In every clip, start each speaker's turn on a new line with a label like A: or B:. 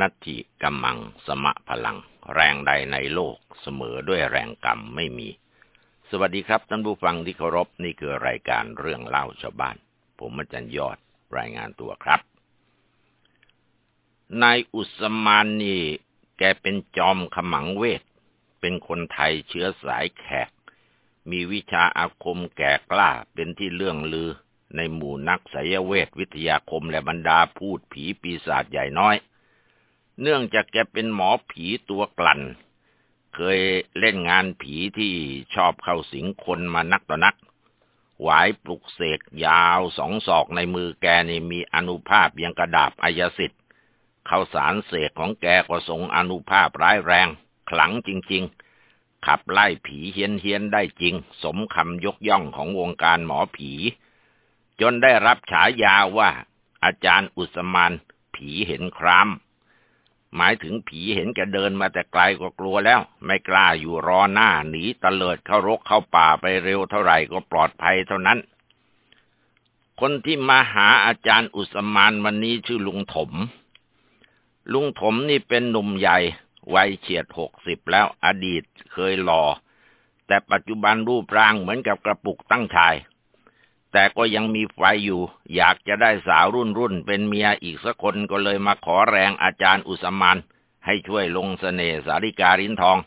A: นัตถิกัมมังสมะพลัง แรงใดในโลกเสมอด้วยแรงกรรมไม่มี สวัสดีครับท่านผู้ฟังที่เคารพนี่คือรายการเรื่องเล่าชาวบ้าน ผมอาจารย์ยอดรายงานตัวครับนายอุสมานนี่แกเป็นจอมขมังเวท เป็นคนไทยเชื้อสายแขก มีวิชาอาคมแก่กล้าเป็นที่เรื่องลือในหมู่นักไสยเวทวิทยาคมและบรรดาพูดผีปีศาจใหญ่น้อย เนื่องจากแกเป็นหมอผีตัวกลั่น เคยเล่นงานผีที่ชอบเข้าสิงคนมานักต่อนัก หวายปลุกเสกยาวสองศอกในมือแกนี่มีอนุภาพยังกระดาบอายสิทธิ์ข้าสารเสกของแกก็ทรงอนุภาพร้ายแรง ขลังจริง ๆ ขับไล่ผีเฮียนเฮียนได้จริง สมคำยกย่องของวงการหมอผี จนได้รับฉายาว่า อาจารย์อุสมานผีเห็นคราม หมายถึงผีเห็นแกเดินมาแต่ไกลก็กลัวแล้ว ไม่กล้าอยู่รอหน้าหนีตะเลิดเข้ารกเข้าป่าไปเร็วเท่าไหร่ก็ปลอดภัยเท่านั้น คนที่มาหาอาจารย์อุสมานวันนี้ชื่อลุงถม ลุงถมนี่เป็นหนุ่มใหญ่วัยเฉียดหกสิบแล้วอดีตเคยหล่อแต่ปัจจุบันรูปร่างเหมือนกับกระปุกตั้งชาย แต่ก็ยังมีไฟอยู่ อยากจะได้สาวรุ่นรุ่นเป็นเมียอีกสักคนก็เลยมาขอแรงอาจารย์อุสมานให้ช่วยลงสเสน่ห์สาริการินทอง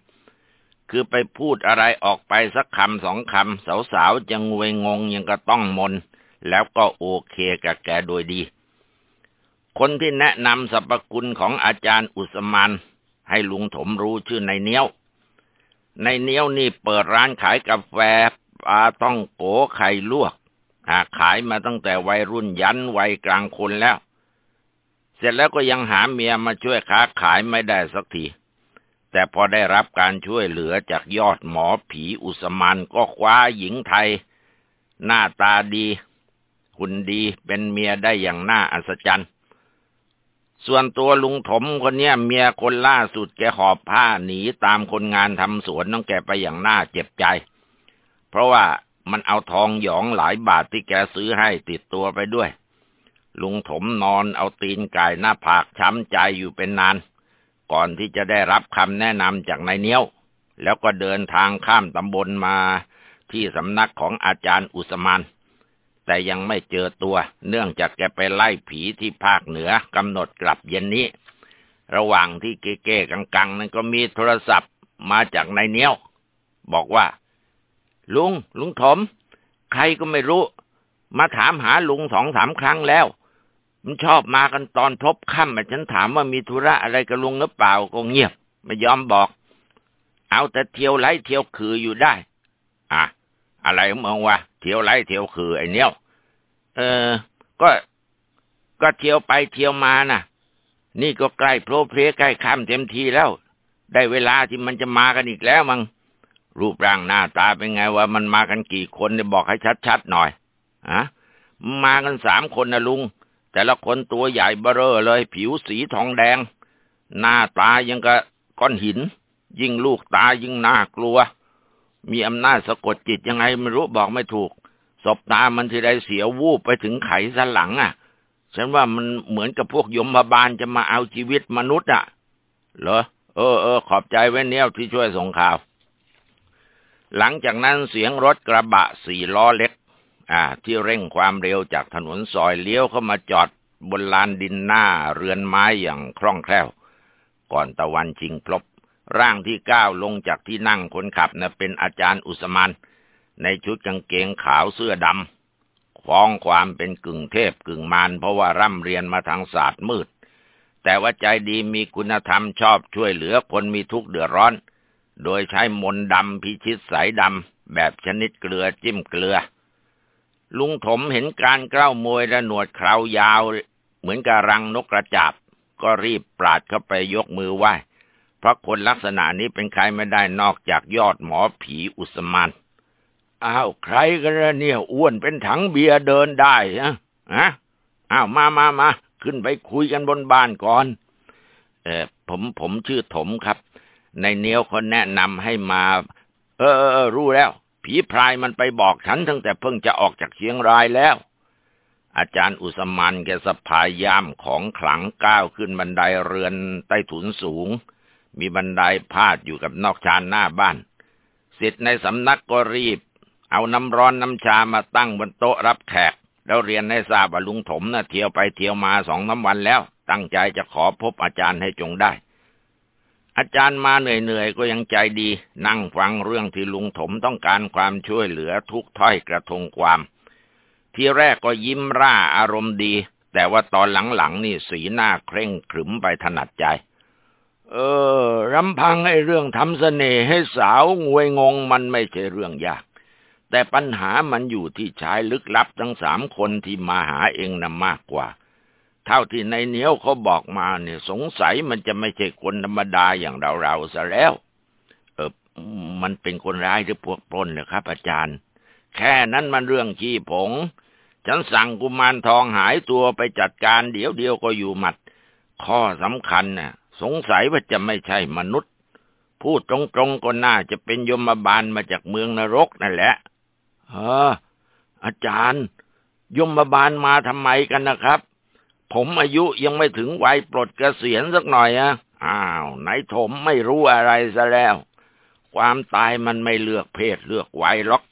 A: คือไปพูดอะไรออกไปสักคำสองคำสาวๆจะงวยงงยังก็ต้องมน แล้วก็โอเคกับแกโดยดี คนที่แนะนำสรรพคุณของอาจารย์อุสมานให้ลุงถมรู้ชื่อในเนี้ยว ในเนี้ยวนี่เปิดร้านขายกาแฟปลาต้องโกไข่ลวก หากขายมาตั้งแต่วัยรุ่นยันวัยกลางคนแล้ว เสร็จแล้วก็ยังหาเมียมาช่วยค้าขายไม่ได้สักที แต่พอได้รับการช่วยเหลือจากยอดหมอผีอุสมันก็คว้าหญิงไทย หน้าตาดีหุ่นดีเป็นเมียได้อย่างน่าอัศจรรย์ ส่วนตัวลุงถมคนเนี้ยเมียคนล่าสุดแกหอบผ้าหนีตามคนงานทำสวนน้องแกไปอย่างน่าเจ็บใจ เพราะว่า มันเอาทองหยองหลายบาทที่แกซื้อให้ติดตัวไปด้วย ลุงถมนอนเอาตีนไก่หน้าผากช้ำใจอยู่เป็นนาน ก่อนที่จะได้รับคำแนะนำจากนายเนี้ยว แล้วก็เดินทางข้ามตำบลมาที่สำนักของอาจารย์อุสมานแต่ยังไม่เจอตัว เนื่องจากแกไปไล่ผีที่ภาคเหนือกำหนดกลับเย็นนี้ ระหว่างที่เก้ๆกังๆ นั้นก็มีโทรศัพท์มาจากนายเนี้ยว บอกว่า ลุง ลุงถม ใครก็ไม่รู้ มาถามหาลุงสองสามครั้งแล้ว มันชอบมากันตอนพบค่ำฉันถามว่ามีธุระอะไรกับลุงหรือเปล่าก็เงียบ ไม่ยอมบอก เอาแต่เที่ยวไล่เที่ยวคืออยู่ได้ อะ อะไรมึงวะเที่ยวไล่เที่ยวคือไอ้เนี้ยเออ ก็ ก็เที่ยวไปเที่ยวมานะ่ะ นี่ก็ใกล้โพรเพลใกล้ค่ำเต็มทีแล้ว ได้เวลาที่มันจะมากันอีกแล้วมัง้ง รูปร่างหน้าตาเป็นไงว่ามันมากันกี่คนเนี่ยบอกให้ชัดๆหน่อยอะมากันสามคนนะลุง แต่ละคนตัวใหญ่เบ้อเลย ผิวสีทองแดง หน้าตายังกับก้อนหิน ยิ่งลูกตายิ่งน่ากลัว มีอำนาจสะกดจิตยังไงไม่รู้บอกไม่ถูกศบตามันทีไรเสียวูบไปถึงไขสันหลังอะ ฉันว่ามันเหมือนกับพวกยมบาลจะมาเอาชีวิตมนุษย์อะ เหรอ เออเออขอบใจไว้เนี้ยที่ช่วยส่งข่าว หลังจากนั้นเสียงรถกระบะสี่ล้อเล็ก อ่า ที่เร่งความเร็วจากถนนซอยเลี้ยวเข้ามาจอดบนลานดินหน้าเรือนไม้อย่างคล่องแคล่ว ก่อนตะวันจริงพลบ ร่างที่ก้าวลงจากที่นั่งคนขับนะเป็นอาจารย์อุสมานในชุดกางเกงขาวเสื้อดำฟ้องความเป็นกึ่งเทพกึ่งมารเพราะว่าร่ำเรียนมาทางศาสตร์มืด แต่ว่าใจดีมีคุณธรรมชอบช่วยเหลือคนมีทุกข์เดือดร้อน โดยใช้มนดำพิชิตสายดำแบบชนิดเกลือจิ้มเกลือ ลุงถมเห็นการเกล้ามวยและหนวดคราวยาว เหมือนกับรังนกกระจาบ ก็รีบปราดเข้าไปยกมือไหว้ เพราะคนลักษณะนี้เป็นใครไม่ได้นอกจากยอดหมอผีอุสมานอ้าวใครกันเนี่ย อ้วนเป็นถังเบียร์เดินได้ฮะฮะอ้าวมามามาขึ้นไปคุยกันบนบ้านก่อน เออผมผมชื่อถมครับ ในเนียวเขาแนะนำให้มาเออเออรู้แล้ว ผีพรายมันไปบอกฉันตั้งแต่เพิ่งจะออกจากเชียงรายแล้ว อาจารย์อุสมันแกสะพายย่ามของขลังก้าวขึ้นบันไดเรือนใต้ถุนสูง มีบันไดพาดอยู่กับนอกชานหน้าบ้านสิทธิ์ในสำนักก็รีบ เอาน้ำร้อนน้ำชามาตั้งบนโต๊ะรับแขก แล้วเรียนให้ทราบว่าลุงถมนะ่ะเที่ยวไปเที่ยวมาสองน้ำวันแล้ว ตั้งใจจะขอพบอาจารย์ให้จงได้ อาจารย์มาเหนื่อยๆก็ยังใจดี นั่งฟังเรื่องที่ลุงถมต้องการความช่วยเหลือทุกถ้อยกระทงความ ทีแรกก็ยิ้มร่าอารมณ์ดี แต่ว่าตอนหลังๆนี่สีหน้าเคร่งขรึมไปถนัดใจ เออรำพังไอ้เรื่องทำเสน่ห์ให้สาวงวยงงมันไม่ใช่เรื่องยาก แต่ปัญหามันอยู่ที่ชายลึกลับทั้งสามคนที่มาหาเองนะมากกว่า เท่าที่ในเนี้ยวเขาบอกมาเนี่ยสงสัยมันจะไม่ใช่คนธรรมดาอย่างเราเราซะแล้ว เออมันเป็นคนร้ายหรือพวกปล้นเหรอครับ อาจารย์ แค่นั้นมันเรื่องขี้ผง ฉันสั่งกุมารทองหายตัวไปจัดการเดี๋ยวเดียวก็อยู่หมัด ข้อสำคัญน่ะ สงสัยว่าจะไม่ใช่มนุษย์ พูดตรงๆก็น่าจะเป็นยมบาลมาจากเมืองนรกนั่นแหละเอออาจารย์ ยมบาลมาทำไมกันนะครับ ผมอายุยังไม่ถึงวัยปลดเกษียณสักหน่อยอะอ้าวไหนถมไม่รู้อะไรซะแล้ว ความตายมันไม่เลือกเพศเลือกวัยหรอก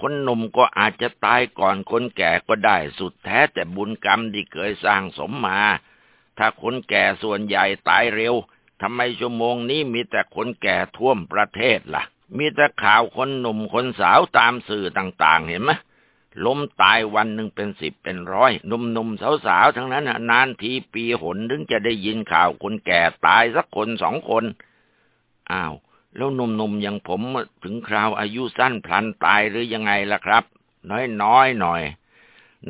A: คนหนุ่มก็อาจจะตายก่อนคนแก่ก็ได้สุดแท้แต่บุญกรรมที่เคยสร้างสมมา ถ้าคนแก่ส่วนใหญ่ตายเร็วทำไมชั่วโมงนี้มีแต่คนแก่ท่วมประเทศละ่ะ มีแต่ข่าวคนหนุ่มคนสาวตามสื่อต่างๆ เห็นไหม ล้มตายวันหนึ่งเป็นสิบเป็นร้อยหนุ่มๆสาวๆทั้งนั้นนานทีปีหนถึงจะได้ยินข่าวคนแก่ตายสักคนสองคน อ้าว แล้วหนุ่มๆอย่างผมถึงคราวอายุสั้นพลันตายหรือยังไงล่ะครับ น้อยๆหน่อย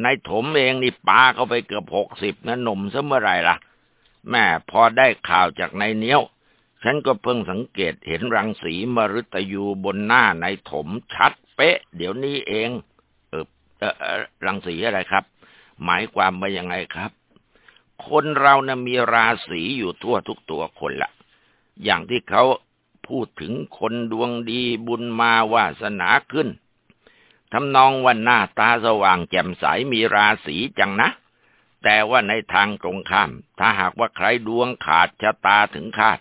A: ในถมเองนี่ปาเข้าไปเกือบหกสิบนะหนุ่มซะเมื่อไรล่ะ แม่พอได้ข่าวจากในเนี้ยวฉันก็เพิ่งสังเกตเห็นรังสีมฤตยูบนหน้าในถมชัดเป๊ะ เดี๋ยวนี้เอง รังสีอะไรครับ หมายความว่ายังไงครับ คนเรานะ่ะมีราศีอยู่ทั่วทุกตัวคนละอย่างที่เขาพูดถึงคนดวงดีบุญมาวาสนาขึ้นทำนองว่าหน้าตาสว่างแจ่มใสมีราศีจังนะ แต่ว่าในทางตรงข้าม ถ้าหากว่าใครดวงขาดชะตาถึงคาด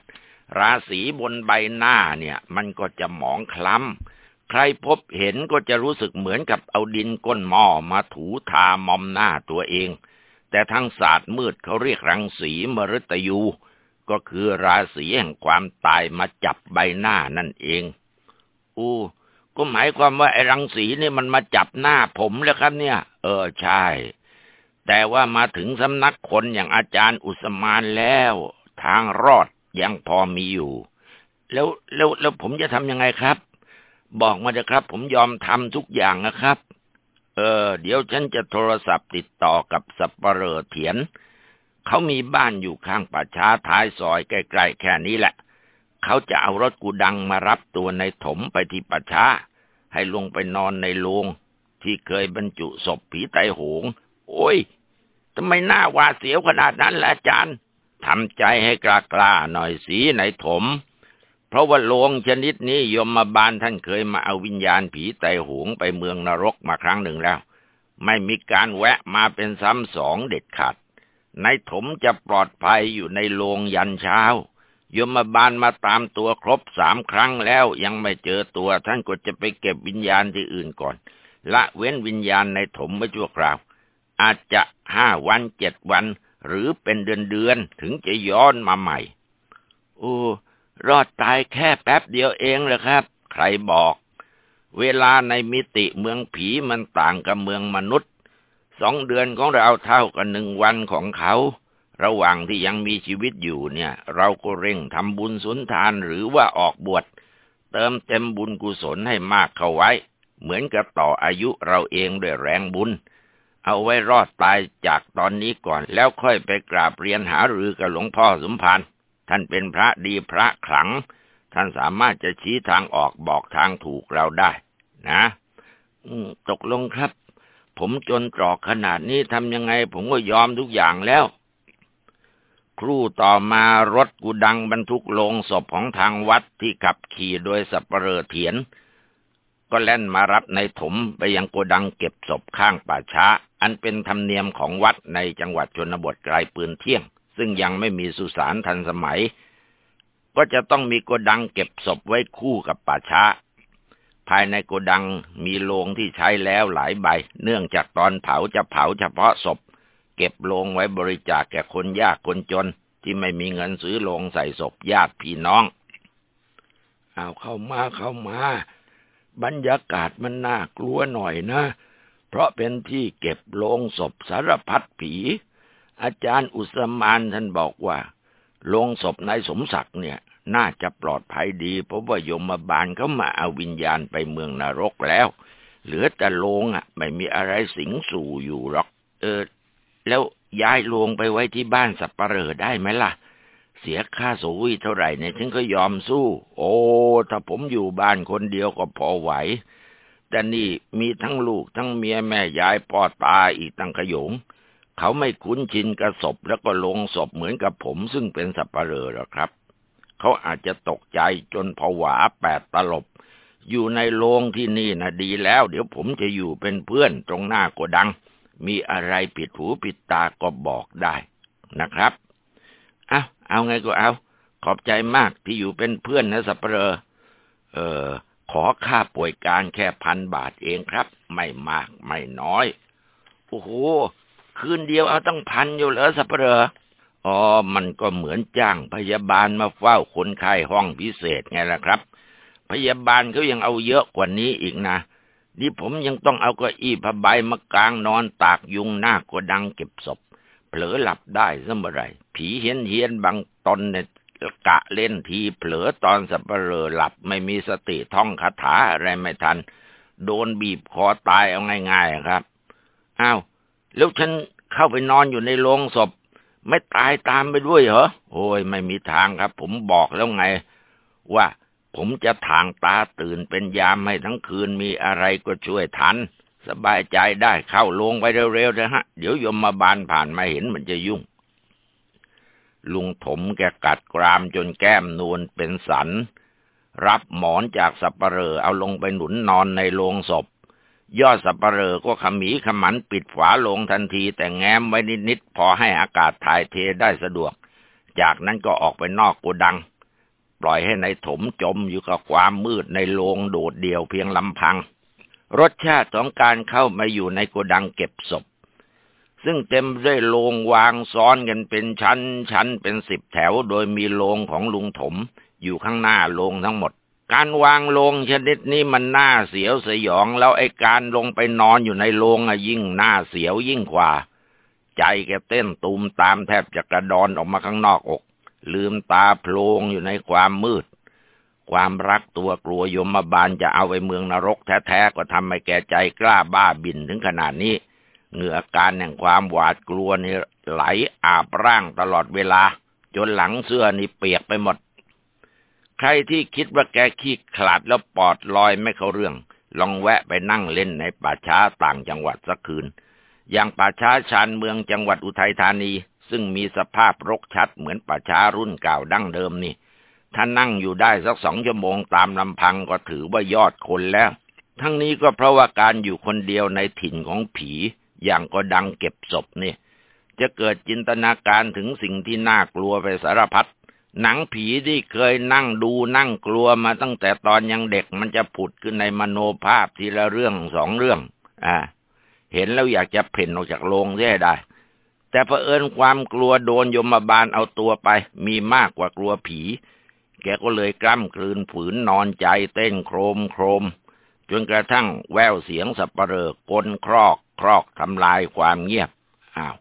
A: ราศีบนใบหน้าเนี่ย มันก็จะหมองคล้ำ ใครพบเห็นก็จะรู้สึกเหมือนกับเอาดินก้นหม้อมาถูทามอมหน้าตัวเอง แต่ทางศาสตร์มืดเขาเรียกรังสีมฤตยู ก็คือราศีแห่งความตายมาจับใบหน้านั่นเอง อู้ก็หมายความว่าไอ้รังสีนี่มันมาจับหน้าผมแล้วครับเนี่ย เออใช่ แต่ว่ามาถึงสำนักคนอย่างอาจารย์อุสมานแล้ว ทางรอดยังพอมีอยู่ แล้วแล้วแล้วผมจะทำยังไงครับ บอกมาเถอะครับ ผมยอมทำทุกอย่างนะครับ เออ เดี๋ยวฉันจะโทรศัพท์ติดต่อกับสับปเหร่อเถียน เขามีบ้านอยู่ข้างป่าช้าท้ายซอยใกล้ๆแค่นี้แหละ เขาจะเอารถกูดังมารับตัวในถมไปที่ป่าช้า ให้ลงไปนอนในโรงที่เคยบรรจุศพผีไตโหง โอ้ยทำไมหน้าหวาเสียวขนาดนั้นล่ะอาจารย์ทำใจให้กล้ากล้าหน่อยสีในถม เพราะว่าโลงชนิดนี้ยมมาบาลท่านเคยมาเอาวิญญาณผีไตหงไปเมืองนรกมาครั้งหนึ่งแล้ว ไม่มีการแวะมาเป็นซ้ำสองเด็ดขาดในถมจะปลอดภัยอยู่ในโรงยันเช้ายมบาลมาตามตัวครบสามครั้งแล้วยังไม่เจอตัว ท่านก็จะไปเก็บวิญญาณที่อื่นก่อน ละเว้นวิญญาณในถมไว้ชั่วคราว อาจจะห้าวันเจ็ดวัน หรือเป็นเดือนเดือนถึงจะย้อนมาใหม่ โอ้ รอดตายแค่แป๊บเดียวเองเหรอครับ ใครบอก เวลาในมิติเมืองผีมันต่างกับเมืองมนุษย์สองเดือนของเราเท่ากับหนึ่งวันของเขา ระหว่างที่ยังมีชีวิตอยู่เนี่ย เราก็เร่งทำบุญสุนทานหรือว่าออกบวชเติมเต็มบุญกุศลให้มากเข้าไว้ เหมือนกับต่ออายุเราเองด้วยแรงบุญ เอาไว้รอดตายจากตอนนี้ก่อนแล้วค่อยไปกราบเรียนหารือกับหลวงพ่อสมภาร ท่านเป็นพระดีพระขลัง ท่านสามารถจะชี้ทางออกบอกทางถูกเราได้ นะตกลงครับ ผมจนตรอกขนาดนี้ทำยังไง ผมก็ยอมทุกอย่างแล้ว ครู่ต่อมารถกูดังบรรทุกลงศพของทางวัดที่ขับขี่โดยสับเปลอเถียน ก็แล่นมารับในถมไปยังโกดังเก็บศพข้างป่าช้า อันเป็นธรรมเนียมของวัดในจังหวัดชนบทไกลปืนเที่ยง ซึ่งยังไม่มีสุสานทันสมัย ก็จะต้องมีโกดังเก็บศพไว้คู่กับป่าช้า ภายในโกดังมีโลงที่ใช้แล้วหลายใบ เนื่องจากตอนเผาจะเผาเฉพาะศพ เก็บโลงไว้บริจาคแก่คนยากคนจน ที่ไม่มีเงินซื้อโลงใส่ศพญาติพี่น้อง เอาเข้ามาเข้ามาบรรยากาศมันน่ากลัวหน่อยนะ เพราะเป็นที่เก็บโลงศพสารพัดผี อาจารย์อุสมานท่านบอกว่าโลงศพนายสมศักดิ์เนี่ย น่าจะปลอดภัยดี เพราะว่ายมบาลเขามาเอาวิญญาณไปเมืองนรกแล้ว เหลือแต่โลงอะ ไม่มีอะไรสิงสู่อยู่หรอก เออ แล้วย้ายโลงไปไว้ที่บ้านสับปะเหร่อได้ไหมล่ะ เสียค่าสูยเท่าไหร่เนี่ยฉันก็ยอมสู้ โอ้ถ้าผมอยู่บ้านคนเดียวก็พอไหว แต่นี่มีทั้งลูกทั้งเมียแม่ยายพ่อตาอีกตั้งขยง เขาไม่คุ้นชินกับศพแล้วก็ลงศพเหมือนกับผมซึ่งเป็นสับปะเลอหรอครับ เขาอาจจะตกใจจนผวาแปดตลบ อยู่ในโรงที่นี่นะดีแล้ว เดี๋ยวผมจะอยู่เป็นเพื่อนตรงหน้าโกดัง มีอะไรผิดหูผิดตาก็บอกได้นะครับเอาเอาไงก็เอา ขอบใจมากที่อยู่เป็นเพื่อนนะสัปเหร่อเออขอค่าป่วยการแค่พันบาทเองครับ ไม่มากไม่น้อย โอ้โห คืนเดียวเอาตั้งพันอยู่เหรอสัปเหร่ออ๋อ มันก็เหมือนจ้างพยาบาลมาเฝ้าคนไข้ห้องพิเศษไงล่ะครับ พยาบาลเขายังเอาเยอะกว่านี้อีกนะ นี่ผมยังต้องเอาเก้าอี้ผ้าใบมากางนอนตากยุงหน้ากระดังเก็บศพ เผลอหลับได้เสมอไร ผีเฮียนเฮียนบางตนเนี่ยกะเล่นทีเผลอตอนสับเปลอหลับไม่มีสติท่องคาถาอะไรไม่ทัน โดนบีบคอตายเอาง่ายๆครับ อ้าว แล้วฉันเข้าไปนอนอยู่ในโรงศพ ไม่ตายตามไปด้วยเหรอ โอ้ยไม่มีทางครับ ผมบอกแล้วไง ว่าผมจะทางตาตื่นเป็นยามให้ทั้งคืนมีอะไรก็ช่วยทัน สบายใจได้เข้าลงไปเร็วๆนะฮะ เดี๋ยวยมมาบานผ่านมาเห็นมันจะยุ่ง ลุงถมแกกัดกรามจนแก้มนวลเป็นสัน รับหมอนจากสับปะเรอเอาลงไปหนุนนอนในโลงศพ ยอดสับปะเรอก็ขมีขมันปิดฝาลงทันทีแต่แง้มไว้นิดๆพอให้อากาศถ่ายเทได้สะดวก จากนั้นก็ออกไปนอกโกดัง ปล่อยให้ในถมจมอยู่กับความมืดในโลงโดดเดี่ยวเพียงลำพัง รสชาติของการเข้ามาอยู่ในโกดังเก็บศพ ซึ่งเต็มด้วยโลงวางซ้อนกันเป็นชั้นชั้นเป็นสิบแถว โดยมีโลงของลุงถมอยู่ข้างหน้าโลงทั้งหมด การวางโลงชนิดนี้มันน่าเสียวสยองแล้วไอ้การลงไปนอนอยู่ในโลงอะยิ่งน่าเสียวยิ่งกว่า ใจแกเต้นตูมตามแทบจะกระดอนออกมาข้างนอกอก ลืมตาโพลงอยู่ในความมืด ความรักตัวกลัวยมบาลจะเอาไปเมืองนรกแท้ๆก็ทำให้แกใจกล้าบ้าบินถึงขนาดนี้ เหงื่อการแห่งความหวาดกลัวนี่ไหลอาบร่างตลอดเวลา จนหลังเสื้อนี่เปียกไปหมด ใครที่คิดว่าแกขี้ขลาดแล้วปอดลอยไม่เข้าเรื่อง ลองแวะไปนั่งเล่นในป่าช้าต่างจังหวัดสักคืน อย่างป่าช้าชานเมืองจังหวัดอุทัยธานี ซึ่งมีสภาพรกชัดเหมือนป่าช้ารุ่นเก่าดั้งเดิมนี่ ถ้านั่งอยู่ได้สักสองชั่วโมงตามลำพังก็ถือว่ายอดคนแล้ว ทั้งนี้ก็เพราะว่าการอยู่คนเดียวในถิ่นของผีอย่างก็ดังเก็บศพนี่จะเกิดจินตนาการถึงสิ่งที่น่ากลัวไปสารพัด หนังผีที่เคยนั่งดูนั่งกลัวมาตั้งแต่ตอนยังเด็กมันจะผุดขึ้นในมโนภาพทีละเรื่องสองเรื่อง อ่า เห็นแล้วอยากจะเพ่นออกจากโรงได้ได้ แต่เผอิญความกลัวโดนยมบาลเอาตัวไป มีมากกว่ากลัวผี แกก็เลยกล้ำกลืนฝืนนอนใจเต้นโครมโครม จนกระทั่งแววเสียงสับปะเรอกลครอกครอกทำลายความเงียบอ้าว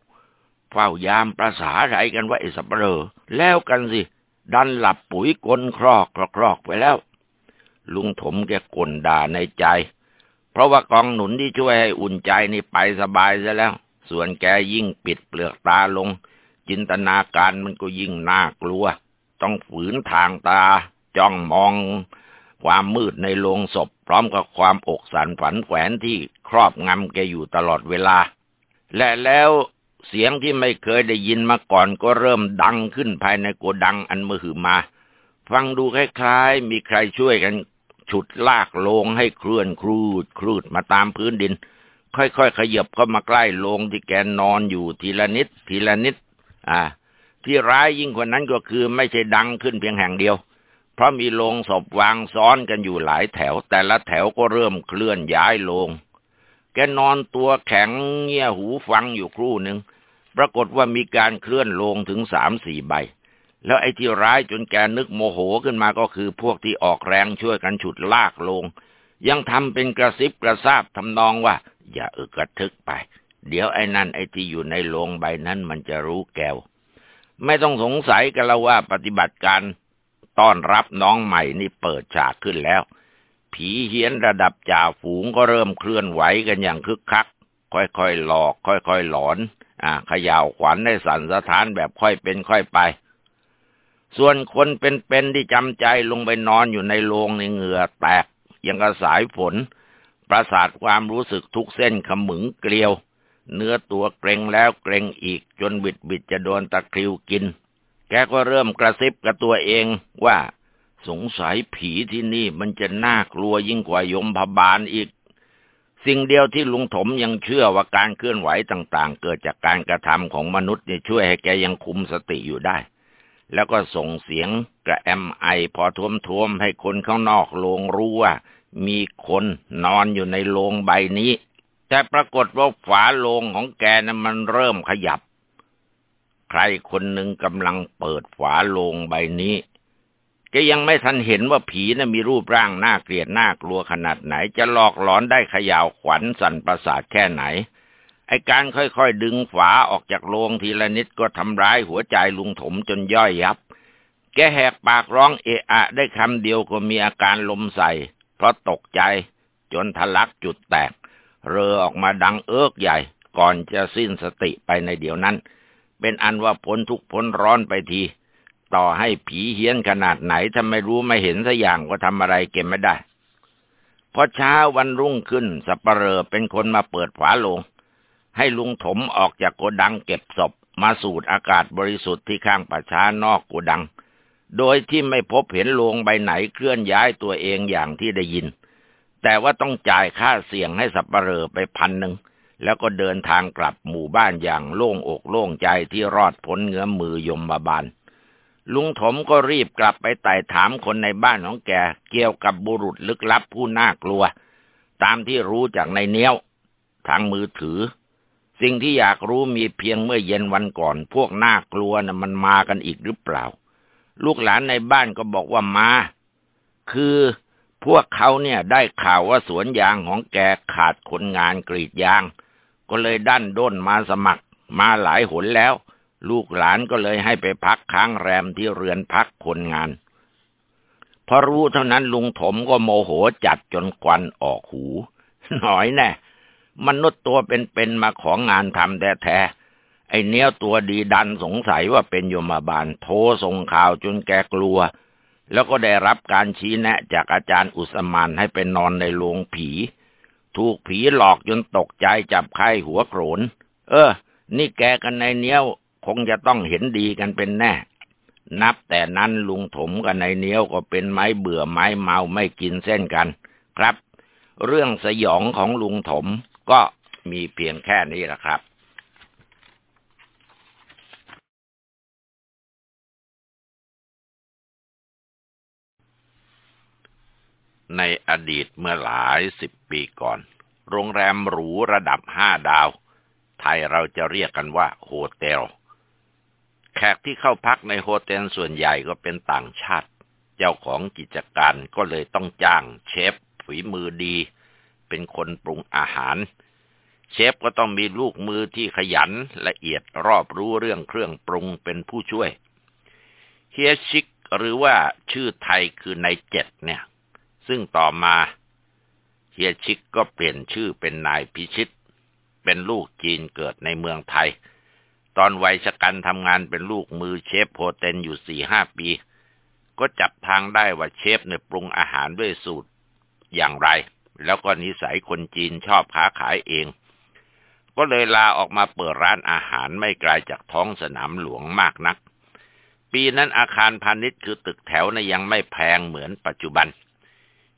A: เฝ้ายามประสาไรกันว่าไอ้สับปะเรอแล้วกันสิ ดันหลับปุ๋ยกลครอกครอกไปแล้ว ลุงถมแกกลด่าในใจ เพราะว่ากองหนุนที่ช่วยให้อุ่นใจนี่ไปสบายซะแล้ว ส่วนแกยิ่งปิดเปลือกตาลง จินตนาการมันก็ยิ่งน่ากลัว ต้องฝืนทางตา จ้องมองความมืดในโลงศพ พร้อมกับความอกสันฝันแขวนที่ครอบงำแกอยู่ตลอดเวลา และแล้ว เสียงที่ไม่เคยได้ยินมาก่อนก็เริ่มดังขึ้นภายในโกดังอันมือหือมา ฟังดูคล้ายๆ มีใครช่วยกันฉุดลากโลงให้เคลื่อนครูดครูดมาตามพื้นดิน ค่อยๆขยับเข้ามาใกล้โลงที่แกนอนอยู่ทีละนิด ทีละนิด อ่า ที่ร้ายยิ่งกว่านั้นก็คือไม่ใช่ดังขึ้นเพียงแห่งเดียว เพราะมีโลงศพวางซ้อนกันอยู่หลายแถว แต่ละแถวก็เริ่มเคลื่อนย้ายโลง แกนอนตัวแข็งเงี่ยหูฟังอยู่ครู่หนึ่งปรากฏว่ามีการเคลื่อนลงถึงสามสี่ใบ แล้วไอ้ที่ร้ายจนแกนึกโมโหขึ้นมาก็คือพวกที่ออกแรงช่วยกันฉุดลากลง ยังทำเป็นกระซิบกระซาบทำนองว่า อย่าอึกกระทึกไป เดี๋ยวไอ้นั่นไอ้ที่อยู่ในโลงใบนั้นมันจะรู้แกว ไม่ต้องสงสัยกันแล้วว่าปฏิบัติการต้อนรับน้องใหม่นี่เปิดฉากขึ้นแล้ว ผีเฮี้ยนระดับจ่าฝูงก็เริ่มเคลื่อนไหวกันอย่างคึกคัก ค่อยๆหลอก ค่อยๆหลอน อ่าขย่าวขวัญให้สั่นสะท้านแบบค่อยเป็นค่อยไป ส่วนคนเป็นๆที่จำใจลงไปนอนอยู่ในโรงในเหงื่อแตกยังกระสายฝนประสาทความรู้สึกทุกเส้นขมึงเกลียว เนื้อตัวเกรงแล้วเกรงอีกจนบิดบิดจะโดนตะคริวกิน แกก็เริ่มกระซิบกับตัวเองว่า สงสัยผีที่นี่มันจะน่ากลัวยิ่งกว่ายมพบาลอีก สิ่งเดียวที่ลุงถมยังเชื่อว่าการเคลื่อนไหวต่างๆ เกิดจากการกระทำของมนุษย์เนี่ยช่วยให้แกยังคุมสติอยู่ได้ แล้วก็ส่งเสียงกระแอมไอพอท่วมทวมให้คนข้างนอกโรงรู้ว่า มีคนนอนอยู่ในโรงใบนี้ แต่ปรากฏว่าฝาโรงของแกนะั้นมันเริ่มขยับ ใครคนหนึ่งกำลังเปิดฝาโรงใบนี้ แกยังไม่ทันเห็นว่าผีนะ่ะมีรูปร่างน่าเกลียดน่ากลัวขนาดไหน จะหลอกหลอนได้ขยาวขวัญสั่นประสาทแค่ไหน ไอการค่อยๆดึงฝาออกจากโลงทีละนิดก็ทำร้ายหัวใจลุงถมจนย่อยยับ แกแหกปากร้องเอะอะได้คำเดียวก็มีอาการลมใส่ เพราะตกใจ จนทะลักจุดแตก เรือออกมาดังเอิกใหญ่ ก่อนจะสิ้นสติไปในเดี๋ยวนั้น เป็นอันว่าพ้นทุกพ้นร้อนไปที ต่อให้ผีเฮี้ยนขนาดไหนถ้าไม่รู้ไม่เห็นสัอย่างก็ทำอะไรเก็บไม่ได้ พอเช้าวันรุ่งขึ้นสัปเหร่อเป็นคนมาเปิดฝาโลง ให้ลุงถมออกจากโกดังเก็บศพมาสูดอากาศบริสุทธิ์ที่ข้างป่าช้านอกโกดัง โดยที่ไม่พบเห็นโลงใบไหนเคลื่อนย้ายตัวเองอย่างที่ได้ยิน แต่ว่าต้องจ่ายค่าเสี่ยงให้สับปเหร่อไปพันหนึ่งแล้วก็เดินทางกลับหมู่บ้านอย่างโล่งอกโล่งใจที่รอดพ้นเงื้อมมือยมบาบาล ลุงถมก็รีบกลับไปไต่ถามคนในบ้านของแกเกี่ยวกับบุรุษลึกลับผู้น่ากลัว ตามที่รู้จากในเนี้ยว ทางมือถือ สิ่งที่อยากรู้มีเพียงเมื่อเย็นวันก่อน พวกน่ากลัวนะ่ะมันมากันอีกหรือเปล่า ลูกหลานในบ้านก็บอกว่ามา คือพวกเขาเนี่ยได้ข่าวว่าสวนยางของแกขาดคนงานกรีดยาง ก็เลยดันด้นมาสมัครมาหลายหนแล้ว ลูกหลานก็เลยให้ไปพักค้างแรมที่เรือนพักคนงานพอรู้เท่านั้นลุงถมก็โมโหจัดจนควันออกหู หน่อยแน่ มนุษย์ตัวเป็นๆมาของงานทำแท้ๆไอเนี้ยตัวดีดันสงสัยว่าเป็นโยมบาลโทรส่งข่าวจนแกกลัว แล้วก็ได้รับการชี้แนะจากอาจารย์อุสมานให้ไปนอนในโรงผี ถูกผีหลอกจนตกใจจับไข้หัวโกรน เออ นี่แกกันในเนี้ยว คงจะต้องเห็นดีกันเป็นแน่ นับแต่นั้นลุงถมกับในเนี้ยวก็เป็นไม้เบื่อไม้เมาไม่กินเส้นกันครับ เรื่องสยองของลุงถมก็มีเพียงแค่นี้แหละครับในอดีตเมื่อหลายสิบปีก่อน โรงแรมหรูระดับห้าดาว ไทยเราจะเรียกกันว่าโฮเทล แขกที่เข้าพักในโฮเทลส่วนใหญ่ก็เป็นต่างชาติ เจ้าของกิจการก็เลยต้องจ้างเชฟฝีมือดี เป็นคนปรุงอาหาร เชฟก็ต้องมีลูกมือที่ขยันละเอียดรอบรู้เรื่องเครื่องปรุงเป็นผู้ช่วย เฮียชิกหรือว่าชื่อไทยคือนายเจ็ดเนี่ย ซึ่งต่อมาเฮียชิกก็เปลี่ยนชื่อเป็นนายพิชิต เป็นลูกจีนเกิดในเมืองไทย ตอนวัยชกันทำงานเป็นลูกมือเชฟโฮเทลอยู่สี่ห้าปี ก็จับทางได้ว่าเชฟเนี่ยปรุงอาหารด้วยสูตรอย่างไร แล้วก็นิสัยคนจีนชอบค้าขายเอง ก็เลยลาออกมาเปิดร้านอาหารไม่ไกลาจากท้องสนามหลวงมากนัก ปีนั้นอาคารพาณิชย์คือตึกแถวนะยังไม่แพงเหมือนปัจจุบัน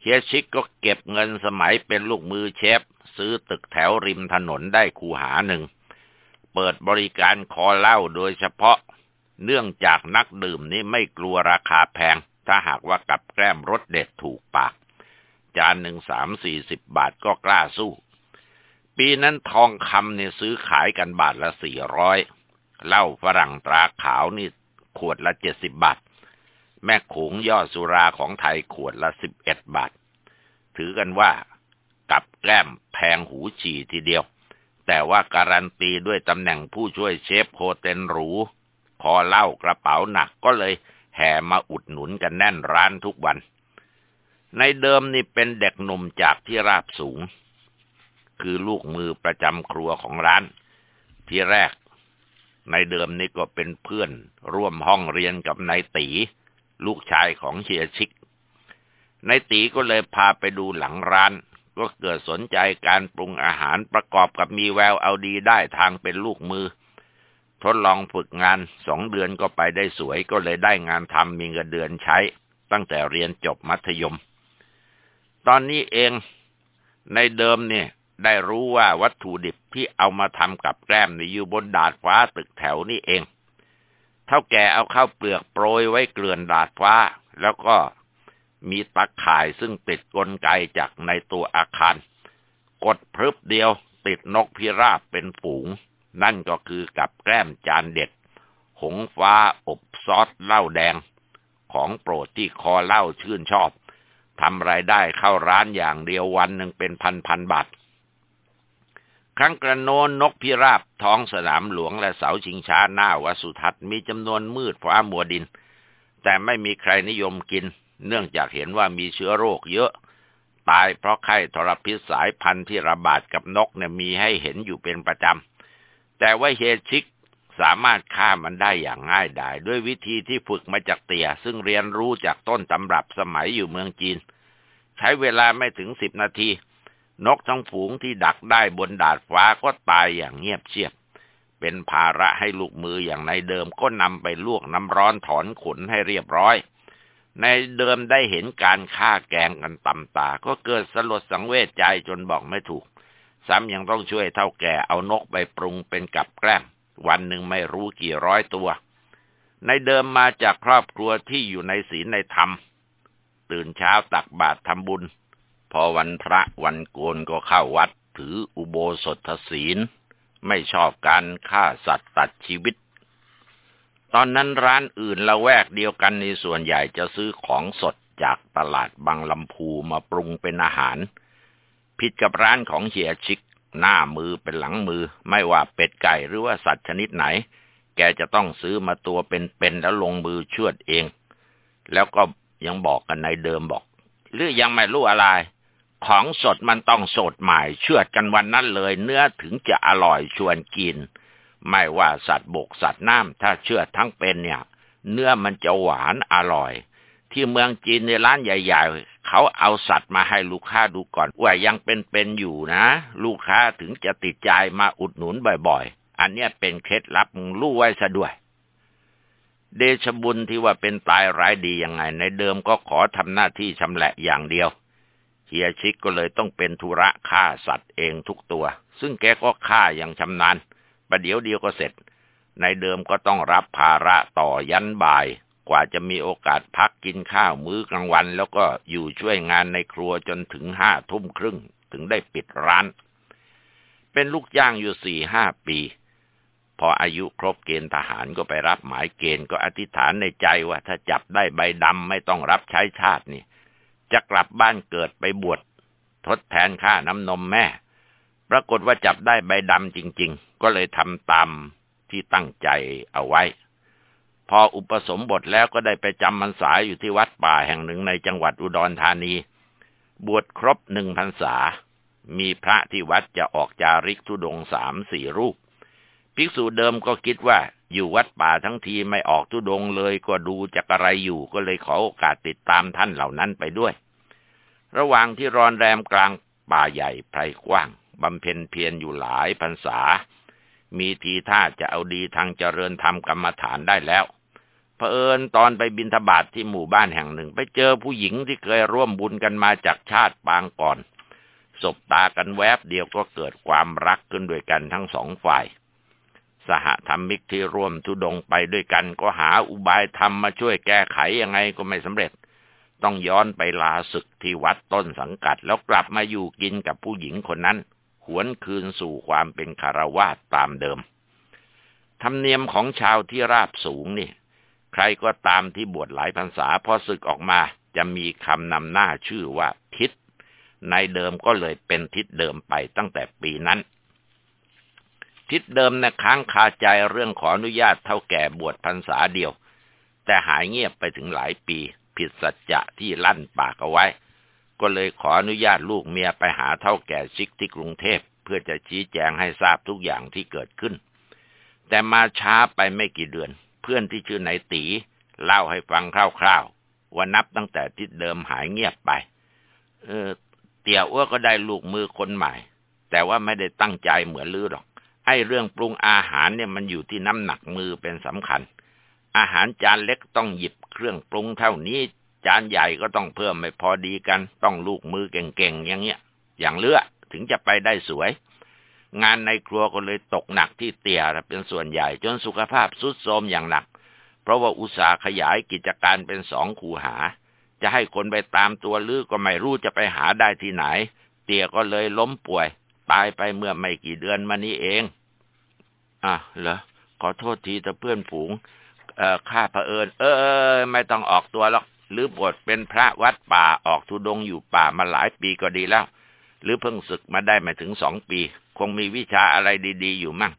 A: เฮียชิกก็เก็บเงินสมัยเป็นลูกมือเชฟ ซื้อตึกแถวริมถนนได้คูหาหนึ่ง เปิดบริการคอเหล้าโดยเฉพาะ เนื่องจากนักดื่มนี้ไม่กลัวราคาแพง ถ้าหากว่ากับแกล้มรสเด็ดถูกปาก จานหนึ่งสามสี่สิบบาทก็กล้าสู้ ปีนั้นทองคำเนี่ยซื้อขายกันบาทละสี่ร้อยเหล้าฝรั่งตราขาวนี่ขวดละเจ็ดสิบบาท แม่ขงยอดสุราของไทยขวดละสิบเอ็ดบาท ถือกันว่ากับแกล้มแพงหูฉี่ทีเดียว แต่ว่าการันตีด้วยตำแหน่งผู้ช่วยเชฟโฮเทลหรู คอเหล้ากระเป๋าหนักก็เลยแห่มาอุดหนุนกันแน่นร้านทุกวัน ในเดิมนี่เป็นเด็กหนุ่มจากที่ราบสูง คือลูกมือประจำครัวของร้าน ที่แรก ในเดิมนี่ก็เป็นเพื่อนร่วมห้องเรียนกับนายตี ลูกชายของเชียชิกนายตีก็เลยพาไปดูหลังร้าน ก็เกิดสนใจการปรุงอาหารประกอบกับมีแววเอาดีได้ทางเป็นลูกมือ ทดลองฝึกงานสองเดือนก็ไปได้สวยก็เลยได้งานทำมีเงินเดือนใช้ ตั้งแต่เรียนจบมัธยม ตอนนี้เองในเดิมเนี่ยได้รู้ว่าวัตถุดิบที่เอามาทำกับแกล้มนี่อยู่บนดาดฟ้าตึกแถวนี่เอง เท่าแก่เอาข้าวเปลือกโปรยไว้เกลื่อนดาดฟ้า แล้วก็ มีตะข่ายซึ่งติดกลไกจากในตัวอาคาร กดพรึบเดียวติดนกพิราบเป็นฝูง นั่นก็คือกับแกล้มจานเด็ด หงฟ้าอบซอสเหล้าแดง ของโปรดที่คอเหล้าชื่นชอบทำไรายได้เข้าร้านอย่างเดียววันหนึ่งเป็นพันพันบาท ครั้งกระโนนนกพิราบท้องสนามหลวงและเสาชิงช้าหน้าวสุทัศน์มีจำนวนมืดฟ้ามัวดิน แต่ไม่มีใครนิยมกิน เนื่องจากเห็นว่ามีเชื้อโรคเยอะ ตายเพราะไข้ทรพิษสายพันธุ์ที่ระบาดกับนกเนี่ยมีให้เห็นอยู่เป็นประจำ แต่ว่าเฮชิกสามารถฆ่ามันได้อย่างง่ายดาย ด้วยวิธีที่ฝึกมาจากเตี่ย ซึ่งเรียนรู้จากต้นตำรับสมัยอยู่เมืองจีน ใช้เวลาไม่ถึงสิบนาที นกทั้งฝูงที่ดักได้บนดาดฟ้าก็ตายอย่างเงียบเชียบ เป็นภาระให้ลูกมืออย่างในเดิมก็นำไปลวกน้ำร้อนถอนขนให้เรียบร้อย ในเดิมได้เห็นการฆ่าแกงกันตำตา ก็เกิดสลดสังเวชใจจนบอกไม่ถูก ซ้ำยังต้องช่วยเท่าแก่เอานกไปปรุงเป็นกับแกล้มวันหนึ่งไม่รู้กี่ร้อยตัว ในเดิมมาจากครอบครัวที่อยู่ในศีลในธรรม ตื่นเช้าตักบาตรทำบุญ พอวันพระวันโกนก็เข้าวัดถืออุโบสถศีล ไม่ชอบการฆ่าสัตว์ตัดชีวิต ตอนนั้นร้านอื่นละแวกเดียวกันในส่วนใหญ่จะซื้อของสดจากตลาดบางลำพูมาปรุงเป็นอาหาร ผิดกับร้านของเฮียชิก หน้ามือเป็นหลังมือ ไม่ว่าเป็ดไก่หรือว่าสัตว์ชนิดไหน แกจะต้องซื้อมาตัวเป็นๆแล้วลงมือชวดเอง แล้วก็ยังบอกกันในเดิมบอก หรือยังไม่รู้อะไร ของสดมันต้องสดใหม่เชือดกันวันนั้นเลย เนื้อถึงจะอร่อยชวนกิน ไม่ว่าสัตว์บกสัตว์น้ำถ้าเชื่อทั้งเป็นเนี่ย เนื้อมันจะหวานอร่อย ที่เมืองจีนในร้านใหญ่ๆ เขาเอาสัตว์มาให้ลูกค้าดูก่อนว่ายังเป็นๆอยู่นะ ลูกค้าถึงจะติดใจมาอุดหนุนบ่อยๆ อันเนี้ยเป็นเคล็ดลับมึงรู้ไว้ซะด้วย เดชบุญที่ว่าเป็นตายร้ายดียังไง ในเดิมก็ขอทำหน้าที่ชำแหละอย่างเดียวเฮียชิกก็เลยต้องเป็นธุระฆ่าสัตว์เองทุกตัว ซึ่งแกก็ฆ่าอย่างชำนาญ ประเดี๋ยวเดียวก็เสร็จ ในเดิมก็ต้องรับภาระต่อยันบ่าย กว่าจะมีโอกาสพักกินข้าวมื้อกลางวัน แล้วก็อยู่ช่วยงานในครัวจนถึงห้าทุ่มครึ่ง ถึงได้ปิดร้าน เป็นลูกจ้างอยู่สี่ห้าปี พออายุครบเกณฑ์ทหารก็ไปรับหมายเกณฑ์ก็อธิษฐานในใจว่าถ้าจับได้ใบดำไม่ต้องรับใช้ชาตินี่จะกลับบ้านเกิดไปบวชทดแทนค่าน้ำนมแม่ ปรากฏว่าจับได้ใบดำจริง ๆ ก็เลยทำตามที่ตั้งใจเอาไว้ พออุปสมบทแล้วก็ได้ไปจำพรรษาอยู่ที่วัดป่าแห่งหนึ่งในจังหวัดอุดรธานี บวชครบหนึ่งพรรษา มีพระที่วัดจะออกจาริกทุดงสามสี่รูป ภิกษุเดิมก็คิดว่าอยู่วัดป่าทั้งทีไม่ออกทุดงเลยก็ดูจะกอะไรอยู่ก็เลยขอโอกาสติดตามท่านเหล่านั้นไปด้วย ระหว่างที่รอนแรมกลางป่าใหญ่ไพรกว้าง บำเพ็ญเพียรอยู่หลายพรรษา มีทีท่าจะเอาดีทางเจริญธรรมกรรมฐานได้แล้วพผอิญตอนไปบินทบาทที่หมู่บ้านแห่งหนึ่ง ไปเจอผู้หญิงที่เคยร่วมบุญกันมาจากชาติปางก่อน สบตากันแวบเดียวก็เกิดความรักขึ้นด้วยกันทั้งสองฝ่าย สหธรรมิกที่ร่วมทุดงไปด้วยกันก็หาอุบายธรรมมาช่วยแก้ไขยังไงก็ไม่สำเร็จต้องย้อนไปลาศึกที่วัดต้นสังกัดแล้วกลับมาอยู่กินกับผู้หญิงคนนั้น หวนคืนสู่ความเป็นคารวาสตามเดิม ธรรมเนียมของชาวที่ราบสูงนี่ ใครก็ตามที่บวชหลายพรรษาพอศึกออกมาจะมีคำนำหน้าชื่อว่าทิศในเดิมก็เลยเป็นทิศเดิมไปตั้งแต่ปีนั้น ทิศเดิมนะค้างคาใจเรื่องขออนุญาตเท่าแก่บวชพรรษาเดียว แต่หายเงียบไปถึงหลายปี ผิดสัจจะที่ลั่นปากเอาไว้ ก็เลยขออนุญาตลูกเมียไปหาเท่าแก่ชิกที่กรุงเทพเพื่อจะชี้แจงให้ทราบทุกอย่างที่เกิดขึ้น แต่มาช้าไปไม่กี่เดือน เพื่อนที่ชื่อนายตี เล่าให้ฟังคร่าวๆว่านับตั้งแต่ทิศเดิมหายเงียบไป เออเตี่ยอ้วก็ได้ลูกมือคนใหม่ แต่ว่าไม่ได้ตั้งใจเหมือนลือหรอก ไอ้เรื่องปรุงอาหารเนี่ยมันอยู่ที่น้ำหนักมือเป็นสำคัญ อาหารจานเล็กต้องหยิบเครื่องปรุงเท่านี้ จานใหญ่ก็ต้องเพิ่มไม่พอดีกัน ต้องลูกมือเก่งๆอย่างเงี้ย อย่างเลือถึงจะไปได้สวย งานในครัวก็เลยตกหนักที่เตี่ยเป็นส่วนใหญ่จนสุขภาพสุดโทรมอย่างหนัก เพราะว่าอุตสาห์ขยายกิจการเป็นสองคูหา จะให้คนไปตามตัวลือก็ไม่รู้จะไปหาได้ที่ไหน เตี่ยก็เลยล้มป่วย ตายไปเมื่อไม่กี่เดือนมานี้เอง อะเหรอขอโทษทีแต่เพื่อนผูงเอ่อข้าเผอิญ เออไม่ต้องออกตัวหรอก หรือบวชเป็นพระวัดป่าออกทุดงอยู่ป่ามาหลายปีก็ดีแล้ว หรือเพิ่งศึกมาได้ไม่ถึงสองปี คงมีวิชาอะไรดี ๆ อยู่มั่ง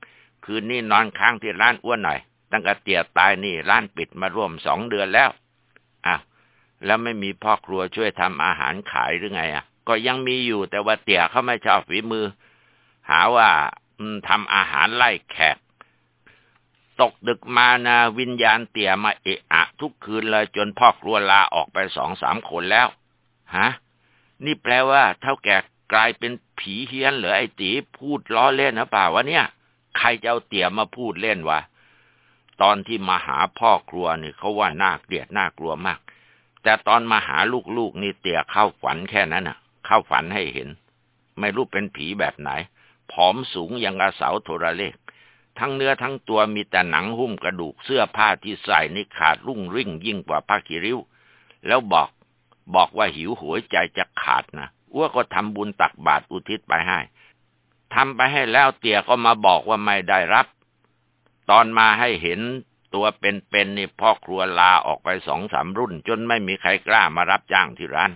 A: คืนนี้นอนค้างที่ร้านอ้วนหน่อย ตั้งแต่เตี่ยตายนี่ร้านปิดมาร่วมสองเดือนแล้วอ้าวแล้วไม่มีพ่อครัวช่วยทำอาหารขายหรือไงอะ ก็ยังมีอยู่แต่ว่าเตี่ยเขาไม่ชอบฝีมือ หาว่าทำอาหารไล่แขก ตกดึกมานะวิญญาณเตี่ยมาเอะอะ ทุกคืนเลยจนพ่อครัวลาออกไปสองสามคนแล้ว ฮะ นี่แปลว่า เท่าแก่กลายเป็นผีเฮี้ยนเหรือไอ้ตีพูดล้อเล่นนะเปล่าวะเนี่ย ใครจะเอาเตี่ยมาพูดเล่นวะตอนที่มาหาพ่อครัวนี่เขาว่าน่าเกลียดน่ากลัวมาก แต่ตอนมาหาลูกๆนี่เตี่ยเข้าฝันแค่นั้นน่ะ เข้าฝันให้เห็น ไม่รู้เป็นผีแบบไหนผอมสูงอย่างอาเสาโทรเลข ทั้งเนื้อทั้งตัวมีแต่หนังหุ้มกระดูกเสื้อผ้าที่ใส่นี่ขาดรุ่งริ่งยิ่งกว่าผ้าขีริ้ว แล้วบอกบอกว่าหิวหัวใจจะขาดนะอ้วก็ทำบุญตักบาตรอุทิศไปให้ทำไปให้แล้วเตี่ยก็มาบอกว่าไม่ได้รับ ตอนมาให้เห็นตัวเป็นๆนี่พ่อครัวลาออกไปสองสามรุ่น จนไม่มีใครกล้ามารับจ้างที่ร้าน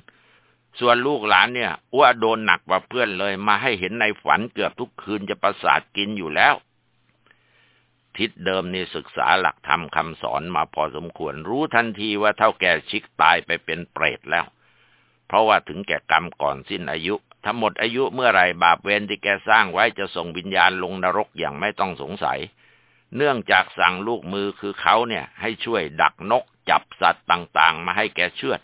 A: ส่วนลูกหลานเนี่ยอ้วโดนหนักกว่าเพื่อนเลย มาให้เห็นในฝันเกือบทุกคืนจะประสาทกินอยู่แล้ว ทิศเดิมนี่ศึกษาหลักธรรมคำสอนมาพอสมควร รู้ทันทีว่าเท่าแก่ชิกตายไปเป็นเปรตแล้ว เพราะว่าถึงแก่กรรมก่อนสิ้นอายุถ้าหมดอายุเมื่อไรบาปเวรที่แกสร้างไว้จะส่งวิญญาณลงนรกอย่างไม่ต้องสงสัย เนื่องจากสั่งลูกมือคือเขาเนี่ย ให้ช่วยดักนกจับสัตว์ต่างๆ มาให้แกเชือด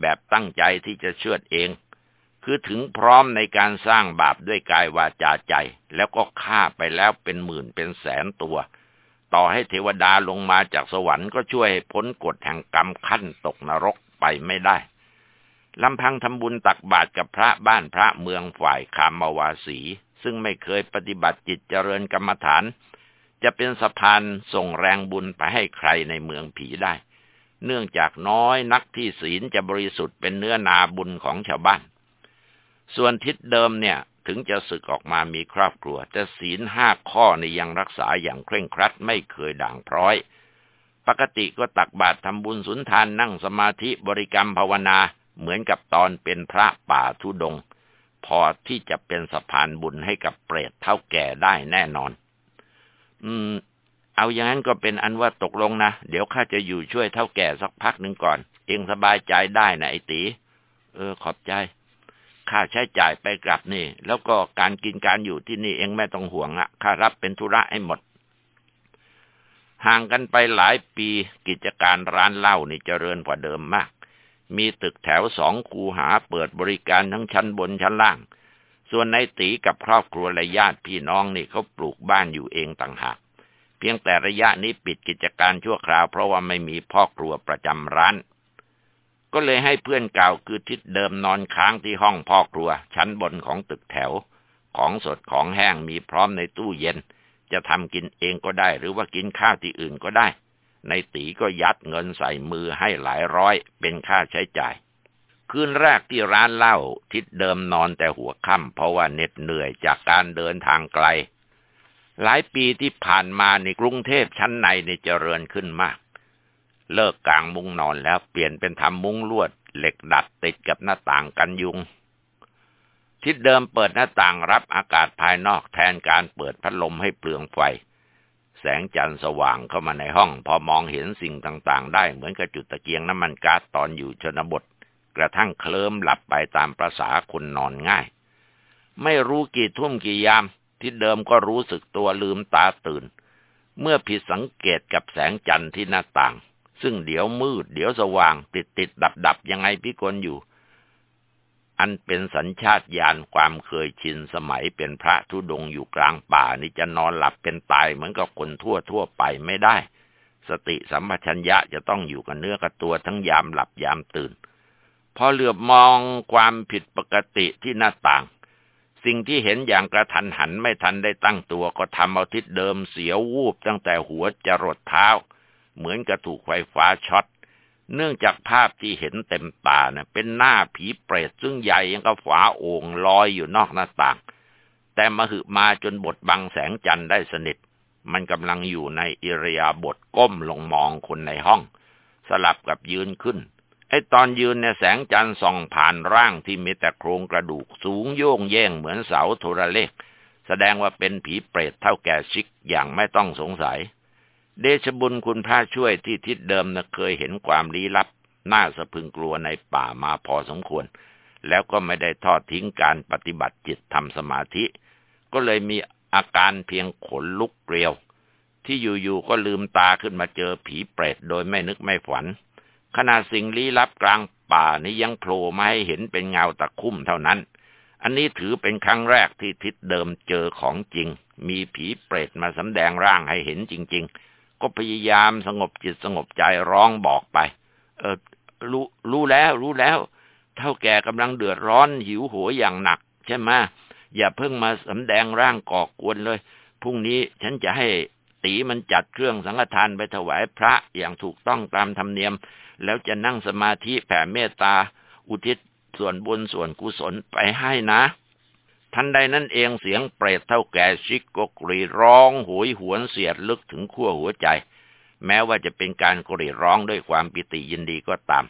A: แบบตั้งใจที่จะเชือดเอง คือถึงพร้อมในการสร้างบาปด้วยกายวาจาใจ แล้วก็ฆ่าไปแล้วเป็นหมื่นเป็นแสนตัว ต่อให้เทวดาลงมาจากสวรรค์ก็ช่วยให้พ้นกฎแห่งกรรมขั้นตกนรกไปไม่ได้ลำพังทำบุญตักบาตรกับพระบ้านพระเมืองฝ่ายคามาวาสี ซึ่งไม่เคยปฏิบัติจิตเจริญกรรมฐาน จะเป็นสะพานส่งแรงบุญไปให้ใครในเมืองผีได้ เนื่องจากน้อยนักที่ศีลจะบริสุทธิ์เป็นเนื้อนาบุญของชาวบ้าน ส่วนทิศเดิมเนี่ย ถึงจะศึกออกมามีครอบครัว แต่ศีลห้าข้อในยังรักษาอย่างเคร่งครัดไม่เคยด่างพร้อย ปกติก็ตักบาตรทำบุญสุนทานนั่งสมาธิบริกรรมภาวนาเหมือนกับตอนเป็นพระป่าทุดง พอที่จะเป็นสะพานบุญให้กับเปรตเท่าแก่ได้แน่นอน อืม เอาอย่างนั้นก็เป็นอันว่าตกลงนะ เดี๋ยวข้าจะอยู่ช่วยเท่าแก่สักพักหนึ่งก่อน เองสบายใจได้นะไอ้ตี เออ ขอบใจ ค่าใช้จ่ายไปกลับนี่ แล้วก็การกินการอยู่ที่นี่เองไม่ต้องห่วงอะข้ารับเป็นธุระให้หมด ห่างกันไปหลายปีกิจการร้านเหล้านี่เจริญกว่าเดิมมาก มีตึกแถวสองคูหาเปิดบริการทั้งชั้นบนชั้นล่าง ส่วนนายตีกับครอบครัวและญาติพี่น้องนี่เขาปลูกบ้านอยู่เองต่างหากเพียงแต่ระยะนี้ปิดกิจการชั่วคราวเพราะว่าไม่มีพ่อครัวประจำร้าน ก็เลยให้เพื่อนเก่าคือทิศเดิมนอนค้างที่ห้องพ่อครัว ชั้นบนของตึกแถว ของสดของแห้งมีพร้อมในตู้เย็น จะทำกินเองก็ได้ หรือว่ากินข้าวที่อื่นก็ได้ ในตีก็ยัดเงินใส่มือให้หลายร้อย เป็นค่าใช้จ่าย คืนแรกที่ร้านเหล้าทิศเดิมนอนแต่หัวค่ำเพราะว่าเหน็ดเหนื่อยจากการเดินทางไกล หลายปีที่ผ่านมาในกรุงเทพชั้นในในเจริญขึ้นมาก เลิกกลางมุ้งนอนแล้วเปลี่ยนเป็นทำมุ้งลวด เหล็กดัดติดกับหน้าต่างกันยุง ทิศเดิมเปิดหน้าต่างรับอากาศภายนอกแทนการเปิดพัดลมให้เปลืองไฟ แสงจันทร์สว่างเข้ามาในห้อง พอมองเห็นสิ่งต่างๆ ได้เหมือนกับจุดตะเกียงน้ำมันก๊าซตอนอยู่ชนบท กระทั่งเคลิ้มหลับไปตามประษาคนนอนง่าย ไม่รู้กี่ทุ่มกี่ยามที่เดิมก็รู้สึกตัวลืมตาตื่น เมื่อผิดสังเกตกับแสงจันทร์ที่หน้าต่าง ซึ่งเดี๋ยวมืด เดี๋ยวสว่างติดติดดับดับยังไงพิกลอยู่ อันเป็นสัญชาตญาณความเคยชินสมัยเป็นพระธุดงอยู่กลางป่านี่จะนอนหลับเป็นตายเหมือนกับคนทั่วทั่วไปไม่ได้ สติสัมปชัญญะจะต้องอยู่กับเนื้อกับตัวทั้งยามหลับยามตื่น พอเหลือบมองความผิดปกติที่หน้าต่างสิ่งที่เห็นอย่างกระทันหันไม่ทันได้ตั้งตัวก็ทำเอาทิศเดิมเสียววูบตั้งแต่หัวจรดเท้า เหมือนกระถูกไฟฟ้าช็อต เนื่องจากภาพที่เห็นเต็มตานะเป็นหน้าผีเปรตซึ่งใหญ่ยังกับฝาโอ่งลอยอยู่นอกหน้าต่าง แต่มาหึมาจนบดบังแสงจันทร์ได้สนิท มันกำลังอยู่ในอิริยาบถก้มลงมองคนในห้อง สลับกับยืนขึ้นไอ้ตอนยืนเนี่ยแสงจันทร์ส่องผ่านร่างที่มีแต่โครงกระดูกสูงโย่งแย่งเหมือนเสาโทรเลข แสดงว่าเป็นผีเปรตเท่าแก่ชิกอย่างไม่ต้องสงสัย เดชบุญคุณพระช่วยที่ทิศเดิมนะเคยเห็นความลี้ลับ น่าสะพึงกลัวในป่ามาพอสมควร แล้วก็ไม่ได้ทอดทิ้งการปฏิบัติจิตทำสมาธิ ก็เลยมีอาการเพียงขนลุกเกลียว ที่อยู่ๆก็ลืมตาขึ้นมาเจอผีเปรตโดยไม่นึกไม่ฝัน ขณะสิ่งลี้ลับกลางป่านี้ยังโผล่มาให้เห็นเป็นเงาตะคุ่มเท่านั้น อันนี้ถือเป็นครั้งแรกที่ทิศเดิมเจอของจริง มีผีเปรตมาสำแดงร่างให้เห็นจริง ๆ ก็พยายามสงบจิตสงบใจร้องบอกไป เออรู้รู้แล้ว รู้แล้ว เท่าแก่กำลังเดือดร้อนหิวโหยอย่างหนัก ใช่ไหมอย่าเพิ่งมาสำแดงร่างก่อกวนเลยพรุ่งนี้ฉันจะให้ตีมันจัดเครื่องสังฆทานไปถวายพระอย่างถูกต้องตามธรรมเนียม แล้วจะนั่งสมาธิแผ่เมตตา อุทิศส่วนบุญส่วนกุศลไปให้นะ ทันใดนั้นเองเสียงเปรตเท่าแก่ชิกก็กรีร้องหวยหวนเสียดลึกถึงขั้วหัวใจ แม้ว่าจะเป็นการกรีร้องด้วยความปิติยินดีก็ตาม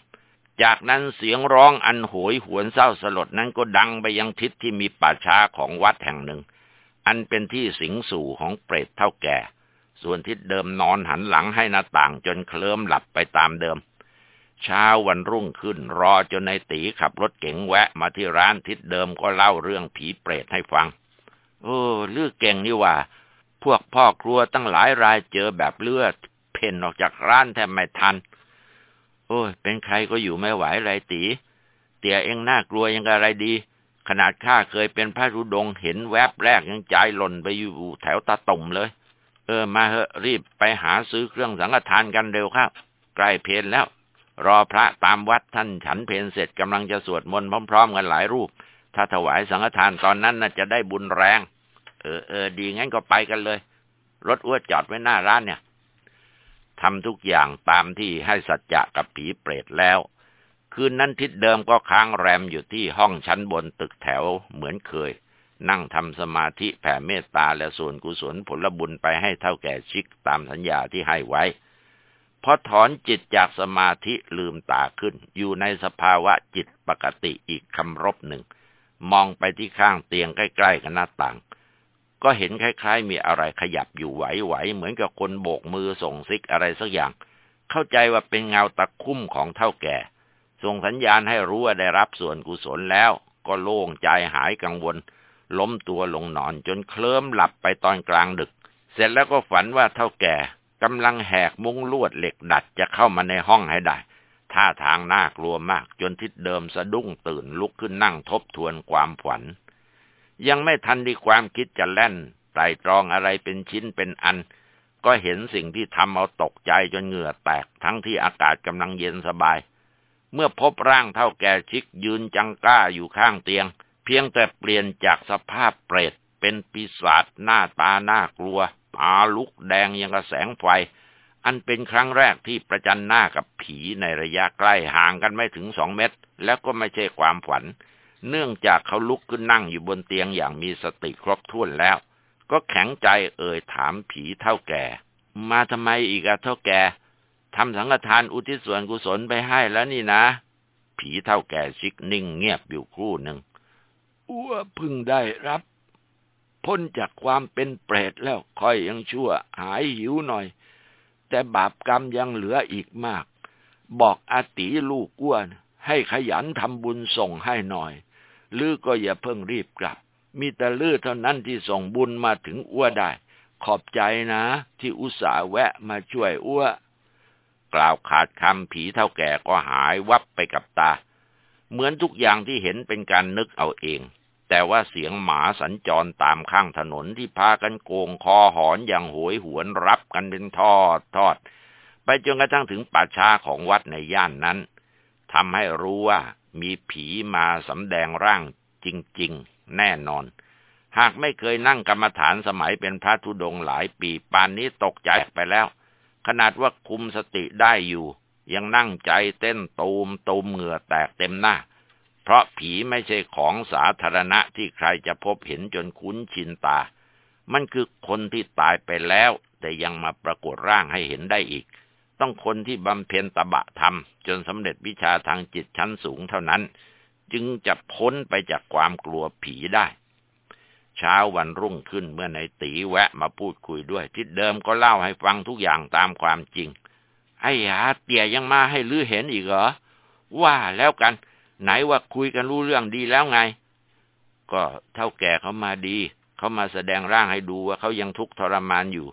A: จากนั้นเสียงร้องอันโหยหวนเศร้าสลดนั้นก็ดังไปยังทิศที่มีป่าช้าของวัดแห่งหนึ่ง อันเป็นที่สิงสู่ของเปรตเท่าแก่ ส่วนทิศเดิมนอนหันหลังให้หน้าต่างจนเคลิ้มหลับไปตามเดิม เช้าวันรุ่งขึ้น รอจนในตีขับรถเก๋งแวะมาที่ร้านทิศเดิมก็เล่าเรื่องผีเปรตให้ฟัง โอ้ลือเก่งนี่ว่า พวกพ่อครัวตั้งหลายรายเจอแบบเลือด เพ่นออกจากร้านแทบไม่ทัน โอ้ย เป็นใครก็อยู่ไม่ไหวไรตี เตี่ยเองน่ากลัวยังอะไรดี ขนาดข้าเคยเป็นพระรุดงเห็นแวบแรกยังใจหล่นไปอยู่แถวตาตุ่มเลย เออมาเหอะรีบไปหาซื้อเครื่องสังฆทานกันเร็วครับใกล้เพลนแล้ว รอพระตามวัดท่านฉันเพนเสร็จกำลังจะสวดมนต์พร้อม ๆ กันหลายรูป ถ้าถวายสังฆทานตอนนั้นน่าจะได้บุญแรง เออเออดีงั้นก็ไปกันเลย รถอ้วจอดไว้หน้าร้านเนี่ยทำทุกอย่างตามที่ให้สัจจะกับผีเปรตแล้ว คืนนั้นทิศเดิมก็ค้างแรมอยู่ที่ห้องชั้นบนตึกแถวเหมือนเคย นั่งทำสมาธิแผ่เมตตาและส่วนกุศลผลบุญไปให้เท่าแก่ชิกตามสัญญาที่ให้ไว้ พอถอนจิตจากสมาธิลืมตาขึ้น อยู่ในสภาวะจิตปกติอีกคำรบหนึ่ง มองไปที่ข้างเตียงใกล้ๆกับหน้าต่าง ก็เห็นคล้ายๆ มีอะไรขยับอยู่ไหวๆเหมือนกับคนโบกมือส่งซิกอะไรสักอย่าง เข้าใจว่าเป็นเงาตะคุ่มของเท่าแก่ ส่งสัญญาณให้รู้ว่าได้รับส่วนกุศลแล้ว ก็โล่งใจหายกังวล ล้มตัวลงนอนจนเคลิ้มหลับไปตอนกลางดึก เสร็จแล้วก็ฝันว่าเท่าแก่ กำลังแหกมุ้งลวดเหล็กดัดจะเข้ามาในห้องให้ได้ ท่าทางน่ากลัวมากจนทิศเดิมสะดุ้งตื่นลุกขึ้นนั่งทบทวนความฝัน ยังไม่ทันที่ความคิดจะแล่นไตรตรองอะไรเป็นชิ้นเป็นอัน ก็เห็นสิ่งที่ทำเอาตกใจจนเหงื่อแตกทั้งที่อากาศกำลังเย็นสบาย เมื่อพบร่างเท่าแก่ชิกยืนจังก้าอยู่ข้างเตียง เพียงแต่เปลี่ยนจากสภาพเปรตเป็นปีศาจหน้าตาน่ากลัว ตาลุกแดงยังกระแสงไฟ อันเป็นครั้งแรกที่ประจันหน้ากับผีในระยะใกล้ห่างกันไม่ถึงสองเมตร แล้วก็ไม่ใช่ความฝัน เนื่องจากเขาลุกขึ้นนั่งอยู่บนเตียงอย่างมีสติครบถ้วนแล้ว ก็แข็งใจเอ่ยถามผีเท่าแก่ มาทำไมอีกอะเท่าแก่ทำสังฆทานอุทิศส่วนกุศลไปให้แล้วนี่นะ ผีเท่าแก่ชิกนิ่งเงียบอยู่ครู่หนึ่งอ้วพึ่งได้รับ พ้นจากความเป็นเปรตแล้วค่อยยังชั่ว หายหิวหน่อย แต่บาปกรรมยังเหลืออีกมาก บอกอาติลูกอ้วน ให้ขยันทำบุญส่งให้หน่อยลือก็อย่าเพิ่งรีบกลับ มีแต่ลือเท่านั้นที่ส่งบุญมาถึงอ้วได้ ขอบใจนะ ที่อุตส่าห์แวะมาช่วยอ้วกล่าวขาดคำผีเท่าแก่ก็หายวับไปกับตา เหมือนทุกอย่างที่เห็นเป็นการนึกเอาเอง แต่ว่าเสียงหมาสัญจรตามข้างถนนที่พากันโกงคอหอนอย่างโหยหวนรับกันเป็นทอดทอด ไปจนกระทั่งถึงป่าช้าของวัดในย่านนั้นทำให้รู้ว่ามีผีมาสำแดงร่างจริง ๆ แน่นอน หากไม่เคยนั่งกรรมฐานสมัยเป็นพระธุดงหลายปีปานนี้ตกใจไปแล้ว ขนาดว่าคุมสติได้อยู่ ยังนั่งใจเต้นตูมตูมเหงื่อแตกเต็มหน้า ราะผีไม่ใช่ของสาธารณะที่ใครจะพบเห็นจนคุ้นชินตา มันคือคนที่ตายไปแล้ว แต่ยังมาปรากฏร่างให้เห็นได้อีก ต้องคนที่บำเพ็ญตบะธรรม จนสำเร็จวิชาทางจิตชั้นสูงเท่านั้น จึงจะพ้นไปจากความกลัวผีได้ เช้าวันรุ่งขึ้นเมื่อนตีแวะมาพูดคุยด้วยทิศเดิมก็เล่าให้ฟังทุกอย่างตามความจริง ไอ้หาเตี่ยยังมาให้ลือเห็นอีกเหรอว่าแล้วกัน ไหนว่าคุยกันรู้เรื่องดีแล้วไง ก็เท่าแก่เขามาดี เขามาแสดงร่างให้ดูว่าเขายังทุกข์ทรมานอยู่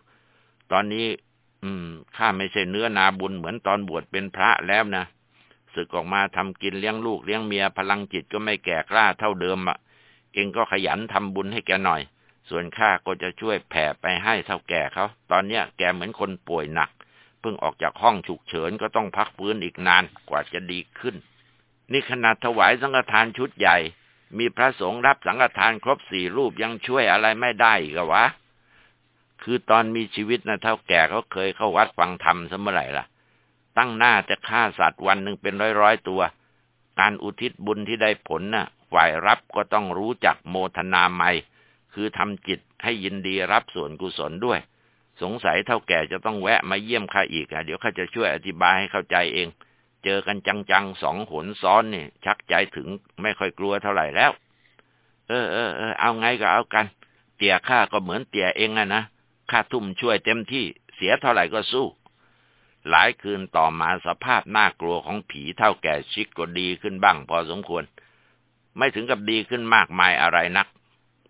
A: ตอนนี้ อืมข้าไม่ใช่เนื้อนาบุญเหมือนตอนบวชเป็นพระแล้วนะสึกออกมาทำกินเลี้ยงลูกเลี้ยงเมียพลังจิตก็ไม่แก่กล้าเท่าเดิมอะ่ะ เองก็ขยันทำบุญให้แกหน่อย ส่วนข้าก็จะช่วยแผ่ไปให้เท่าแก่เขา ตอนเนี้ยแกเหมือนคนป่วยหนัก เพิ่งออกจากห้องฉุกเฉินก็ต้องพักฟื้นอีกนานกว่าจะดีขึ้น นี่ขนาดถวายสังฆทานชุดใหญ่ มีพระสงฆ์รับสังฆทานครบสี่รูปยังช่วยอะไรไม่ได้อีกวะ คือตอนมีชีวิตนะเท่าแก่เขาเคยเข้าวัดฟังธรรมสมัยล่ะ ตั้งหน้าจะฆ่าสัตว์วันหนึ่งเป็นร้อยร้อยตัว การอุทิศบุญที่ได้ผลนะ่ะ ฝ่ายรับก็ต้องรู้จักโมทนาไมคือทำจิตให้ยินดีรับส่วนกุศลด้วย สงสัยเท่าแก่จะต้องแวะมาเยี่ยมข้าอีกอะเดี๋ยวข้าจะช่วยอธิบายให้เข้าใจเอง เจอกันจังๆสองหนซ้อนนี่ชักใจถึงไม่ค่อยกลัวเท่าไหร่แล้ว เออเออเออเอาไงก็เอากัน เตี่ยข้าก็เหมือนเตี่ยเองอะนะข้าทุ่มช่วยเต็มที่เสียเท่าไหร่ก็สู้ หลายคืนต่อมาสภาพน่ากลัวของผีเท่าแก่ชิกก็ดีขึ้นบ้างพอสมควร ไม่ถึงกับดีขึ้นมากมายอะไรนัก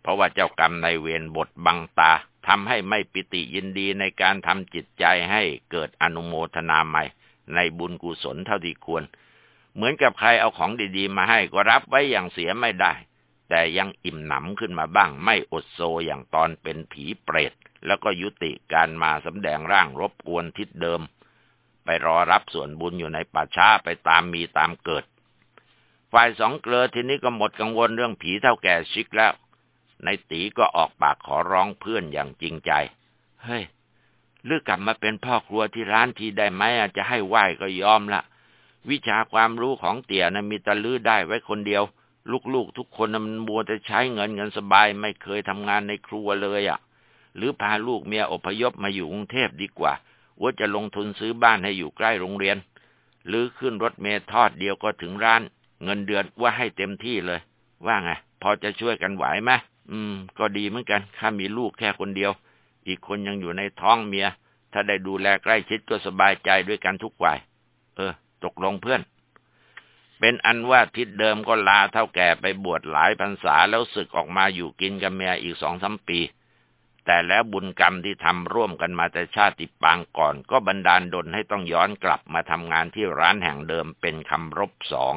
A: เพราะว่าเจ้ากรรมในเวรบทบังตาทำให้ไม่ปิติยินดีในการทำจิตใจให้เกิดอนุโมทนาใหม่ ในบุญกุศลเท่าที่ควร เหมือนกับใครเอาของดีๆ มาให้ก็รับไว้อย่างเสียไม่ได้ แต่ยังอิ่มหนำขึ้นมาบ้าง ไม่อดโซอย่างตอนเป็นผีเปรตแล้วก็ยุติการมาสำแดงร่างรบกวนทิศเดิม ไปรอรับส่วนบุญอยู่ในป่าช้าไปตามมีตามเกิด ฝ่ายสองเกลือทีนี้ก็หมดกังวลเรื่องผีเท่าแก่ชิกแล้ว ในตีก็ออกปากขอร้องเพื่อนอย่างจริงใจ เฮ้ย หรือกลับมาเป็นพ่อครัวที่ร้านทีได้ไหมอาจจะให้ไหวก็ยอมละวิชาความรู้ของเตี่ยนะมีตะลื้อได้ไว้คนเดียว ลูกๆทุกคนมันมัวจะใช้เงินเงินสบายไม่เคยทำงานในครัวเลยอะ่ะ หรือพาลูกเมียอพยพมาอยู่กรุงเทพดีกว่าว่าจะลงทุนซื้อบ้านให้อยู่ใกล้โรงเรียน หรือขึ้นรถเมล์ทอดเดียวก็ถึงร้าน เงินเดือนว่าให้เต็มที่เลย ว่าไงพอจะช่วยกันไหวไหมอืม ก็ดีเหมือนกันข้ามีลูกแค่คนเดียว อีกคนยังอยู่ในท้องเมีย ถ้าได้ดูแลใกล้ชิดก็สบายใจด้วยกันทุกวัยเออ ตกลงเพื่อน เป็นอันว่าทิศเดิมก็ลาเท่าแก่ไปบวชหลายพรรษาแล้วศึกออกมาอยู่กินกับเมียอีกสองสามปี แต่แล้วบุญกรรมที่ทำร่วมกันมาแต่ชาติปางก่อน ก็บันดาลดลให้ต้องย้อนกลับมาทำงานที่ร้านแห่งเดิมเป็นคำรบสอง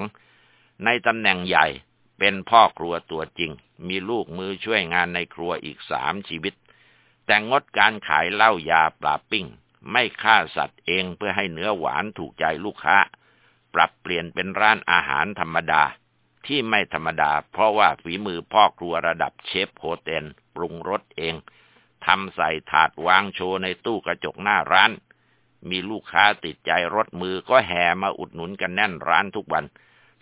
A: ในตำแหน่งใหญ่เป็นพ่อครัวตัวจริง มีลูกมือช่วยงานในครัวอีกสามชีวิต แต่งดการขายเหล้ายาปลาปิ้ง ไม่ฆ่าสัตว์เองเพื่อให้เนื้อหวานถูกใจลูกค้า ปรับเปลี่ยนเป็นร้านอาหารธรรมดา ที่ไม่ธรรมดา เพราะว่าฝีมือพ่อครัวระดับเชฟโฮเทลปรุงรสเองทำใส่ถาดวางโชว์ในตู้กระจกหน้าร้าน มีลูกค้าติดใจรถมือก็แห่มาอุดหนุนกันแน่นร้านทุกวัน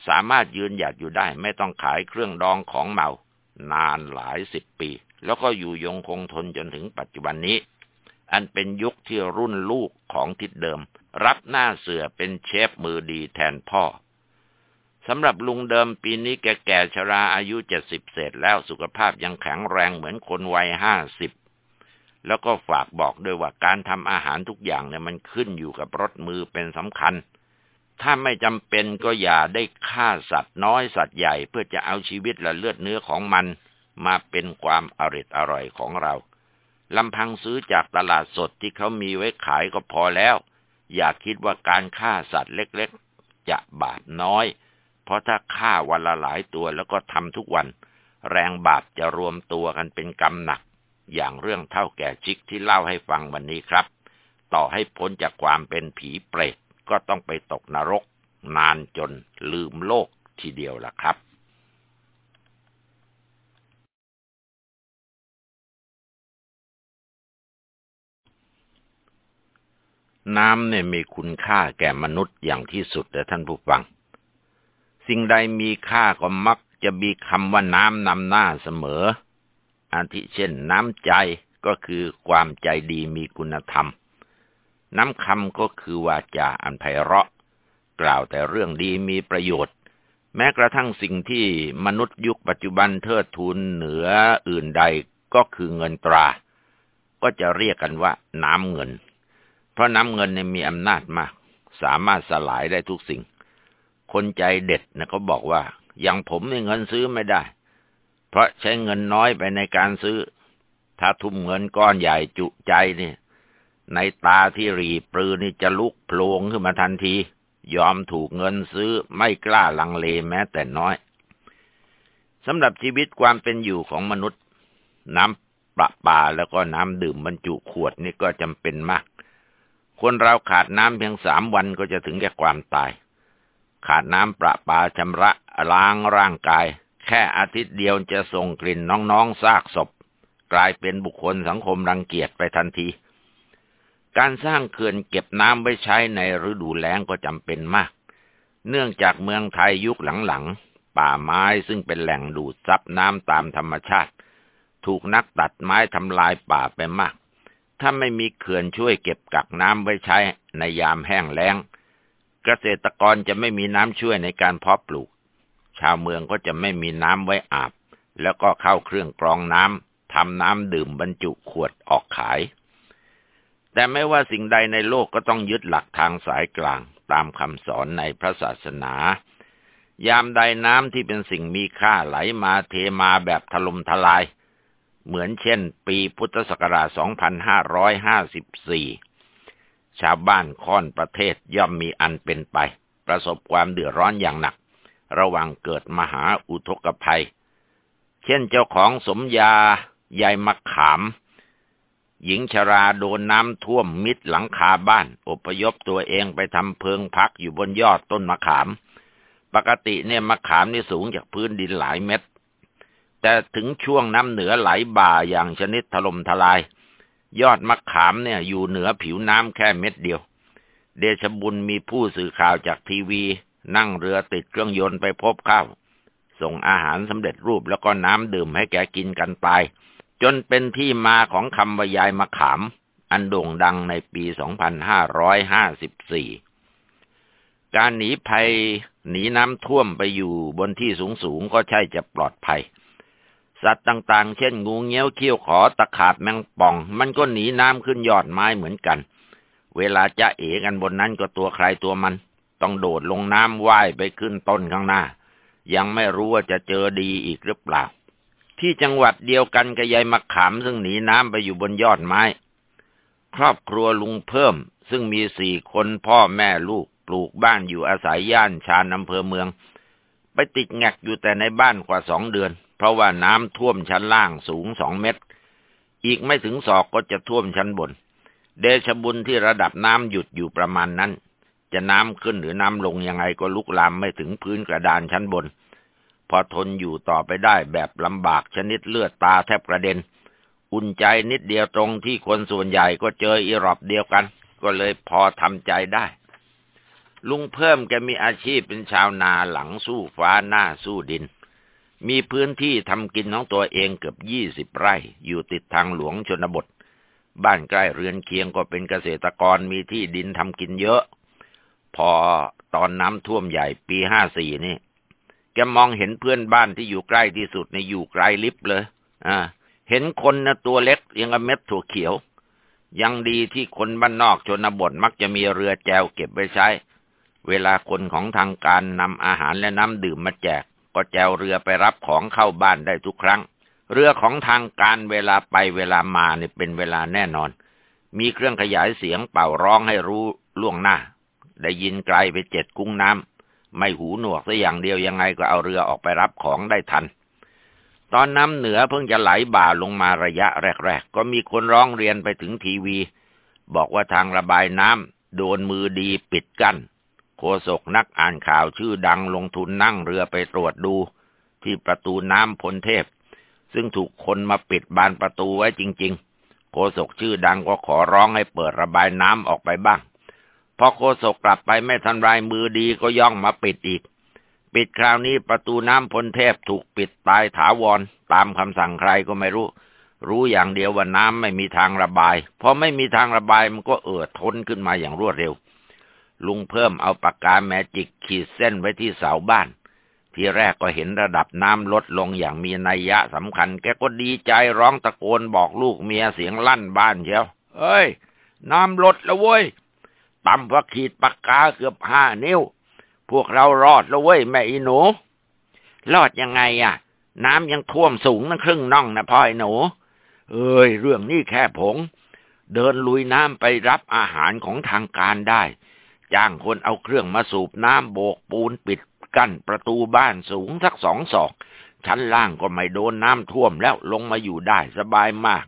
A: สามารถยืนหยัดอยู่ได้ไม่ต้องขายเครื่องดองของเมา นานหลายสิบปี แล้วก็อยู่ยงคงทนจนถึงปัจจุบันนี้ อันเป็นยุคที่รุ่นลูกของทิศเดิม รับหน้าเสือเป็นเชฟมือดีแทนพ่อสำหรับลุงเดิมปีนี้แก่ๆชราอายุเจ็ดสิบเศษแล้วสุขภาพยังแข็งแรงเหมือนคนวัยห้าสิบแล้วก็ฝากบอกด้วยว่าการทำอาหารทุกอย่างเนี่ยมันขึ้นอยู่กับรสมือเป็นสำคัญ ถ้าไม่จำเป็นก็อย่าได้ฆ่าสัตว์น้อยสัตว์ใหญ่เพื่อจะเอาชีวิตและเลือดเนื้อของมัน มาเป็นความอริดอร่อยของเราลำพังซื้อจากตลาดสดที่เขามีไว้ขายก็พอแล้ว อย่าคิดว่าการฆ่าสัตว์เล็กๆ จะบาปน้อย เพราะถ้าฆ่าวันละหลายตัวแล้วก็ทำทุกวัน แรงบาปจะรวมตัวกันเป็นกรรมหนัก อย่างเรื่องเท่าแก่ชิกที่เล่าให้ฟังวันนี้ครับ ต่อให้พ้นจากความเป็นผีเปรตก็ต้องไปตกนรก นานจนลืมโลกทีเดียวล่ะครับ น้ำเนี่ยมีคุณค่าแก่มนุษย์อย่างที่สุดแต่ท่านผู้ฟัง สิ่งใดมีค่าก็มักจะมีคำว่าน้ำนำหน้าเสมอ อาทิเช่น น้ำใจก็คือความใจดีมีคุณธรรม น้ำคำก็คือวาจาอันไพเราะ กล่าวแต่เรื่องดีมีประโยชน์ แม้กระทั่งสิ่งที่มนุษย์ยุคปัจจุบันเทิดทูนเหนืออื่นใดก็คือเงินตรา ก็จะเรียกกันว่าน้ำเงิน เพราะน้ำเงินเนี่ยมีอำนาจมาก สามารถสลายได้ทุกสิ่ง คนใจเด็ดนะเขาบอกว่า อย่างผมเนี่ยเงินซื้อไม่ได้ เพราะใช้เงินน้อยไปในการซื้อ ถ้าทุ่มเงินก้อนใหญ่จุใจเนี่ย ในตาที่รีปรือนี่จะลุกโผลงขึ้นมาทันที ยอมถูกเงินซื้อไม่กล้าลังเลแม้แต่น้อยสำหรับชีวิตความเป็นอยู่ของมนุษย์ น้ำประปาแล้วก็น้ำดื่มบรรจุขวดนี่ก็จำเป็นมาก คนเราขาดน้ำเพียงสามวันก็จะถึงแก่ความตาย ขาดน้ำประปาชำระล้างร่างกาย แค่อาทิตย์เดียวจะส่งกลิ่นน้องๆซากศพ กลายเป็นบุคคลสังคมรังเกียจไปทันที การสร้างเขื่อนเก็บน้ำไว้ใช้ในฤดูแล้งก็จำเป็นมาก เนื่องจากเมืองไทยยุคหลังๆ ป่าไม้ซึ่งเป็นแหล่งดูดซับน้ำตามธรรมชาติ ถูกนักตัดไม้ทำลายป่าไปมาก ถ้าไม่มีเขื่อนช่วยเก็บกักน้ำไว้ใช้ในยามแห้งแล้ง เกษตรกรจะไม่มีน้ำช่วยในการเพาะปลูก ชาวเมืองก็จะไม่มีน้ำไว้อาบ แล้วก็เข้าเครื่องกรองน้ำทำน้ำดื่มบรรจุขวดออกขาย แต่ไม่ว่าสิ่งใดในโลกก็ต้องยึดหลักทางสายกลางตามคำสอนในพระศาสนา ยามใดน้ำที่เป็นสิ่งมีค่าไหลมาเทมาแบบถล่มทลาย เหมือนเช่น ปีพุทธศักราช 2554 ชาวบ้านค่อนประเทศย่อมมีอันเป็นไป ประสบความเดือดร้อนอย่างหนัก ระหวังเกิดมหาอุทกภัย เช่นเจ้าของสมยายายมะขาม หญิงชราโดนน้ำท่วมมิดหลังคาบ้าน อพยพตัวเองไปทำเพิงพักอยู่บนยอดต้นมะขาม ปกติเนี่ยมะขามนี่สูงจากพื้นดินหลายเมตร แต่ถึงช่วงน้ำเหนือไหลบ่าอย่างชนิดถล่มทลาย ยอดมะขามเนี่ยอยู่เหนือผิวน้ำแค่เม็ดเดียว เดชบุญมีผู้สื่อข่าวจากทีวี นั่งเรือติดเครื่องยนต์ไปพบเข้า ส่งอาหารสำเร็จรูปแล้วก็น้ำดื่มให้แกกินกันไปจนเป็นที่มาของคำว่ายายมะขาม อันโด่งดังในปี 2554 การหนีภัยหนีน้ำท่วมไปอยู่บนที่สูงๆก็ใช่จะปลอดภัย สัตว์ต่างๆ เช่น งูเงี้ยวเขี้ยวขอตะขาบแมงป่อง มันก็หนีน้ำขึ้นยอดไม้เหมือนกัน เวลาจะเอกันบนนั้นก็ตัวใครตัวมัน ต้องโดดลงน้ำว่ายไปขึ้นต้นข้างหน้า ยังไม่รู้ว่าจะเจอดีอีกหรือเปล่า ที่จังหวัดเดียวกันกับยายมะขามซึ่งหนีน้ำไปอยู่บนยอดไม้ ครอบครัวลุงเพิ่ม ซึ่งมีสี่คนพ่อแม่ลูกปลูกบ้านอยู่อาศัยย่านชานอำเภอเมือง ไปติดแงกอยู่แต่ในบ้านกว่าสองเดือน เพราะว่าน้ำท่วมชั้นล่างสูงสองเมตร อีกไม่ถึงศอกก็จะท่วมชั้นบน เดชบุญที่ระดับน้ำหยุดอยู่ประมาณนั้น จะน้ำขึ้นหรือน้ำลงยังไงก็ลุกลามไม่ถึงพื้นกระดานชั้นบน พอทนอยู่ต่อไปได้แบบลำบากชนิดเลือดตาแทบกระเด็น อุ่นใจนิดเดียวตรงที่คนส่วนใหญ่ก็เจออีรอบเดียวกัน ก็เลยพอทำใจได้ลุงเพิ่มแกมีอาชีพเป็นชาวนาหลังสู้ฟ้าหน้าสู้ดิน มีพื้นที่ทำกินของตัวเองเกือบยี่สิบไร่อยู่ติดทางหลวงชนบท บ้านใกล้เรือนเคียงก็เป็นเกษตรกรมีที่ดินทำกินเยอะ พอตอนน้ำท่วมใหญ่ปีห้าสี่นี่ แกมองเห็นเพื่อนบ้านที่อยู่ใกล้ที่สุดในอยู่ไกลลิบเลย อ่า เห็นคนนะตัวเล็กยังเม็ดถั่วเขียว ยังดีที่คนบ้านนอกชนบทมักจะมีเรือแจวเก็บไว้ใช้ เวลาคนของทางการนำอาหารและน้ำดื่มมาแจก ก็แจวเรือไปรับของเข้าบ้านได้ทุกครั้ง เรือของทางการเวลาไปเวลามาเนี่ยเป็นเวลาแน่นอน มีเครื่องขยายเสียงเป่าร้องให้รู้ล่วงหน้า ได้ยินไกลไปเจ็ดกุ้งน้ำไม่หูหนวกซะอย่างเดียวยังไงก็เอาเรือออกไปรับของได้ทัน ตอนน้ำเหนือเพิ่งจะไหลบ่าลงมาระยะแรกๆก็มีคนร้องเรียนไปถึงทีวี บอกว่าทางระบายน้ำโดนมือดีปิดกั้น โฆษกนักอ่านข่าวชื่อดังลงทุนนั่งเรือไปตรวจดู ที่ประตูน้ำพลเทพ ซึ่งถูกคนมาปิดบานประตูไว้จริง ๆ โฆษกชื่อดังก็ขอร้องให้เปิดระบายน้ำออกไปบ้าง พอโฆษกกลับไปไม่ทันไรมือดีก็ย่องมาปิดอีก ปิดคราวนี้ประตูน้ำพลเทพถูกปิดตายถาวรตามคำสั่งใครก็ไม่รู้ รู้อย่างเดียวว่าน้ำไม่มีทางระบายพอไม่มีทางระบายมันก็เอ่อท้นขึ้นมาอย่างรวดเร็ว ลุงเพิ่มเอาปากกาแมจิกขีดเส้นไว้ที่เสาบ้าน ที่แรกก็เห็นระดับน้ำลดลงอย่างมีนัยยะสำคัญ แกก็ดีใจร้องตะโกนบอกลูกเมียเสียงลั่นบ้านเชียวเอ้ย น้ำลดแล้วเว้ยต่ำกว่าขีดปากกาเกือบห้านิ้ว พวกเรารอดแล้วเว้ยแม่อีหนู รอดยังไงอะ น้ำยังท่วมสูงนั่งครึ่งน่องนะพ่อไอ้หนู เอ้ย เรื่องนี้แค่ผง เดินลุยน้ำไปรับอาหารของทางการได้ จ้างคนเอาเครื่องมาสูบน้ำโบกปูนปิดกั้นประตูบ้านสูงสักสองศอก ชั้นล่างก็ไม่โดนน้ำท่วมแล้วลงมาอยู่ได้สบายมาก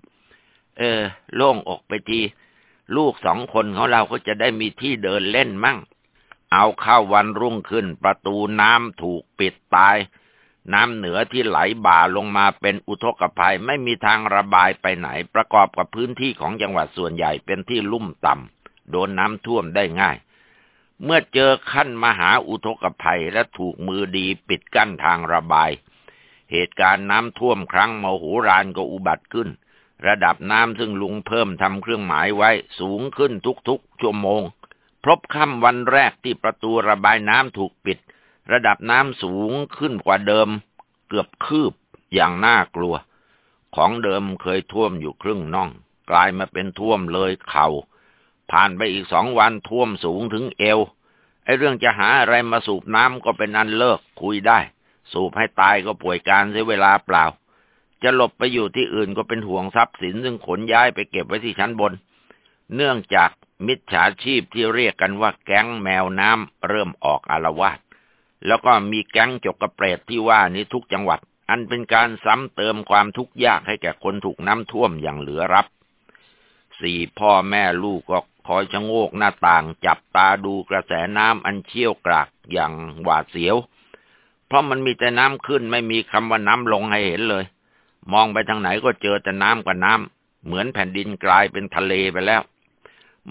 A: เออ โล่งอกไปที ลูกสองคนของเราก็จะได้มีที่เดินเล่นมั่ง เอาเข้าวันรุ่งขึ้นประตูน้ำถูกปิดตาย น้ำเหนือที่ไหลบ่าลงมาเป็นอุทกภัยไม่มีทางระบายไปไหน ประกอบกับพื้นที่ของจังหวัดส่วนใหญ่เป็นที่ลุ่มต่ำโดนน้ำท่วมได้ง่าย เมื่อเจอขั้นมหาอุทกภัยและถูกมือดีปิดกั้นทางระบาย เหตุการณ์น้ำท่วมครั้งมโหฬารก็อุบัติขึ้น ระดับน้ำซึ่งลุงเพิ่มทำเครื่องหมายไว้สูงขึ้นทุกๆชั่วโมง พบค่ำวันแรกที่ประตูระบายน้ำถูกปิด ระดับน้ำสูงขึ้นกว่าเดิม เกือบคืบอย่างน่ากลัว ของเดิมเคยท่วมอยู่ครึ่งน่อง กลายมาเป็นท่วมเลยเขา่า ผ่านไปอีกสองวันท่วมสูงถึงเอว ไอ้เรื่องจะหาอะไรมาสูบน้ำก็เป็นอันเลิกคุยได้ สูบให้ตายก็ป่วยการเสียเวลาเปล่า จะหลบไปอยู่ที่อื่นก็เป็นห่วงทรัพย์สินซึ่งขนย้ายไปเก็บไว้ที่ชั้นบน เนื่องจากมิจฉาชีพที่เรียกกันว่าแก๊งแมวน้ำเริ่มออกอารวาสแล้วก็มีแก๊งจกกระเปรตที่ว่านี้ทุกจังหวัด อันเป็นการซ้ำเติมความทุกข์ยากให้แก่คนถูกน้ำท่วมอย่างเหลือรับ สี่พ่อแม่ลูกก็ คอยชะโงกหน้าต่างจับตาดูกระแสน้ำอันเชี่ยวกรากอย่างหวาดเสียว เพราะมันมีแต่น้ำขึ้นไม่มีคำว่าน้ำลงให้เห็นเลย มองไปทางไหนก็เจอแต่น้ำกับน้ำเหมือนแผ่นดินกลายเป็นทะเลไปแล้ว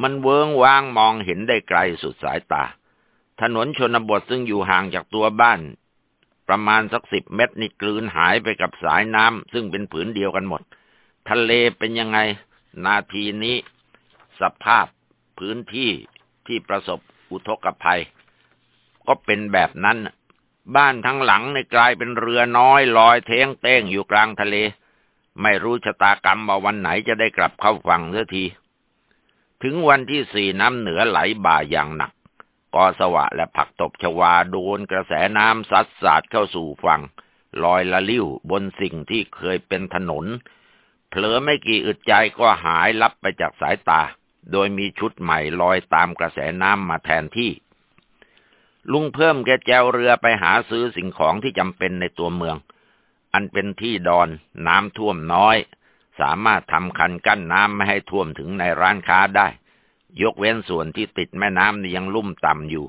A: มันเวิงว้างมองเห็นได้ไกลสุดสายตา ถนนชนบทซึ่งอยู่ห่างจากตัวบ้าน ประมาณสักสิบเมตรนี่กลืนหายไปกับสายน้ำซึ่งเป็นผืนเดียวกันหมด ทะเลเป็นยังไง นาทีนี้ สภาพ พื้นที่ที่ประสบอุทกภัย ก็เป็นแบบนั้น บ้านทั้งหลังในกลายเป็นเรือน้อยลอยเท้งเต้งอยู่กลางทะเล ไม่รู้ชะตากรรมว่าวันไหนจะได้กลับเข้าฝั่งเสียที ถึงวันที่สี่น้ำเหนือไหลบ่าอย่างหนักกอสวะและผักตบชวาโดนกระแสน้ำซัดสาดเข้าสู่ฝั่ง ลอยละลิ้วบนสิ่งที่เคยเป็นถนน เผลอไม่กี่อึดใจก็หายลับไปจากสายตา โดยมีชุดใหม่ลอยตามกระแสน้ำมาแทนที่ ลุงเพิ่มแกแจวเรือไปหาซื้อสิ่งของที่จำเป็นในตัวเมือง อันเป็นที่ดอนน้ำท่วมน้อย
B: สามารถทำคันกั้นน้ำไม่ให้ท่วมถึงในร้านค้าได้ ยกเว้นส่วนที่ติดแม่น้ำยังลุ่มต่ำอยู่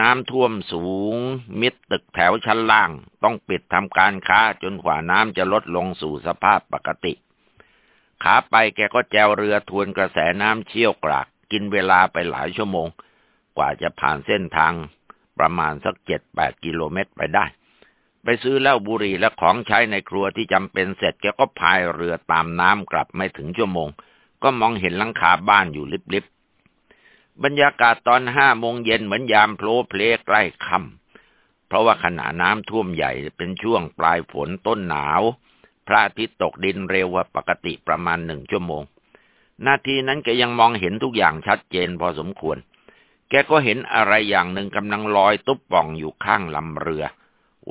B: น้ำท่วมสูง มิดตึกแถวชั้นล่าง ต้องปิดทำการค้าจนกว่าน้ำจะลดลงสู่สภาพปกติ ขาไปแกก็แจวเรือทวนกระแสน้ำเชี่ยวกราก กินเวลาไปหลายชั่วโมง กว่าจะผ่านเส้นทางประมาณสักเจ็ดแปดกิโลเมตรไปได้ ไปซื้อเหล้าบุหรี่และของใช้ในครัวที่จำเป็นเสร็จแกก็พายเรือตามน้ำกลับไม่ถึงชั่วโมง ก็มองเห็นหลังคาบ้านอยู่ลิบๆบรรยากาศตอนห้าโมงเย็นเหมือนยามโผล่เพลใกล้ค่ำเพราะว่าขณะน้ำท่วมใหญ่เป็นช่วงปลายฝนต้นหนาว พระอาทิตย์ตกดินเร็วกว่าปกติประมาณหนึ่งชั่วโมง นาทีนั้นแกยังมองเห็นทุกอย่างชัดเจนพอสมควร แกก็เห็นอะไรอย่างหนึ่งกำลังลอยตุ๊บป่องอยู่ข้างลำเรือ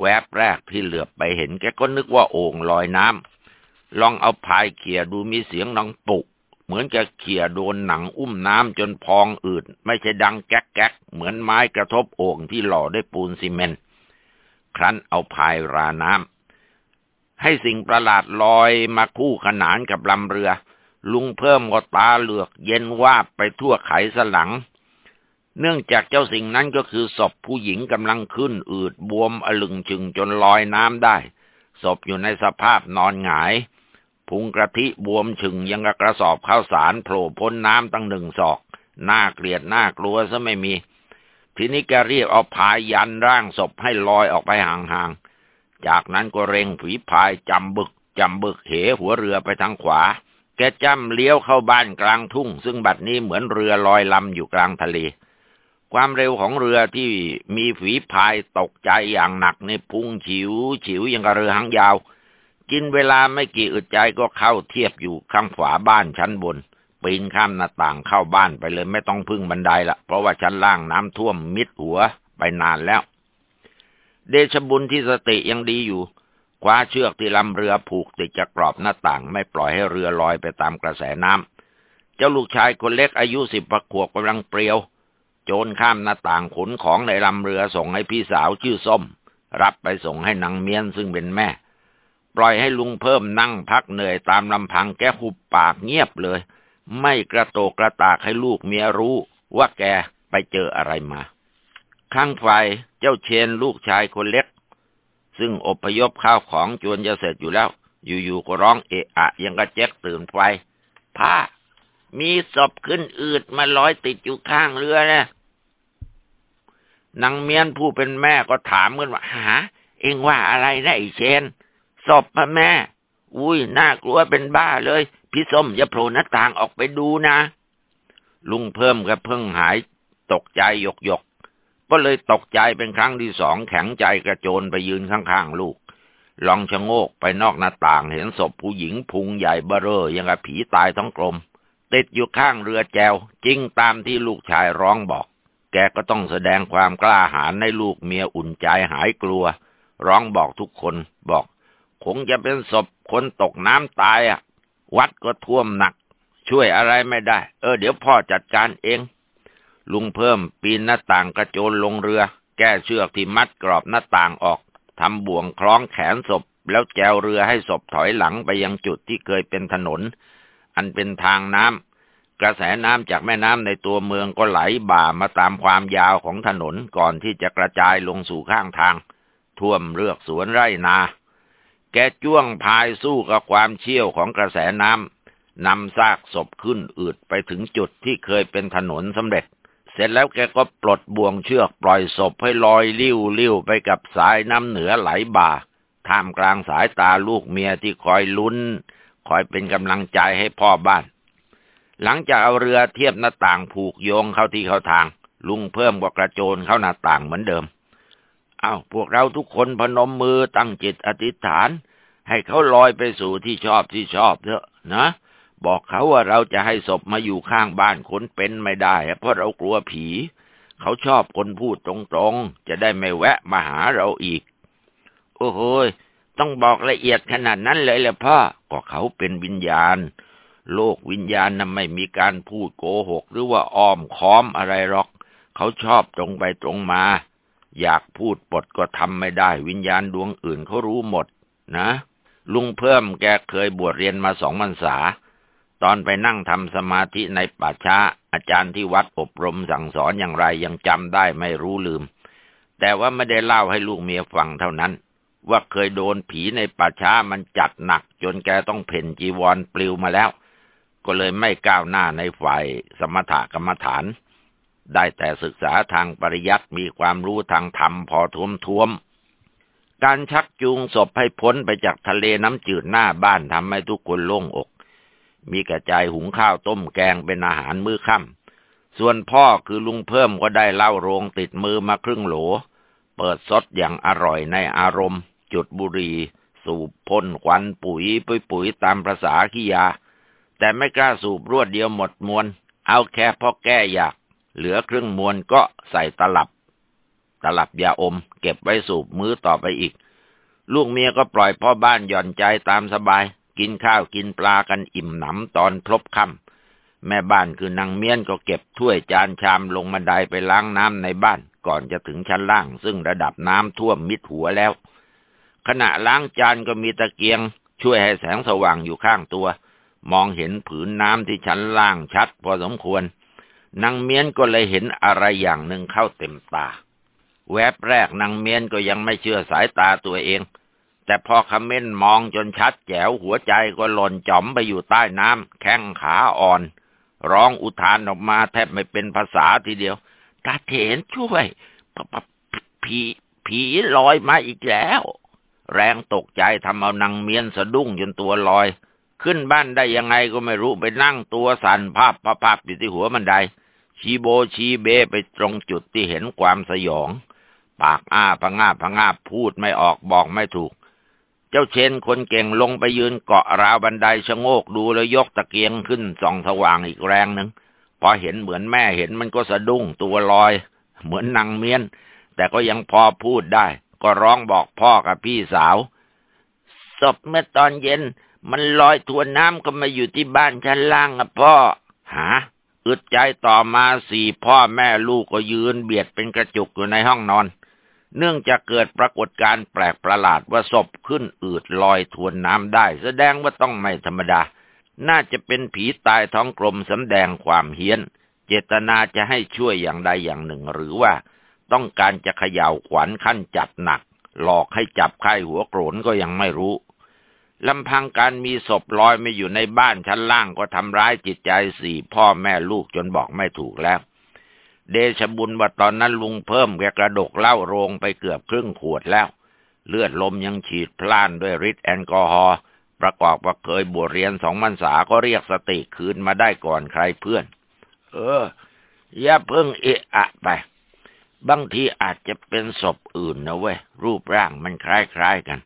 B: แวบแรกที่เหลือบไปเห็น แกก็นึกว่าโอ่งลอยน้ำลองเอาพายเขี่ยดูมีเสียงดังปุก เหมือนจะเขี่ยโดนหนังอุ้มน้ำจนพองอืด ไม่ใช่ดังแก๊กแก๊กเหมือนไม้กระทบโอ่งที่หล่อด้วยปูนซีเมนต์ครั้นเอาพายราน้ำ ให้สิ่งประหลาดลอยมาคู่ขนานกับลำเรือ ลุงเพิ่มก็ตาเหลือกเย็นวาบไปทั่วไขสลัง เนื่องจากเจ้าสิ่งนั้นก็คือศพผู้หญิงกำลังขึ้นอืดบวมอลึงจึงจนลอยน้ำได้ศพอยู่ในสภาพนอนหงาย พุงกระทิบวมชึงยังกระสอบข้าวสารโผล่พ้นน้ำตั้งหนึ่งศอกน่าเกลียดน่ากลัวซะไม่มี ทีนี้แกเรียกเอาพายยันร่างศพให้ลอยออกไปห่างๆ จากนั้นก็เร่งฝีพายจำบึกจำบึกเหหัวเรือไปทางขวา แกจำเลี้ยวเข้าบ้านกลางทุ่ง ซึ่งบัดนี้เหมือนเรือลอยลำอยู่กลางทะเล ความเร็วของเรือที่มีฝีพายตกใจอย่างหนักในพุ่งฉิว ฉิวอย่างกับเรือหางยาว กินเวลาไม่กี่อึดใจก็เข้าเทียบอยู่ข้างฝาบ้านชั้นบนปีนข้ามหน้าต่างเข้าบ้านไปเลยไม่ต้องพึ่งบันไดละเพราะว่าชั้นล่างน้ำท่วมมิดหัวไปนานแล้ว เดชบุญที่สติยังดีอยู่คว้าเชือกที่ลำเรือผูกติดจะกรอบหน้าต่าง ไม่ปล่อยให้เรือลอยไปตามกระแสน้ำเจ้าลูกชายคนเล็กอายุสิบขวบกำลังเปรียว โจรข้ามหน้าต่างขนของในลำเรือส่งให้พี่สาวชื่อส้ม รับไปส่งให้นางเมียนซึ่งเป็นแม่ ปล่อยให้ลุงเพิ่มนั่งพักเหนื่อยตามลำพังแกหุบปากเงียบเลย ไม่กระโตกกระตากให้ลูกเมียรู้ว่าแกไปเจออะไรมา ข้างไฟเจ้าเชนลูกชายคนเล็ก ซึ่งอพยพข้าวของจวนจะเสร็จอยู่แล้ว อยู่ๆก็ร้องเอะอะยังกระเจ๊กตื่นไฟผ้า มีศพขึ้นอืดมาลอยติดอยู่ข้างเรือนะนางเมียนผู้เป็นแม่ก็ถามกันว่าหา เองว่าอะไรนะไอเชนศพพ่อแม่ อุ้ยน่ากลัวเป็นบ้าเลย พี่ส้มอย่าโผล่หน้าต่างออกไปดูนะ ลุงเพิ่มกับเพิ่งหายตกใจหยกหยก ก็เลยตกใจเป็นครั้งที่สองแข็งใจกระโจนไปยืนข้างๆลูก ลองชะโงกไปนอกหน้าต่างเห็นศพผู้หญิงพุงใหญ่เบ้อเร่อยังกับผีตายทั้งกลม ติดอยู่ข้างเรือแจวจริงตามที่ลูกชายร้องบอก แกก็ต้องแสดงความกล้าหาญให้ลูกเมียอุ่นใจหายกลัว ร้องบอกทุกคนบอก คงจะเป็นศพคนตกน้ำตายอะ วัดก็ท่วมหนัก ช่วยอะไรไม่ได้ เออ เดี๋ยวพ่อจัดการเอง ลุงเพิ่มปีนหน้าต่างกระโจนลงเรือ แก้เชือกที่มัดกรอบหน้าต่างออกทำบ่วงคล้องแขนศพ แล้วแจวเรือให้ศพถอยหลังไปยังจุดที่เคยเป็นถนน อันเป็นทางน้ำกระแสน้ำจากแม่น้ำในตัวเมืองก็ไหลบ่ามาตามความยาวของถนนก่อนที่จะกระจายลงสู่ข้างทาง ท่วมเลือกสวนไร่นา แกจ้วงพายสู้กับความเชี่ยวของกระแสน้ำนำซากศพขึ้นอืดไปถึงจุดที่เคยเป็นถนนสำเร็จ เสร็จแล้วแกก็ปลดบ่วงเชือกปล่อยศพให้ลอยลิ้วลิ้วไปกับสายน้ำเหนือไหลบ่า ท่ามกลางสายตาลูกเมียที่คอยลุ้น คอยเป็นกำลังใจให้พ่อบ้าน หลังจากเอาเรือเทียบหน้าต่างผูกโยงเข้าที่เข้าทาง ลุงเพิ่มกว่ากระโจนเข้าหน้าต่างเหมือนเดิม เอา้าพวกเราทุกคนพนมมือตั้งจิตอธิษฐาน ให้เขาลอยไปสู่ที่ชอบที่ชอบเถอะนะ บอกเขาว่าเราจะให้ศพมาอยู่ข้างบ้านคนเป็นไม่ได้ เพราะเรากลัวผี เขาชอบคนพูดตรงๆ จะได้ไม่แวะมาหาเราอีก โอ้โหต้องบอกละเอียดขนาดนั้นเลยแหละพ่อ ก็เขาเป็นวิญญาณ โลกวิญญาณนั้นไม่มีการพูดโกหก หรือว่าอ้อมค้อมอะไรหรอก เขาชอบตรงไปตรงมา อยากพูดปดก็ทำไม่ได้ วิญญาณดวงอื่นเขารู้หมด นะ
A: ลุงเพิ่มแกเคยบวชเรียนมาสองพรรษา ตอนไปนั่งทำสมาธิในป่าช้า อาจารย์ที่วัดอบรมสั่งสอนอย่างไรยังจำได้ไม่รู้ลืม แต่ว่าไม่ได้เล่าให้ลูกเมียฟังเท่านั้น ว่าเคยโดนผีในป่าช้ามันจัดหนัก จนแกต้องเพ่นจีวรปลิวมาแล้ว ก็เลยไม่ก้าวหน้าในฝ่ายสมถกรรมฐาน ได้แต่ศึกษาทางปริยัติมีความรู้ทางธรรมพอท้วมท้วมการชักจูงศพให้พ้นไปจากทะเลน้ำจืดหน้าบ้านทำให้ทุกคนโล่งอก มีกระจายหุงข้าวต้มแกงเป็นอาหารมื้อค่ำส่วนพ่อคือลุงเพิ่มก็ได้เล่าโรงติดมือมาครึ่งโหล เปิดซดอย่างอร่อยในอารมณ์ จุดบุรีสูบพ่นควันปุ๋ยปุยปุ๋ยตามภาษาขี้ยา แต่ไม่กล้าสูบรวดเดียวหมดมวลเอาแค่พอแก้อยาก เหลือครึ่งมวลก็ใส่ตลับ ตลับยาอม เก็บไว้สูบมื้อต่อไปอีก ลูกเมียก็ปล่อยพ่อบ้านหย่อนใจตามสบาย กินข้าวกินปลากันอิ่มหนำตอนพลบค่ำแม่บ้านคือนางเมียนก็เก็บถ้วยจานชามลงบันไดไปล้างน้ำในบ้าน ก่อนจะถึงชั้นล่าง ซึ่งระดับน้ำท่วมมิดหัวแล้ว ขณะล้างจานก็มีตะเกียง ช่วยให้แสงสว่างอยู่ข้างตัว มองเห็นผืนน้ำที่ชั้นล่างชัด พอสมควรนางเมียนก็เลยเห็นอะไรอย่างหนึ่งเข้าเต็มตา แวบแรกนางเมียนก็ยังไม่เชื่อสายตาตัวเอง แต่พอคำเม้นมองจนชัดแจ๋วหัวใจก็หล่นจอมไปอยู่ใต้น้ำแข้งขาอ่อน ร้องอุทานออกมาแทบไม่เป็นภาษาทีเดียวตาเถนช่วยผีผีลอยมาอีกแล้ว แรงตกใจทำเอานางเมียนสะดุ้งจนตัวลอย ขึ้นบ้านได้ยังไงก็ไม่รู้ไปนั่งตัวสั่นภาพภาพอยู่ที่หัวมันไดชีโบชีเบไปตรงจุดที่เห็นความสยอง ปากอ้าพงาพงาพูดไม่ออกบอกไม่ถูก เจ้าเชนคนเก่งลงไปยืนเกาะราวบันไดชะโงกดูแล้วยกตะเกียงขึ้นส่องสว่างอีกแรงหนึ่งพอเห็นเหมือนแม่เห็นมันก็สะดุ้งตัวลอย เหมือนนางเมียน แต่ก็ยังพอพูดได้ ก็ร้องบอกพ่อกับพี่สาวศพเมื่อตอนเย็น มันลอยทวนน้ำก็มาอยู่ที่บ้านชั้นล่างอะพ่อ หาอึดใจต่อมาสี่พ่อแม่ลูกก็ยืนเบียดเป็นกระจุกอยู่ในห้องนอน เนื่องจากเกิดปรากฏการณ์แปลกประหลาดว่าศพขึ้นอืดลอยทวนน้ำได้ แสดงว่าต้องไม่ธรรมดา น่าจะเป็นผีตายท้องกลมสำแดงความเฮี้ยน เจตนาจะให้ช่วยอย่างใดอย่างหนึ่ง หรือว่า ต้องการจะเขย่าขวัญขั้นจัดหนัก หลอกให้จับไข้หัวโกรนก็ยังไม่รู้ลำพังการมีศพลอยม่อยู่ในบ้านชั้นล่างก็ทำร้ายจิตใจสี่พ่อแม่ลูกจนบอกไม่ถูกแล้ว เดชบุญว่าตอนนั้นลุงเพิ่มแกกระดกเหล้าโรงไปเกือบครึ่งขวดแล้ว เลือดลมยังฉีดพล่านด้วยฤทธิ์แอลกอฮอล์ประกอบว่าเคยบวชเรียนสองพรรษาก็เรียกสติคืนมาได้ก่อนใครเพื่อน เออ อย่าเพิ่งเอะอะไป บางทีอาจจะเป็นศพอื่นนะเว้ย รูปร่างมันคล้ายๆกัน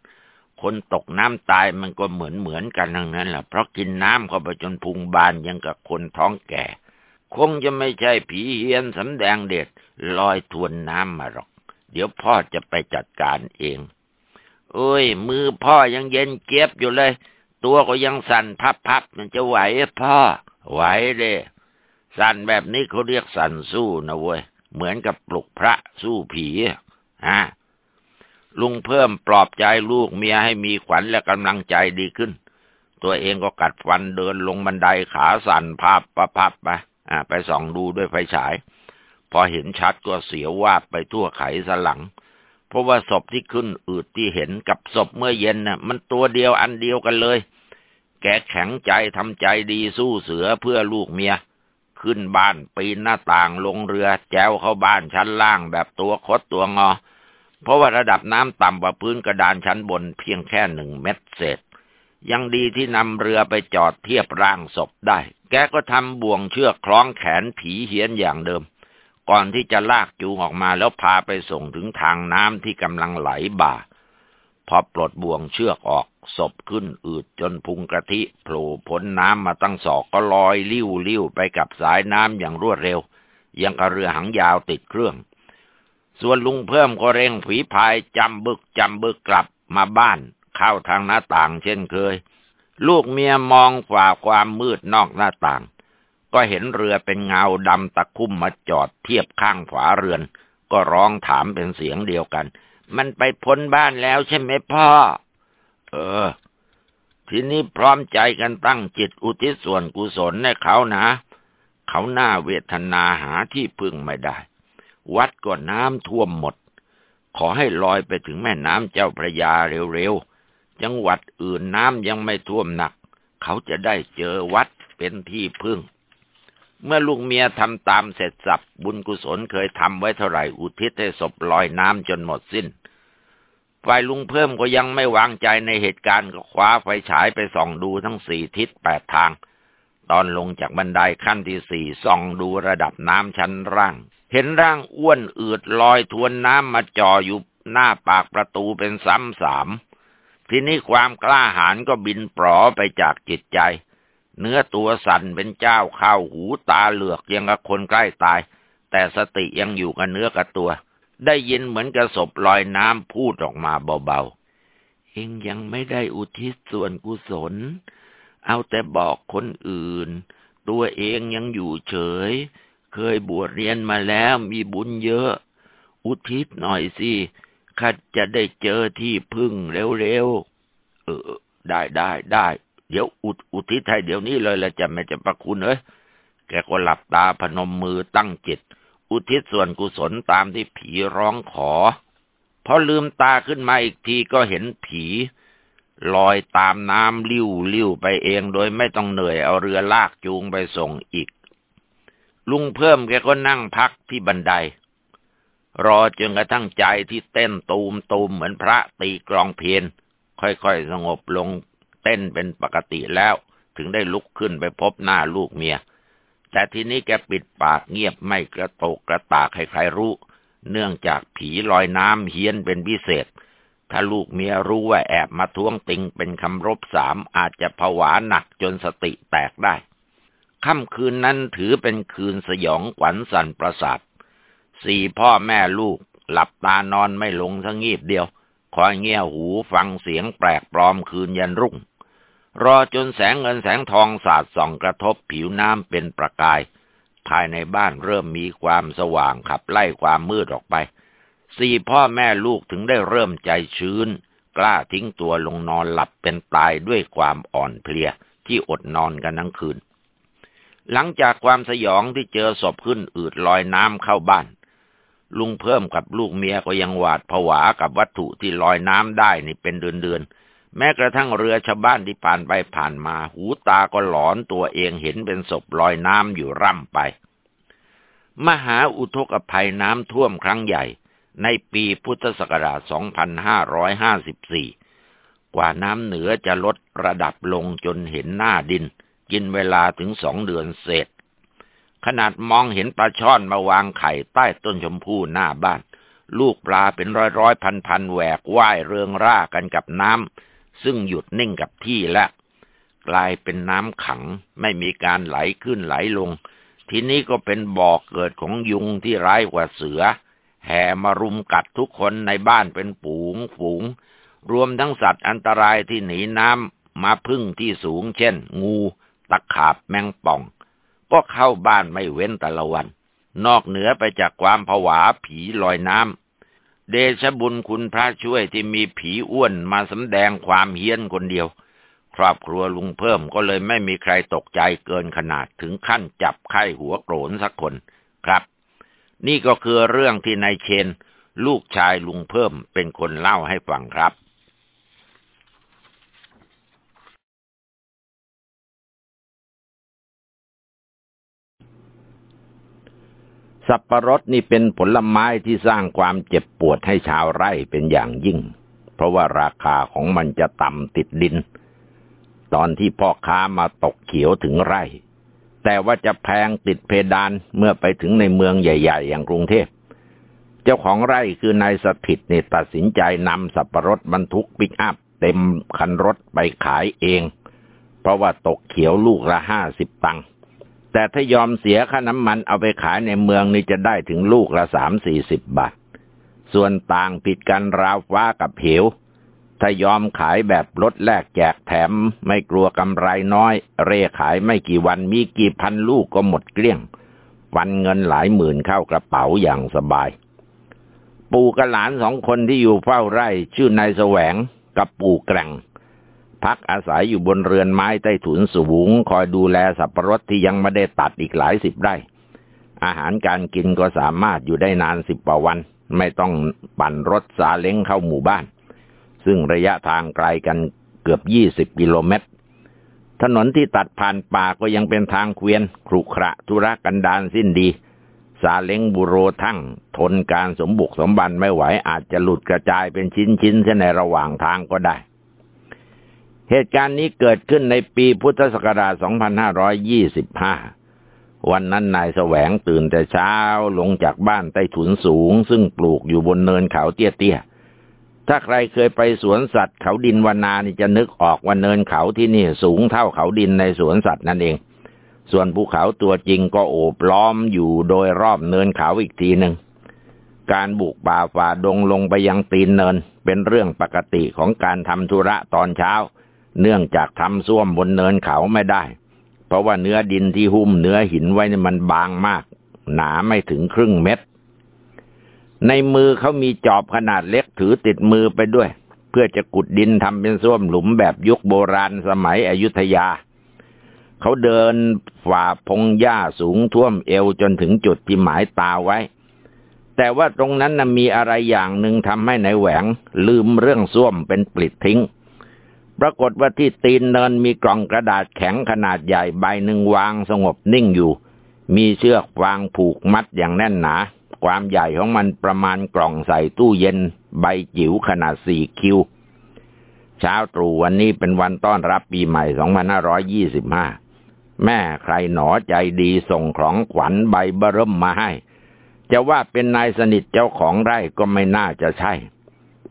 A: คนตกน้ำตายมันก็เหมือนเหมือนกันทั้งนั้นแหละเพราะกินน้ำเข้าไปจนพุงบานยังกับคนท้องแก่ คงจะไม่ใช่ผีเฮียนสำแดงเด็ดลอยทวนน้ำมาหรอก เดี๋ยวพ่อจะไปจัดการเอง โอ้ย มือพ่อยังเย็นเจี๊ยบอยู่เลย ตัวก็ยังสั่นพับๆมันจะไหวพ่อ ไหวเด้สั่นแบบนี้เขาเรียกสั่นสู้นะเว้ย เหมือนกับปลุกพระสู้ผีฮะลุงเพิ่มปลอบใจลูกเมียให้มีขวัญและกำลังใจดีขึ้น ตัวเองก็กัดฟันเดินลงบันไดขาสั่นพับพับไป ไปส่องดูด้วยไฟฉาย พอเห็นชัดก็เสียววาบไปทั่วไขสลัง เพราะว่าศพที่ขึ้นอืดที่เห็นกับศพเมื่อเย็นน่ะ มันตัวเดียวอันเดียวกันเลย แกแข็งใจทำใจดีสู้เสือเพื่อลูกเมีย ขึ้นบ้านปีนหน้าต่างลงเรือ แจวเข้าบ้านชั้นล่างแบบตัวคดตัวงอ เพราะว่าระดับน้ำต่ำกว่าพื้นกระดานชั้นบนเพียงแค่หนึ่งเมตรเศษ ยังดีที่นำเรือไปจอดเทียบร่างศพได้ แกก็ทำบ่วงเชือกคล้องแขนผีเหียนอย่างเดิม ก่อนที่จะลากจูงออกมาแล้วพาไปส่งถึงทางน้ำที่กำลังไหลบ่า พอปลดบ่วงเชือกออกศพขึ้นอืดจนพุงกระทิโผล่พ้นน้ำมาตั้งศอกก็ลอยลิ้วลิ้วไปกับสายน้ำอย่างรวดเร็ว ยังกระเรือหางยาวติดเครื่อง ส่วนลุงเพิ่มก็เร่งฝีพายจำบึกจำบึกกลับมาบ้าน เข้าทางหน้าต่างเช่นเคย ลูกเมียมองฝ่าความมืดนอกหน้าต่าง ก็เห็นเรือเป็นเงาดำตะคุ่มมาจอดเทียบข้างฝาเรือน ก็ร้องถามเป็นเสียงเดียวกัน มันไปพ้นบ้านแล้วใช่ไหมพ่อ เออ ทีนี้พร้อมใจกันตั้งจิตอุทิศส่วนกุศลให้เขานะ เขาหน้าเวทนาหาที่พึ่งไม่ได้ วัดก็น้ำท่วมหมดขอให้ลอยไปถึงแม่น้ำเจ้าพระยาเร็วๆ จังหวัดอื่นน้ำยังไม่ท่วมหนัก เขาจะได้เจอวัดเป็นที่พึ่ง เมื่อลูกเมียทำตามเสร็จสับบุญกุศลเคยทำไว้เท่าไหร่อุทิศให้ศพลอยน้ำจนหมดสิ้น ฝ่ายลุงเพิ่มก็ยังไม่วางใจในเหตุการณ์ก็คว้าไฟฉายไปส่องดูทั้งสี่ทิศแปดทาง ตอนลงจากบันไดขั้นที่สี่ส่องดูระดับน้ำชั้นล่าง เห็นร่างอ้วนอืดลอยทวนน้ำมาจ่ออยู่หน้าปากประตูเป็นซ้ำสาม ทีนี้ความกล้าหาญก็บินปลอไปจากจิตใจ เนื้อตัวสั่นเป็นเจ้าข้าวหูตาเหลือกยังกับคนใกล้ตาย แต่สติยังอยู่กับเนื้อกับตัว ได้ยินเหมือนกระสบลอยน้ำพูดออกมาเบาๆ เองยังไม่ได้อุทิศส่วนกุศล เอาแต่บอกคนอื่น ตัวเองยังอยู่เฉย เคยบวชเรียนมาแล้วมีบุญเยอะ อุทิศหน่อยสิ ข้าจะได้เจอที่พึ่งเร็วๆ เออ ได้ได้ได้ เดี๋ยวอุอุทิศให้เดี๋ยวนี้เลยละจะไม่จะประคุณเอ้ย แกก็หลับตาพนมมือตั้งจิต อุทิศส่วนกุศลตามที่ผีร้องขอ พอลืมตาขึ้นมาอีกทีก็เห็นผี ลอยตามน้ำลิ้วลิ้วไปเองโดยไม่ต้องเหนื่อยเอาเรือลากจูงไปส่งอีก ลุงเพิ่มแกก็นั่งพักที่บันได รอจนกระทั่งใจที่เต้นตูมตูมเหมือนพระตีกรองเพียน ค่อยๆสงบลงเต้นเป็นปกติแล้ว ถึงได้ลุกขึ้นไปพบหน้าลูกเมีย แต่ทีนี้แกปิดปากเงียบไม่กระโตกกระตากใครๆรู้ เนื่องจากผีลอยน้ำเฮี้ยนเป็นพิเศษ ถ้าลูกเมียรู้ว่าแอบมาท้วงติงเป็นคำรบสามอาจจะผวาหนักจนสติแตกได้ค่ำคืนนั้นถือเป็นคืนสยองขวัญสันประสาท สี่พ่อแม่ลูก หลับตานอนไม่ลงสังีบเดียว คอยเงี่ยหูฟังเสียงแปลกปลอมคืนยันรุ่ง รอจนแสงเงินแสงทองสาดส่องกระทบผิวน้ำเป็นประกาย ภายในบ้านเริ่มมีความสว่างขับไล่ความมืดออกไป สี่พ่อแม่ลูกถึงได้เริ่มใจชื้น กล้าทิ้งตัวลงนอนหลับเป็นตายด้วยความอ่อนเพลียที่อดนอนกันทั้งคืนหลังจากความสยองที่เจอศพขึ้นอืดลอยน้ำเข้าบ้าน ลุงเพิ่มกับลูกเมียก็ยังหวาดผวากับวัตถุที่ลอยน้ำได้นี่เป็นเดือนๆ แม้กระทั่งเรือชาวบ้านที่ผ่านไปผ่านมา หูตาก็หลอนตัวเองเห็นเป็นศพลอยน้ำอยู่ร่ำไป มหาอุทกภัยน้ำท่วมครั้งใหญ่ ในปีพุทธศักราช 2554 กว่าน้ำเหนือจะลดระดับลงจนเห็นหน้าดิน กินเวลาถึงสองเดือนเศษ ขนาดมองเห็นปลาช่อนมาวางไข่ใต้ต้นชมพู่หน้าบ้าน ลูกปลาเป็นร้อยร้อยพันพันแหวกว่ายเรืองร่ากันกับน้ำซึ่งหยุดนิ่งกับที่และ กลายเป็นน้ำขังไม่มีการไหลขึ้นไหลลง ทีนี้ก็เป็นบ่อกเกิดของยุงที่ร้ายกว่าเสือ แห่มารุมกัดทุกคนในบ้านเป็นฝูงฝูง รวมทั้งสัตว์อันตรายที่หนีน้ำมาพึ่งที่สูงเช่น งู ตะขาบแมงป่อง ก็เข้าบ้านไม่เว้นแต่ละวัน นอกเหนือไปจากความผวาผีลอยน้ำ เดชบุญคุณพระช่วยที่มีผีอ้วนมาสำแดงความเฮี้ยนคนเดียว ครอบครัวลุงเพิ่มก็เลยไม่มีใครตกใจเกินขนาดถึงขั้นจับไข้หัวโกรนสักคนครับ นี่ก็คือเรื่องที่นายเชน ลูกชายลุงเพิ่มเป็นคนเล่าให้ฟังครับ สับประรดนี่เป็นผลไม้ที่สร้างความเจ็บปวดให้ชาวไร่เป็นอย่างยิ่ง เพราะว่าราคาของมันจะต่ำติดดิน ตอนที่พ่อค้ามาตกเขียวถึงไร่ แต่ว่าจะแพงติดเพดานเมื่อไปถึงในเมืองใหญ่ ๆ อย่างกรุงเทพ เจ้าของไร่คือนายสถิตเนี่ยตัดสินใจนำสับประรดบรรทุกปิกอัพเต็มคันรถไปขายเอง เพราะว่าตกเขียวลูกละห้าสิบตังค์ แต่ถ้ายอมเสียค่าน้ำมันเอาไปขายในเมืองนี่จะได้ถึงลูกละสามสี่สิบบาท ส่วนต่างผิดกันราวฟ้ากับเหว ถ้ายอมขายแบบลดแลกแจกแถมไม่กลัวกำไรน้อย เร่ขายไม่กี่วันมีกี่พันลูกก็หมดเกลี้ยง วันเงินหลายหมื่นเข้ากระเป๋าอย่างสบาย ปู่กับหลานสองคนที่อยู่เฝ้าไร่ชื่อนายแสวงกับปู่แกร่ง พักอาศัยอยู่บนเรือนไม้ใต้ถุนสูง คอยดูแลสับปะรดที่ยังไม่ได้ตัดอีกหลายสิบไร่ อาหารการกินก็สามารถอยู่ได้นานสิบกว่าวัน ไม่ต้องปั่นรถซาเล้งเข้าหมู่บ้าน ซึ่งระยะทางไกลกันเกือบยี่สิบกิโลเมตร ถนนที่ตัดผ่านป่าก็ยังเป็นทางเควียนครุขระธุรกันดารสิ้นดีซาเล้งบุโรทั้งทนการสมบุกสมบันไม่ไหวอาจจะหลุดกระจายเป็นชิ้นๆในระหว่างทางก็ได้ เหตุการณ์นี้เกิดขึ้นในปีพุทธศักราช 2525 วันนั้นนายแสวงตื่นแต่เช้าลงจากบ้านใต้ถุนสูง ซึ่งปลูกอยู่บนเนินเขาเตี้ยๆ ถ้าใครเคยไปสวนสัตว์เขาดินวานานี่จะนึกออกว่าเนินเขาที่นี่สูงเท่าเขาดินในสวนสัตว์นั่นเอง ส่วนภูเขาตัวจริงก็โอบล้อมอยู่โดยรอบเนินเขาอีกทีหนึ่งการบุกป่าฝ่าดงลงไปยังตีนเนิน เป็นเรื่องปกติของการทำธุระตอนเช้า เนื่องจากทำส้วมบนเนินเขาไม่ได้ เพราะว่าเนื้อดินที่หุ้มเนื้อหินไว้นี่มันบางมาก หนาไม่ถึงครึ่งเม็ด ในมือเขามีจอบขนาดเล็กถือติดมือไปด้วย เพื่อจะกุดดินทำเป็นส้วมหลุมแบบยุคโบราณสมัยอยุธยา เขาเดินฝ่าพงหญ้าสูงท่วมเอวจนถึงจุดที่หมายตาไว้แต่ว่าตรงนั้นนะมีอะไรอย่างหนึ่งทำให้ในแหวงลืมเรื่องส้วมเป็นปลิดทิ้ง ปรากฏว่าที่ตีนเนินมีกล่องกระดาษแข็งขนาดใหญ่ใบหนึ่งวางสงบนิ่งอยู่ มีเชือกวางผูกมัดอย่างแน่นหนา ความใหญ่ของมันประมาณกล่องใส่ตู้เย็น ใบจิ๋วขนาดสี่คิว เช้าตรู่วันนี้เป็นวันต้อนรับปีใหม่ 2525 แม่ใครหนอใจดีส่งของขวัญใบเบิ่มมาให้ จะว่าเป็นนายสนิทเจ้าของไร่ก็ไม่น่าจะใช่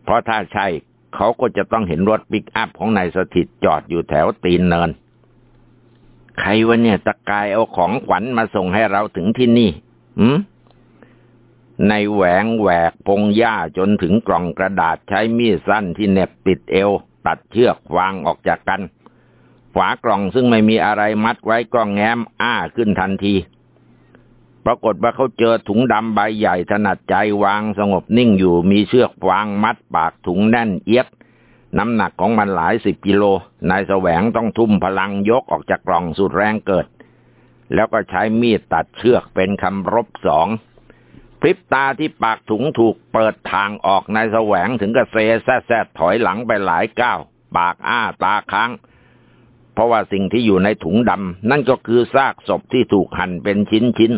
A: เพราะถ้าใช่ เขาก็จะต้องเห็นรถปิกอัพของนายสถิตจอดอยู่แถวตีนเนิน ใครวะเนี่ยตะกายเอาของขวัญมาส่งให้เราถึงที่นี่หืมในแหวงแหวกพงหญ้าจนถึงกล่องกระดาษใช้มีดสั้นที่เน็บติดเอว ตัดเชือกวางออกจากกัน ฝากล่องซึ่งไม่มีอะไรมัดไว้ก็แง้มอ้าขึ้นทันที ปรากฏว่าเขาเจอถุงดำใบใหญ่ถนัดใจวางสงบนิ่งอยู่ มีเชือกวางมัดปากถุงแน่นเอียด น้ำหนักของมันหลายสิบกิโล นายแสวงต้องทุ่มพลังยกออกจากกล่องสุดแรงเกิด แล้วก็ใช้มีดตัดเชือกเป็นคำรบสองพริบตาที่ปากถุงถูกเปิดทางออกนายแสวงถึงกับเซแซดถอยหลังไปหลายก้าวปากอ้าตาค้างเพราะว่าสิ่งที่อยู่ในถุงดำนั่นก็คือซากศพที่ถูกหั่นเป็นชิ้นชิ้น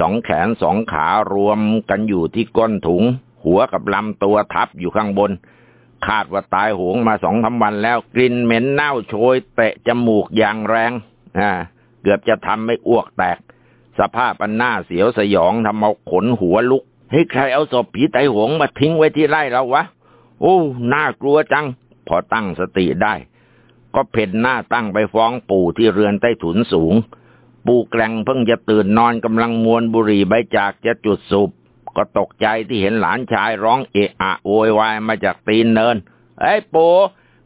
A: สองแขนสองขารวมกันอยู่ที่ก้นถุง หัวกับลำตัวทับอยู่ข้างบน คาดว่าตายหงมาสองสาวันแล้วกลิ่นเหม็นเน่าโชยเตะจมูกอย่างแรงอ่าเกือบจะทำให้อ้วกแตก สภาพอันหน่าเสียวสยองทำเอาขนหัวลุกเฮ้ยใครเอาศพผีไตหงมาทิ้งไว้ที่ไร่เราวะ โอ้ น่ากลัวจัง พอตั้งสติได้ ก็เพ่นหน้าตั้งไปฟ้องปู่ที่เรือนใต้ถุนสูง ปูแกลงเพิ่งจะตื่นนอนกำลังมวนบุหรี่ใบจากจะจุดสูบก็ตกใจที่เห็นหลานชายร้องเอะอะโวยวายมาจากตีนเนินไอ้ปู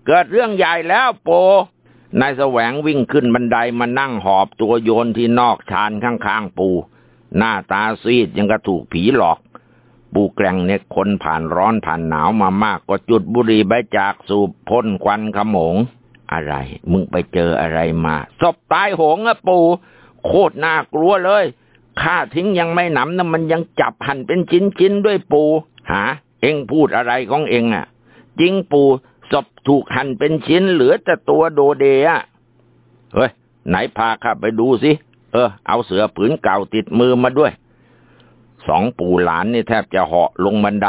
A: เกิดเรื่องใหญ่แล้วปูนายแสวงวิ่งขึ้นบันไดมานั่งหอบตัวโยนที่นอกชานข้างๆปู หน้าตาซีดยังกระถูกผีหลอก ปูแกลงเนี่ยคนผ่านร้อนผ่านหนาวมามากก็จุดบุหรี่ใบจากสูบพ่นควันขโมง อะไร มึงไปเจออะไรมาศพตายโหงอะปู โคตรน่ากลัวเลยข้าทิ้งยังไม่หนำนะมันยังจับหั่นเป็นชิ้นๆด้วยปูหา เอ็งพูดอะไรของเอ็งอะจริงปูศพถูกหั่นเป็นชิ้นเหลือแต่ตัวโดเดะเฮ้ย ไหนพาข้าไปดูสิ เออ เอาเสือผืนเก่าติดมือมาด้วย สองปู่หลานนี่แทบจะเหาะลงบันได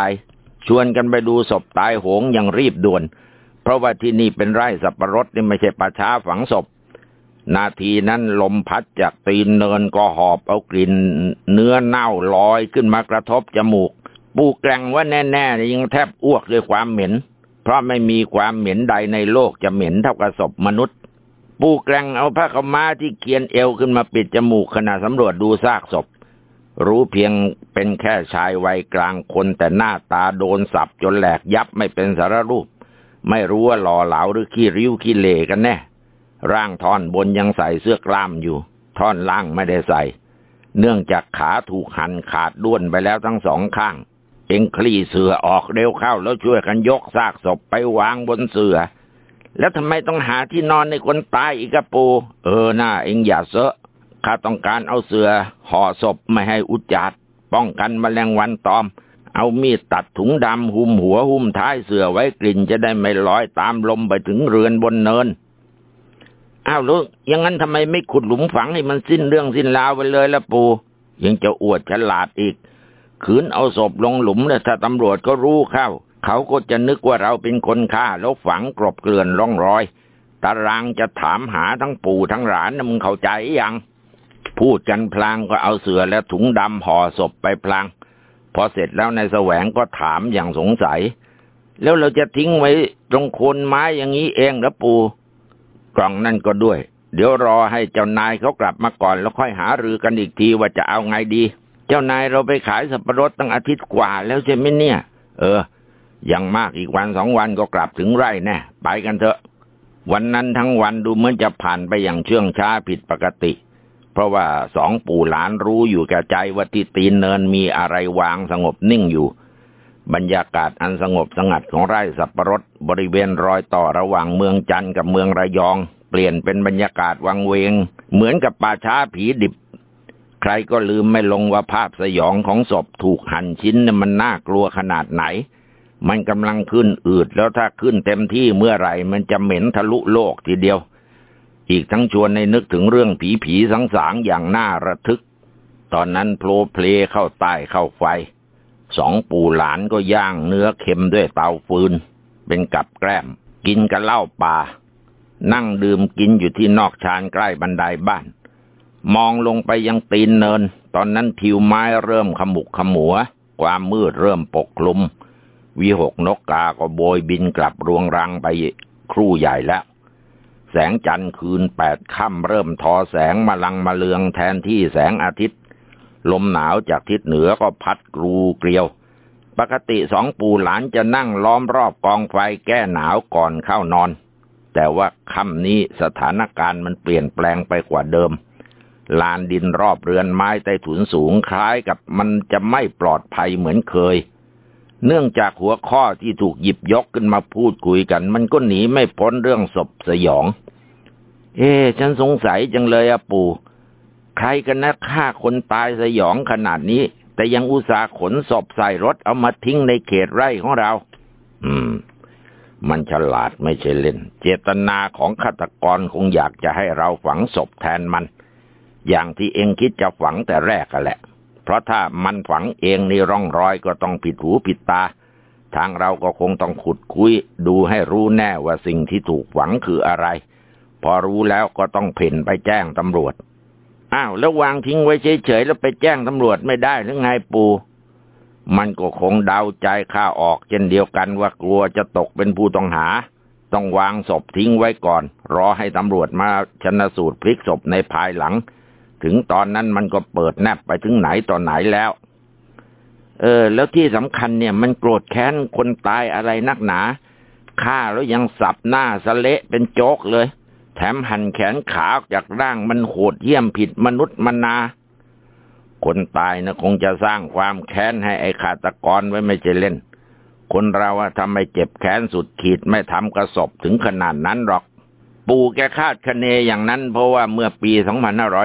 A: ชวนกันไปดูศพตายโหงอย่างรีบด่วน เพราะว่าที่นี่เป็นไร่สับปะรดนี่ไม่ใช่ป่าช้าฝังศพ นาทีนั้นลมพัดจากตีนเนินก็หอบเอากลิ่นเนื้อเน่าลอยขึ้นมากระทบจมูก ปูแกงว่าแน่ๆยังแทบอ้วกด้วยความเหม็น เพราะไม่มีความเหม็นใดในโลกจะเหม็นเท่ากับศพมนุษย์ ปูแกงเอาผ้าขม้าที่เคียนเอวขึ้นมาปิดจมูกขณะสำรวจดูซากศพ รู้เพียงเป็นแค่ชายวัยกลางคนแต่หน้าตาโดนสับจนแหลกยับไม่เป็นสารรูป ไม่รู้ว่าหล่อเหลาหรือขี้ริ้วขี้เลกันแน่ ร่างท่อนบนยังใส่เสื้อกล้ามอยู่ ท่อนล่างไม่ได้ใส่ เนื่องจากขาถูกหันขาดด้วนไปแล้วทั้งสองข้าง เอ็งคลี่เสือออกเร็วเข้าแล้วช่วยกันยกซากศพไปวางบนเสือ แล้วทำไมต้องหาที่นอนในคนตายอีกอะปู เออหน้าเองอย่าเซอะข้าต้องการเอาเสือห่อศพไม่ให้อุจจาดป้องกันมแมลงวันตอม เอามีดตัดถุงดำหุ้มหัวหุ้มท้ายเสือไว้กลิ่นจะได้ไม่ลอยตามลมไปถึงเรือนบนเนิน อ้าวลูกยังงั้นทำไมไม่ขุดหลุมฝังให้มันสิ้นเรื่องสิ้นราวไปเลยละปูยังจะอวดฉลาดอีก ขืนเอาศพลงหลุมแล้วถ้าตำรวจก็รู้เข้า เขาก็จะนึกว่าเราเป็นคนฆ่าแล้วฝังกรบเกลื่อนร่องรอย ตารางจะถามหาทั้งปู่ทั้งหลานนะมึงเข้าใจยัง พูดกันพลางก็เอาเสือและถุงดำห่อศพไปพลาง พอเสร็จแล้วนายแสวงก็ถามอย่างสงสัย แล้วเราจะทิ้งไว้ตรงโคนไม้อย่างนี้เองหรือปู่ กล่องนั่นก็ด้วย เดี๋ยวรอให้เจ้านายเขากลับมาก่อน แล้วค่อยหารือกันอีกทีว่าจะเอาไงดี เจ้านายเราไปขายสับปะรดตั้งอาทิตย์กว่าแล้วใช่ไหมเนี่ย เออยังมากอีกวันสองวันก็กลับถึงไร่แน่ไปกันเถอะ วันนั้นทั้งวันดูเหมือนจะผ่านไปอย่างเชื่องช้าผิดปกติ เพราะว่าสองปู่หลานรู้อยู่แก่ใจว่าที่ตีนเนินมีอะไรวางสงบนิ่งอยู่ บรรยากาศอันสงบสงัดของไร่สับปะรดบริเวณรอยต่อระหว่างเมืองจันทร์กับเมืองระยอง เปลี่ยนเป็นบรรยากาศวังเวง เหมือนกับป่าช้าผีดิบ ใครก็ลืมไม่ลงว่าภาพสยองของศพถูกหั่นชิ้นน่มันน่ากลัวขนาดไหน มันกำลังขึ้นอืดแล้วถ้าขึ้นเต็มที่เมื่อไหร่มันจะเหม็นทะลุโลกทีเดียว อีกทั้งชวนในนึกถึงเรื่องผีผีสังสางอย่างน่าระทึก ตอนนั้นโผล่เพลเข้าใต้เข้าไฟ สองปู่หลานก็ย่างเนื้อเค็มด้วยเตาฟืน เป็นกับแกล้ม กินกันเหล้าป่า นั่งดื่มกินอยู่ที่นอกชานใกล้บันไดบ้าน มองลงไปยังตีนเนิน ตอนนั้นทิวไม้เริ่มขมุกขมัว ความมืดเริ่มปกคลุม วิหกนกกาก็โบยบินกลับรวงรังไปครู่ใหญ่แล้วแสงจันทร์คืนแปดค่ำเริ่มทอแสงมาลังมาเลืองแทนที่แสงอาทิตย์ ลมหนาวจากทิศเหนือก็พัดกรูเกลียว ปกติสองปู่หลานจะนั่งล้อมรอบกองไฟแก้หนาวก่อนเข้านอน แต่ว่าค่ำนี้สถานการณ์มันเปลี่ยนแปลงไปกว่าเดิม ลานดินรอบเรือนไม้ใต้ถุนสูงคล้ายกับมันจะไม่ปลอดภัยเหมือนเคย เนื่องจากหัวข้อที่ถูกหยิบยกขึ้นมาพูดคุยกัน มันก็หนีไม่พ้นเรื่องศพสยอง เอ๊ฉันสงสัยจังเลยอะปู่ ใครกันนะฆ่าคนตายสยองขนาดนี้ แต่ยังอุตส่าห์ขนศพใส่รถเอามาทิ้งในเขตไร่ของเรา อืม มันฉลาดไม่ใช่เล่น เจตนาของฆาตกรคงอยากจะให้เราฝังศพแทนมัน อย่างที่เองคิดจะฝังแต่แรกกันแหละ เพราะถ้ามันฝังเองในร่องรอยก็ต้องผิดหูผิดตา ทางเราก็คงต้องขุดคุย ดูให้รู้แน่ว่าสิ่งที่ถูกฝังคืออะไร พอรู้แล้วก็ต้องเพ่นไปแจ้งตำรวจ อ้าวแล้ววางทิ้งไว้เฉยๆแล้วไปแจ้งตำรวจไม่ได้หรือไงปูมันก็คงเดาใจข้าออกเช่นเดียวกันว่ากลัวจะตกเป็นผู้ต้องหา ต้องวางศพทิ้งไว้ก่อน รอให้ตำรวจมาชนสูตรพลิกศพในภายหลัง ถึงตอนนั้นมันก็เปิดแนบไปถึงไหนตอนไหนแล้ว เออ แล้วที่สำคัญเนี่ยมันโกรธแค้นคนตายอะไรนักหนาฆ่าแล้วยังสับหน้าสะเละเป็นโจกเลย แถมหั่นแขนขาจากร่างมันโหดเยี่ยมผิดมนุษย์มนา คนตายนะคงจะสร้างความแค้นให้ไอ้ฆาตกรไว้ไม่ใช่เล่น คนเราทำไมเจ็บแค้นสุดขีดไม่ทำกระสบถึงขนาดนั้นหรอก ปู่แกคาดคะเนอย่างนั้น เพราะว่าเมื่อปี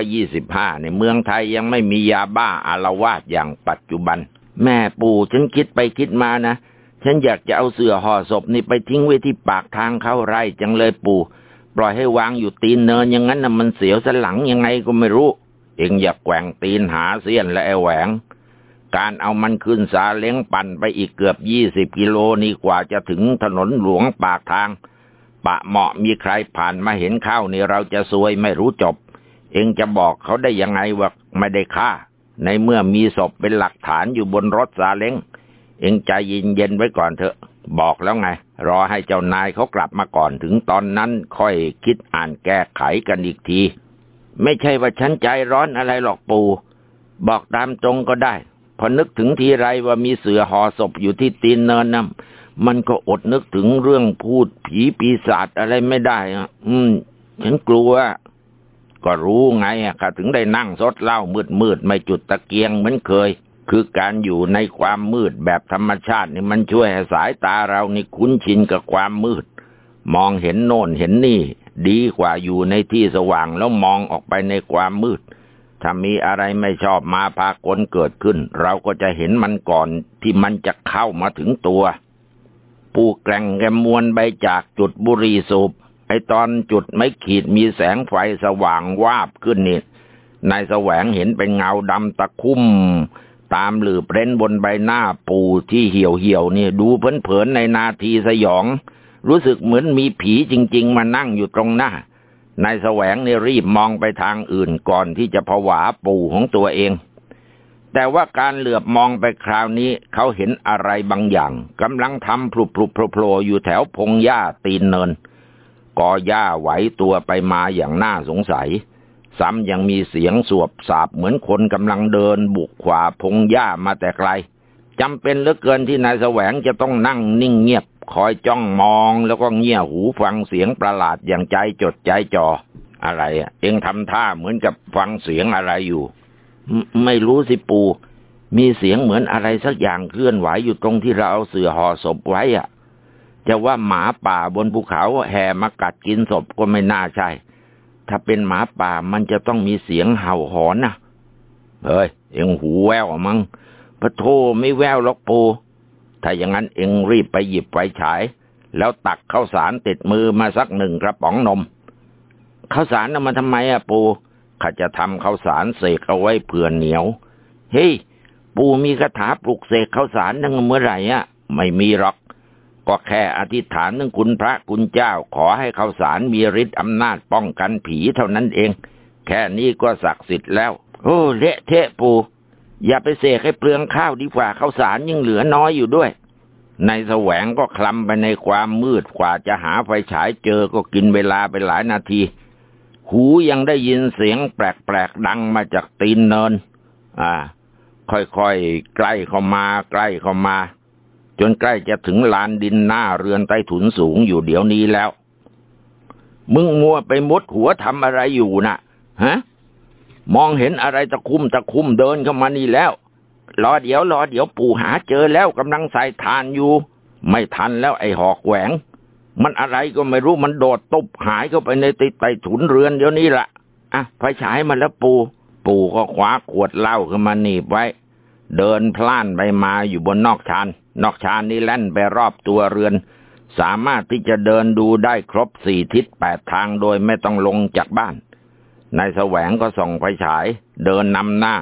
A: 2525 ในเมืองไทยยังไม่มียาบ้าอารวาสอย่างปัจจุบัน แม่ปู่ฉันคิดไปคิดมานะ ฉันอยากจะเอาเสื้อห่อศพนี่ไปทิ้งไว้ที่ปากทางเข้าไร่จังเลยปู่ ปล่อยให้วางอยู่ตีนเนินอย่างนั้นนะมันเสียวสลังยังไงก็ไม่รู้ เองอย่าแกว่งตีนหาเสี้ยนและไอแหวง การเอามันขึ้นสาเล้งปั่นไปอีกเกือบยี่สิบกิโลนี่กว่าจะถึงถนนหลวงปากทาง ปะเหมาะมีใครผ่านมาเห็นเข้านี่เราจะซวยไม่รู้จบ เองจะบอกเขาได้ยังไงว่าไม่ได้ฆ่า ในเมื่อมีศพเป็นหลักฐานอยู่บนรถซาเล้ง เองใจเย็นเย็นไว้ก่อนเถอะ บอกแล้วไง รอให้เจ้านายเขากลับมาก่อนถึงตอนนั้นค่อยคิดอ่านแก้ไขกันอีกที ไม่ใช่ว่าฉันใจร้อนอะไรหรอกปู่ บอกตามตรงก็ได้ พอนึกถึงทีไรว่ามีเสือห่อศพอยู่ที่ตีนเนินนะมันก็อดนึกถึงเรื่องพูดผีปีศาจอะไรไม่ได้อะ อืม ฉันกลัวก็รู้ไงอะข้าถึงได้นั่งซดเหล้ามืดมืดไม่จุดตะเกียงเหมือนเคย คือการอยู่ในความมืดแบบธรรมชาตินี่มันช่วยให้สายตาเรานี่คุ้นชินกับความมืด มองเห็นโน่นเห็นนี่ ดีกว่าอยู่ในที่สว่างแล้วมองออกไปในความมืด ถ้ามีอะไรไม่ชอบมาพากลเกิดขึ้น เราก็จะเห็นมันก่อนที่มันจะเข้ามาถึงตัว ปูแกลงแกมวนใบจากจุดบุรีสูบไอตอนจุดไม่ขีดมีแสงไฟสว่างวาบขึ้นนี่นายแสวงเห็นเป็นเงาดำตะคุ่ม ตามหลืบเร้นบนใบหน้าปูที่เหี่ยวเหี่ยวนี่ดูเพลินๆในนาทีสยอง รู้สึกเหมือนมีผีจริง ๆ มานั่งอยู่ตรงหน้านายแสวงนี่รีบมองไปทางอื่นก่อนที่จะผวาปู่ของตัวเอง แต่ว่าการเหลือบมองไปคราวนี้เขาเห็นอะไรบางอย่างกำลังทำพลุบพลุบโผล่อยู่แถวพงหญ้าตีนเนินกอหญ้าไหวตัวไปมาอย่างน่าสงสัย ซ้ำยังมีเสียงสวบสาบเหมือนคนกำลังเดินบุกขวาพงหญ้ามาแต่ไกลจำเป็นเหลือเกินที่นายแสวงจะต้องนั่งนิ่งเงียบ คอยจ้องมองแล้วก็เงี่ยหูฟังเสียงประหลาดอย่างใจจดใจจ่ออะไรอะเองทำท่าเหมือนกับฟังเสียงอะไรอยู่ ไม่รู้สิปูมีเสียงเหมือนอะไรสักอย่างเคลื่อนไหวอยู่ตรงที่เราเอาเสื่อห่อศพไว้อะจะว่าหมาป่าบนภูเขาแห่มากัดกินศพก็ไม่น่าใช่ ถ้าเป็นหมาป่ามันจะต้องมีเสียงเห่าหอนนะเฮ้ย เอ็งหูแววมั้งพระโทไม่แววหรอกปูถ้าอย่างนั้นเอ็งรีบไปหยิบไฟฉาย แล้วตักข้าวสารติดมือมาสักหนึ่งกระป๋องนมข้าวสารน่ะมันทำไมอะปูข้าจะทำข้าวสารเสกเอาไว้เผื่อเหนียว เฮ้ย ปูมีคาถาปลุกเสกข้าวสารนั่งเมื่อไหร่อะไม่มีหรอก ก็แค่อธิษฐานถึงคุณพระคุณเจ้าขอให้ข้าวสารมีฤทธิ์อำนาจป้องกันผีเท่านั้นเอง แค่นี้ก็ศักดิ์สิทธิ์แล้ว โอ้เละเทะปูอย่าไปเสกให้เปลืองข้าวดีกว่าข้าวสารยังเหลือน้อยอยู่ด้วย ในแสวงก็คลำไปในความมืดกว่าจะหาไฟฉายเจอก็กินเวลาไปหลายนาที หูยังได้ยินเสียงแปลกๆดังมาจากตีนเนิน อ่า ค่อยๆใกล้เข้ามาใกล้เข้ามา จนใกล้จะถึงลานดินหน้าเรือนใต้ถุนสูงอยู่เดี๋ยวนี้แล้ว มึงมัวไปมุดหัวทำอะไรอยู่นะ่ะฮะมองเห็นอะไรตะคุ่มตะคุ่มเดินเข้ามานี่แล้ว รอเดี๋ยวรอเดี๋ยวปู่หาเจอแล้วกำลังใส่ทานอยู่ ไม่ทันแล้วไอ้หอกแหวง มันอะไรก็ไม่รู้มันโดดตบหายเข้าไปในติดใต้ถุนเรือนเดี๋ยวนี้ละอะไฟฉายมาแล้วปู่ปู่ก็คว้าขวดเหล้าขึ้นมาหนีบไว้ เดินพล่านไปมาอยู่บนนอกชาน นอกชานนี้แล่นไปรอบตัวเรือน สามารถที่จะเดินดูได้ครบสี่ทิศแปดทางโดยไม่ต้องลงจากบ้านนายแสวงก็ส่องไฟฉาย เดินนำหน้า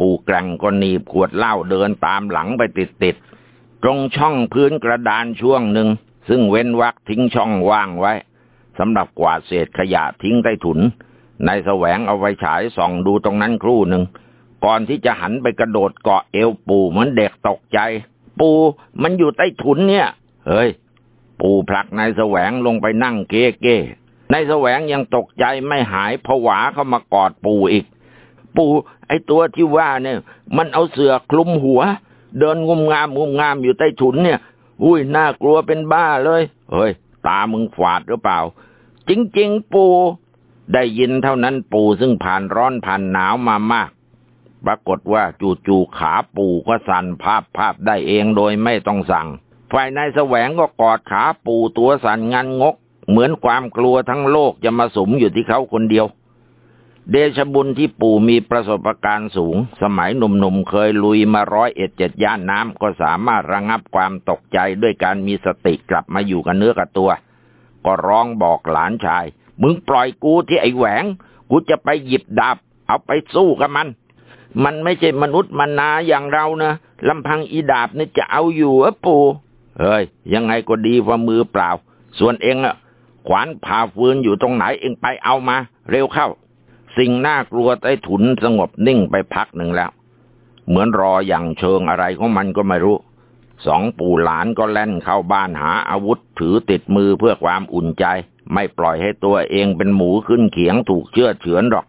A: ปู่แกร่งก็หนีบขวดเหล้าเดินตามหลังไปติดติดตรงช่องพื้นกระดานช่วงหนึ่ง ซึ่งเว้นวักทิ้งช่องว่างไว้สำหรับกวาดเศษขยะทิ้งใต้ถุนนายแสวงเอาไฟฉายส่องดูตรงนั้นครู่หนึ่ง ก่อนที่จะหันไปกระโดดเกาะเอวปู่เหมือนเด็กตกใจ ปูมันอยู่ใต้ถุนเนี่ย เฮ้ย ปูผลักนายแสวงลงไปนั่งเก้เก้นายแสวงยังตกใจไม่หายผวาเข้ามากอดปูอีก ปูไอตัวที่ว่าเนี่ย มันเอาเสือคลุมหัว เดินงุมงามงุมงามอยู่ใต้ถุนเนี่ย อุ้ยน่ากลัวเป็นบ้าเลยเฮ้ย ตามึงฝาดหรือเปล่า จริง ๆ ปูได้ยินเท่านั้นปูซึ่งผ่านร้อนผ่านหนาวมามาก ปรากฏว่าจู่ๆขาปู่ก็สั่นภาพภาพได้เองโดยไม่ต้องสั่ง ฝ่ายนายแสวงก็กอดขาปู่ตัวสั่นงันงก เหมือนความกลัวทั้งโลกจะมาสมอยู่ที่เขาคนเดียว เดชบุญที่ปู่มีประสบการณ์สูง สมัยหนุ่มๆเคยลุยมาร้อยเอ็ดเจ็ดย่านน้ำก็สามารถระงับความตกใจด้วยการมีสติกลับมาอยู่กับเนื้อกับตัว ก็ร้องบอกหลานชาย มึงปล่อยกูที่ไอ้แหวง กูจะไปหยิบดาบเอาไปสู้กับมัน มันไม่ใช่มนุษย์มันนาอย่างเรานะลำพังอีดาบนี่จะเอาอยู่อะปู่เฮ้ย ยังไงก็ดีว่ามือเปล่า ส่วนเองอะขวานผ่าฟืนอยู่ตรงไหนเองไปเอามา เร็วเข้า สิ่งน่ากลัวใต้ถุนสงบนิ่งไปพักหนึ่งแล้ว เหมือนรออย่างเชิงอะไรของมันก็ไม่รู้ สองปู่หลานก็แล่นเข้าบ้านหาอาวุธถือติดมือเพื่อความอุ่นใจ ไม่ปล่อยให้ตัวเองเป็นหมูขึ้นเขียงถูกเชื่อเฉือนหรอก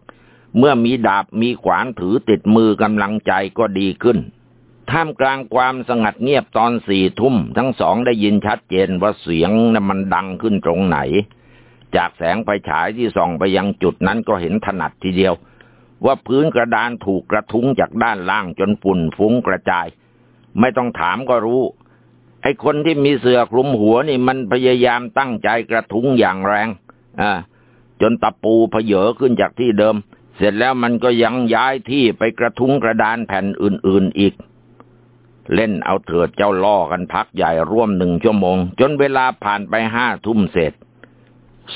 A: เมื่อมีดาบมีขวานถือติดมือกำลังใจก็ดีขึ้น ท่ามกลางความสงัดเงียบตอนสี่ทุ่ม ทั้งสองได้ยินชัดเจนว่าเสียงนั้นมันดังขึ้นตรงไหน จากแสงไฟฉายที่ส่องไปยังจุดนั้นก็เห็นถนัดทีเดียว ว่าพื้นกระดานถูกกระทุ้งจากด้านล่างจนฝุ่นฟุ้งกระจาย ไม่ต้องถามก็รู้ไอ้คนที่มีเสือคลุมหัวนี่มันพยายามตั้งใจกระทุ้งอย่างแรง อ่า จนตะปูเพเยอขึ้นจากที่เดิม เสร็จแล้วมันก็ยังย้ายที่ไปกระทุ้งกระดานแผ่นอื่นๆอีก เล่นเอาเถิดเจ้าล่อกันพักใหญ่ร่วมหนึ่งชั่วโมง จนเวลาผ่านไปห้าทุ่มเสร็จ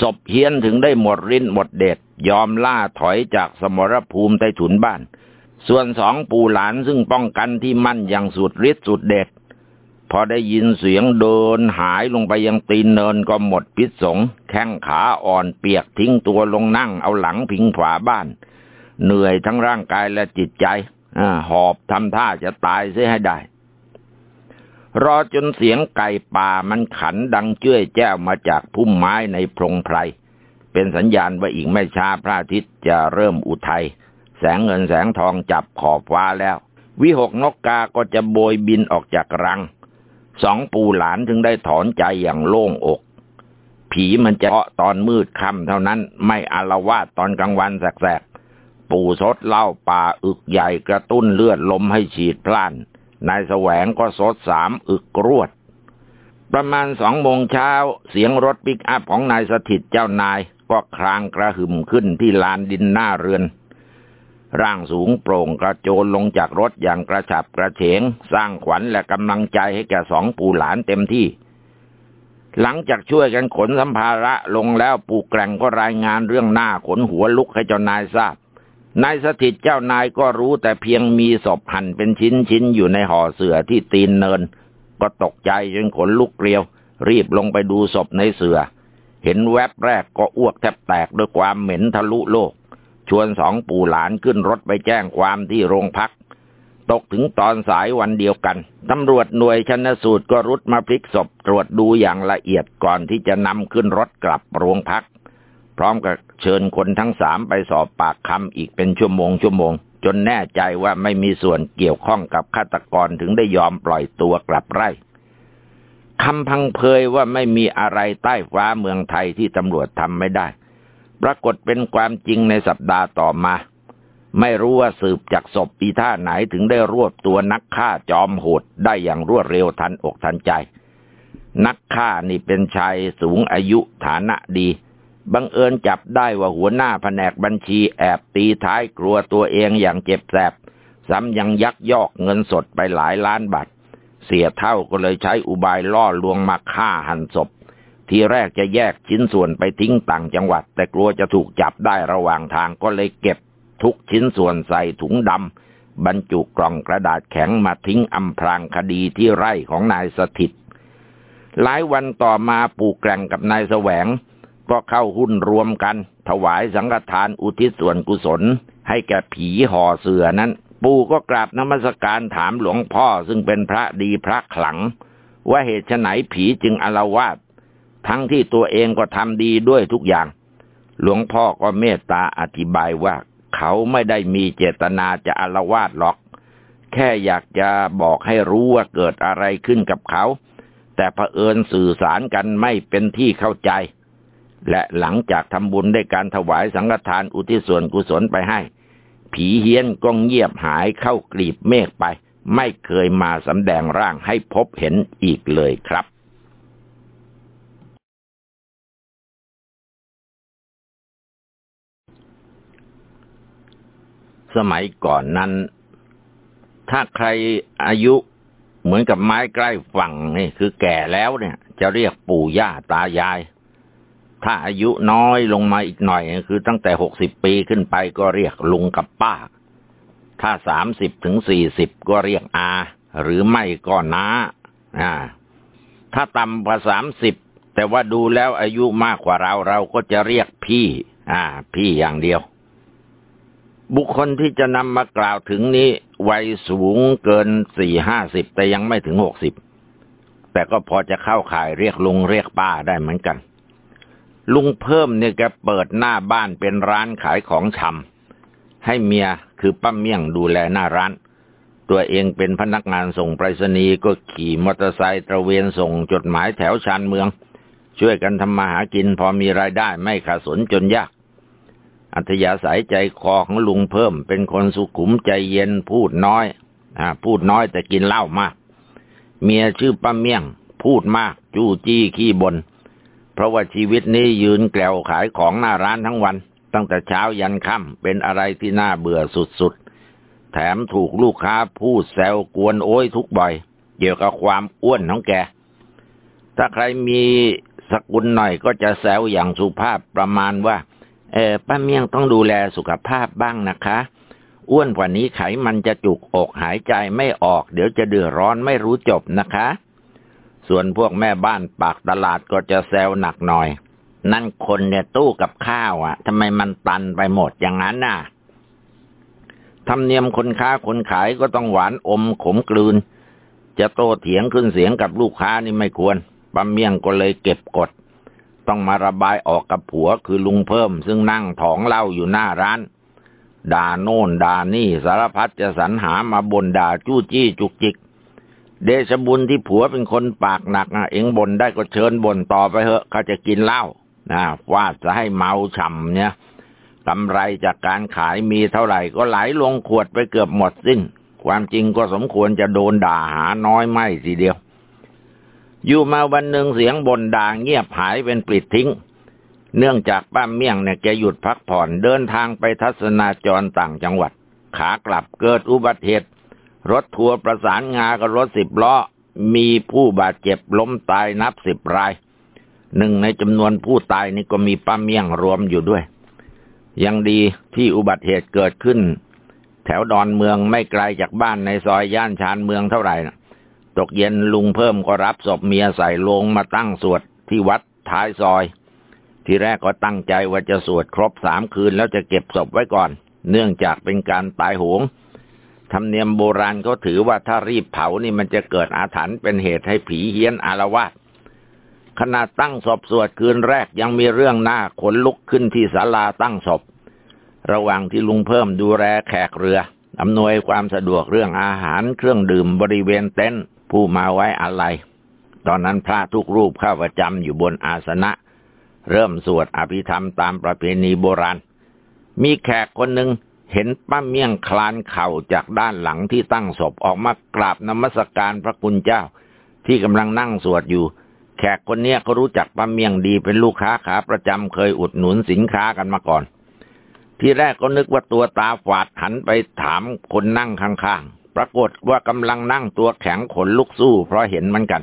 A: ศพเฮียนถึงได้หมดริ้นหมดเด็ดยอมล่าถอยจากสมรภูมิใต้ถุนบ้าน ส่วนสองปู่หลานซึ่งป้องกันที่มั่นอย่างสุดฤทธิ์สุดเด็ดพอได้ยินเสียงเดินหายลงไปยังตีนเนินก็หมดพิษสง แข้งขาอ่อนเปียกทิ้งตัวลงนั่งเอาหลังพิงฝาบ้าน เหนื่อยทั้งร่างกายและจิตใจอหอบทำท่าจะตายเสียให้ได้ รอจนเสียงไก่ป่ามันขันดังเจ้ยแจ้วมาจากพุ่มไม้ในพรงไพร เป็นสัญญาณว่าอีกไม่ช้าพระอาทิตย์จะเริ่มอุทัย แสงเงินแสงทองจับขอบฟ้าแล้ว วิหกนกกาก็จะโบยบินออกจากรัง สองปู่หลานถึงได้ถอนใจอย่างโล่งอกผีมันจะเพาะตอนมืดค่ำเท่านั้น ไม่อารวาสตอนกลางวันแสก ปู่สดเล่าป่าอึกใหญ่กระตุ้นเลือดลมให้ฉีดพล่าน นายแสวงก็สดสามอึกรวด ประมาณสองโมงเช้าเสียงรถปิกอัพของนายสถิตเจ้านายก็ครางกระหึ่มขึ้นที่ลานดินหน้าเรือน ร่างสูงโปร่งกระโจนลงจากรถอย่างกระฉับกระเฉง สร้างขวัญและกำลังใจให้แก่สองปู่หลานเต็มที่หลังจากช่วยกันขนสัมภาระลงแล้วปู่แกร่งก็รายงานเรื่องหน้าขนหัวลุกให้เจ้านายทราบ นายสถิตเจ้านายก็รู้แต่เพียงมีศพหั่นเป็นชิ้นชิ้นอยู่ในห่อเสือที่ตีนเนิน ก็ตกใจจนขนลุกเกลียว รีบลงไปดูศพในเสือ เห็นแวบแรกก็อ้วกแทบแตกด้วยความเหม็นทะลุโลก ชวนสองปู่หลานขึ้นรถไปแจ้งความที่โรงพัก ตกถึงตอนสายวันเดียวกัน ตำรวจหน่วยชนสูตรก็รุดมาพลิกศพตรวจดูอย่างละเอียดก่อนที่จะนำขึ้นรถกลับโรงพัก พร้อมกับ เชิญคนทั้งสามไปสอบปากคำอีกเป็นชั่วโมงชั่วโมง จนแน่ใจว่าไม่มีส่วนเกี่ยวข้องกับฆาตกรถึงได้ยอมปล่อยตัวกลับไร่คำพังเพยว่าไม่มีอะไรใต้ฟ้าเมืองไทยที่ตำรวจทำไม่ได้ ปรากฏเป็นความจริงในสัปดาห์ต่อมา ไม่รู้ว่าสืบจากศพปีท่าไหนถึงได้รวบตัวนักฆ่าจอมโหดได้อย่างรวดเร็วทันอกทันใจ นักฆ่านี่เป็นชายสูงอายุฐานะดี บังเอิญจับได้ว่าหัวหน้าแผนกบัญชีแอบตีท้ายกลัวตัวเองอย่างเจ็บแสบ ซ้ำยังยักยอกเงินสดไปหลายล้านบาท เสียเท่าก็เลยใช้อุบายล่อลวงมาฆ่าหันศพ ทีแรกจะแยกชิ้นส่วนไปทิ้งต่างจังหวัด แต่กลัวจะถูกจับได้ระหว่างทางก็เลยเก็บทุกชิ้นส่วนใส่ถุงดำบรรจุกล่องกระดาษแข็งมาทิ้งอำพรางคดีที่ไร่ของนายสถิต หลายวันต่อมาปู่แกร่งกับนายแสวง ก็เข้าหุ้นรวมกัน ถวายสังฆทานอุทิศส่วนกุศล ให้แก่ผีห่อเสือนั้น ปู่ก็กราบนมัสการถามหลวงพ่อซึ่งเป็นพระดีพระขลัง ว่าเหตุไฉนผีจึงอารวาสทั้งที่ตัวเองก็ทำดีด้วยทุกอย่าง หลวงพ่อก็เมตตาอธิบายว่า เขาไม่ได้มีเจตนาจะอารวาสหรอก แค่อยากจะบอกให้รู้ว่าเกิดอะไรขึ้นกับเขา แต่เผอิญสื่อสารกันไม่เป็นที่เข้าใจ และหลังจากทำบุญได้การถวายสังฆทานอุทิศส่วนกุศลไปให้ ผีเฮี้ยนก็เงียบหายเข้ากลีบเมฆไป ไม่เคยมาสำแดงร่างให้พบเห็นอีกเลยครับสมัยก่อนนั้น ถ้าใครอายุเหมือนกับไม้ใกล้ฝั่งนี่คือแก่แล้วเนี่ย จะเรียกปู่ย่าตายาย ถ้าอายุน้อยลงมาอีกหน่อย คือตั้งแต่หกสิบปีขึ้นไปก็เรียกลุงกับป้า ถ้าสามสิบถึงสี่สิบก็เรียกอา หรือไม่ก็น้าอ่า ถ้าต่ำกว่าสามสิบแต่ว่าดูแล้วอายุมากกว่าเราเราก็จะเรียกพี่ อ่า พี่อย่างเดียว บุคคลที่จะนำมากล่าวถึงนี้วัยสูงเกินสี่ห้าสิบแต่ยังไม่ถึงหกสิบแต่ก็พอจะเข้าข่ายเรียกลุงเรียกป้าได้เหมือนกัน ลุงเพิ่มเนี่ยแกเปิดหน้าบ้านเป็นร้านขายของชำให้เมียคือป้าเมี่ยงดูแลหน้าร้าน ตัวเองเป็นพนักงานส่งไปรษณีย์ก็ขี่มอเตอร์ไซค์ตระเวนส่งจดหมายแถวชานเมือง ช่วยกันทำมาหากินพอมีรายได้ไม่ขาดสนจนยาก อัธยาศัยใจคอของลุงเพิ่มเป็นคนสุขุมใจเย็นพูดน้อยอพูดน้อยแต่กินเหล้ามาก เมียชื่อป้าเมี่ยง พูดมากจู้จี้ขี้บน เพราะว่าชีวิตนี้ยืนแกลวขายของหน้าร้านทั้งวัน ตั้งแต่เช้ายันค่ำเป็นอะไรที่น่าเบื่อสุดๆ แถมถูกลูกค้าพูดแซวกวนโอ้ยทุกบ่อย เกี่ยวกับความอ้วนของแก ถ้าใครมีสกุลหน่อยก็จะแซวอย่างสุภาพประมาณว่า เออป้าเมี่ยงต้องดูแลสุขภาพบ้างนะคะ อ้วนกว่านี้ไขมันจะจุกอกหายใจไม่ออก เดี๋ยวจะเดือดร้อนไม่รู้จบนะคะ ส่วนพวกแม่บ้านปากตลาดก็จะแซวหนักหน่อย นั่นคนเนี่ยตู้กับข้าวอะ่ะทำไมมันตันไปหมดอย่างนั้นน่ะธรรมเนียมคนค้าคนขายก็ต้องหวานอมขมกลืน จะโตเถียงขึ้นเสียงกับลูกค้านี่ไม่ควรปัมเมี่ยงก็เลยเก็บกด ต้องมาระบายออกกับผัวคือลุงเพิ่ม ซึ่งนั่งถองเหล้าอยู่หน้าร้าน ด่าโน่นด่านี่สารพัดจะสรรหามาบนด่าจู้จี้จุกจิก เดชบุญที่ผัวเป็นคนปากหนักนะเองบนได้ก็เชิญบนต่อไปเถอะเขาจะกินเหล้านะว่าจะให้เมาฉ่ำเนี่ยกำไรจากการขายมีเท่าไหร่ ก็ไหลลงขวดไปเกือบหมดสิ้น ความจริงก็สมควรจะโดนด่าหาน้อยไม่สิเดียว อยู่มาวันหนึ่งเสียงบนด่าเงียบหายเป็นปลิดทิ้ง เนื่องจากป้าเมี่ยงเนี่ยแกหยุดพักผ่อนเดินทางไปทัศนาจรต่างจังหวัด ขากลับเกิดอุบัติเหตุ รถทัวร์ประสานงากับรถสิบล้อ มีผู้บาดเจ็บล้มตายนับสิบราย หนึ่งในจำนวนผู้ตายนี่ก็มีป้าเมี่ยงรวมอยู่ด้วย ยังดีที่อุบัติเหตุเกิดขึ้น แถวดอนเมืองไม่ไกลจากบ้านในซอยย่านชานเมืองเท่าไหร่นะตกเย็นลุงเพิ่มก็รับศพเมียใส่ลงมาตั้งสวดที่วัดท้ายซอย ที่แรกก็ตั้งใจว่าจะสวดครบสามคืนแล้วจะเก็บศพไว้ก่อน เนื่องจากเป็นการตายโหง ธรรมเนียมโบราณเขาถือว่าถ้ารีบเผานี่มันจะเกิดอาถรรพ์เป็นเหตุให้ผีเฮี้ยนอารวาสขณะตั้งศพสวดคืนแรกยังมีเรื่องหน้าขนลุกขึ้นที่ศาลาตั้งศพ ระหว่างที่ลุงเพิ่มดูแลแขกเรือ อำนวยความสะดวกเรื่องอาหารเครื่องดื่มบริเวณเต็นท์ผู้มาไว้อะไร ตอนนั้นพระทุกรูปเข้าประจำอยู่บนอาสนะ เริ่มสวดอภิธรรมตามประเพณีโบราณ มีแขกคนหนึ่ง เห็นป้าเมี่ยงคลานเข่าจากด้านหลังที่ตั้งศพออกมากราบนมัสการพระคุณเจ้า ที่กำลังนั่งสวดอยู่ แขกคนนี้เขารู้จักป้าเมี่ยงดีเป็นลูกค้าขาประจำเคยอุดหนุนสินค้ากันมาก่อน ที่แรกก็นึกว่าตัวตาฝาดหันไปถามคนนั่งข้างๆ ปรากฏว่ากำลังนั่งตัวแข็งขนลุกสู้เพราะเห็นมันกัน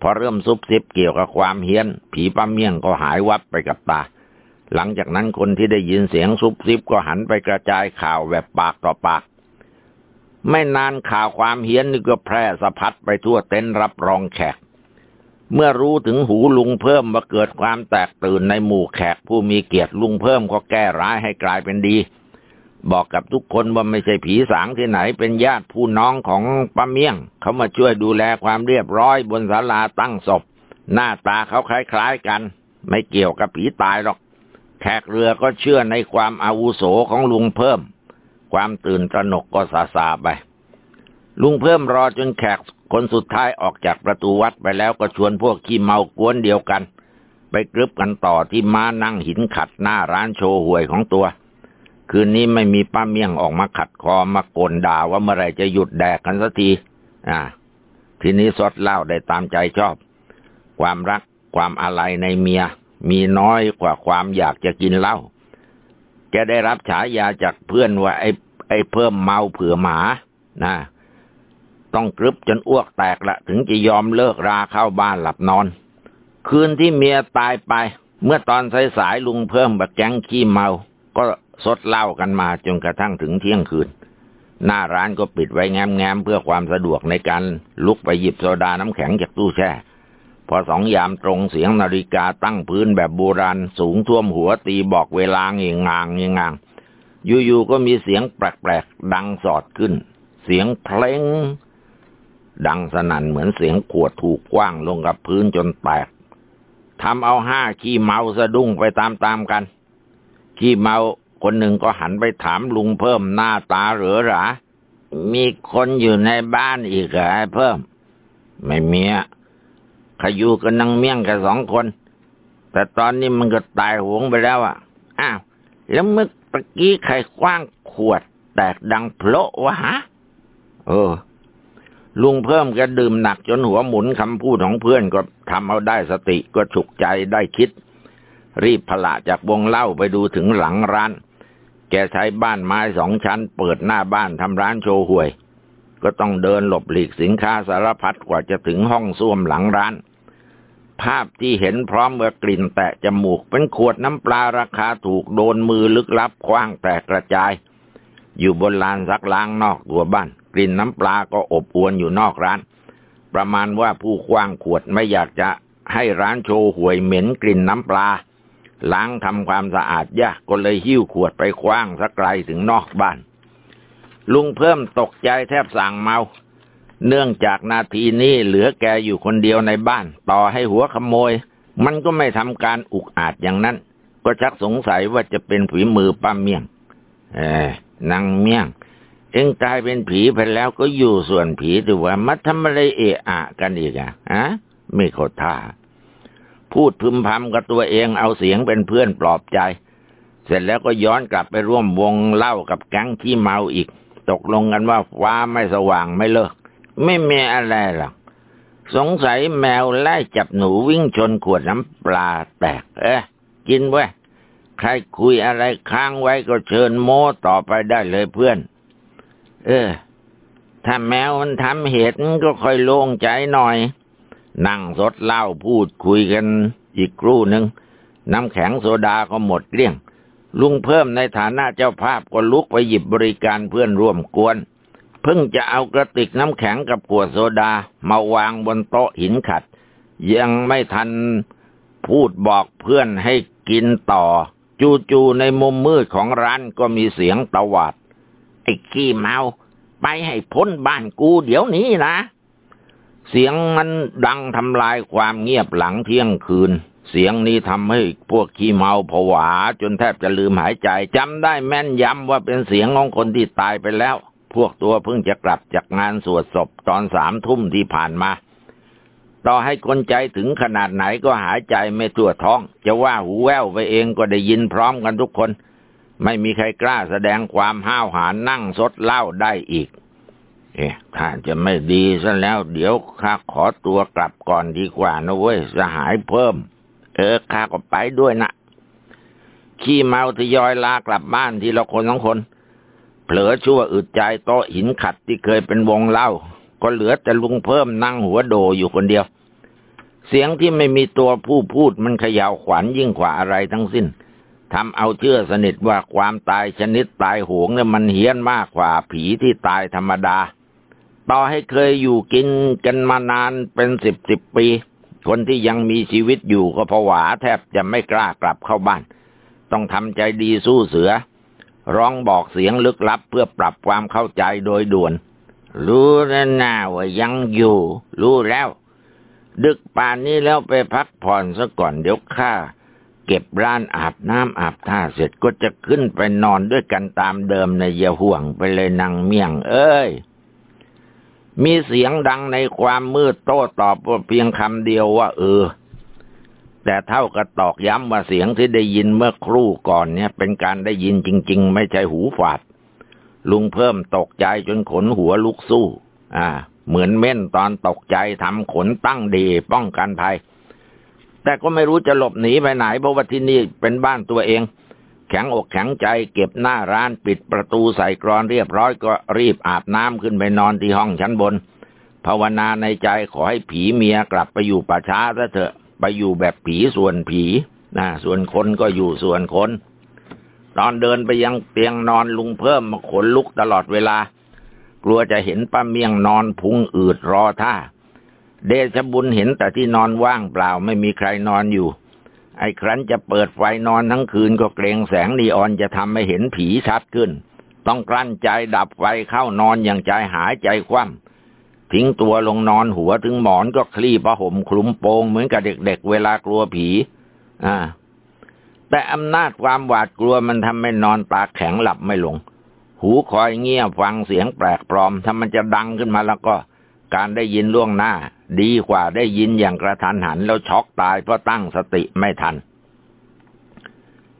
A: พอเริ่มซุบซิบเกี่ยวกับความเฮี้ยน ผีป้าเมี่ยงก็หายวับไปกับตา หลังจากนั้นคนที่ได้ยินเสียงซุบซิบก็หันไปกระจายข่าวแบบปากต่อปาก ไม่นานข่าวความเฮี้ยนนี่ก็แพร่สะพัดไปทั่วเต็นท์รับรองแขก เมื่อรู้ถึงหูลุงเพิ่มว่าเกิดความแตกตื่นในหมู่แขกผู้มีเกียรติลุงเพิ่มก็แก้ร้ายให้กลายเป็นดี บอกกับทุกคนว่าไม่ใช่ผีสางที่ไหนเป็นญาติผู้น้องของป้าเมี่ยง เขามาช่วยดูแลความเรียบร้อยบนศาลาตั้งศพ หน้าตาเขาคล้ายๆกัน ไม่เกี่ยวกับผีตายหรอก แขกเรือก็เชื่อในความอาวุโสของลุงเพิ่ม ความตื่นตระหนกก็ซาซาไป ลุงเพิ่มรอจนแขกคนสุดท้ายออกจากประตูวัดไปแล้วก็ชวนพวกขี้เมากวนเดียวกัน ไปกรึบกันต่อที่ม้านั่งหินขัดหน้าร้านโชว์หวยของตัว คืนนี้ไม่มีป้าเมี่ยงออกมาขัดคอมาโกนด่าว่าเมื่อไรจะหยุดแดกกันสักที อ่า ทีนี้สดเล่าได้ตามใจชอบ ความรักความอะไรในเมีย มีน้อยกว่าความอยากจะกินเหล้าแกได้รับฉายาจากเพื่อนว่าไอ้ไอ้เพิ่มเมาเผื่อหมานะต้องกรึบจนอ้วกแตกละถึงจะยอมเลิกราเข้าบ้านหลับนอน คืนที่เมียตายไป เมื่อตอนสายๆลุงเพิ่มแบบแก๊งขี้เมา ก็สดเหล้ากันมาจนกระทั่งถึงเที่ยงคืน หน้าร้านก็ปิดไว้แง้มๆเพื่อความสะดวกในการลุกไปหยิบโซดาน้ำแข็งจากตู้แช่ พอสองยามตรงเสียงนาฬิกาตั้งพื้นแบบโบราณ สูงท่วมหัวตีบอกเวลาเงียงางเงียงงาง อยู่ๆก็มีเสียงแปลกๆ ดังสอดขึ้น เสียงเพลงดังสนั่นเหมือนเสียงขวดถูกกว้างลงกับพื้นจนแตกทำเอาห้าขี้เมาสะดุ้งไปตามๆกัน ขี้เมาคนหนึ่งก็หันไปถามลุงเพิ่มหน้าตาเหลือหรามีคนอยู่ในบ้านอีกเหรอเพิ่ม ไม่มีอะ ขยูกันนังเมี่ยงกันสองคน แต่ตอนนี้มันก็ตายหวงไปแล้วอะ อ้าว แล้วเมื่อตะกี้ใครคว้างขวด แตกดังโผล่วะฮะ เออ ลุงเพิ่มแกดื่มหนักจนหัวหมุนคำพูดของเพื่อนก็ทำเอาได้สติก็ฉุกใจได้คิด รีบพละจากวงเล่าไปดูถึงหลังร้าน แกใช้บ้านไม้สองชั้น เปิดหน้าบ้านทำร้านโชว์หวย ก็ต้องเดินหลบหลีกสินค้าสารพัดกว่าจะถึงห้องส้วมหลังร้าน ภาพที่เห็นพร้อมกับกลิ่นแตะจมูกเป็นขวดน้ำปลาราคาถูกโดนมือลึกลับคว้างแตกกระจาย อยู่บนลานซักล้างนอกตัวบ้าน กลิ่นน้ำปลาก็อบอวนอยู่นอกร้าน ประมาณว่าผู้คว้างขวดไม่อยากจะให้ร้านโชว์หวยเหม็นกลิ่นน้ำปลา ล้างทำความสะอาดยากก็เลยหิ้วขวดไปคว้างสักไกลถึงนอกบ้าน ลุงเพิ่มตกใจแทบสั่งเมา เนื่องจากนาทีนี้เหลือแกอยู่คนเดียวในบ้าน ต่อให้หัวขโมย มันก็ไม่ทำการอุกอาจอย่างนั้น ก็ชักสงสัยว่าจะเป็นฝีมือป้าเมี่ยง เอ้นางเมี่ยง เองตายเป็นผีไปแล้วก็อยู่ส่วนผีถือว่ามัดทำอะไรเอะอะกันอีกอะฮะไม่เข้าท่า พูดพึมพำกับตัวเองเอาเสียงเป็นเพื่อนปลอบใจ เสร็จแล้วก็ย้อนกลับไปร่วมวงเล่ากับแก๊งขี้เมาอีก ตกลงกันว่าฟ้าไม่สว่างไม่เลิก ไม่มีอะไรหรอกสงสัยแมวไล่จับหนูวิ่งชนขวดน้ำปลาแตก เอ๊ะกินไว้ใครคุยอะไรค้างไว้ก็เชิญโม้ต่อไปได้เลยเพื่อน เออ ถ้าแมวมันทำเหตุก็ค่อยโล่งใจหน่อย นั่งสดเล่าพูดคุยกันอีกครู่หนึ่งน้ำแข็งโซดาก็หมดเกลี้ยง ลุงเพิ่มในฐานะเจ้าภาพก็ลุกไปหยิบบริการเพื่อนร่วมกวน เพิ่งจะเอากระติกน้ำแข็งกับขวดโซดามาวางบนโต๊ะหินขัด ยังไม่ทันพูดบอกเพื่อนให้กินต่อ จู่ๆในมุมมืดของร้านก็มีเสียงตะวาดไอ้ขี้เมาไปให้พ้นบ้านกูเดี๋ยวนี้นะ เสียงมันดังทำลายความเงียบหลังเที่ยงคืน เสียงนี้ทำให้พวกขี้เมาผวา จนแทบจะลืมหายใจจำได้แม่นยำว่าเป็นเสียงของคนที่ตายไปแล้ว พวกตัวเพิ่งจะกลับจากงานสวดศพตอนสามทุ่มที่ผ่านมา ต่อให้คนใจถึงขนาดไหนก็หายใจไม่ทั่วท้อง จะว่าหูแว่วไปเองก็ได้ยินพร้อมกันทุกคน ไม่มีใครกล้าแสดงความห้าวหาญนั่งสดเล่าได้อีก เอ๊ะข้าจะไม่ดีซะแล้ว เดี๋ยวข้าขอตัวกลับก่อนดีกว่านะเว้ยสหายเพิ่ม เออข้าก็ไปด้วยนะขี้เมาทยอยลากลับบ้านทีละคนสองคน เผลอชั่วอึดใจโต๊ะหินขัดที่เคยเป็นวงเล่า ก็เหลือแต่ลุงเพิ่มนั่งหัวโดอยู่คนเดียว เสียงที่ไม่มีตัวผู้พูดมันเขย่าวขวัญยิ่งกว่าอะไรทั้งสิ้นทำเอาเชื่อสนิทว่าความตายชนิดตายโหงเนี่ยมันเฮี้ยนมากกว่าผีที่ตายธรรมดา ต่อให้เคยอยู่กินกันมานานเป็นสิบสิบปี คนที่ยังมีชีวิตอยู่ก็ผวาแทบจะไม่กล้ากลับเข้าบ้าน ต้องทำใจดีสู้เสือ ร้องบอกเสียงลึกลับเพื่อปรับความเข้าใจโดยด่วน รู้แล้วนาว่ายังอยู่ รู้แล้ว ดึกป่านนี้แล้วไปพักผ่อนซะก่อนเดี๋ยวข้าเก็บร้านอาบน้ำอาบท่าเสร็จก็จะขึ้นไปนอนด้วยกันตามเดิมในเยาห่วงไปเลยนางเมี่ยง เอ้ย มีเสียงดังในความมืดโต้ตอบเพียงคำเดียวว่า เออ แต่เท่ากับตอกย้ำว่าเสียงที่ได้ยินเมื่อครู่ก่อนเนี่ย เป็นการได้ยินจริง ๆ ไม่ใช่หูฝาด ลุงเพิ่มตกใจจนขนหัวลุกสู้ อ่า เหมือนเม่นตอนตกใจทำขนตั้งดีป้องกันภัย แต่ก็ไม่รู้จะหลบหนีไปไหนเพราะว่าที่นี่เป็นบ้านตัวเอง แข็งอกแข็งใจเก็บหน้าร้านปิดประตูใส่กรอนเรียบร้อยก็รีบอาบน้ำขึ้นไปนอนที่ห้องชั้นบน ภาวนาในใจขอให้ผีเมียกลับไปอยู่ป่าช้าซะเถอะไปอยู่แบบผีส่วนผีนะส่วนคนก็อยู่ส่วนคน ตอนเดินไปยังเตียงนอนลุงเพิ่มมาขนลุกตลอดเวลา กลัวจะเห็นป้าเมียงนอนพุงอืดรอท่า เดชบุญเห็นแต่ที่นอนว่างเปล่าไม่มีใครนอนอยู่ ไอ้ครั้นจะเปิดไฟนอนทั้งคืนก็เกรงแสงนีออนจะทำให้เห็นผีชัดขึ้น ต้องกลั้นใจดับไฟเข้านอนอย่างใจหายใจคว่ำทิ้งตัวลงนอนหัวถึงหมอนก็คลี่ผ้าห่มคลุมโปงเหมือนกับเด็กๆเวลากลัวผี อ่า แต่อำนาจความหวาดกลัวมันทำให้นอนตาแข็งหลับไม่ลง หูคอยเงียบฟังเสียงแปลกปลอมถ้ามันจะดังขึ้นมาแล้วก็การได้ยินล่วงหน้า ดีกว่าได้ยินอย่างกระทันหันแล้วช็อกตายเพราะตั้งสติไม่ทัน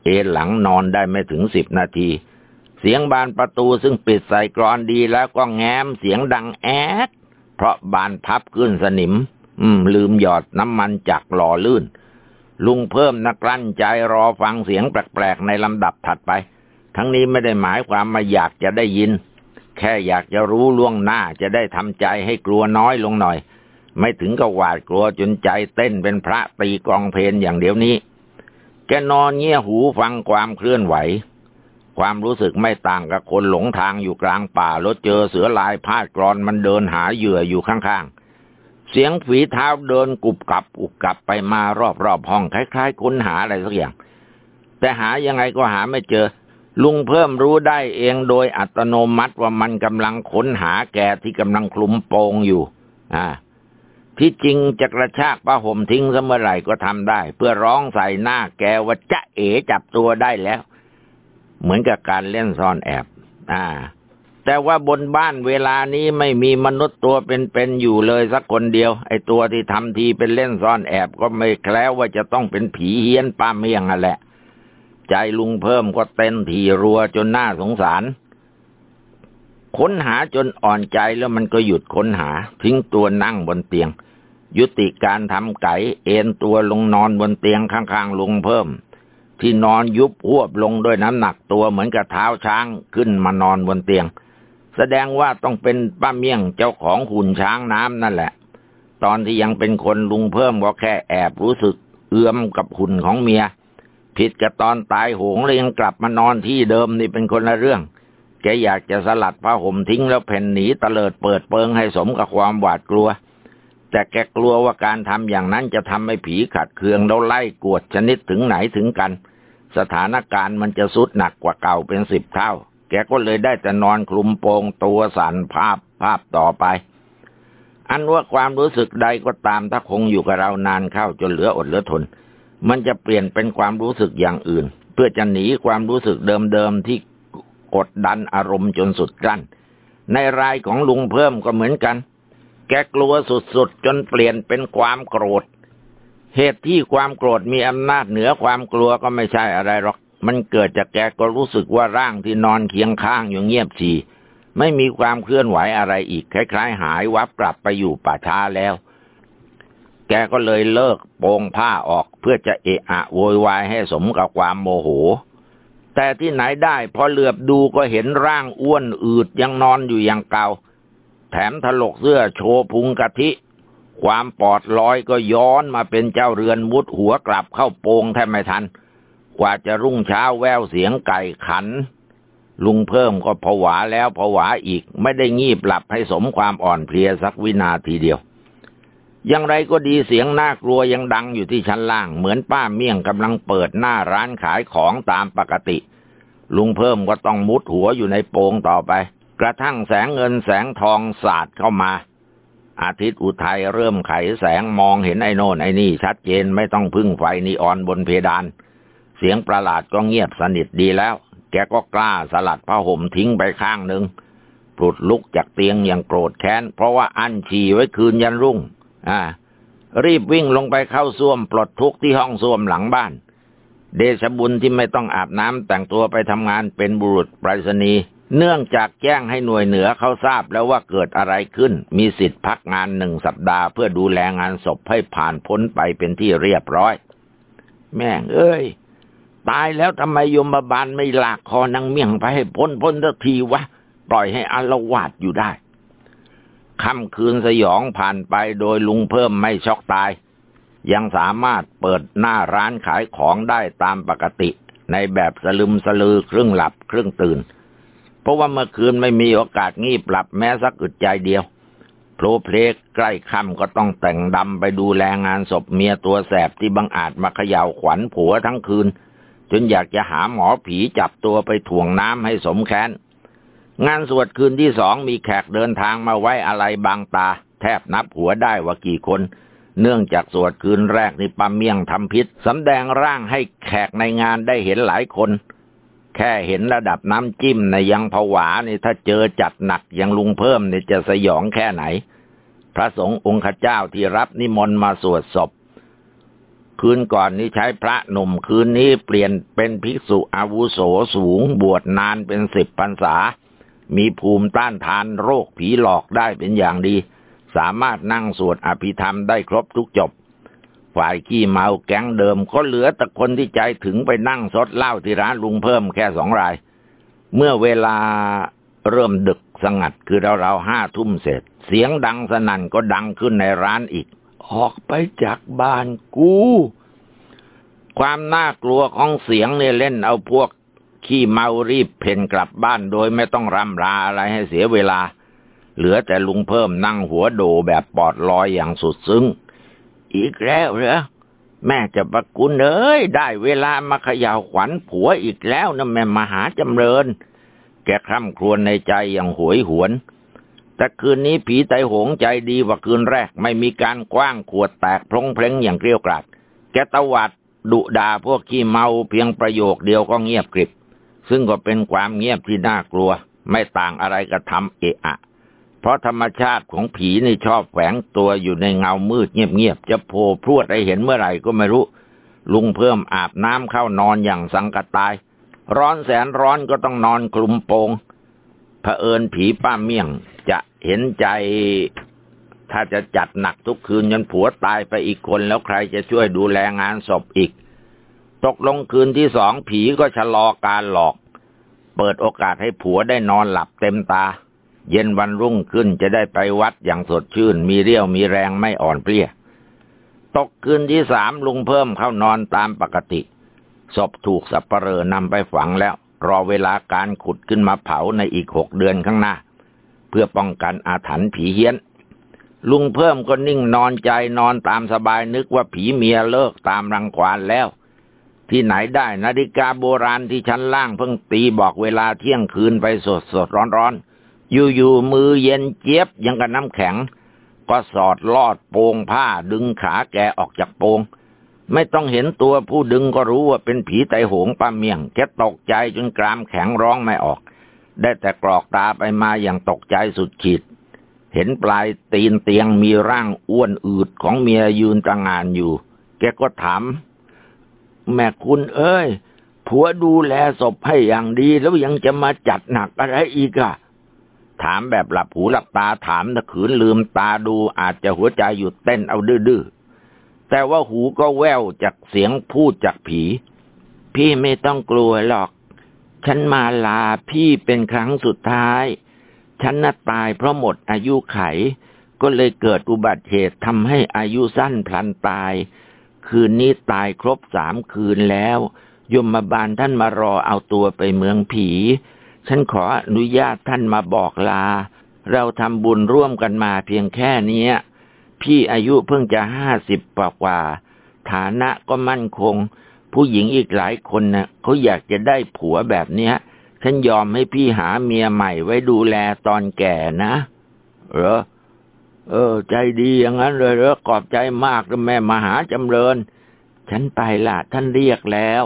A: เอหลังนอนได้ไม่ถึงสิบนาที เสียงบานประตูซึ่งปิดใส่กรอนดีแล้วก็แง้มเสียงดังแอด เพราะบานพับขึ้นสนิม อืม ลืมหยอดน้ำมันจากหล่อลื่น ลุงเพิ่มนักลั่นใจรอฟังเสียงแปลกๆในลำดับถัดไป ทั้งนี้ไม่ได้หมายความมาอยากจะได้ยิน แค่อยากจะรู้ล่วงหน้าจะได้ทำใจให้กลัวน้อยลงหน่อย ไม่ถึงกับหวาดกลัวจนใจเต้นเป็นพระตีกองเพลงอย่างเดียวนี้ แกนอนเงี่ยหูฟังความเคลื่อนไหว ความรู้สึกไม่ต่างกับคนหลงทางอยู่กลางป่ารถเจอเสือลายพาดกรอนมันเดินหาเหยื่ออยู่ข้างๆ เสียงฝีเท้าเดินกุบกับอุกกับไปมารอบๆห้องคล้ายๆค้นหาอะไรสักอย่าง แต่หายังไงก็หาไม่เจอลุงเพิ่มรู้ได้เองโดยอัตโนมัติว่ามันกำลังค้นหาแกที่กำลังคลุมโปงอยู่ อ่า ที่จริงจะกระชากผ้าห่มทิ้งสมื่อไหร่ก็ทำได้ เพื่อร้องใส่หน้าแกว่าจะเอ๋จับตัวได้แล้ว เหมือนกับการเล่นซ่อนแอบ อ่า แต่ว่าบนบ้านเวลานี้ไม่มีมนุษย์ตัวเป็นๆอยู่เลยสักคนเดียว ไอ้ตัวที่ทำทีเป็นเล่นซ่อนแอบก็ไม่แคล้วว่าจะต้องเป็นผีเฮี้ยนป้าเมียงอะแหละ ใจลุงเพิ่มก็เต้นทีรัวจนน่าสงสารค้นหาจนอ่อนใจแล้วมันก็หยุดค้นหา ทิ้งตัวนั่งบนเตียง ยุติการทำไก่เอนตัวลงนอนบนเตียงข้างๆลุงเพิ่ม ที่นอนยุบหวบลงด้วยน้ำหนักตัวเหมือนกับเท้าช้างขึ้นมานอนบนเตียง แสดงว่าต้องเป็นป้าเมี่ยงเจ้าของหุ่นช้างน้ำนั่นแหละ ตอนที่ยังเป็นคนลุงเพิ่มก็แค่แอบรู้สึกเอื้อมกับหุ่นของเมีย ผิดกับตอนตายโหงเลยยังกลับมานอนที่เดิมนี่เป็นคนละเรื่องแกอยากจะสลัดผ้าห่มทิ้งแล้วแผ่นหนีตะเลิดเปิดเปิงให้สมกับความหวาดกลัว แต่แกกลัวว่าการทำอย่างนั้นจะทำให้ผีขัดเคืองแล้วไล่กวดชนิดถึงไหนถึงกัน สถานการณ์มันจะสุดหนักกว่าเก่าเป็นสิบเท่า แกก็เลยได้แต่นอนคลุมโปงตัวสั่นภาพภาพต่อไป อันว่าความรู้สึกใดก็ตามถ้าคงอยู่กับเรานานเข้าจนเหลืออดเหลือทน มันจะเปลี่ยนเป็นความรู้สึกอย่างอื่น เพื่อจะหนีความรู้สึกเดิมๆที่กดดันอารมณ์จนสุดกั้นในรายของลุงเพิ่มก็เหมือนกัน แกกลัวสุดๆ จนเปลี่ยนเป็นความโกรธ เหตุที่ความโกรธมีอำนาจเหนือความกลัวก็ไม่ใช่อะไรหรอก มันเกิดจากแกก็รู้สึกว่าร่างที่นอนเคียงข้างอยู่เงียบฉี่ไม่มีความเคลื่อนไหวอะไรอีก คล้ายๆ หายวับกลับไปอยู่ป่าช้าแล้ว แกก็เลยเลิกโปงผ้าออกเพื่อจะเอะอะโวยวายให้สมกับความโมโห แต่ที่ไหนได้พอเหลือบดูก็เห็นร่างอ้วนอืดยังนอนอยู่อย่างเก่า แถมถลกเสื้อโชว์พุงกะทิ ความปอดลอยก็ย้อนมาเป็นเจ้าเรือนมุดหัวกลับเข้าโปงแทบไม่ทัน กว่าจะรุ่งเช้าแววเสียงไก่ขัน ลุงเพิ่มก็ผวาแล้วผวาอีกไม่ได้งีบหลับให้สมความอ่อนเพลียสักวินาทีเดียวอย่างไรก็ดีเสียงน่ากลัวยังดังอยู่ที่ชั้นล่าง เหมือนป้าเมี่ยงกำลังเปิดหน้าร้านขายของตามปกติ ลุงเพิ่มก็ต้องมุดหัวอยู่ในโปงต่อไป กระทั่งแสงเงินแสงทองสาดเข้ามา อาทิตย์อุทัยเริ่มไขแสงมองเห็นไอ้โน่นไอ้นี่ชัดเจนไม่ต้องพึ่งไฟนีออนบนเพดาน เสียงประหลาดก็เงียบสนิทดีแล้ว แกก็กล้าสลัดผ้าห่มทิ้งไปข้างหนึ่งปลุดลุกจากเตียงอย่างโกรธแค้น เพราะว่าอั้นฉี่ไว้คืนยันรุ่ง อ่า รีบวิ่งลงไปเข้าส้วมปลดทุกที่ห้องส้วมหลังบ้าน เดชบุญที่ไม่ต้องอาบน้ำแต่งตัวไปทำงานเป็นบุรุษไปรษณีย์ เนื่องจากแจ้งให้หน่วยเหนือเขาทราบแล้วว่าเกิดอะไรขึ้น มีสิทธิ์พักงานหนึ่งสัปดาห์เพื่อดูแลงานศพให้ผ่านพ้นไปเป็นที่เรียบร้อย แม่งเอ้ย ตายแล้วทำไมยมบาลไม่ลากคอนางเมี่ยงไปให้พ้นพ้นสักทีวะ ปล่อยให้อารวาดอยู่ได้ค่ำคืนสยองผ่านไปโดยลุงเพิ่มไม่ช็อกตาย ยังสามารถเปิดหน้าร้านขายของได้ตามปกติ ในแบบสลึมสลือครึ่งหลับครึ่งตื่น เพราะว่าเมื่อคืนไม่มีโอกาสงีบหลับแม้สักอึดใจเดียวโผล่เพลกใกล้ค่ำก็ต้องแต่งดำไปดูแลงานศพเมียตัวแสบที่บังอาจมาเขย่าขวัญผัวทั้งคืน จนอยากจะหาหมอผีจับตัวไปถ่วงน้ำให้สมแค้น งานสวดคืนที่สองมีแขกเดินทางมาไว้อะไรบางตา แทบนับหัวได้ว่ากี่คน เนื่องจากสวดคืนแรกนี่ปาเมียงทำพิษสำแดงร่างให้แขกในงานได้เห็นหลายคน แค่เห็นระดับน้ำจิ้มในยังผวานี่ถ้าเจอจัดหนักยังลุงเพิ่มเนี่ยจะสยองแค่ไหน พระสงฆ์องค์เจ้าที่รับนิมนต์มาสวดศพ คืนก่อนนี้ใช้พระหนุ่มคืนนี้เปลี่ยนเป็นภิกษุอาวุโสสูงบวชนานเป็นสิบพรรษา มีภูมิต้านทานโรคผีหลอกได้เป็นอย่างดี สามารถนั่งสวดอภิธรรมได้ครบทุกจบ ฝ่ายขี้เมาแก๊งเดิมก็เหลือแต่คนที่ใจถึงไปนั่งซดเหล้าที่ร้านลุงเพิ่มแค่สองราย เมื่อเวลาเริ่มดึกสงัดคือเราเราห้าทุ่มเสร็จ เสียงดังสนั่นก็ดังขึ้นในร้านอีก ออกไปจากบ้านกู ความน่ากลัวของเสียงเนี่ยเล่นเอาพวกขี้เมารีบเพ่นกลับบ้านโดยไม่ต้องรำลาอะไรให้เสียเวลา เหลือแต่ลุงเพิ่มนั่งหัวโดแบบปอดลอยอย่างสุดซึ้ง อีกแล้วเหรอแม่จะประกุลเอ้ยได้เวลามาขย่าวขวัญผัวอีกแล้วนะแม่มหาจำเริญ แกคร่ำครวญในใจอย่างหวยหวน แต่คืนนี้ผีไตหงใจดีกว่าคืนแรก ไม่มีการกว้างขวดแตกพลงเพลงอย่างเกลียวกราด แกตวัดดุดาพวกขี้เมาเพียงประโยคเดียวก็เงียบกริบ ซึ่งก็เป็นความเงียบที่น่ากลัว ไม่ต่างอะไรกับทำเอะอะ เพราะธรรมชาติของผีนี่ชอบแฝงตัวอยู่ในเงามืดเงียบๆจะโผล่พรวดให้เห็นเมื่อไหร่ก็ไม่รู้ ลุงเพิ่มอาบน้ำเข้านอนอย่างสังกตาย ร้อนแสนร้อนก็ต้องนอนคลุมโปงเผอิญผีป้าเมี่ยงจะเห็นใจ ถ้าจะจัดหนักทุกคืนจนผัวตายไปอีกคนแล้วใครจะช่วยดูแลงานศพอีก ตกลงคืนที่สองผีก็ชะลอการหลอก เปิดโอกาสให้ผัวได้นอนหลับเต็มตา เย็นวันรุ่งขึ้นจะได้ไปวัดอย่างสดชื่น มีเรี่ยวมีแรงไม่อ่อนเพลีย ตกคืนที่สามลุงเพิ่มเข้านอนตามปกติ ศพถูกสับปเปลอนำไปฝังแล้ว รอเวลาการขุดขึ้นมาเผาในอีกหกเดือนข้างหน้า เพื่อป้องกันอาถรรพ์ผีเฮี้ยน ลุงเพิ่มก็นิ่งนอนใจนอนตามสบายนึกว่าผีเมียเลิกตามรังควานแล้ว ที่ไหนได้นาฬิกาโบราณที่ชั้นล่างเพิ่งตีบอกเวลาเที่ยงคืนไปสดสดร้อนร้ อนอยู่ๆมือเย็นเจี๊ยบยังกับน้ำแข็ง ก็สอดลอดโปงผ้าดึงขาแกออกจากโปง ไม่ต้องเห็นตัวผู้ดึงก็รู้ว่าเป็นผีไตโหงป้าเมียงแกตกใจจนกรามแข็งร้องไม่ออก ได้แต่กรอกตาไปมาอย่างตกใจสุดขีด เห็นปลายตีนเตียงมีร่างอ้วนอืดของเมียยืนตระงานอยู่ แกก็ถาม แม่คุณเอ้ยผัวดูแลศพให้อย่างดีแล้วยังจะมาจัดหนักอะไรอีกอะ ถามแบบหลับหูหลับตาถามถ้าขืนลืมตาดูอาจจะหัวใจหยุดเต้นเอาดื้อแต่ว่าหูก็แววจากเสียงพูดจากผี พี่ไม่ต้องกลัวหรอก ฉันมาลาพี่เป็นครั้งสุดท้าย ฉันน่ะตายเพราะหมดอายุไข ก็เลยเกิดอุบัติเหตุทำให้อายุสั้นพลันตาย คืนนี้ตายครบสามคืนแล้ว ยมมาบาลท่านมารอเอาตัวไปเมืองผี ฉันขออนุญาตท่านมาบอกลา เราทำบุญร่วมกันมาเพียงแค่นี้พี่อายุเพิ่งจะห้าสิบกว่ากว่า ฐานะก็มั่นคง ผู้หญิงอีกหลายคนนะ่ะเขาอยากจะได้ผัวแบบเนี้ย ฉันยอมให้พี่หาเมียใหม่ไว้ดูแลตอนแก่นะ เหรอ เออ ใจดีอย่างนั้นเลยเหรอขอบใจมากแม่มหาจำเริญ ฉันไปละท่านเรียกแล้ว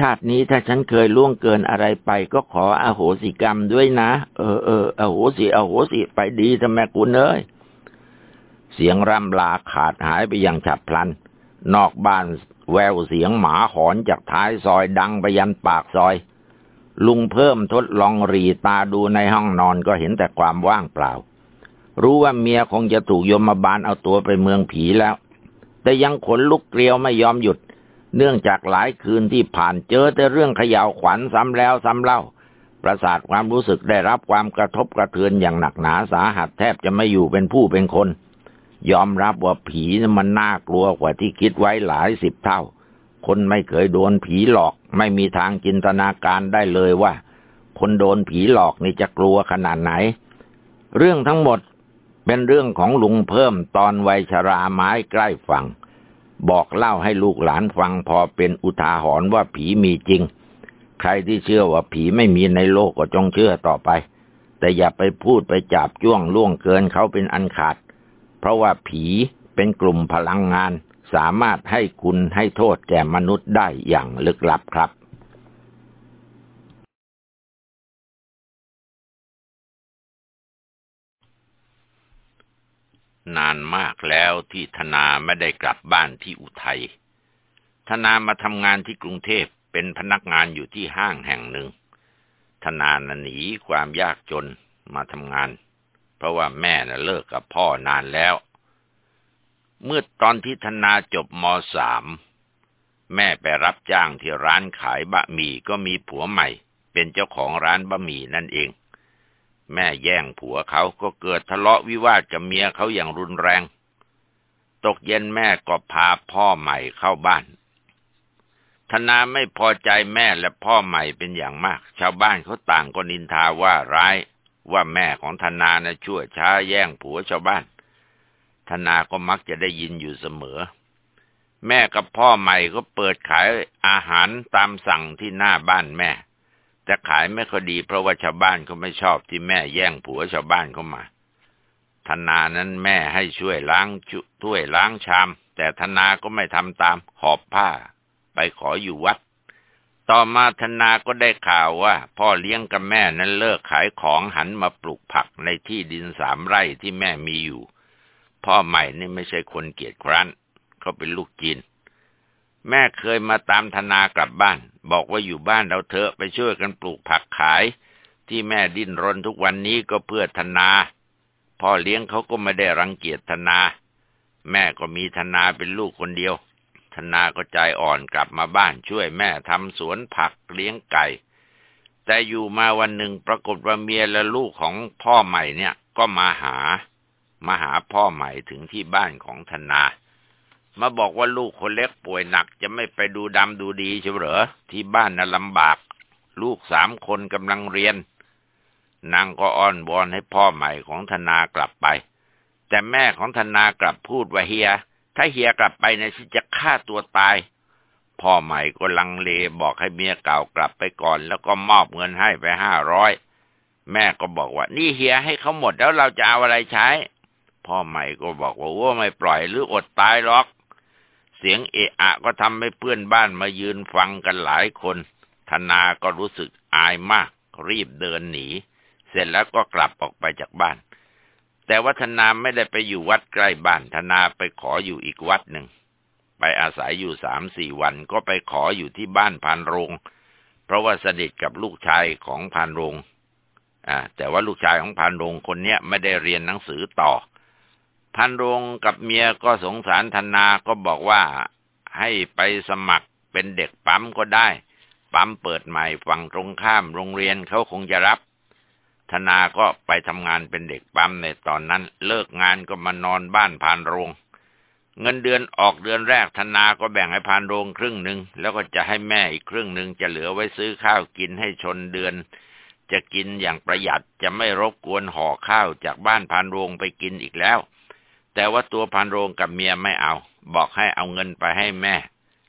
A: ชาตินี้ถ้าฉันเคยล่วงเกินอะไรไปก็ขออโหสิกรรมด้วยนะ เออเอออโหสิอโหสิไปดีทำไมกุณเอ้ยเสียงร่ำลาขาดหายไปอย่างฉับพลัน นอกบ้านแววเสียงหมาหอนจากท้ายซอยดังไปยันปากซอย ลุงเพิ่มทดลองรีตาดูในห้องนอนก็เห็นแต่ความว่างเปล่า รู้ว่าเมียคงจะถูกยมมาบาลเอาตัวไปเมืองผีแล้ว แต่ยังขนลุกเกลียวไม่ยอมหยุด เนื่องจากหลายคืนที่ผ่านเจอแต่เรื่องขย่าวขวัญซ้ำแล้วซ้ำเล่า ประสาทความรู้สึกได้รับความกระทบกระเทือนอย่างหนักหนาสาหัสแทบจะไม่อยู่เป็นผู้เป็นคน ยอมรับว่าผีมันน่ากลัวกว่าที่คิดไว้หลายสิบเท่า คนไม่เคยโดนผีหลอก ไม่มีทางจินตนาการได้เลยว่า คนโดนผีหลอกนี่จะกลัวขนาดไหน เรื่องทั้งหมดเป็นเรื่องของลุงเพิ่มตอนวัยชราไม้ใกล้ฝั่ง บอกเล่าให้ลูกหลานฟังพอเป็นอุทาหรณ์ว่าผีมีจริง ใครที่เชื่อว่าผีไม่มีในโลกก็จงเชื่อต่อไป แต่อย่าไปพูดไปจับจ้วงล่วงเกินเขาเป็นอันขาด เพราะว่าผีเป็นกลุ่มพลังงาน สามารถให้คุณให้โทษแก่มนุษย์ได้อย่างลึกลับครับ นานมากแล้วที่ธนาไม่ได้กลับบ้านที่อุทัย ธนามาทำงานที่กรุงเทพเป็นพนักงานอยู่ที่ห้างแห่งหนึ่ง ธนาหนีความยากจนมาทำงาน เพราะว่าแม่น่ะเลิกกับพ่อนานแล้ว เมื่อตอนที่ธนาจบมสามแม่ไปรับจ้างที่ร้านขายบะหมี่ก็มีผัวใหม่ เป็นเจ้าของร้านบะหมี่นั่นเอง แม่แย่งผัวเขาก็เกิดทะเลาะวิวาทกับเมียเขาอย่างรุนแรง ตกเย็นแม่ก็พาพ่อใหม่เข้าบ้าน ธนาไม่พอใจแม่และพ่อใหม่เป็นอย่างมาก ชาวบ้านเขาต่างก็นินทาว่าร้ายว่าแม่ของธนานะชั่วช้าแย่งผัวชาวบ้าน ธนาก็มักจะได้ยินอยู่เสมอ แม่กับพ่อใหม่ก็เปิดขายอาหารตามสั่งที่หน้าบ้านแม่ แต่ขายไม่ค่อยดีเพราะว่าชาวบ้านเขาไม่ชอบที่แม่แย่งผัวชาวบ้านเขามา ธนานั้นแม่ให้ช่วยล้างถ้วยล้างชาม แต่ธนาก็ไม่ทำตามหอบผ้า ไปขออยู่วัด ต่อมาธนาก็ได้ข่าวว่า พ่อเลี้ยงกับแม่นั้นเลิกขายของหันมาปลูกผักในที่ดินสามไร่ที่แม่มีอยู่ พ่อใหม่นี่ไม่ใช่คนเกียจคร้านเขาเป็นลูกจีน แม่เคยมาตามธนากลับบ้าน บอกว่าอยู่บ้านเราเถอะไปช่วยกันปลูกผักขาย ที่แม่ดิ้นรนทุกวันนี้ก็เพื่อธนา พ่อเลี้ยงเขาก็ไม่ได้รังเกียจธนา แม่ก็มีธนาเป็นลูกคนเดียว ธนาก็ใจอ่อนกลับมาบ้านช่วยแม่ทำสวนผักเลี้ยงไก่ แต่อยู่มาวันหนึ่งปรากฏว่าเมียและลูกของพ่อใหม่เนี่ยก็มาหา มาหาพ่อใหม่ถึงที่บ้านของธนา มาบอกว่าลูกคนเล็กป่วยหนัก จะไม่ไปดูดำดูดีเฉเหรอที่บ้านน่ะลำบาก ลูกสามคนกำลังเรียน นางก็อ้อนวอนให้พ่อใหม่ของธนากลับไป แต่แม่ของธนากลับพูดว่าเฮีย ถ้าเฮียกลับไปนะสิจะฆ่าตัวตาย พ่อใหม่ก็ลังเลบอกให้เมียเก่ากลับไปก่อน แล้วก็มอบเงินให้ไปห้าร้อยแม่ก็บอกว่า นี่เฮียให้เขาหมดแล้วเราจะเอาอะไรใช้ พ่อใหม่ก็บอกว่าว่าไม่ปล่อยหรืออดตายหรอก เสียงเอะอะก็ทำให้เพื่อนบ้านมายืนฟังกันหลายคน ธนาก็รู้สึกอายมาก รีบเดินหนี เสร็จแล้วก็กลับออกไปจากบ้าน แต่วัฒนาไม่ได้ไปอยู่วัดใกล้บ้าน ธนาไปขออยู่อีกวัดหนึ่ง ไปอาศัยอยู่สามสี่วันก็ไปขออยู่ที่บ้านพานโรง เพราะว่าสนิทกับลูกชายของพานโรง อ่า แต่ว่าลูกชายของพานโรงคนเนี้ยไม่ได้เรียนหนังสือต่อ พานโรงกับเมียก็สงสารธนาก็บอกว่าให้ไปสมัครเป็นเด็กปั๊มก็ได้ ปั๊มเปิดใหม่ฝั่งตรงข้ามโรงเรียนเขาคงจะรับ ธนาก็ไปทำงานเป็นเด็กปั๊มในตอนนั้น เลิกงานก็มานอนบ้านพานโรง เงินเดือนออกเดือนแรกธนาก็แบ่งให้พานโรงครึ่งหนึ่งแล้วก็จะให้แม่อีกครึ่งหนึ่งจะเหลือไว้ซื้อข้าวกินให้ชนเดือน จะกินอย่างประหยัดจะไม่รบกวนห่อข้าวจากบ้านพานโรงไปกินอีกแล้ว แต่ว่าตัวพานโรงกับเมียไม่เอา บอกให้เอาเงินไปให้แม่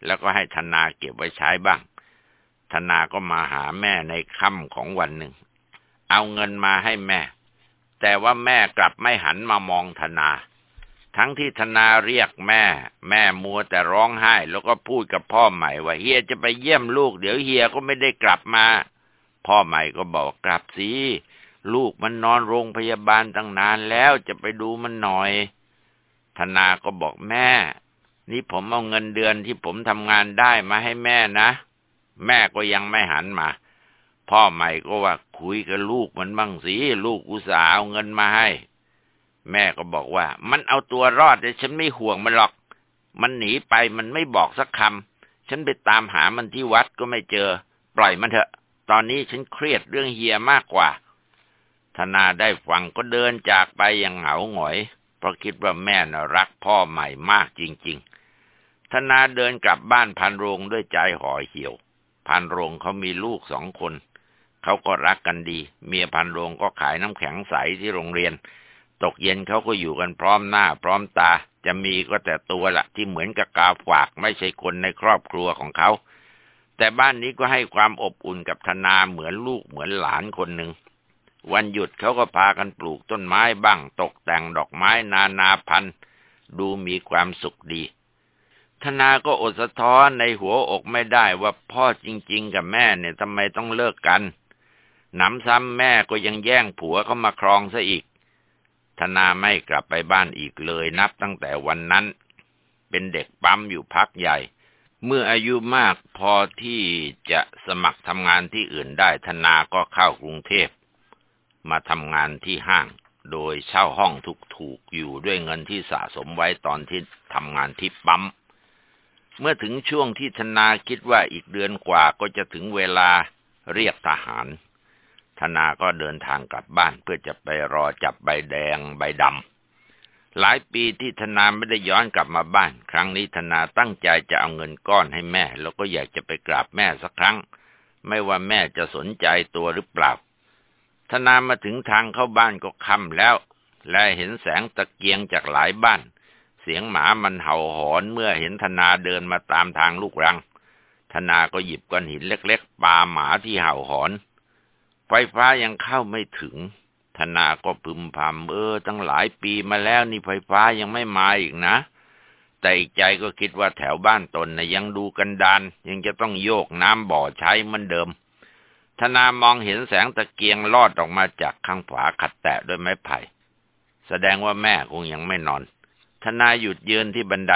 A: แล้วก็ให้ธนาเก็บไว้ใช้บ้าง ธนาก็มาหาแม่ในค่ำของวันหนึ่ง เอาเงินมาให้แม่ แต่ว่าแม่กลับไม่หันมามองธนา ทั้งที่ธนาเรียกแม่ แม่มัวแต่ร้องไห้ แล้วก็พูดกับพ่อใหม่ว่าเฮียจะไปเยี่ยมลูก เดี๋ยวเฮียก็ไม่ได้กลับมา พ่อใหม่ก็บอกกลับสิลูกมันนอนโรงพยาบาลตั้งนานแล้วจะไปดูมันหน่อย ธนาก็บอกแม่ นี่ผมเอาเงินเดือนที่ผมทำงานได้มาให้แม่นะ แม่ก็ยังไม่หันมา พ่อใหม่ก็ว่าคุยกับลูกมันบ้างสิลูกอุตส่าห์เอาเงินมาให้ แม่ก็บอกว่า มันเอาตัวรอดแต่ฉันไม่ห่วงมันหรอก มันหนีไปมันไม่บอกสักคำฉันไปตามหามันที่วัดก็ไม่เจอ ปล่อยมันเถอะ ตอนนี้ฉันเครียดเรื่องเฮียมากกว่าธนาได้ฟังก็เดินจากไปอย่างเหงาหงอย เพราะคิดว่าแม่น่ะรักพ่อใหม่มากจริง ๆ ธนาเดินกลับบ้านพันโรงด้วยใจห่อเหี่ยว พันโรงเขามีลูกสองคน เขาก็รักกันดี เมียพันโรงก็ขายน้ำแข็งใสที่โรงเรียน ตกเย็นเขาก็อยู่กันพร้อมหน้า พร้อมตา จะมีก็แต่ตัวละที่เหมือนกับกาฝากไม่ใช่คนในครอบครัวของเขาแต่บ้านนี้ก็ให้ความอบอุ่นกับธนาเหมือนลูกเหมือนหลานคนหนึ่ง วันหยุดเขาก็พากันปลูกต้นไม้บ้างตกแต่งดอกไม้นานาพันธุ์ดูมีความสุขดี ธนาก็อดสะท้อนในหัวอกไม่ได้ว่าพ่อจริง ๆ กับแม่เนี่ยทำไมต้องเลิกกันหนำซ้ำแม่ก็ยังแย่งผัวเขามาครองซะอีก ธนาไม่กลับไปบ้านอีกเลยนับตั้งแต่วันนั้น เป็นเด็กปั๊มอยู่พักใหญ่ เมื่ออายุมากพอที่จะสมัครทำงานที่อื่นได้ธนาก็เข้ากรุงเทพ มาทำงานที่ห้าง โดยเช่าห้องทุกถูกอยู่ด้วยเงินที่สะสมไว้ตอนที่ทำงานที่ปั๊ม เมื่อถึงช่วงที่ธนาคิดว่าอีกเดือนกว่าก็จะถึงเวลาเรียกทหาร ธนาก็เดินทางกลับบ้านเพื่อจะไปรอจับใบแดงใบดำ หลายปีที่ธนาไม่ได้ย้อนกลับมาบ้าน ครั้งนี้ธนาตั้งใจจะเอาเงินก้อนให้แม่ แล้วก็อยากจะไปกราบแม่สักครั้ง ไม่ว่าแม่จะสนใจตัวหรือเปล่า ธนามาถึงทางเข้าบ้านก็ค่ำแล้ว และเห็นแสงตะเกียงจากหลายบ้าน เสียงหมามันเห่าหอนเมื่อเห็นธนาเดินมาตามทางลูกรัง ธนาก็หยิบก้อนหินเล็กๆปาหมาที่เห่าหอน ไฟฟ้ายังเข้าไม่ถึง ธนาก็พึมพำเออตั้งหลายปีมาแล้วนี่ไฟฟ้ายังไม่มาอีกนะแต่อีกใจก็คิดว่าแถวบ้านตนนะยังดูกันดานยังจะต้องโยกน้ำบ่อใช้เหมือนเดิม ธนามองเห็นแสงตะเกียงลอดออกมาจากข้างขวาขัดแตะด้วยไม้ไผ่ แสดงว่าแม่คงยังไม่นอน ธนาหยุดยืนที่บันได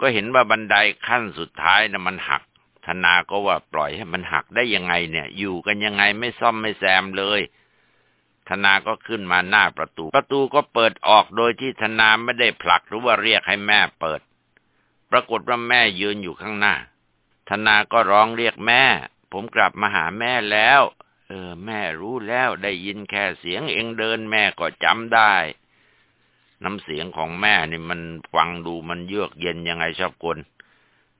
A: ก็เห็นว่าบันไดขั้นสุดท้ายนะ่ะมันหัก ธนาก็ว่าปล่อยให้มันหักได้ยังไงเนี่ย อยู่กันยังไงไม่ซ่อมไม่แซมเลย ธนาก็ขึ้นมาหน้าประตู ประตูก็เปิดออกโดยที่ธนาไม่ได้ผลักหรือว่าเรียกให้แม่เปิด ปรากฏว่าแม่ยืนอยู่ข้างหน้า ธนาก็ร้องเรียกแม่ ผมกลับมาหาแม่แล้ว เออ แม่รู้แล้วได้ยินแค่เสียงเองเดินแม่ก็จำได้ น้ำเสียงของแม่นี่มันฟังดูมันเยือกเย็นยังไงชอบกล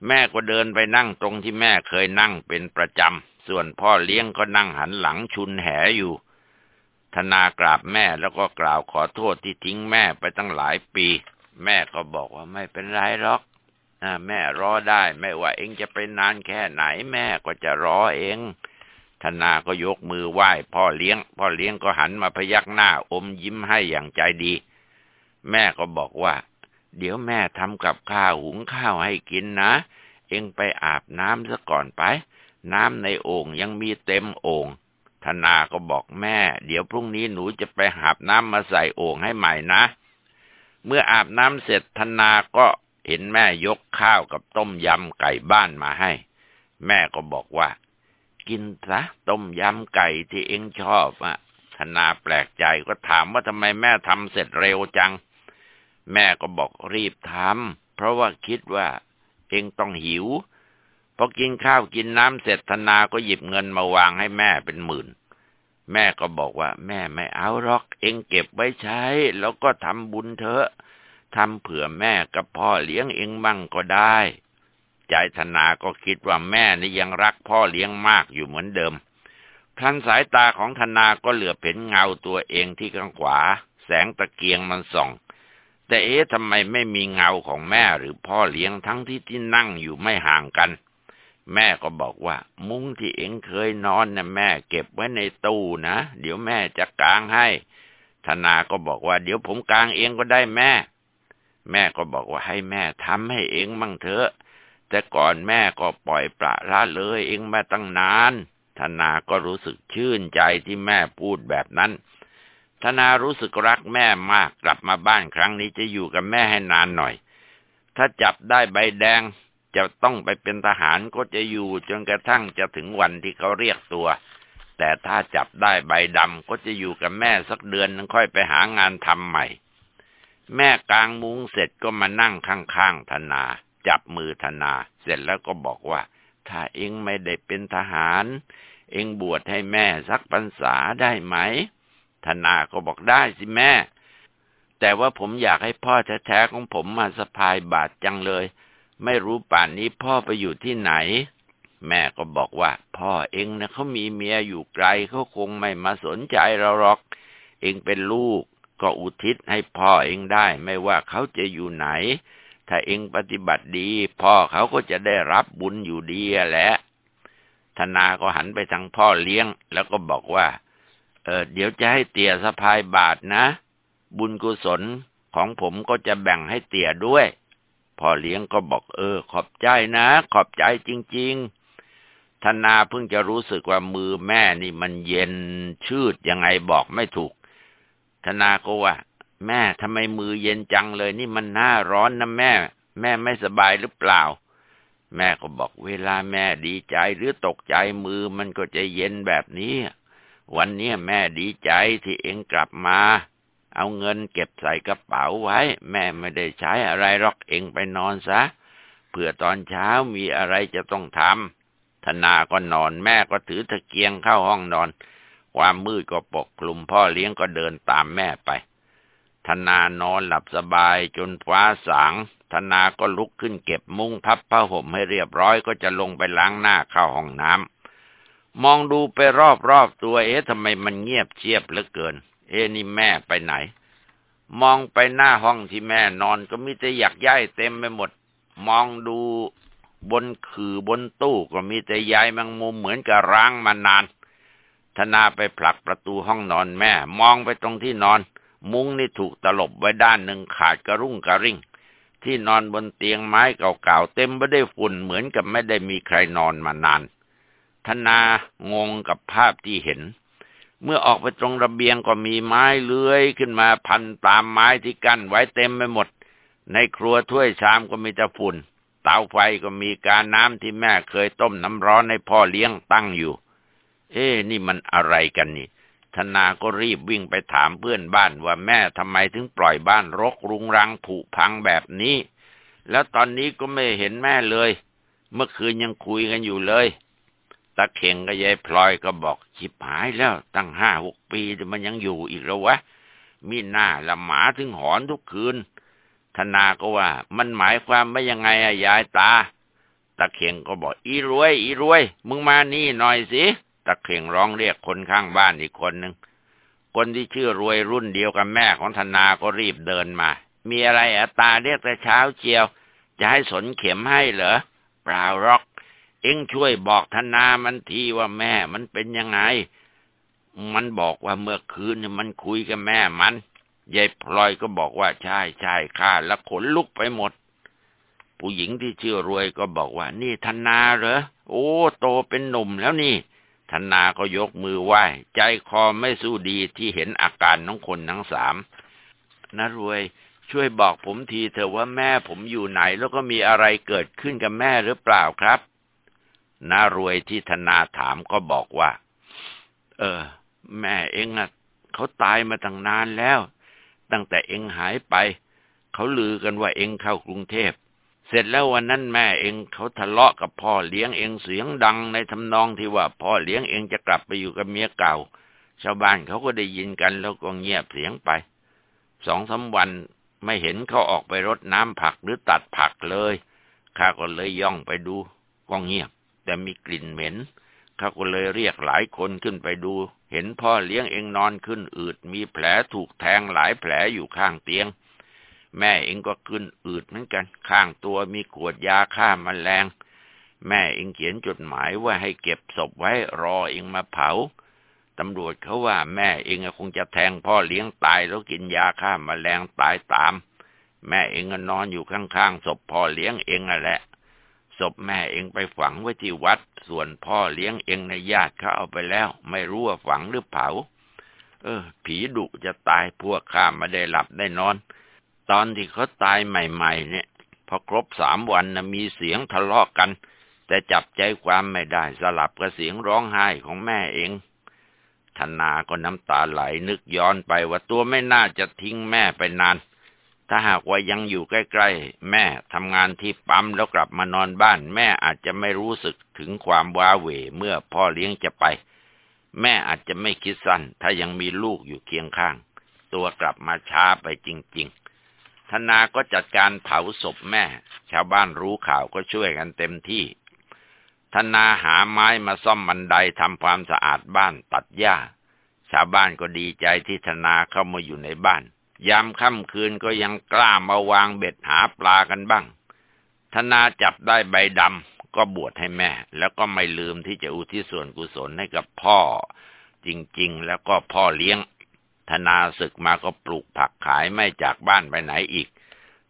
A: แม่ก็เดินไปนั่งตรงที่แม่เคยนั่งเป็นประจำ ส่วนพ่อเลี้ยงก็นั่งหันหลังชุนแหอยู่ ธนากราบแม่แล้วก็กล่าวขอโทษที่ทิ้งแม่ไปตั้งหลายปี แม่ก็บอกว่าไม่เป็นไรหรอก แม่รอได้ ไม่ว่าเองจะไปนานแค่ไหนแม่ก็จะรอเองธนาก็ยกมือไหว้พ่อเลี้ยง พ่อเลี้ยงก็หันมาพยักหน้าอมยิ้มให้อย่างใจดี แม่ก็บอกว่า เดี๋ยวแม่ทำกับข้าวหุงข้าวให้กินนะ เองไปอาบน้ำซะก่อนไป น้ำในโอ่งยังมีเต็มโอ่งธนาก็บอกแม่ เดี๋ยวพรุ่งนี้หนูจะไปหาบน้ำมาใส่โอ่งให้ใหม่นะ เมื่ออาบน้ำเสร็จธนาก็ เห็นแม่ยกข้าวกับต้มยำไก่บ้านมาให้ แม่ก็บอกว่า กินซะต้มยำไก่ที่เองชอบอะธนาแปลกใจก็ถามว่าทำไมแม่ทำเสร็จเร็วจัง แม่ก็บอกรีบทำเพราะว่าคิดว่า เองต้องหิวพอกินข้าวกินน้ำเสร็จธนาก็หยิบเงินมาวางให้แม่เป็นหมื่น แม่ก็บอกว่า แม่ไม่เอาหรอก เองเก็บไว้ใช้ แล้วก็ทำบุญเถอะ ทำเผื่อแม่กับพ่อเลี้ยงเองบ้างก็ได้ ใจธนาก็คิดว่าแม่นี่ยังรักพ่อเลี้ยงมากอยู่เหมือนเดิมทันสายตาของธนาก็เหลือเห็นเงาตัวเองที่ข้างขวา แสงตะเกียงมันส่อง แต่เอ๊ะทำไมไม่มีเงาของแม่หรือพ่อเลี้ยงทั้งที่ที่นั่งอยู่ไม่ห่างกัน แม่ก็บอกว่า มุ้งที่เองเคยนอนนะ่ะแม่เก็บไว้ในตู้นะ เดี๋ยวแม่จะกางให้ ธนาก็บอกว่า เดี๋ยวผมกางเองก็ได้แม่ แม่ก็บอกว่าให้แม่ทำให้เองมั่งเถอะ แต่ก่อนแม่ก็ปล่อยปละละเลยเองมาตั้งนาน ธนาก็รู้สึกชื่นใจที่แม่พูดแบบนั้น ธนารู้สึกรักแม่มากกลับมาบ้านครั้งนี้จะอยู่กับแม่ให้นานหน่อย ถ้าจับได้ใบแดงจะต้องไปเป็นทหารก็จะอยู่จนกระทั่งจะถึงวันที่เขาเรียกตัว แต่ถ้าจับได้ใบดำก็จะอยู่กับแม่สักเดือนนึงค่อยไปหางานทำใหม่ แม่กลางมุ้งเสร็จก็มานั่งข้างๆธนา จับมือธนา เสร็จแล้วก็บอกว่า ถ้าเองไม่ได้เป็นทหาร เองบวชให้แม่สักพรรษาได้ไหมธนาก็บอกได้สิแม่ แต่ว่าผมอยากให้พ่อแท้ๆของผมมาสะพายบาทจังเลย ไม่รู้ป่านนี้พ่อไปอยู่ที่ไหน แม่ก็บอกว่า พ่อเองนะเขามีเมียอยู่ไกลเขาคงไม่มาสนใจเราหรอก เองเป็นลูก ก็อุทิศให้พ่อเองได้ ไม่ว่าเขาจะอยู่ไหน ถ้าเองปฏิบัติดี พ่อเขาก็จะได้รับบุญอยู่ดีแหละธนาก็หันไปทางพ่อเลี้ยง แล้วก็บอกว่า เออเดี๋ยวจะให้เตี่ยสะพายบาทนะ บุญกุศลของผมก็จะแบ่งให้เตี่ยด้วย พ่อเลี้ยงก็บอกเออ ขอบใจนะ ขอบใจจริง ๆธนาเพิ่งจะรู้สึกว่ามือแม่นี่มันเย็นชืดยังไงบอกไม่ถูก ธนาก็ว่า แม่ทำไมมือเย็นจังเลย นี่มันหน้าร้อนนะแม่ แม่ไม่สบายหรือเปล่า แม่ก็บอกเวลาแม่ดีใจหรือตกใจมือมันก็จะเย็นแบบนี้ วันนี้แม่ดีใจที่เองกลับมา เอาเงินเก็บใส่กระเป๋าไว้ แม่ไม่ได้ใช้อะไรหรอกเองไปนอนซะเผื่อตอนเช้ามีอะไรจะต้องทำธนาก็นอนแม่ก็ถือตะเกียงเข้าห้องนอน ความมืดก็ปกคลุมพ่อเลี้ยงก็เดินตามแม่ไป ธนานอนหลับสบายจนฟ้าสาง ธนาก็ลุกขึ้นเก็บมุ้งพับผ้าห่มให้เรียบร้อยก็จะลงไปล้างหน้าเข้าห้องน้ำ มองดูไปรอบๆตัวเอ๊ะทำไมมันเงียบเชียบเหลือเกิน เอ๊นี่แม่ไปไหน มองไปหน้าห้องที่แม่นอนก็มีแต่หยักย้ายเต็มไปหมด มองดูบนคือบนตู้ก็มีแต่ยายแมงมุมเหมือนกับร้างมานาน ธนาไปผลักประตูห้องนอนแม่ มองไปตรงที่นอน มุ้งนี่ถูกตลบไว้ด้านหนึ่งขาดกระรุ่งกระริ่ง ที่นอนบนเตียงไม้เก่าๆเต็มไปด้วยฝุ่นเหมือนกับไม่ได้มีใครนอนมานาน ธนางงกับภาพที่เห็น เมื่อออกไปตรงระเบียงก็มีไม้เลื้อยขึ้นมาพันตามไม้ที่กั้นไว้เต็มไปหมด ในครัวถ้วยชามก็มีแต่ฝุ่น เตาไฟก็มีการน้ำที่แม่เคยต้มน้ำร้อนให้พ่อเลี้ยงตั้งอยู่ เอ๊นี่มันอะไรกันนี่ ธนาก็รีบวิ่งไปถามเพื่อนบ้านว่าแม่ทำไมถึงปล่อยบ้านรกรุงรังผุพังแบบนี้ แล้วตอนนี้ก็ไม่เห็นแม่เลย เมื่อคืนยังคุยกันอยู่เลยตาเข่งกับยายพลอยก็บอกชิบหายแล้วตั้งห้าหกปีมันยังอยู่อีกแล้ววะมีหน้าละหมาถึงหอนทุกคืน ธนาก็ว่า มันหมายความว่ายังไงอะยายตาตาเข่งก็บอก อีรวย อีรวย มึงมานี่หน่อยสิ ตะเข่งร้องเรียกคนข้างบ้านอีกคนหนึ่งคนที่ชื่อรวยรุ่นเดียวกับแม่ของธนาก็รีบเดินมา มีอะไรอะตาเรียกแต่เช้าเจียว จะให้สนเข็มให้เหรอเปล่าหรอก เอ็งช่วยบอกธนามันทีว่าแม่มันเป็นยังไง มันบอกว่าเมื่อคืนมันคุยกับแม่มันยายพลอยก็บอกว่าใช่ใช่ข้าแล้วขนลุกไปหมด ผู้หญิงที่ชื่อรวยก็บอกว่า นี่ธนาเหรอ โอ้ โตเป็นหนุ่มแล้วนี่ ธนาก็ยกมือไหว้ใจคอไม่สู้ดีที่เห็นอาการน้องคนทั้งสามนารวย ช่วยบอกผมทีเถอะว่าแม่ผมอยู่ไหน แล้วก็มีอะไรเกิดขึ้นกับแม่หรือเปล่าครับนารวยที่ธนาถามก็บอกว่า เออ แม่เองอะเขาตายมาตั้งนานแล้ว ตั้งแต่เองหายไป เขาลือกันว่าเองเข้ากรุงเทพ เสร็จแล้ววันนั้นแม่เองเขาทะเลาะกับพ่อเลี้ยงเองเสียงดังในทำนองที่ว่าพ่อเลี้ยงเองจะกลับไปอยู่กับเมียเก่า ชาวบ้านเขาก็ได้ยินกันแล้วก็เงียบเสียงไปสองสาวันไม่เห็นเขาออกไปรดน้ำผักหรือตัดผักเลยข้าก็เลยย่องไปดูก็เงียบ แต่มีกลิ่นเหม็นข้าก็เลยเรียกหลายคนขึ้นไปดู เห็นพ่อเลี้ยงเองนอนขึ้นอืดมีแผลถูกแทงหลายแผลอยู่ข้างเตียง แม่เองก็ขึ้นอืดเหมือนกัน ข้างตัวมีขวดยาฆ่ามาแมลง แม่เองเขียนจดหมายว่าให้เก็บศพไว้รอเองมาเผา ตำรวจเขาว่าแม่เองคงจะแทงพ่อเลี้ยงตายแล้วกินยาฆ่ามาแมลงตายตาม แม่เองก็นอนอยู่ข้างๆศพพ่อเลี้ยงเองนั่นแหละ ศพแม่เองไปฝังไว้ที่วัด ส่วนพ่อเลี้ยงเองในญาติเขาเอาไปแล้ว ไม่รู้ว่าฝังหรือเผา เออ ผีดุจะตายพวกข้าไม่ได้หลับได้นอน ตอนที่เขาตายใหม่ ๆ เนี่ย พอครบสามวันนะมีเสียงทะเลาะกัน แต่จับใจความไม่ได้สลับกับเสียงร้องไห้ของแม่เองธนาก็น้ำตาไหลนึกย้อนไปว่าตัวไม่น่าจะทิ้งแม่ไปนาน ถ้าหากว่ายังอยู่ใกล้ๆ แม่ทำงานที่ปั๊มแล้วกลับมานอนบ้าน แม่อาจจะไม่รู้สึกถึงความว้าเหวเมื่อพ่อเลี้ยงจะไป แม่อาจจะไม่คิดสั้น ถ้ายังมีลูกอยู่เคียงข้าง ตัวกลับมาช้าไปจริง ๆ ธนาก็จัดการเผาศพแม่ ชาวบ้านรู้ข่าวก็ช่วยกันเต็มที่ ธนาหาไม้มาซ่อมบันไดทำความสะอาดบ้านตัดหญ้า ชาวบ้านก็ดีใจที่ธนาเข้ามาอยู่ในบ้าน ยามค่ำคืนก็ยังกล้ามาวางเบ็ดหาปลากันบ้าง ธนาจับได้ใบดำก็บวชให้แม่ แล้วก็ไม่ลืมที่จะอุทิศส่วนกุศลให้กับพ่อ จริง ๆ แล้วก็พ่อเลี้ยง ธนาศึกมาก็ปลูกผักขายไม่จากบ้านไปไหนอีก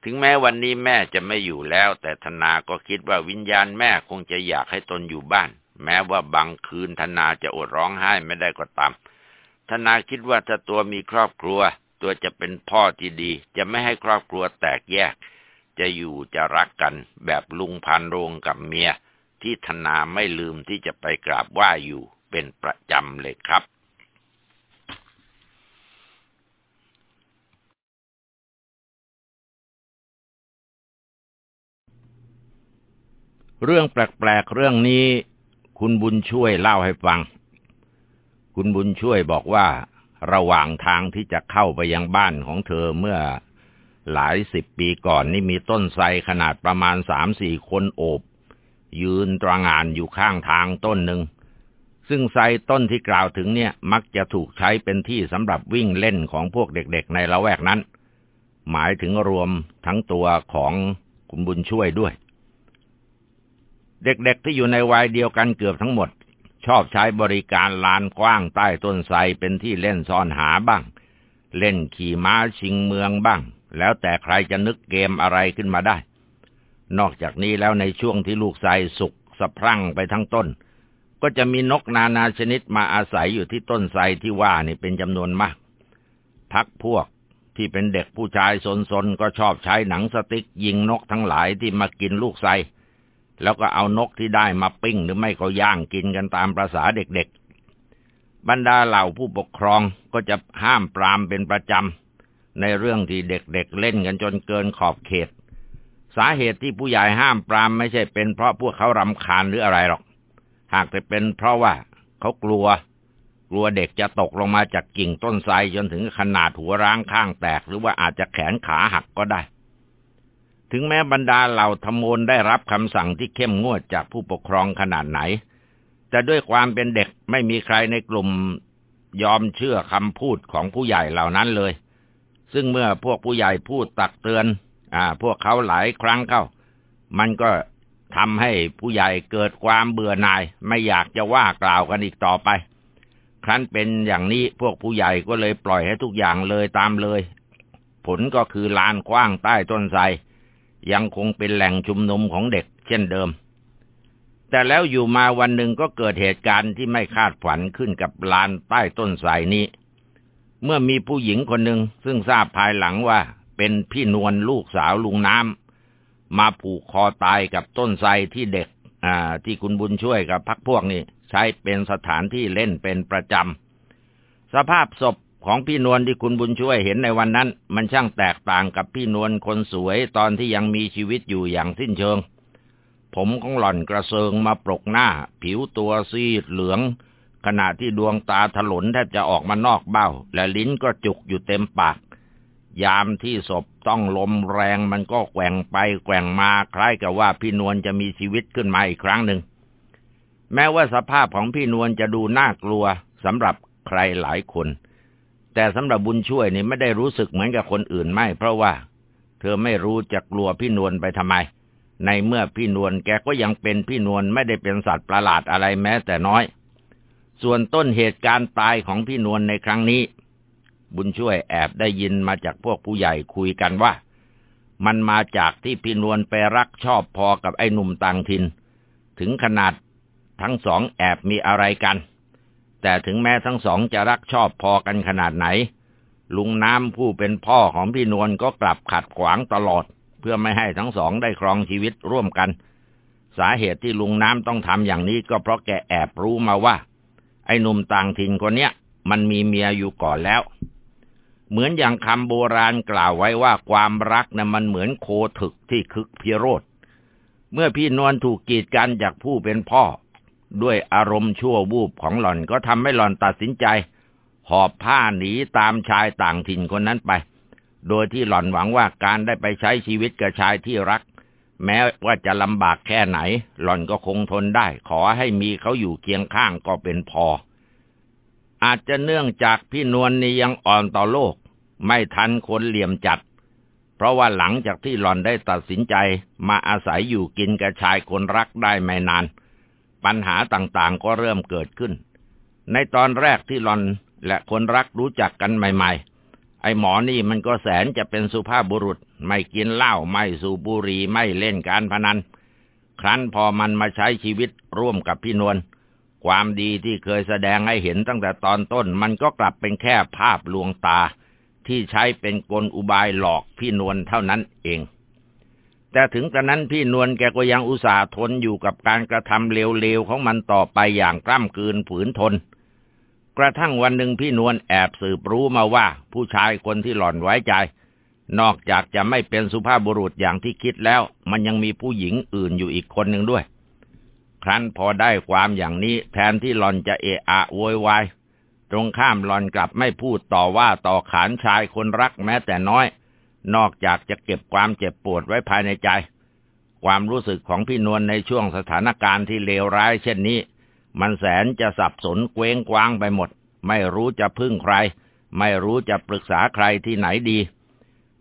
A: ถึงแม้วันนี้แม่จะไม่อยู่แล้ว แต่ธนาก็คิดว่าวิญญาณแม่คงจะอยากให้ตนอยู่บ้าน แม้ว่าบางคืนธนาจะอดร้องไห้ไม่ได้ก็ตามธนาคิดว่าถ้าตัวมีครอบครัว ตัวจะเป็นพ่อที่ดี จะไม่ให้ครอบครัวแตกแยก จะอยู่จะรักกันแบบลุงพันโรงกับเมีย ที่ธนาไม่ลืมที่จะไปกราบไหว้อยู่เป็นประจำเลยครับ เรื่องแปลกๆเรื่องนี้ คุณบุญช่วยเล่าให้ฟัง คุณบุญช่วยบอกว่า ระหว่างทางที่จะเข้าไปยังบ้านของเธอเมื่อหลายสิบปีก่อนนี่มีต้นไทรขนาดประมาณสามสี่คนโอบ ยืนตรงานอยู่ข้างทางต้นหนึ่ง ซึ่งไทรต้นที่กล่าวถึงเนี่ย มักจะถูกใช้เป็นที่สำหรับวิ่งเล่นของพวกเด็กๆในละแวกนั้น หมายถึงรวมทั้งตัวของคุณบุญช่วยด้วย เด็กๆที่อยู่ในวัยเดียวกันเกือบทั้งหมด ชอบใช้บริการลานกว้างใต้ต้นไทรเป็นที่เล่นซ่อนหาบ้าง เล่นขี่ม้าชิงเมืองบ้าง แล้วแต่ใครจะนึกเกมอะไรขึ้นมาได้ นอกจากนี้แล้วในช่วงที่ลูกไทรสุกสะพรั่งไปทั้งต้น ก็จะมีนกนานาชนิดมาอาศัยอยู่ที่ต้นไทรที่ว่านี่เป็นจำนวนมาก พักพวกที่เป็นเด็กผู้ชายสนๆก็ชอบใช้หนังสติ๊กยิงนกทั้งหลายที่มากินลูกไทร แล้วก็เอานกที่ได้มาปิ้งหรือไม่ก็ย่างกินกันตามประษาเด็กๆ บรรดาเหล่าผู้ปกครองก็จะห้ามปรามเป็นประจำ ในเรื่องที่เด็กๆเเล่นกันจนเกินขอบเขต สาเหตุที่ผู้ใหญ่ห้ามปรามไม่ใช่เป็นเพราะพวกเขารำคาญหรืออะไรหรอก หากแต่เป็นเพราะว่าเขากลัว กลัวเด็กจะตกลงมาจากกิ่งต้นไทรจนถึงขนาดหัวร้างข้างแตก หรือว่าอาจจะแขนขาหักก็ได้ ถึงแม้บรรดาเหล่าธรรมนได้รับคำสั่งที่เข้มงวดจากผู้ปกครองขนาดไหน แต่ด้วยความเป็นเด็กไม่มีใครในกลุ่มยอมเชื่อคำพูดของผู้ใหญ่เหล่านั้นเลย ซึ่งเมื่อพวกผู้ใหญ่พูดตักเตือน อ่า พวกเขาหลายครั้งเข้า มันก็ทำให้ผู้ใหญ่เกิดความเบื่อหน่าย ไม่อยากจะว่ากล่าวกันอีกต่อไป ครั้นเป็นอย่างนี้พวกผู้ใหญ่ก็เลยปล่อยให้ทุกอย่างเลยตามเลย ผลก็คือลานกว้างใต้ต้นไทร ยังคงเป็นแหล่งชุมนุมของเด็กเช่นเดิม แต่แล้วอยู่มาวันหนึ่งก็เกิดเหตุการณ์ที่ไม่คาดฝันขึ้นกับลานใต้ต้นไทรนี้ เมื่อมีผู้หญิงคนหนึ่งซึ่งทราบภายหลังว่าเป็นพี่นวลลูกสาวลุงน้ำมาผูกคอตายกับต้นไทรที่เด็ก อ่า ที่คุณบุญช่วยกับพักพวกนี่ใช้เป็นสถานที่เล่นเป็นประจำสภาพศพ ของพี่นวลที่คุณบุญช่วยเห็นในวันนั้น มันช่างแตกต่างกับพี่นวลคนสวยตอนที่ยังมีชีวิตอยู่อย่างสิ้นเชิง ผมของหล่อนกระเซิงมาปรกหน้า ผิวตัวซีดเหลือง ขณะที่ดวงตาถลนแทบจะออกมานอกเบ้า และลิ้นก็จุกอยู่เต็มปาก ยามที่ศพต้องลมแรงมันก็แกว่งไปแกว่งมาคล้ายกับว่าพี่นวลจะมีชีวิตขึ้นมาอีกครั้งหนึ่ง แม้ว่าสภาพของพี่นวลจะดูน่ากลัวสำหรับใครหลายคน แต่สำหรับบุญช่วยนี่ไม่ได้รู้สึกเหมือนกับคนอื่นไม่ เพราะว่า เธอไม่รู้จะกลัวพี่นวลไปทำไม ในเมื่อพี่นวลแกก็ยังเป็นพี่นวลไม่ได้เป็นสัตว์ประหลาดอะไรแม้แต่น้อย ส่วนต้นเหตุการณ์ตายของพี่นวลในครั้งนี้ บุญช่วยแอบได้ยินมาจากพวกผู้ใหญ่คุยกันว่า มันมาจากที่พี่นวลไปรักชอบพอกับไอ้หนุ่มต่างถิ่นถึงขนาดทั้งสองแอบมีอะไรกัน แต่ถึงแม้ทั้งสองจะรักชอบพอกันขนาดไหน ลุงน้ำผู้เป็นพ่อของพี่นวลก็กลับขัดขวางตลอด เพื่อไม่ให้ทั้งสองได้ครองชีวิตร่วมกัน สาเหตุที่ลุงน้ำต้องทำอย่างนี้ก็เพราะแกแอบรู้มาว่า ไอ้หนุ่มต่างถิ่นคนเนี้ยมันมีเมียอยู่ก่อนแล้ว เหมือนอย่างคำโบราณกล่าวไว้ว่าความรักนะ่ะมันเหมือนโคถึกที่คึกพิโรธเมื่อพี่นวลถูกกีดกันจากผู้เป็นพ่อ ด้วยอารมณ์ชั่ววูบของหล่อนก็ทำให้หล่อนตัดสินใจ หอบผ้าหนีตามชายต่างถิ่นคนนั้นไป โดยที่หล่อนหวังว่าการได้ไปใช้ชีวิตกับชายที่รัก แม้ว่าจะลำบากแค่ไหน หล่อนก็คงทนได้ ขอให้มีเขาอยู่เคียงข้างก็เป็นพอ อาจจะเนื่องจากพี่นวลนี่ยังอ่อนต่อโลก ไม่ทันคนเหลี่ยมจัด เพราะว่าหลังจากที่หล่อนได้ตัดสินใจมาอาศัยอยู่กินกับชายคนรักได้ไม่นาน ปัญหาต่างๆ ก็เริ่มเกิดขึ้น ในตอนแรกที่หลอนและคนรักรู้จักกันใหม่ ๆ ไอ้หมอนี่มันก็แสนจะเป็นสุภาพบุรุษ ไม่กินเหล้าไม่สูบบุหรี่ไม่เล่นการพนัน ครั้นพอมันมาใช้ชีวิตร่วมกับพี่นวลความดีที่เคยแสดงให้เห็นตั้งแต่ตอนต้น มันก็กลับเป็นแค่ภาพลวงตา ที่ใช้เป็นกลอุบายหลอกพี่นวลเท่านั้นเอง แต่ถึงกระนั้นพี่นวลแกก็ยังอุตส่าห์ทนอยู่กับการกระทำเลวๆของมันต่อไปอย่างกล้ำกืนฝืนทน กระทั่งวันหนึ่งพี่นวลแอบสืบรู้มาว่า ผู้ชายคนที่หล่อนไว้ใจ นอกจากจะไม่เป็นสุภาพบุรุษอย่างที่คิดแล้ว มันยังมีผู้หญิงอื่นอยู่อีกคนหนึ่งด้วย ครั้นพอได้ความอย่างนี้แทนที่หลอนจะเอะอะโวยวายตรงข้ามหลอนกลับไม่พูดต่อว่าต่อขานชายคนรักแม้แต่น้อย นอกจากจะเก็บความเจ็บปวดไว้ภายในใจ ความรู้สึกของพี่นวลในช่วงสถานการณ์ที่เลวร้ายเช่นนี้ มันแสนจะสับสนเกวงกวางไปหมด ไม่รู้จะพึ่งใคร ไม่รู้จะปรึกษาใครที่ไหนดี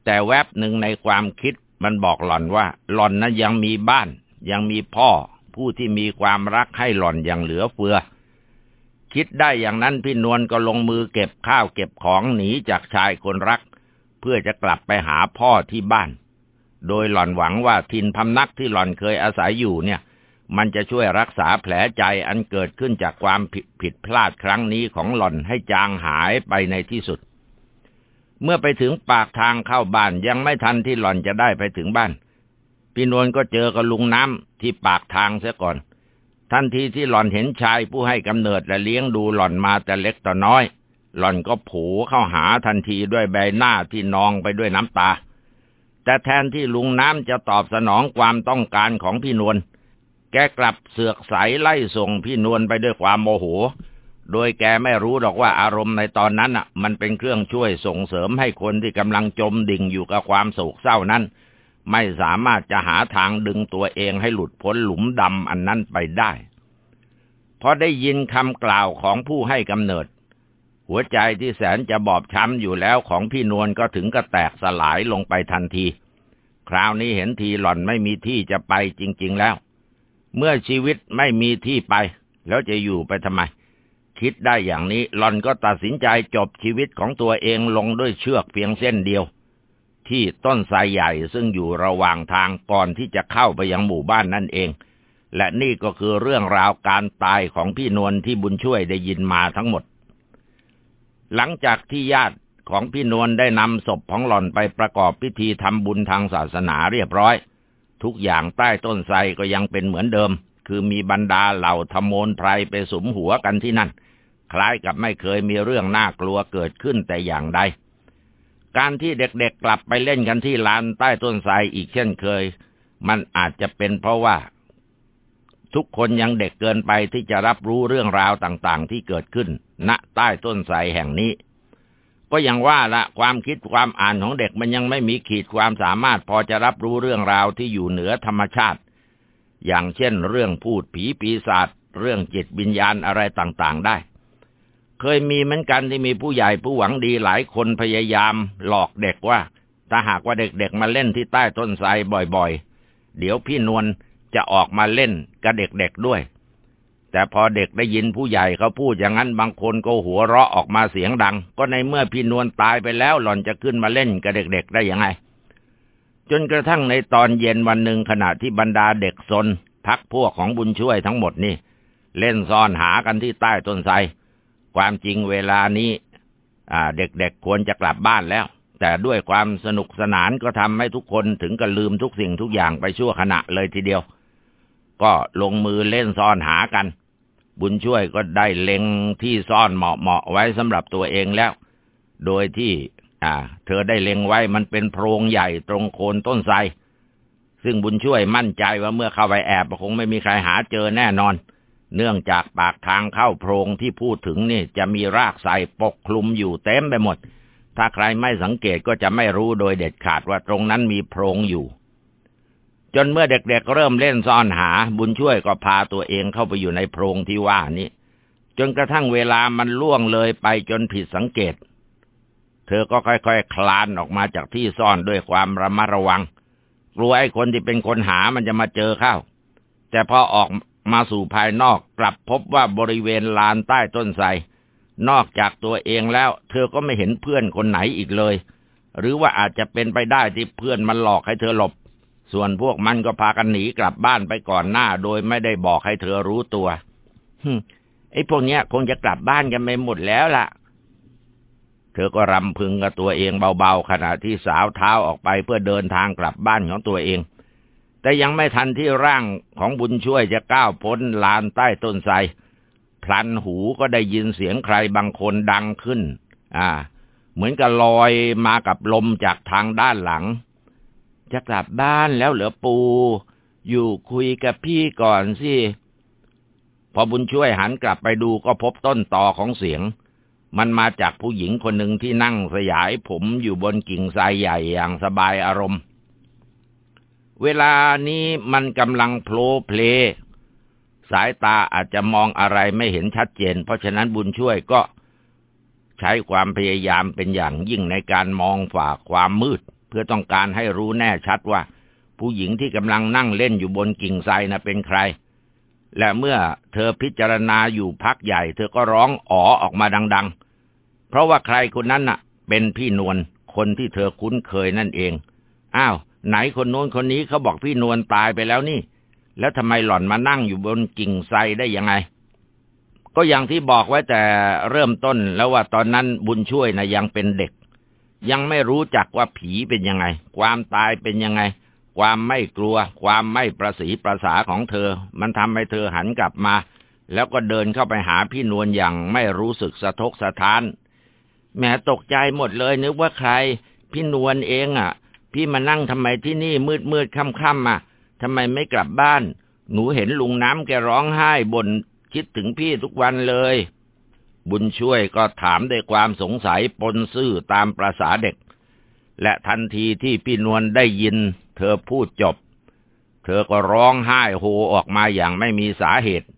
A: แต่แวบหนึ่งในความคิดมันบอกหล่อนว่า หล่อนนั้นยังมีบ้าน ยังมีพ่อ ผู้ที่มีความรักให้หล่อนอย่างเหลือเฟือ คิดได้อย่างนั้นพี่นวลก็ลงมือเก็บข้าวเก็บของหนีจากชายคนรัก เพื่อจะกลับไปหาพ่อที่บ้าน โดยหล่อนหวังว่าทินพำนักที่หล่อนเคยอาศัยอยู่เนี่ย มันจะช่วยรักษาแผลใจอันเกิดขึ้นจากความผิดผิดพลาดครั้งนี้ของหล่อนให้จางหายไปในที่สุด เมื่อไปถึงปากทางเข้าบ้านยังไม่ทันที่หล่อนจะได้ไปถึงบ้านพี่นวลก็เจอกับลุงน้ำที่ปากทางเสียก่อน ทันทีที่หล่อนเห็นชายผู้ให้กำเนิดและเลี้ยงดูหล่อนมาแต่เล็กต่อน้อย หล่อนก็ผูเข้าหาทันทีด้วยใบหน้าที่นองไปด้วยน้ำตา แต่แทนที่ลุงน้ำจะตอบสนองความต้องการของพี่นวล แกกลับเสือกใสไล่ส่งพี่นวลไปด้วยความโมโห โดยแกไม่รู้หรอกว่าอารมณ์ในตอนนั้นอะ มันเป็นเครื่องช่วยส่งเสริมให้คนที่กำลังจมดิ่งอยู่กับความโศกเศร้านั้น ไม่สามารถจะหาทางดึงตัวเองให้หลุดพ้นหลุมดำอันนั้นไปได้พอได้ยินคำกล่าวของผู้ให้กำเนิด หัวใจที่แสนจะบอบช้ำอยู่แล้วของพี่นวลก็ถึงกระแตกสลายลงไปทันที คราวนี้เห็นทีหล่อนไม่มีที่จะไปจริง ๆแล้ว เมื่อชีวิตไม่มีที่ไป แล้วจะอยู่ไปทำไม คิดได้อย่างนี้หล่อนก็ตัดสินใจจบชีวิตของตัวเองลงด้วยเชือกเพียงเส้นเดียว ที่ต้นไทรใหญ่ซึ่งอยู่ระหว่างทางก่อนที่จะเข้าไปยังหมู่บ้านนั่นเอง และนี่ก็คือเรื่องราวการตายของพี่นวลที่บุญช่วยได้ยินมาทั้งหมด หลังจากที่ญาติของพี่นวลได้นำศพของหล่อนไปประกอบพิธีทำบุญทางศาสนาเรียบร้อย ทุกอย่างใต้ต้นไทรก็ยังเป็นเหมือนเดิม คือมีบรรดาเหล่าธโมนไพรไปสมหัวกันที่นั่น คล้ายกับไม่เคยมีเรื่องน่ากลัวเกิดขึ้นแต่อย่างใด การที่เด็กๆกลับไปเล่นกันที่ลานใต้ต้นไทรอีกเช่นเคย มันอาจจะเป็นเพราะว่า ทุกคนยังเด็กเกินไปที่จะรับรู้เรื่องราวต่างๆ ที่เกิดขึ้น ณใต้ต้นไทรแห่งนี้ ก็ยังว่าละความคิดความอ่านของเด็กมันยังไม่มีขีดความสามารถพอจะรับรู้เรื่องราวที่อยู่เหนือธรรมชาติ อย่างเช่น เรื่องพูดผีปีศาจเรื่องจิตวิญญาณอะไรต่างๆได้ เคยมีเหมือนกันที่มีผู้ใหญ่ผู้หวังดีหลายคนพยายาม หลอกเด็กว่า ถ้าหากว่าเด็กๆมาเล่นที่ใต้ต้นไทรบ่อยๆ เดี๋ยวพี่นวล จะออกมาเล่นกับเด็กๆด้วย แต่พอเด็กได้ยินผู้ใหญ่เขาพูดอย่างนั้นบางคนก็หัวเราะออกมาเสียงดัง ก็ในเมื่อพี่นวลตายไปแล้วหล่อนจะขึ้นมาเล่นกับเด็กๆได้ยังไง จนกระทั่งในตอนเย็นวันหนึ่งขณะที่บรรดาเด็กซนพักพวกของบุญช่วยทั้งหมดนี่ เล่นซ่อนหากันที่ใต้ต้นไทรความจริงเวลานี้เด็กๆควรจะกลับบ้านแล้ว แต่ด้วยความสนุกสนานก็ทำให้ทุกคนถึงกับลืมทุกสิ่งทุกอย่างไปชั่วขณะเลยทีเดียว ก็ลงมือเล่นซ่อนหากัน บุญช่วยก็ได้เล็งที่ซ่อนเหมาะๆไว้สำหรับตัวเองแล้ว โดยที่อ่า เธอได้เล็งไว้มันเป็นโพรงใหญ่ตรงโคนต้นไทรซึ่งบุญช่วยมั่นใจว่าเมื่อเข้าไปแอบคงไม่มีใครหาเจอแน่นอน เนื่องจากปากทางเข้าโพรงที่พูดถึงนี่จะมีรากใสปกคลุมอยู่เต็มไปหมด ถ้าใครไม่สังเกตก็จะไม่รู้โดยเด็ดขาดว่าตรงนั้นมีโพรงอยู่ จนเมื่อเด็กๆเเริ่มเล่นซ่อนหา บุญช่วยก็พาตัวเองเข้าไปอยู่ในโพรงที่ว่านี้ จนกระทั่งเวลามันล่วงเลยไปจนผิดสังเกต เธอก็ค่อยๆคคลานออกมาจากที่ซ่อนด้วยความระมัดระวัง กลัวไอ้คนที่เป็นคนหามันจะมาเจอเข้า แต่พอออกมาสู่ภายนอกกลับพบว่าบริเวณลานใต้ต้นไทรนอกจากตัวเองแล้ว เธอก็ไม่เห็นเพื่อนคนไหนอีกเลย หรือว่าอาจจะเป็นไปได้ที่เพื่อนมันหลอกให้เธอหลบ ส่วนพวกมันก็พากันหนีกลับบ้านไปก่อนหน้า โดยไม่ได้บอกให้เธอรู้ตัวไอ้พวกเนี้ยคงจะกลับบ้านกันไปหมดแล้วล่ะ เธอก็รำพึงกับตัวเองเบาๆขณะที่สาวเท้าออกไปเพื่อเดินทางกลับบ้านของตัวเอง แต่ยังไม่ทันที่ร่างของบุญช่วยจะก้าวพ้นลานใต้ต้นไทรพลันหูก็ได้ยินเสียงใครบางคนดังขึ้น อ่า เหมือนกับลอยมากับลมจากทางด้านหลัง จะกลับบ้านแล้วเหรอปู อยู่คุยกับพี่ก่อนสิ พอบุญช่วยหันกลับไปดูก็พบต้นตอของเสียง มันมาจากผู้หญิงคนหนึ่งที่นั่งสยายผมอยู่บนกิ่งทรายใหญ่อย่างสบายอารมณ์ เวลานี้มันกำลังโผล่เพล สายตาอาจจะมองอะไรไม่เห็นชัดเจน เพราะฉะนั้นบุญช่วยก็ใช้ความพยายามเป็นอย่างยิ่งในการมองฝ่าความมืด เพื่อต้องการให้รู้แน่ชัดว่า ผู้หญิงที่กำลังนั่งเล่นอยู่บนกิ่งไทรนะ่ะเป็นใคร และเมื่อเธอพิจารณาอยู่พักใหญ่ เธอก็ร้องอ๋อออกมาดัง ๆ เพราะว่าใครคนนั้นน่ะ เป็นพี่นวลคนที่เธอคุ้นเคยนั่นเอง อ้าว ไหนคนโน้นคนนี้เขาบอกพี่นวลตายไปแล้วนี่ แล้วทำไมหล่อนมานั่งอยู่บนกิ่งไทรได้ยังไง ก็อย่างที่บอกไว้แต่เริ่มต้นแล้วว่าตอนนั้นบุญช่วยนะยังเป็นเด็ก ยังไม่รู้จักว่าผีเป็นยังไง ความตายเป็นยังไง ความไม่กลัว ความไม่ประสีประสาของเธอ มันทำให้เธอหันกลับมา แล้วก็เดินเข้าไปหาพี่นวลอย่างไม่รู้สึกสะทกสะท้านแม่ตกใจหมดเลยนึกว่าใคร พี่นวลเองอะ พี่มานั่งทำไมที่นี่มืดมืดค่ำค่ำอะทำไมไม่กลับบ้าน หนูเห็นลุงน้ำแกร้องไห้บนคิดถึงพี่ทุกวันเลย บุญช่วยก็ถามด้วยความสงสัยปนซื่อตามประษาเด็ก และทันทีที่พี่นวลได้ยิน เธอพูดจบ เธอก็ร้องไห้โฮออกมาอย่างไม่มีสาเหตุ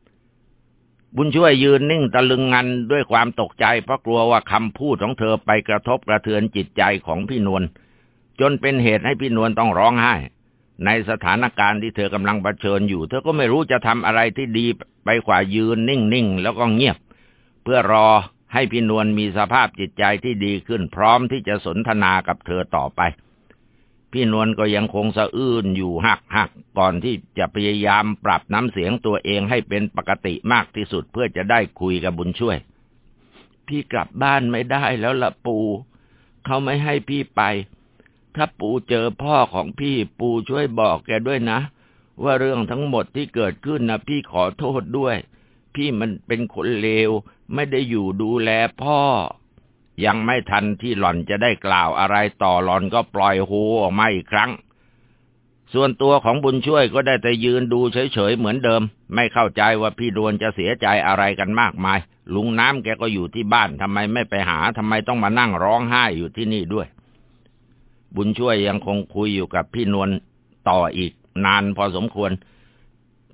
A: บุญช่วยยืนนิ่งตะลึงงันด้วยความตกใจเพราะกลัวว่าคำพูดของเธอไปกระทบกระเทือนจิตใจของพี่นวลจนเป็นเหตุให้พี่นวลต้องร้องไห้ ในสถานการณ์ที่เธอกำลังเผชิญอยู่ เธอก็ไม่รู้จะทำอะไรที่ดีไปกว่ายืนนิ่งๆแล้วก็เงียบ เพื่อรอให้พี่นวลมีสภาพจิตใจที่ดีขึ้นพร้อมที่จะสนทนากับเธอต่อไป พี่นวลก็ยังคงสะอื้นอยู่หักหักก่อนที่จะพยายามปรับน้ำเสียงตัวเองให้เป็นปกติมากที่สุดเพื่อจะได้คุยกับบุญช่วย พี่กลับบ้านไม่ได้แล้วละปู เขาไม่ให้พี่ไป ถ้าปูเจอพ่อของพี่ปูช่วยบอกแกด้วยนะ ว่าเรื่องทั้งหมดที่เกิดขึ้นนะพี่ขอโทษด้วย พี่มันเป็นคนเลว ไม่ได้อยู่ดูแลพ่อ ยังไม่ทันที่หล่อนจะได้กล่าวอะไรต่อหล่อนก็ปล่อยโฮออกมาอีกครั้ง ส่วนตัวของบุญช่วยก็ได้แต่ยืนดูเฉยๆเหมือนเดิม ไม่เข้าใจว่าพี่ดวนจะเสียใจอะไรกันมากมาย ลุงน้ำแกก็อยู่ที่บ้านทำไมไม่ไปหาทำไมต้องมานั่งร้องไห้อยู่ที่นี่ด้วย บุญช่วยยังคงคุยอยู่กับพี่นวลต่ออีกนานพอสมควร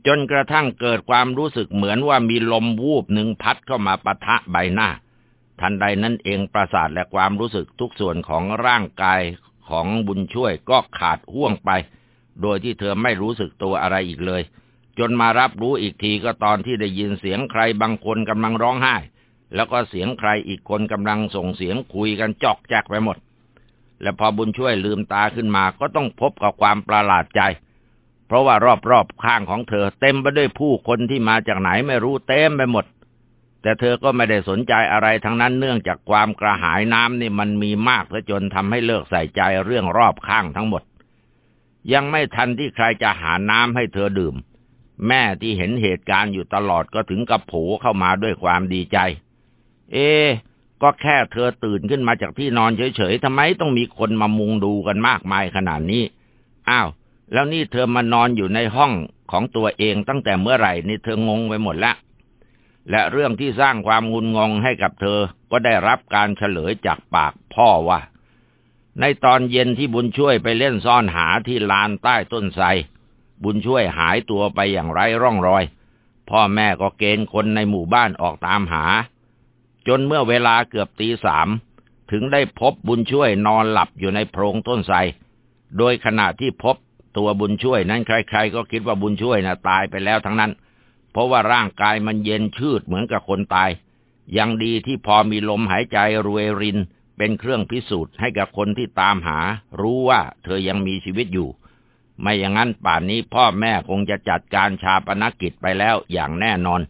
A: จนกระทั่งเกิดความรู้สึกเหมือนว่ามีลมวูบหนึ่งพัดเข้ามาปะทะใบหน้า ทันใดนั้นเองประสาทและความรู้สึกทุกส่วนของร่างกายของบุญช่วยก็ขาดห่วงไป โดยที่เธอไม่รู้สึกตัวอะไรอีกเลย จนมารับรู้อีกทีก็ตอนที่ได้ยินเสียงใครบางคนกำลังร้องไห้ แล้วก็เสียงใครอีกคนกำลังส่งเสียงคุยกันจอกแจกไปหมด และพอบุญช่วยลืมตาขึ้นมาก็ต้องพบกับความประหลาดใจ เพราะว่ารอบๆข้างของเธอเต็มไปด้วยผู้คนที่มาจากไหนไม่รู้เต็มไปหมด แต่เธอก็ไม่ได้สนใจอะไรทั้งนั้นเนื่องจากความกระหายน้ำนี่มันมีมากซะจนทำให้เลิกใส่ใจเรื่องรอบข้างทั้งหมด ยังไม่ทันที่ใครจะหาน้ำให้เธอดื่ม แม่ที่เห็นเหตุการณ์อยู่ตลอดก็ถึงกับโผเข้ามาด้วยความดีใจ เอ ก็แค่เธอตื่นขึ้นมาจากที่นอนเฉยๆทำไมต้องมีคนมามุงดูกันมากมายขนาดนี้ อ้าว แล้วนี่เธอมานอนอยู่ในห้องของตัวเองตั้งแต่เมื่อไหร่นี่เธองงไปหมดล้วและเรื่องที่สร้างความงุนงงให้กับเธอก็ได้รับการเฉลยจากปากพ่อว่า ในตอนเย็นที่บุญช่วยไปเล่นซ่อนหาที่ลานใต้ต้นไทรบุญช่วยหายตัวไปอย่างไร้ร่องรอย พ่อแม่ก็เกณฑ์คนในหมู่บ้านออกตามหา จนเมื่อเวลาเกือบตีสามถึงได้พบบุญช่วยนอนหลับอยู่ในโพรงต้นไทรโดยขณะที่พบ ตัวบุญช่วยนั้นใคร ๆ ก็คิดว่าบุญช่วยนะ่ะตายไปแล้วทั้งนั้น เพราะว่าร่างกายมันเย็นชืดเหมือนกับคนตาย ยังดีที่พอมีลมหายใจรวยริน เป็นเครื่องพิสูจน์ให้กับคนที่ตามหา รู้ว่าเธอยังมีชีวิตอยู่ ไม่อย่างนั้นป่านนี้พ่อแม่คงจะจัดการชาปนกิจไปแล้วอย่างแน่นอน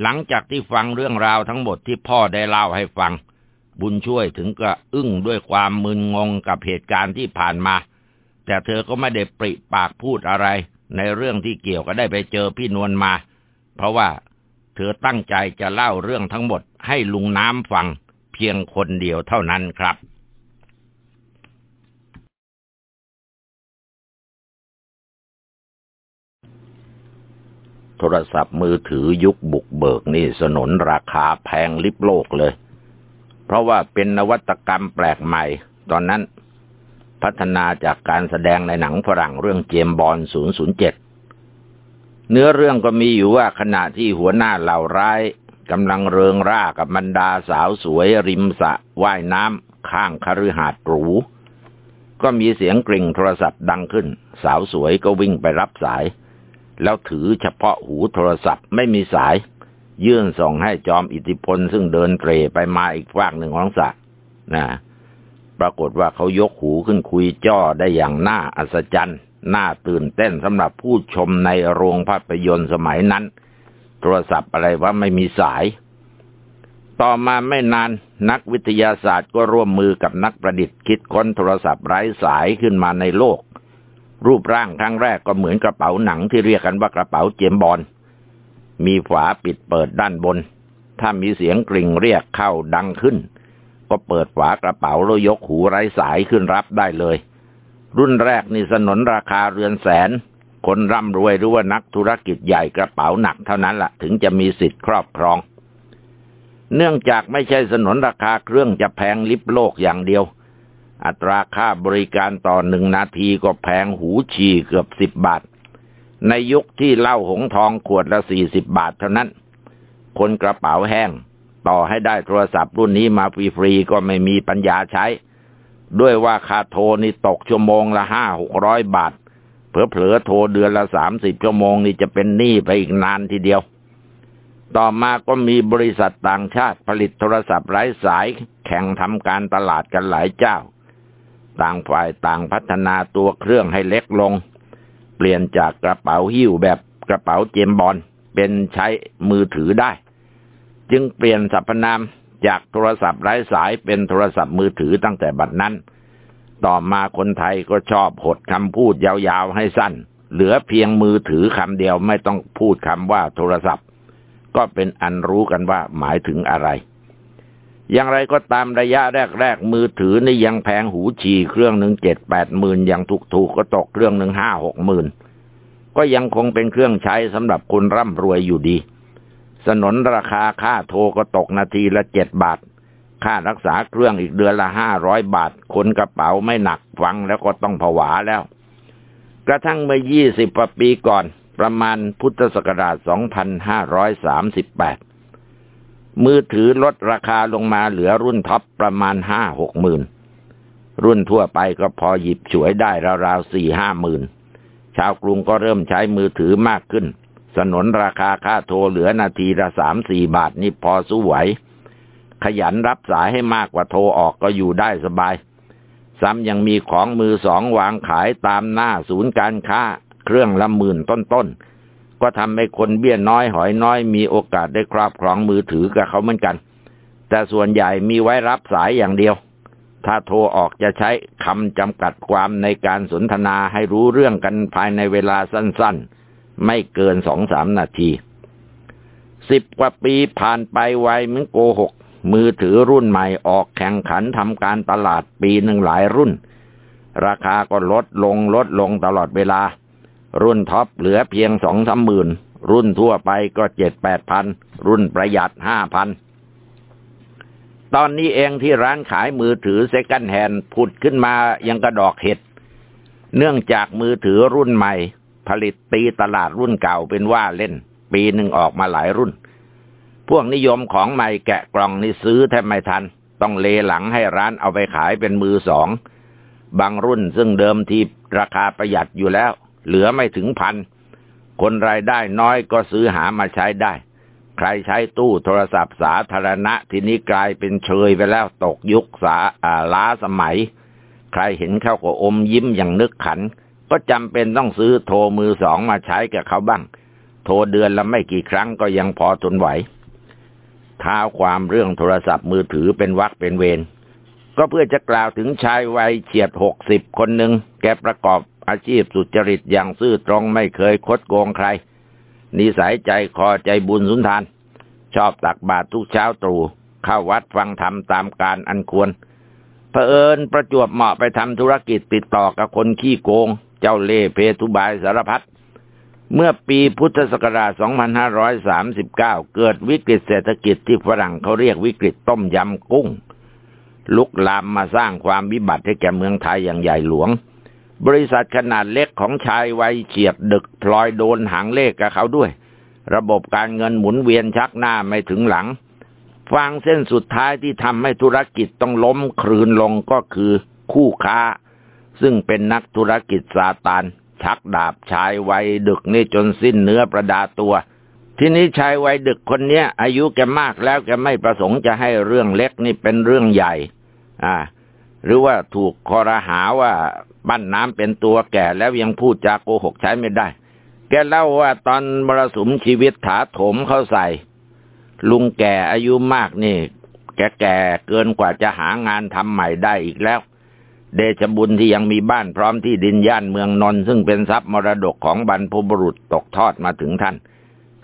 A: หลังจากที่ฟังเรื่องราวทั้งหมดที่พ่อได้เล่าให้ฟัง บุญช่วยถึงก็อึ้งด้วยความมึนงงกับเหตุการณ์ที่ผ่านมา แต่เธอก็ไม่ได้ปริปากพูดอะไร ในเรื่องที่เกี่ยวก็ได้ไปเจอพี่นวลมา เพราะว่าเธอตั้งใจจะเล่าเรื่องทั้งหมดให้ลุงน้ำฟังเพียงคนเดียวเท่านั้นครับโทรศัพท์มือถือยุคบุกเบิกนี่สนนราคาแพงลิบโลกเลย เพราะว่าเป็นนวัตกรรมแปลกใหม่ ตอนนั้น พัฒนาจากการแสดงในหนังฝรั่งเรื่องเจมบอล007 เนื้อเรื่องก็มีอยู่ว่าขณะที่หัวหน้าเหล่าร้ายกำลังเริงร่ากับบรรดาสาวสวยริมสะว่ายน้ำข้างคฤหาสน์หรู ก็มีเสียงกริ่งโทรศัพท์ดังขึ้น สาวสวยก็วิ่งไปรับสาย แล้วถือเฉพาะหูโทรศัพท์ไม่มีสาย ยื่นส่งให้จอมอิทธิพลซึ่งเดินเตรไปมาอีกฝากหนึ่งของสระนะ ปรากฏว่าเขายกหูขึ้นคุยจ้อได้อย่างน่าอัศจรรย์ น่าตื่นเต้นสำหรับผู้ชมในโรงภาพยนตร์สมัยนั้น โทรศัพท์อะไรว่าไม่มีสาย ต่อมาไม่นานนักวิทยาศาสตร์ก็ร่วมมือกับนักประดิษฐ์คิดค้นโทรศัพท์ไร้สายขึ้นมาในโลก รูปร่างครั้งแรกก็เหมือนกระเป๋าหนังที่เรียกกันว่ากระเป๋าเจมบอลมีฝาปิดเปิดด้านบน ถ้ามีเสียงกริ่งเรียกเข้าดังขึ้น ก็เปิดฝากระเป๋าแล้วยกหูไร้สายขึ้นรับได้เลย รุ่นแรกนี่สนนราคาเรือนแสน คนร่ำรวยหรือว่านักธุรกิจใหญ่กระเป๋าหนักเท่านั้นละ่ะ ถึงจะมีสิทธิ์ครอบครอง เนื่องจากไม่ใช่สนนราคาเครื่องจะแพงลิบโลกอย่างเดียว อัตราค่าบริการต่อหนึ่งนาทีก็แพงหูฉี่เกือบสิบบาท ในยุคที่เหล้าหงทองขวดละสี่สิบบาทเท่านั้น คนกระเป๋าแห้ง ต่อให้ได้โทรศัพท์รุ่นนี้มาฟรีๆก็ไม่มีปัญญาใช้ ด้วยว่าค่าโทรนี่ตกชั่วโมงละห้าหกร้อยบาทเผลอๆโทรเดือนละสามสิบชั่วโมงนี่จะเป็นหนี้ไปอีกนานทีเดียว ต่อมาก็มีบริษัทต่างชาติผลิตโทรศัพท์ไร้สายแข่งทำการตลาดกันหลายเจ้า ต่างฝ่ายต่างพัฒนาตัวเครื่องให้เล็กลง เปลี่ยนจากกระเป๋าหิ้วแบบกระเป๋าเจมบอลเป็นใช้มือถือได้ จึงเปลี่ยนสรรพนามจากโทรศัพท์ไร้สายเป็นโทรศัพท์มือถือตั้งแต่บัดนั้น ต่อมาคนไทยก็ชอบหดคำพูดยาวๆให้สั้น เหลือเพียงมือถือคำเดียวไม่ต้องพูดคำว่าโทรศัพท์ ก็เป็นอันรู้กันว่าหมายถึงอะไร อย่างไรก็ตามระยะแรกๆมือถือนี่ยังแพงหูฉี่เครื่องหนึ่งเจ็ดแปดหมื่นยังถูกๆก็ตกเครื่องหนึ่งห้าหกหมื่นก็ยังคงเป็นเครื่องใช้สำหรับคนร่ำรวยอยู่ดี สนนราคาค่าโทรก็ตกนาทีละเจ็ดบาท ค่ารักษาเครื่องอีกเดือนละห้าร้อยบาท คนกระเป๋าไม่หนักฟังแล้วก็ต้องผวาแล้ว กระทั่งเมื่อยี่สิบปีก่อน ประมาณพุทธศักราชสองพันห้าร้อยสามสิบแปดมือถือลดราคาลงมาเหลือรุ่นท็อปประมาณห้าหกหมื่นรุ่นทั่วไปก็พอหยิบฉวยได้ราวๆสี่ห้าหมื่นชาวกรุงก็เริ่มใช้มือถือมากขึ้น สนนราคาค่าโทรเหลือนาทีละสามสี่บาทนี่พอสู้ไหว ขยันรับสายให้มากกว่าโทรออกก็อยู่ได้สบาย ซ้ำยังมีของมือสองวางขายตามหน้าศูนย์การค้า เครื่องละหมื่นต้นๆ ก็ทำให้คนเบี้ยน้อยหอยน้อยมีโอกาสได้ครอบครองมือถือกับเขาเหมือนกัน แต่ส่วนใหญ่มีไว้รับสายอย่างเดียว ถ้าโทรออกจะใช้คำจำกัดความในการสนทนาให้รู้เรื่องกันภายในเวลาสั้นๆ ไม่เกินสองสามนาทีสิบกว่าปีผ่านไปไวเหมือนโกหก มือถือรุ่นใหม่ออกแข่งขันทำการตลาดปีหนึ่งหลายรุ่น ราคาก็ลดลงลดลงตลอดเวลา รุ่นท็อปเหลือเพียงสองสามหมื่น รุ่นทั่วไปก็เจ็ดแปดพัน รุ่นประหยัดห้าพัน ตอนนี้เองที่ร้านขายมือถือเซคันด์แฮนผุดขึ้นมายังกระดอกเห็ด เนื่องจากมือถือรุ่นใหม่ ผลิตตีตลาดรุ่นเก่าเป็นว่าเล่น ปีหนึ่งออกมาหลายรุ่น พวกนิยมของใหม่แกะกล่องนี่ซื้อแทบไม่ทัน ต้องเลหลังให้ร้านเอาไปขายเป็นมือสอง บางรุ่นซึ่งเดิมทีราคาประหยัดอยู่แล้ว เหลือไม่ถึงพัน คนรายได้น้อยก็ซื้อหามาใช้ได้ ใครใช้ตู้โทรศัพท์สาธารณะทีนี้กลายเป็นเชยไปแล้วตกยุคสาล้าสมัย ใครเห็นเข้าก็อมยิ้มอย่างนึกขัน ก็จำเป็นต้องซื้อโทรมือสองมาใช้กับเขาบ้าง โทรเดือนละไม่กี่ครั้งก็ยังพอทนไหวท้าความเรื่องโทรศัพท์มือถือเป็นวักเป็นเวรก็เพื่อจะกล่าวถึงชายวัยเฉียดหกสิบคนหนึ่งแกประกอบอาชีพสุจริตอย่างซื่อตรงไม่เคยคดโกงใคร นิสัยใจคอใจบุญสุนทาน ชอบตักบาตรทุกเช้าตรู่เข้าวัดฟังธรรมตามการอันควรเผอิญประจวบเหมาะไปทำธุรกิจติดต่อกับคนขี้โกง เจ้าเล่เพทุบายสารพัดเมื่อปีพุทธศักราช 2539 เกิดวิกฤตเศรษฐกิจที่ฝรั่งเขาเรียกวิกฤตต้มยำกุ้ง ลุกลามมาสร้างความวิบัติให้แก่เมืองไทยอย่างใหญ่หลวง บริษัทขนาดเล็กของชายวัยเฉียบดึกพลอยโดนหางเลขกับเขาด้วย ระบบการเงินหมุนเวียนชักหน้าไม่ถึงหลัง ฟางเส้นสุดท้ายที่ทำให้ธุรกิจต้องล้มคลืนลงก็คือคู่ค้า ซึ่งเป็นนักธุรกิจซาตานชักดาบชายวัยดึกนี่จนสิ้นเนื้อประดาตัว ทีนี้ชายวัยดึกคนเนี้ย อายุแกมากแล้วแกไม่ประสงค์จะให้เรื่องเล็กนี่เป็นเรื่องใหญ่ อ่า หรือว่าถูกคอรหาว่าบ้านน้ำเป็นตัวแก่แล้วยังพูดจาโกหกใช้ไม่ได้ แกเล่าว่าตอนมรสุมชีวิตถาโถมเข้าใส่ ลุงแก่อายุมากนี่ แกแก่เกินกว่าจะหางานทำใหม่ได้อีกแล้ว เดชบุญที่ยังมีบ้านพร้อมที่ดินย่านเมืองนนท์ซึ่งเป็นทรัพย์มรดกของบรรพบุรุษตกทอดมาถึงท่าน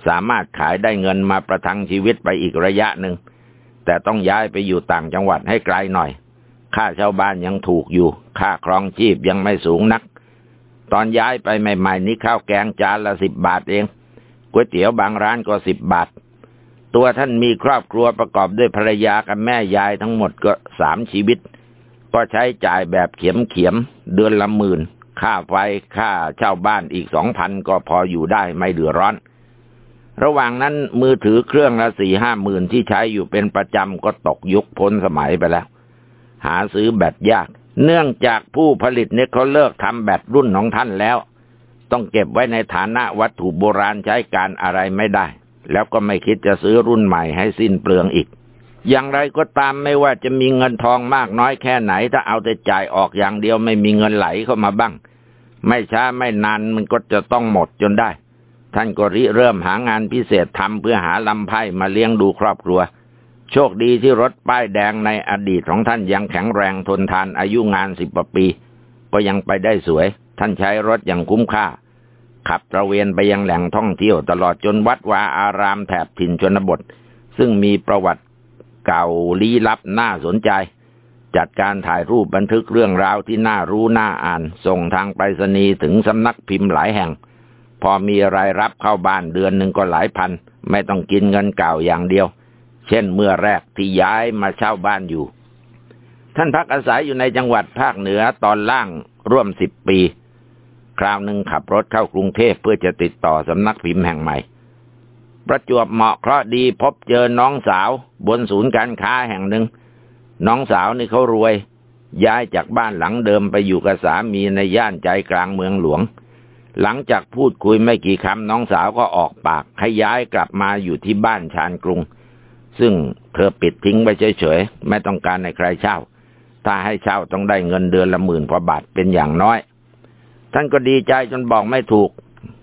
A: สามารถขายได้เงินมาประทังชีวิตไปอีกระยะหนึ่ง แต่ต้องย้ายไปอยู่ต่างจังหวัดให้ไกลหน่อย ค่าเช่าบ้านยังถูกอยู่ ค่าครองชีพยังไม่สูงนัก ตอนย้ายไปใหม่ๆนี้ข้าวแกงจานละสิบบาทเองก๋วยเตี๋ยวบางร้านก็สิบบาท ตัวท่านมีครอบครัวประกอบด้วยภรรยากับแม่ยายทั้งหมดก็สามชีวิต ก็ใช้จ่ายแบบเข็มเข็มเดือนละหมื่น ค่าไฟค่าเช่าบ้านอีกสองพันก็พออยู่ได้ไม่เดือดร้อน ระหว่างนั้นมือถือเครื่องละสี่ห้าหมื่นที่ใช้อยู่เป็นประจำก็ตกยุคพ้นสมัยไปแล้ว หาซื้อแบตยาก เนื่องจากผู้ผลิตเนี่ยเขาเลิกทำแบตรุ่นของท่านแล้ว ต้องเก็บไว้ในฐานะวัตถุโบราณใช้การอะไรไม่ได้ แล้วก็ไม่คิดจะซื้อรุ่นใหม่ให้สิ้นเปลืองอีก อย่างไรก็ตามไม่ว่าจะมีเงินทองมากน้อยแค่ไหน ถ้าเอาแต่จ่ายออกอย่างเดียวไม่มีเงินไหลเข้ามาบ้าง ไม่ช้าไม่นานมันก็จะต้องหมดจนได้ ท่านก็ริเริ่มหางานพิเศษทำเพื่อหาลำไพ่มาเลี้ยงดูครอบครัว โชคดีที่รถป้ายแดงในอดีตของท่านยังแข็งแรงทนทานอายุงานสิบปี ก็ยังไปได้สวย ท่านใช้รถอย่างคุ้มค่า ขับตระเวนไปยังแหล่งท่องเที่ยวตลอดจนวัดวาอารามแถบถิ่นชนบทซึ่งมีประวัติ เก่าลี้ลับน่าสนใจ จัดการถ่ายรูปบันทึกเรื่องราวที่น่ารู้น่าอ่าน ส่งทางไปรษณีย์ถึงสำนักพิมพ์หลายแห่ง พอมีรายรับเข้าบ้านเดือนหนึ่งก็หลายพัน ไม่ต้องกินเงินเก่าอย่างเดียว เช่นเมื่อแรกที่ย้ายมาเช่าบ้านอยู่ ท่านพักอาศัยอยู่ในจังหวัดภาคเหนือตอนล่างร่วมสิบปี คราวหนึ่งขับรถเข้ากรุงเทพเพื่อจะติดต่อสำนักพิมพ์แห่งใหม่ ประจวบเหมาะเคราะดีพบเจอน้องสาว บนศูนย์การค้าแห่งหนึ่ง น้องสาวนี่เขารวย ย้ายจากบ้านหลังเดิมไปอยู่กับสามีในย่านใจกลางเมืองหลวง หลังจากพูดคุยไม่กี่คำน้องสาวก็ออกปากให้ย้ายกลับมาอยู่ที่บ้านชานกรุง ซึ่งเธอปิดทิ้งไว้เฉยๆไม่ต้องการในใครเช่า ถ้าให้เช่าต้องได้เงินเดือนละหมื่นกว่าบาทเป็นอย่างน้อย ท่านก็ดีใจจนบอกไม่ถูก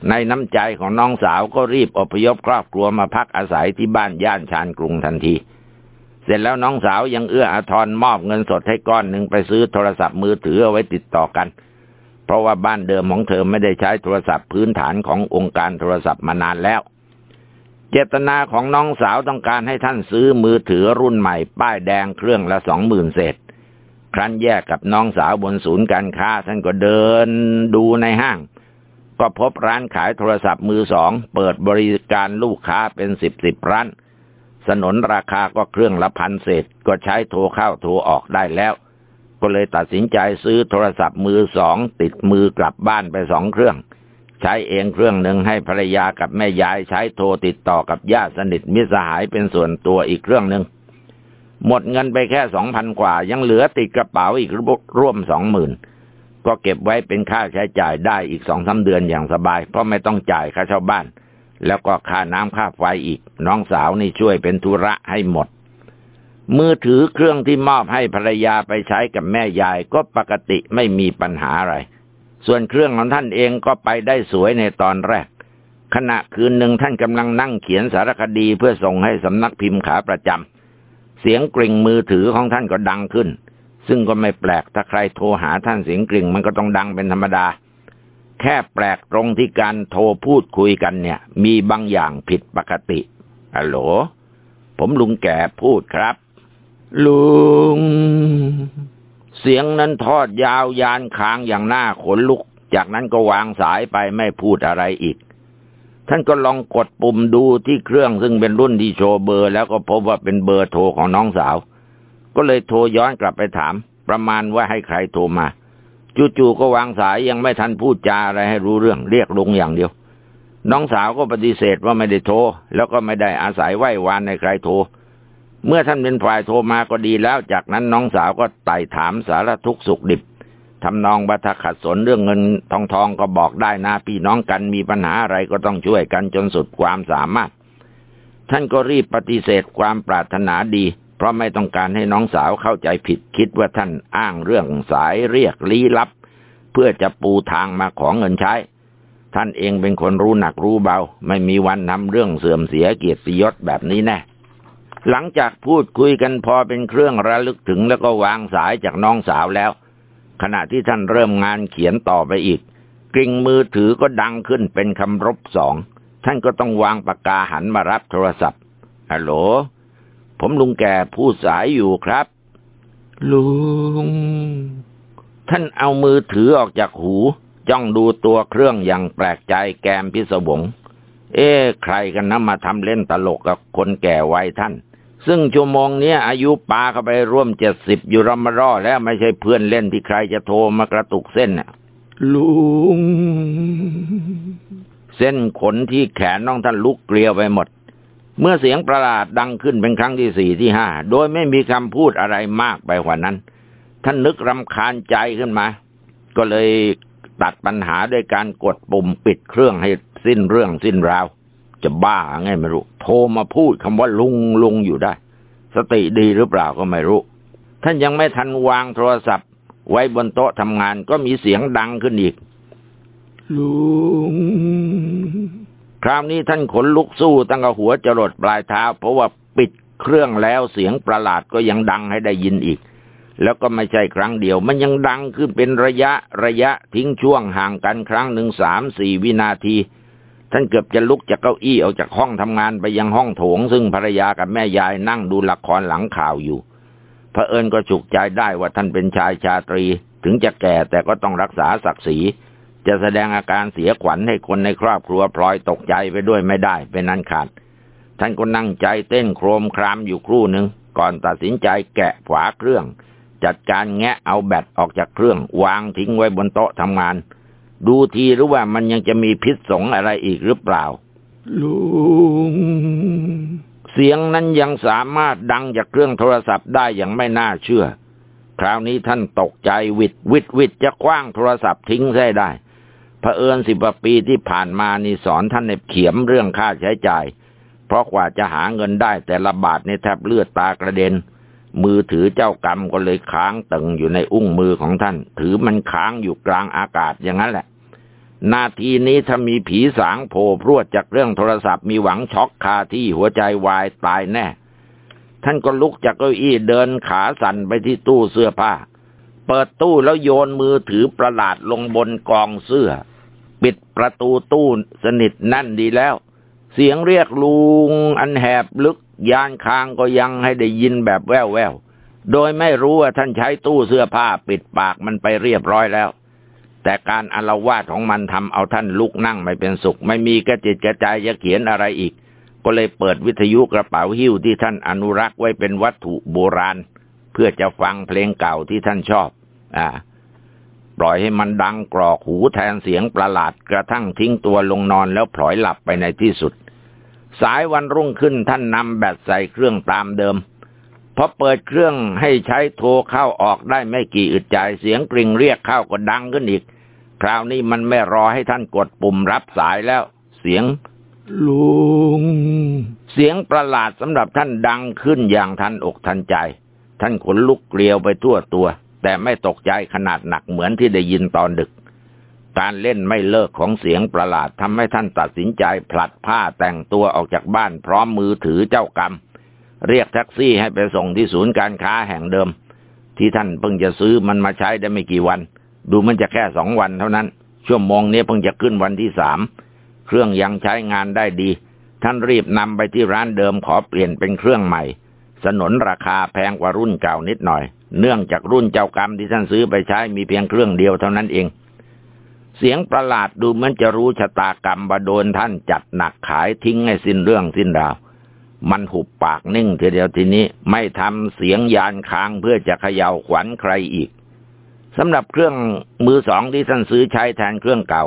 A: ในน้ำใจของน้องสาวก็รีบอพยพครอบครัวมาพักอาศัยที่บ้านย่านชานกรุงทันที เสร็จแล้วน้องสาวยังเอื้ออาทรมอบเงินสดให้ก้อนหนึ่งไปซื้อโทรศัพท์มือถือเอาไว้ติดต่อกัน เพราะว่าบ้านเดิมของเธอไม่ได้ใช้โทรศัพท์พื้นฐานขององค์การโทรศัพท์มานานแล้ว เจตนาของน้องสาวต้องการให้ท่านซื้อมือถือรุ่นใหม่ ป้ายแดงเครื่องละสองหมื่นเศษ ครั้นแยกกับน้องสาวบนศูนย์การค้าท่านก็เดินดูในห้าง ก็พบร้านขายโทรศัพท์มือสอง เปิดบริการลูกค้าเป็นสิบสิบร้าน สนนราคาก็เครื่องละพันเศษ ก็ใช้โทรเข้าโทรออกได้แล้ว ก็เลยตัดสินใจซื้อโทรศัพท์มือสอง ติดมือกลับบ้านไปสองเครื่อง ใช้เองเครื่องหนึ่งให้ภรรยากับแม่ยายใช้โทรติดต่อกับญาติสนิทมิสหายเป็นส่วนตัวอีกเครื่องหนึ่งหมดเงินไปแค่สองพันกว่า ยังเหลือติดกระเป๋าอีกร่วมสองหมื่น ก็เก็บไว้เป็นค่าใช้จ่ายได้อีกสองสาเดือนอย่างสบาย เพราะไม่ต้องจ่ายค่าเช่าบ้าน แล้วก็ค่าน้ำค่าไฟอีก น้องสาวนี่ช่วยเป็นธุระให้หมด มือถือเครื่องที่มอบให้ภรรยาไปใช้กับแม่ยายก็ปกติไม่มีปัญหาอะไร ส่วนเครื่องของท่านเองก็ไปได้สวยในตอนแรก ขณะคืนหนึ่งท่านกำลังนั่งเขียนสารคดีเพื่อส่งให้สำนักพิมพ์ขาประจำเสียงกริ่งมือถือของท่านก็ดังขึ้น ซึ่งก็ไม่แปลกถ้าใครโทรหาท่านเสียงกริ่ง มันก็ต้องดังเป็นธรรมดา แค่แปลกตรงที่การโทรพูดคุยกันเนี่ย มีบางอย่างผิดปกติฮัลโหล ผมลุงแก่พูดครับ ลุง เสียงนั้นทอดยาวยานค้างอย่างหน้าขนลุก จากนั้นก็วางสายไปไม่พูดอะไรอีกท่านก็ลองกดปุ่มดูที่เครื่องซึ่งเป็นรุ่นที่โชว์เบอร์ แล้วก็พบว่าเป็นเบอร์โทรของน้องสาว ก็เลยโทรย้อนกลับไปถาม ประมาณว่าให้ใครโทรมาจู่ๆก็วางสายยังไม่ทันพูดจาอะไรให้รู้เรื่อง เรียกลุงอย่างเดียว น้องสาวก็ปฏิเสธว่าไม่ได้โทร แล้วก็ไม่ได้อาศัยไหว้วานในใครโทร เมื่อท่านเป็นฝ่ายโทรมาก็ดีแล้ว จากนั้นน้องสาวก็ไต่ถามสารทุกสุขดิบทำนองบัตขัดสนเรื่องเงินทองทองก็บอกได้นะพี่น้องกันมีปัญหาอะไรก็ต้องช่วยกันจนสุดความสามารถ ท่านก็รีบปฏิเสธความปรารถนาดี ราะไม่ต้องการให้น้องสาวเข้าใจผิดคิดว่าท่านอ้างเรื่องสายเรียกลี้ลับ เพื่อจะปูทางมาของเงินใช้ ท่านเองเป็นคนรู้หนักรู้เบา ไม่มีวันนำเรื่องเสื่อมเสียเกียรติยศแบบนี้แน่หลังจากพูดคุยกันพอเป็นเครื่องระลึกถึงแล้วก็วางสายจากน้องสาวแล้ว ขณะที่ท่านเริ่มงานเขียนต่อไปอีก กริ่งมือถือก็ดังขึ้นเป็นคำรบสอง ท่านก็ต้องวางปากกาหันมารับโทรศัพท์ฮัลโหล ผมลุงแก่ผู้สายอยู่ครับ ลุง ท่านเอามือถือออกจากหู จ้องดูตัวเครื่องอย่างแปลกใจแกมพิศวง เอ๊ใครกันนะมาทำเล่นตลกกับคนแก่วัยท่าน ซึ่งชั่วโมงนี้อายุปาเข้าไปร่วมเจ็ดสิบอยู่รำมารอแล้วไม่ใช่เพื่อนเล่นที่ใครจะโทรมากระตุกเส้นน่ะลุง เส้นขนที่แขนน้องท่านลุกเกลียวไปหมด เมื่อเสียงประหลาดดังขึ้นเป็นครั้งที่สี่ที่ห้าโดยไม่มีคำพูดอะไรมากไปกว่านั้น ท่านนึกรำคาญใจขึ้นมา ก็เลยตัดปัญหาด้วยการกดปุ่มปิดเครื่องให้สิ้นเรื่องสิ้นราว จะบ้าไงไม่รู้ โทรมาพูดคำว่าลุงลุงอยู่ได้ สติดีหรือเปล่าก็ไม่รู้ ท่านยังไม่ทันวางโทรศัพท์ ไว้บนโต๊ะทำงานก็มีเสียงดังขึ้นอีกลุง คราวนี้ท่านขนลุกสู้ตั้งแต่หัวจรดปลายเท้า เพราะว่าปิดเครื่องแล้วเสียงประหลาดก็ยังดังให้ได้ยินอีก แล้วก็ไม่ใช่ครั้งเดียว มันยังดังขึ้นเป็นระยะระยะทิ้งช่วงห่างกันครั้งหนึ่งสามสี่วินาที ท่านเกือบจะลุกจากเก้าอี้ออกจากห้องทำงานไปยังห้องโถง ซึ่งภรรยากับแม่ยายนั่งดูละครหลังข่าวอยู่พระเอิญก็ฉุกใจได้ว่าท่านเป็นชายชาตรี ถึงจะแก่แต่ก็ต้องรักษาศักดิ์ศรี จะแสดงอาการเสียขวัญให้คนในครอบครัวพลอยตกใจไปด้วยไม่ได้เป็นนั้นขาด ท่านก็นั่งใจเต้นโครมครามอยู่ครู่หนึ่งก่อนตัดสินใจแกะฝาเครื่อง จัดการแงะเอาแบตออกจากเครื่อง วางทิ้งไว้บนโต๊ะทำงาน ดูทีหรือว่ามันยังจะมีพิษสงอะไรอีกหรือเปล่า ลุง เสียงนั้นยังสามารถดังจากเครื่องโทรศัพท์ได้อย่างไม่น่าเชื่อ คราวนี้ท่านตกใจวิดวิดวิดจะคว้างโทรศัพท์ทิ้งใช่ได้ เผอิญสิบปีที่ผ่านมานี่สอนท่านในเขียมเรื่องค่าใช้จ่าย เพราะกว่าจะหาเงินได้แต่ละบาทในแทบเลือดตากระเด็น มือถือเจ้ากรรมก็เลยค้างตึงอยู่ในอุ้งมือของท่าน ถือมันค้างอยู่กลางอากาศอย่างนั้นแหละ นาทีนี้ถ้ามีผีสางโผล่พรวดจากเรื่องโทรศัพท์มีหวังช็อกคาที่หัวใจวายตายแน่ ท่านก็ลุกจากเก้าอี้เดินขาสั่นไปที่ตู้เสื้อผ้า เปิดตู้แล้วโยนมือถือประหลาดลงบนกองเสื้อ ปิดประตูตู้สนิทนั่นดีแล้ว เสียงเรียกลุงอันแหบลึกยานคางก็ยังให้ได้ยินแบบแววแววโดยไม่รู้ว่าท่านใช้ตู้เสื้อผ้าปิดปากมันไปเรียบร้อยแล้ว แต่การอารวาสของมันทำเอาท่านลุกนั่งไม่เป็นสุข ไม่มีกระจิตกระใจจะเขียนอะไรอีก ก็เลยเปิดวิทยุกระเป๋าหิ้วที่ท่านอนุรักษ์ไว้เป็นวัตถุโบราณ เพื่อจะฟังเพลงเก่าที่ท่านชอบ อ่า ปล่อยให้มันดังกรอกหูแทนเสียงประหลาดกระทั่งทิ้งตัวลงนอนแล้วพลอยหลับไปในที่สุด สายวันรุ่งขึ้นท่านนำแบตใส่เครื่องตามเดิมพอเปิดเครื่องให้ใช้โทรเข้าออกได้ไม่กี่อึดใจเสียงกริ่งเรียกเข้าก็ดังขึ้นอีก คราวนี้มันไม่รอให้ท่านกดปุ่มรับสายแล้ว เสียงลุง เสียงประหลาดสำหรับท่านดังขึ้นอย่างทันอกทันใจ ท่านขนลุกเกลียวไปทั่วตัว แต่ไม่ตกใจขนาดหนักเหมือนที่ได้ยินตอนดึก การเล่นไม่เลิกของเสียงประหลาดทำให้ท่านตัดสินใจผลัดผ้าแต่งตัวออกจากบ้านพร้อมมือถือเจ้ากรรม เรียกแท็กซี่ให้ไปส่งที่ศูนย์การค้าแห่งเดิม ที่ท่านเพิ่งจะซื้อมันมาใช้ได้ไม่กี่วัน ดูมันจะแค่สองวันเท่านั้น ชั่วโมงนี้เพิ่งจะขึ้นวันที่สามเครื่องยังใช้งานได้ดี ท่านรีบนำไปที่ร้านเดิมขอเปลี่ยนเป็นเครื่องใหม่ สนนราคาแพงกว่ารุ่นเก่านิดหน่อย เนื่องจากรุ่นเจ้ากรรมที่ท่านซื้อไปใช้มีเพียงเครื่องเดียวเท่านั้นเอง เสียงประหลาดดูเหมือนจะรู้ชะตากรรมบาโดนท่านจัดหนักขายทิ้งให้สิ้นเรื่องสิ้นราว มันหุบปากนิ่งทีเดียวทีนี้ไม่ทำเสียงยานค้างเพื่อจะเขย่าขวัญใครอีกสำหรับเครื่องมือสองที่ท่านซื้อใช้แทนเครื่องเก่า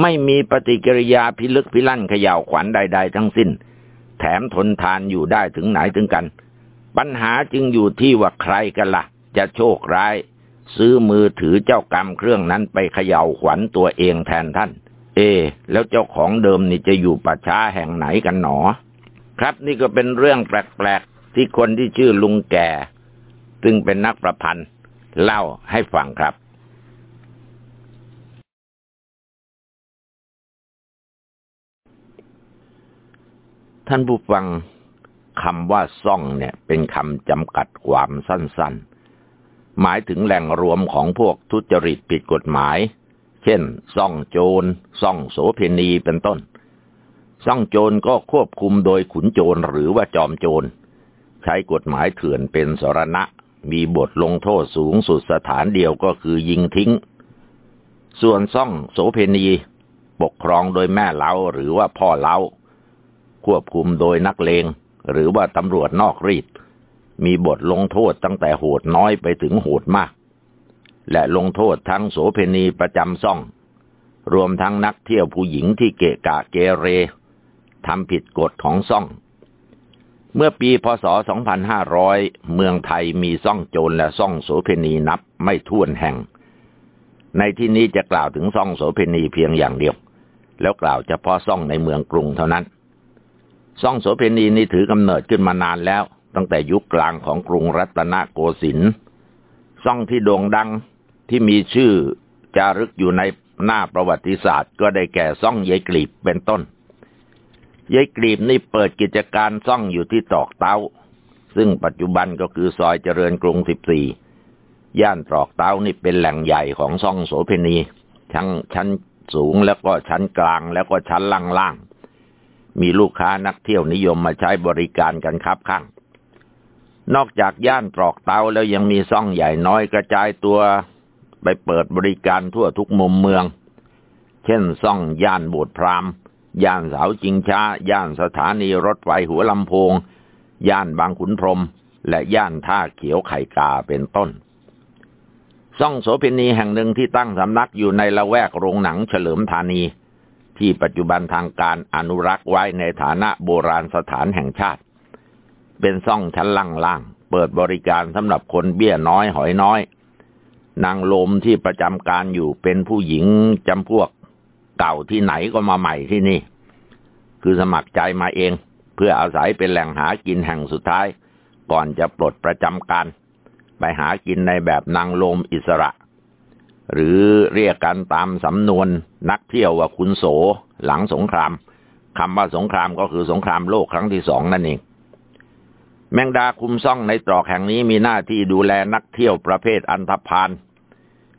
A: ไม่มีปฏิกิริยาพิลึกพิลั่นเขย่าขวัญใด ๆ ทั้งสิ้น แถมทนทานอยู่ได้ถึงไหนถึงกัน ปัญหาจึงอยู่ที่ว่าใครกันละ่ะ จะโชคร้าย ซื้อมือถือเจ้ากรรมเครื่องนั้นไปเขย่าขวัญตัวเองแทนท่าน เอ แล้วเจ้าของเดิมนี่จะอยู่ป่าช้าแห่งไหนกันหนอ ครับนี่ก็เป็นเรื่องแปลกๆ ที่คนที่ชื่อลุงแก่ ซึ่งเป็นนักประพันธ์ เล่าให้ฟังครับท่านผู้ฟังคำว่าซ่องเนี่ย เป็นคำจำกัดความสั้นๆ หมายถึงแหล่งรวมของพวกทุจริตผิดกฎหมาย เช่น ซ่องโจร ซ่องโสเพณีเป็นต้น ซ่องโจรก็ควบคุมโดยขุนโจรหรือว่าจอมโจร ใช้กฎหมายเถื่อนเป็นสรณะ มีบทลงโทษสูงสุดสถานเดียวก็คือยิงทิ้ง ส่วนซ่องโสเพณี ปกครองโดยแม่เล้าหรือว่าพ่อเล้า ควบคุมโดยนักเลง หรือว่าตำรวจนอกรีด มีบทลงโทษตั้งแต่โหดน้อยไปถึงโหดมาก และลงโทษทั้งโสเพณีประจำซ่อง รวมทั้งนักเที่ยวผู้หญิงที่เกะกะเกเรทำผิดกฎของซ่อง เมื่อปีพศ 2500 เมืองไทยมีซ่องโจรและซ่องโสเพณีนับไม่ถ้วนแห่ง ในที่นี้จะกล่าวถึงซ่องโสเพณีเพียงอย่างเดียว แล้วกล่าวเฉพาะซ่องในเมืองกรุงเท่านั้น ซ่องโสเพณีนี้ถือกำเนิดขึ้นมานานแล้ว ตั้งแต่ยุคกลางของกรุงรัตนโกสินทร์ซ่องที่โด่งดังที่มีชื่อจารึกอยู่ในหน้าประวัติศาสตร์ ก็ได้แก่ซ่องยายกลีบเป็นต้นยายกรีบนี่เปิดกิจการซ่องอยู่ที่ตอกเต้า ซึ่งปัจจุบันก็คือซอยเจริญกรุงสิบสี่ย่านตรอกเต้านี่เป็นแหล่งใหญ่ของซ่องโสเพณีทั้งชั้นสูงแล้วก็ชั้นกลางแล้วก็ชั้นล่างๆ มีลูกค้านักเที่ยวนิยมมาใช้บริการกันครับข้าง นอกจากย่านตรอกเตาแล้วยังมีซ่องใหญ่น้อยกระจายตัวไปเปิดบริการทั่วทุกมุมเมือง เช่นซ่องย่านบสถ์พรามย่านเสาจิงช้า ย่านสถานีรถไฟหัวลำโพง ย่านบางขุนพรม และย่านท่าเขียวไข่กาเป็นต้น ซ่องโสเภณีแห่งหนึ่งที่ตั้งสำนักอยู่ในละแวกโรงหนังเฉลิมธานี ที่ปัจจุบันทางการอนุรักษ์ไว้ในฐานะโบราณสถานแห่งชาติ เป็นซ่องชั้นล่างๆ เปิดบริการสำหรับคนเบี้ยน้อยหอยน้อย นางลมที่ประจำการอยู่เป็นผู้หญิงจำพวกเก่าที่ไหนก็มาใหม่ที่นี่ คือสมัครใจมาเอง เพื่ออาศัยเป็นแหล่งหากินแห่งสุดท้าย ก่อนจะปลดประจำการ ไปหากินในแบบนางลมอิสระ หรือเรียกกันตามสำนวนนักเที่ยวว่าคุณโสหลังสงครามคำว่าสงครามก็คือสงครามโลกครั้งที่สองนั่นเอง แมงดาคุมซ่องในตรอกแห่งนี้มีหน้าที่ดูแลนักเที่ยวประเภทอันธพาล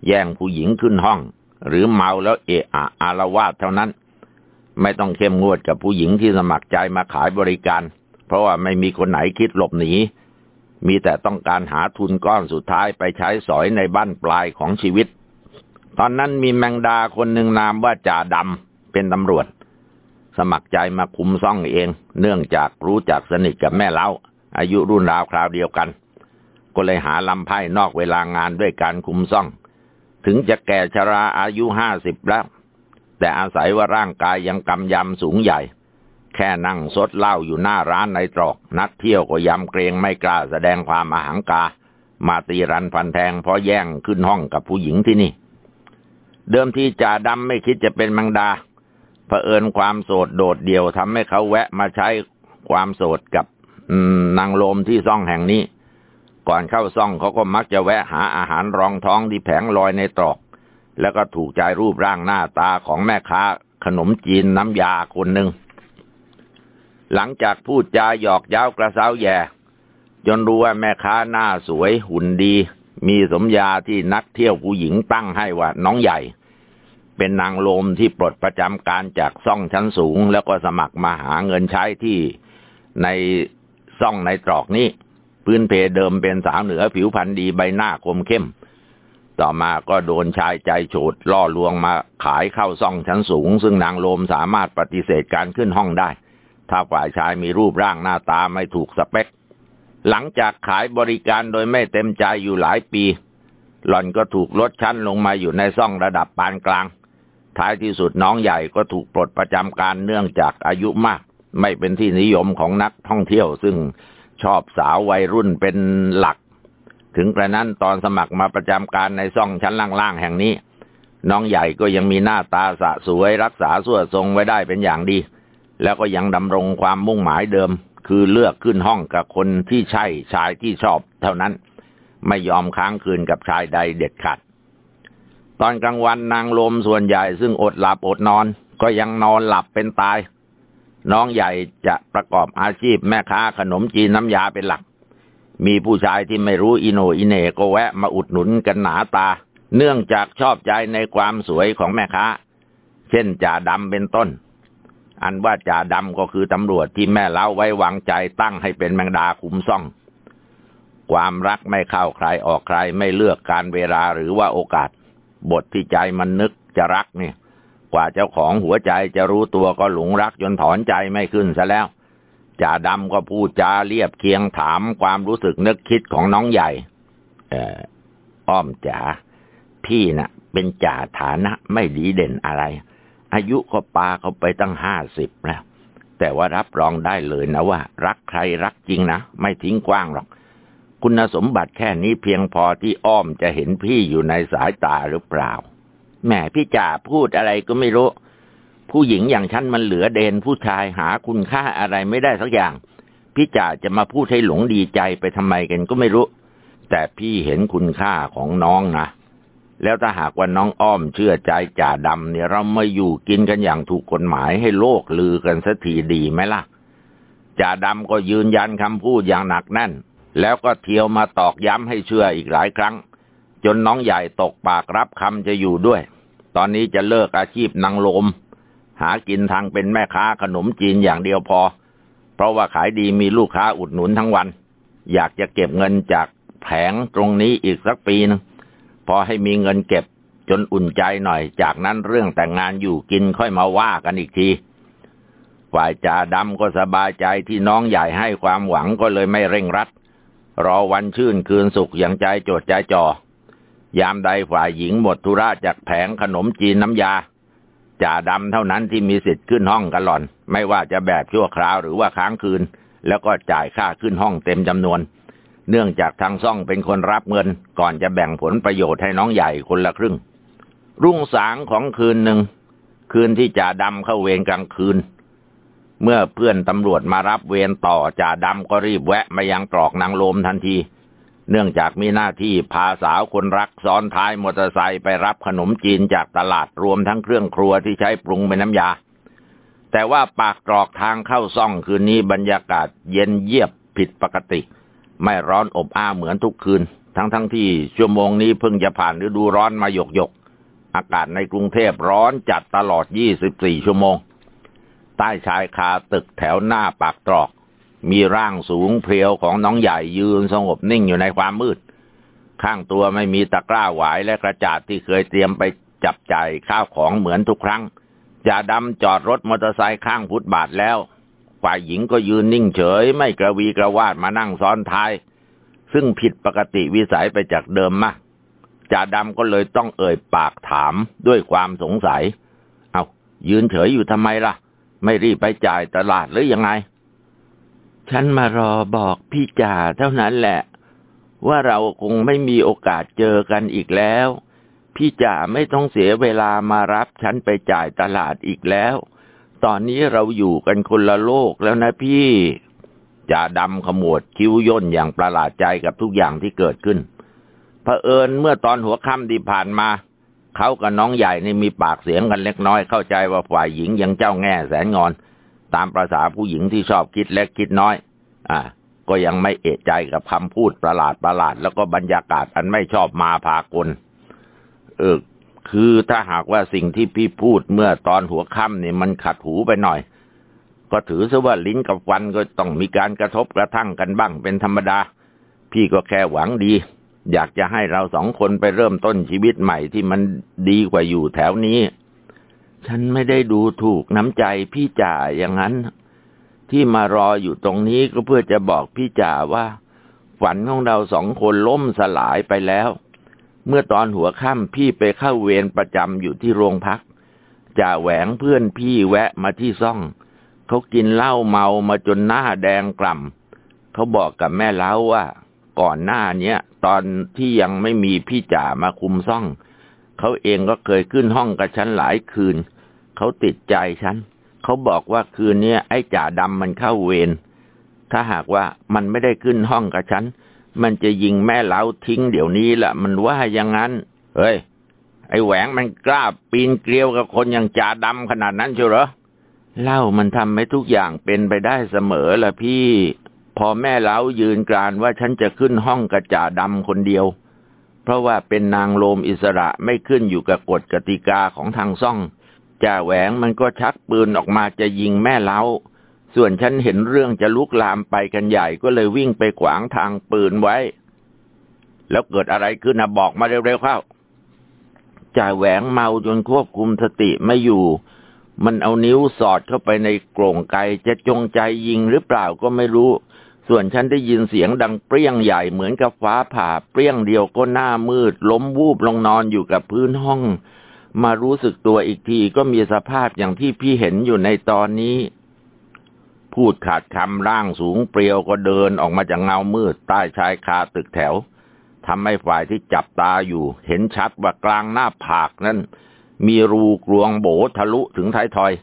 A: แย่งผู้หญิงขึ้นห้อง หรือเมาแล้วเอะอะอารวาสเท่านั้น ไม่ต้องเข้มงวดกับผู้หญิงที่สมัครใจมาขายบริการ เพราะว่าไม่มีคนไหนคิดหลบหนีมีแต่ต้องการหาทุนก้อนสุดท้ายไปใช้สอยในบ้านปลายของชีวิต ตอนนั้นมีแมงดาคนหนึ่งนามว่าจ่าดำเป็นตำรวจ สมัครใจมาคุมซ่องเอง เนื่องจากรู้จักสนิทกับแม่เล้า อายุรุ่นราวคราวเดียวกัน ก็เลยหาลำไพ่นอกเวลางานด้วยการคุมซ่อง ถึงจะแก่ชราอายุห้าสิบแล้ว แต่อาศัยว่าร่างกายยังกำยำสูงใหญ่ แค่นั่งซดเหล้าอยู่หน้าร้านในตรอก นัดเที่ยวก็ยำเกรงไม่กล้าแสดงความอาหังกา มาตีรันฟันแทงเพราะแย่งขึ้นห้องกับผู้หญิงที่นี่ เดิมทีจ่าดำไม่คิดจะเป็นมังดาเผอิญความโสดโดดเดี่ยวทำให้เขาแวะมาใช้ความโสดกับ นางลมที่ซ่องแห่งนี้ ก่อนเข้าซ่องเขาก็มักจะแวะหาอาหารรองท้องที่แผงลอยในตรอก แล้วก็ถูกใจรูปร่างหน้าตาของแม่ค้า ขนมจีนน้ำยาคนหนึ่ง หลังจากพูดจาหยอกเย้ากระเซ้าแย่จนรู้ว่าแม่ค้าหน้าสวยหุ่นดี มีสมญาที่นักเที่ยวผู้หญิงตั้งให้ว่าน้องใหญ่ เป็นนางโลมที่ปลดประจำการจากซ่องชั้นสูง แล้วก็สมัครมาหาเงินใช้ที่ใน ซ่องในตรอกนี้ พื้นเพเดิมเป็นสาวเหนือผิวพรรณดีใบหน้าคมเข้ม ต่อมาก็โดนชายใจโฉดล่อลวงมาขายเข้าซ่องชั้นสูง ซึ่งนางโลมสามารถปฏิเสธการขึ้นห้องได้ ถ้าฝ่ายชายมีรูปร่างหน้าตาไม่ถูกสเปค หลังจากขายบริการโดยไม่เต็มใจอยู่หลายปี หล่อนก็ถูกลดชั้นลงมาอยู่ในซ่องระดับปานกลาง ท้ายที่สุดน้องใหญ่ก็ถูกปลดประจำการเนื่องจากอายุมาก ไม่เป็นที่นิยมของนักท่องเที่ยว ซึ่งชอบสาววัยรุ่นเป็นหลัก ถึงกระนั้นตอนสมัครมาประจำการในซ่องชั้นล่างๆแห่งนี้ น้องใหญ่ก็ยังมีหน้าตาสะสวยรักษาส่วทรงไว้ได้เป็นอย่างดี แล้วก็ยังดำรงความมุ่งหมายเดิม คือเลือกขึ้นห้องกับคนที่ใช่ชายที่ชอบเท่านั้น ไม่ยอมค้างคืนกับชายใดเด็ดขาดตอนกลางวันนางลมส่วนใหญ่ซึ่งอดหลับอดนอน ก็ยังนอนหลับเป็นตาย น้องใหญ่จะประกอบอาชีพแม่ค้าขนมจีนน้ำยาเป็นหลัก มีผู้ชายที่ไม่รู้อิโนอิเนก็แวะมาอุดหนุนกันหนาตา เนื่องจากชอบใจในความสวยของแม่ค้า เช่นจ่าดำเป็นต้น อันว่าจ่าดำก็คือตำรวจที่แม่เล้าไว้วางใจตั้งให้เป็นแมงดาคุมซ่อง ความรักไม่เข้าใครออกใครไม่เลือกการเวลาหรือว่าโอกาส บทที่ใจมันนึกจะรักเนี่ย กว่าเจ้าของหัวใจจะรู้ตัวก็หลงรักจนถอนใจไม่ขึ้นซะแล้วจ่าดำก็พูดจาเรียบเคียงถามความรู้สึกนึกคิดของน้องใหญ่ เอ่ออ้อมจ๋าพี่นะ่ะ เป็นจ่าฐานะไม่ดีเด่นอะไร อายุก็ปาเขาไปตั้งห้าสิบแล้วแต่ว่ารับรองได้เลยนะว่า รักใครรักจริงนะ ไม่ทิ้งกว้างหรอก คุณสมบัติแค่นี้เพียงพอที่อ้อมจะเห็นพี่อยู่ในสายตาหรือเปล่า แหมพี่จ่าพูดอะไรก็ไม่รู้ ผู้หญิงอย่างฉันมันเหลือเดนผู้ชายหาคุณค่าอะไรไม่ได้สักอย่าง พี่จ่าจะมาพูดให้หลงดีใจไปทำไมกันก็ไม่รู้ แต่พี่เห็นคุณค่าของน้องนะแล้วถ้าหากว่าน้องอ้อมเชื่อใจจ่าดำเนี่ยเราม่อยู่กินกันอย่างถูกกฎหมายให้โลกลือกันสักทีดีไหมล่ะจ่าดำก็ยืนยันคำพูดอย่างหนักแน่น แล้วก็เที่ยวมาตอกย้ำให้เชื่ออีกหลายครั้ง จนน้องใหญ่ตกปากรับคำจะอยู่ด้วย ตอนนี้จะเลิกอาชีพนางลม หากินทางเป็นแม่ค้าขนมจีนอย่างเดียวพอ เพราะว่าขายดีมีลูกค้าอุดหนุนทั้งวัน อยากจะเก็บเงินจากแผงตรงนี้อีกสักปีนึงพอให้มีเงินเก็บจนอุ่นใจหน่อย จากนั้นเรื่องแต่งงานอยู่กินค่อยมาว่ากันอีกที ฝ่ายจ่าดำก็สบายใจที่น้องใหญ่ให้ความหวังก็เลยไม่เร่งรัด รอวันชื่นคืนสุขอย่างใจโจดใจจ่อ ยามใดฝ่ายหญิงหมดธุระจากแผงขนมจีนน้ำยาจ่าดำเท่านั้นที่มีสิทธิ์ขึ้นห้องกันหล่อน ไม่ว่าจะแบบชั่วคราวหรือว่าค้างคืน แล้วก็จ่ายค่าขึ้นห้องเต็มจำนวน เนื่องจากทางซ่องเป็นคนรับเงิน ก่อนจะแบ่งผลประโยชน์ให้น้องใหญ่คนละครึ่ง รุ่งสางของคืนหนึ่ง คืนที่จ่าดำเข้าเวรกลางคืน เมื่อเพื่อนตำรวจมารับเวรต่อจ่าดำก็รีบแวะมายังตรอกนางโลมทันที เนื่องจากมีหน้าที่พาสาวคนรักซ้อนท้ายมอเตอร์ไซค์ไปรับขนมจีนจากตลาดรวมทั้งเครื่องครัวที่ใช้ปรุงเป็นน้ำยา แต่ว่าปากตรอกทางเข้าซ่องคืนนี้บรรยากาศเย็นเยียบผิดปกติ ไม่ร้อนอบอ้าเหมือนทุกคืน ทั้งทั้งที่ชั่วโมงนี้เพิ่งจะผ่านฤดูร้อนมาหยกหยกอากาศในกรุงเทพร้อนจัดตลอด 24 ชั่วโมง ใต้ชายคาตึกแถวหน้าปากตรอก มีร่างสูงเพรียวของน้องใหญ่ยืนสงบนิ่งอยู่ในความมืด ข้างตัวไม่มีตะกร้าหวายและกระจาดที่เคยเตรียมไปจับจ่ายข้าวของเหมือนทุกครั้งจ่าดำจอดรถมอเตอร์ไซค์ข้างฟุตบาทแล้ว ฝ่ายหญิงก็ยืนนิ่งเฉย ไม่กระวีกระวาดมานั่งซ้อนท้าย ซึ่งผิดปกติวิสัยไปจากเดิมมากจ่าดำก็เลยต้องเอ่ยปากถามด้วยความสงสัย เอายืนเฉยอยู่ทำไมล่ะ ไม่รีบไปจ่ายตลาดหรือยังไง ฉันมารอบอกพี่จ่าเท่านั้นแหละ ว่าเราคงไม่มีโอกาสเจอกันอีกแล้ว พี่จ่าไม่ต้องเสียเวลามารับฉันไปจ่ายตลาดอีกแล้ว ตอนนี้เราอยู่กันคนละโลกแล้วนะพี่จ่าดำขมวดคิ้วย่นอย่างประหลาดใจกับทุกอย่างที่เกิดขึ้นเผอิญเมื่อตอนหัวค่ำที่ผ่านมา เขากับน้องใหญ่นี่มีปากเสียงกันเล็กน้อยเข้าใจว่าฝ่ายหญิงยังเจ้าแง่แสนงอน ตามประษาผู้หญิงที่ชอบคิดเล็กคิดน้อย อ่า ก็ยังไม่เอะใจกับคำพูดประหลาดประหลาด แล้วก็บรรยากาศอันไม่ชอบมาพากล เออ คือถ้าหากว่าสิ่งที่พี่พูดเมื่อตอนหัวค่ำเนี่ยมันขัดหูไปหน่อย ก็ถือซะว่าลิ้นกับฟันก็ต้องมีการกระทบกระทั่งกันบ้างเป็นธรรมดา พี่ก็แค่หวังดี อยากจะให้เราสองคนไปเริ่มต้นชีวิตใหม่ที่มันดีกว่าอยู่แถวนี้ ฉันไม่ได้ดูถูกน้ำใจพี่จ่าอย่างนั้น ที่มารออยู่ตรงนี้ก็เพื่อจะบอกพี่จ่าว่า ฝันของเราสองคนล่มสลายไปแล้ว เมื่อตอนหัวค่ำพี่ไปเข้าเวรประจำอยู่ที่โรงพักจ่าแหวงเพื่อนพี่แวะมาที่ซ่องเขากินเหล้าเมามาจนหน้าแดงกล่ำเขาบอกกับแม่เล้าว่า ก่อนหน้าเนี้ยตอนที่ยังไม่มีพี่จ่ามาคุมซ่องเขาเองก็เคยขึ้นห้องกับฉันหลายคืน เขาติดใจฉัน เขาบอกว่าคืนนี้ไอ้จ่าดำมันเข้าเวร ถ้าหากว่ามันไม่ได้ขึ้นห้องกับฉัน มันจะยิงแม่เล้าทิ้งเดี๋ยวนี้ละมันว่าอย่างนั้น เฮ้ย ไอ้แหวงมันกล้าปีนเกลียวกับคนอย่างจ่าดำขนาดนั้นเชียวเหรอ เล่ามันทำให้ทุกอย่างเป็นไปได้เสมอละพี่ พอแม่เล้ายืนกรานว่าฉันจะขึ้นห้องกระจ่าดำคนเดียว ราะว่าเป็นนางโลมอิสระไม่ขึ้นอยู่กับกฎกติกาของทางซ่องจ่าแหวงมันก็ชักปืนออกมาจะยิงแม่เล้า ส่วนฉันเห็นเรื่องจะลุกลามไปกันใหญ่ก็เลยวิ่งไปขวางทางปืนไว้ แล้วเกิดอะไรขึ้นนะบอกมาเร็วๆเข้าจ่าแหวงเมาจนควบคุมสติไม่อยู่ มันเอานิ้วสอดเข้าไปในกรงไกจะจงใจยิงหรือเปล่าก็ไม่รู้ ส่วนฉันได้ยินเสียงดังเปรี้ยงใหญ่เหมือนกับฟ้าผ่าเปรี้ยงเดียวก็หน้ามืด ล้มวูบลงนอนอยู่กับพื้นห้อง มารู้สึกตัวอีกทีก็มีสภาพอย่างที่พี่เห็นอยู่ในตอนนี้ พูดขาดคำร่างสูงเปรียวก็เดินออกมาจากเงามืดใต้ชายคาตึกแถวทำให้ฝ่ายที่จับตาอยู่ เห็นชัดว่ากลางหน้าผากนั้น มีรูกลวงโบทะลุถึงท้ายทอย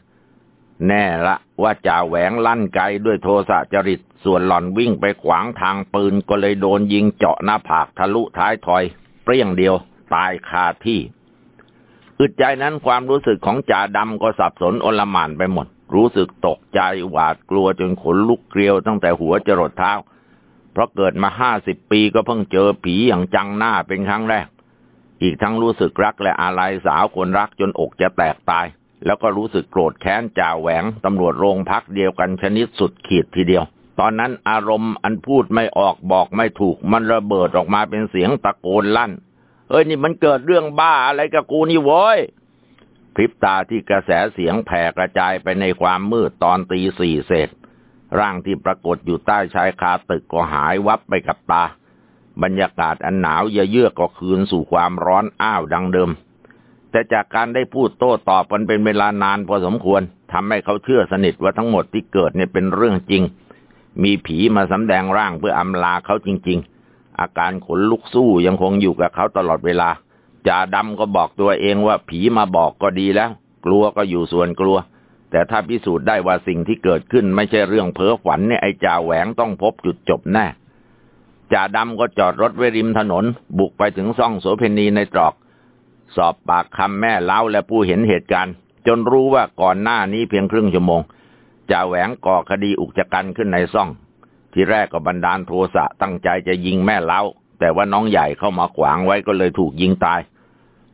A: แน่ละว่าจ่าแหวงลั่นไกด้วยโทสะจริต ส่วนหล่อนวิ่งไปขวางทางปืนก็เลยโดนยิงเจาะหน้าผากทะลุท้ายทอย เปรี้ยงเดียว ตายคาที่อึดใจนั้นความรู้สึกของจ่าดำก็สับสนอลหม่านไปหมด รู้สึกตกใจหวาดกลัวจนขนลุกเกลียวตั้งแต่หัวจรดเท้า เพราะเกิดมาห้าสิบปีก็เพิ่งเจอผีอย่างจังหน้าเป็นครั้งแรก อีกทั้งรู้สึกรักและอาลัยสาวคนรักจนอกจะแตกตาย แล้วก็รู้สึกโกรธแค้นจ่าแหวงตำรวจโรงพักเดียวกันชนิดสุดขีดทีเดียว ตอนนั้นอารมณ์อันพูดไม่ออกบอกไม่ถูก มันระเบิดออกมาเป็นเสียงตะโกนลั่น เอ้ยนี่มันเกิดเรื่องบ้าอะไรกับกูนี่โว้ยพริบตาที่กระแสเสียงแผ่กระจายไปในความมืดตอนตีสี่เศษร่างที่ปรากฏอยู่ใต้ชายคาตึกก็หายวับไปกับตา บรรยากาศอันหนาวเยือกก็คืนสู่ความร้อนอ้าวดังเดิม แต่จากการได้พูดโต้ตอบกันเป็นเวลานานพอสมควรทำให้เขาเชื่อสนิทว่าทั้งหมดที่เกิดเนี่ยเป็นเรื่องจริง มีผีมาสำแดงร่างเพื่ออำลาเขาจริง ๆ อาการขนลุกสู้ยังคงอยู่กับเขาตลอดเวลาจ่าดำก็บอกตัวเองว่าผีมาบอกก็ดีแล้ว กลัวก็อยู่ส่วนกลัว แต่ถ้าพิสูจน์ได้ว่าสิ่งที่เกิดขึ้นไม่ใช่เรื่องเพ้อฝันเนี่ยไอ้จ่าแหวงต้องพบจุดจบแน่จ่าดำก็จอดรถไว้ริมถนน บุกไปถึงซ่องโสเพณีในตรอก สอบปากคำแม่เล้าและผู้เห็นเหตุการณ์ จนรู้ว่าก่อนหน้านี้เพียงครึ่งชั่วโมง จ่าแหวงก่อคดีอุกจกันขึ้นในซ่อง ที่แรกก็บันดาลโทสะตั้งใจจะยิงแม่เล้า แต่ว่าน้องใหญ่เข้ามาขวางไว้ก็เลยถูกยิงตาย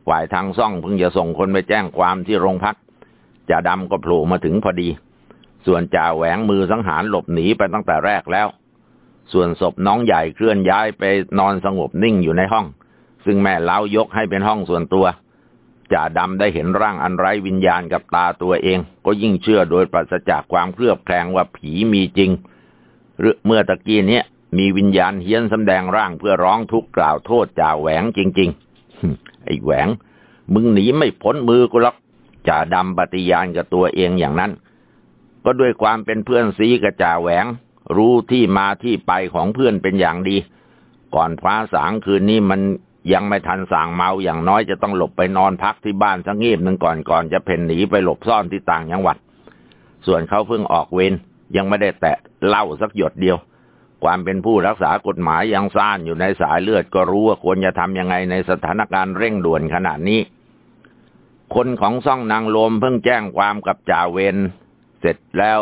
A: ฝ่ายทางซ่องเพิ่งจะส่งคนไปแจ้งความที่โรงพักจ่าดำก็โผล่มาถึงพอดี ส่วนจ่าแหวงมือสังหารหลบหนีไปตั้งแต่แรกแล้ว ส่วนศพน้องใหญ่เคลื่อนย้ายไปนอนสงบนิ่งอยู่ในห้อง ซึ่งแม่เล้ายกให้เป็นห้องส่วนตัว จ่าดำได้เห็นร่างอันไร้วิญญาณกับตาตัวเอง ก็ยิ่งเชื่อโดยปราศจากความเคลือบแคลงว่าผีมีจริง หรือเมื่อตะกี้นี้มีวิญญาณเฮี้ยนสำแดงร่างเพื่อร้องทุกข์กล่าวโทษจ่าแหวงจริง ๆ ไอ้แหวง มึงหนีไม่พ้นมือกูหรอกจ่าดำปฏิญาณกับตัวเองอย่างนั้น ก็ด้วยความเป็นเพื่อนซีกับจ่าแหวง รู้ที่มาที่ไปของเพื่อนเป็นอย่างดี ก่อนฟ้าสางคืนนี้มัน ยังไม่ทันสางเมาอย่างน้อยจะต้องหลบไปนอนพักที่บ้านสักงีบหนึ่งก่อนก่อนจะเพ่นหนีไปหลบซ่อนที่ต่างจังหวัด ส่วนเขาเพิ่งออกเวรยังไม่ได้แตะเหล่าสักหยดเดียว ความเป็นผู้รักษากฎหมายยังซ่านอยู่ในสายเลือดก็รู้ว่าควรจะทำยังไงในสถานการณ์เร่งด่วนขนาดนี้ คนของซ่องนางลมเพิ่งแจ้งความกับจ่าเวรเสร็จแล้ว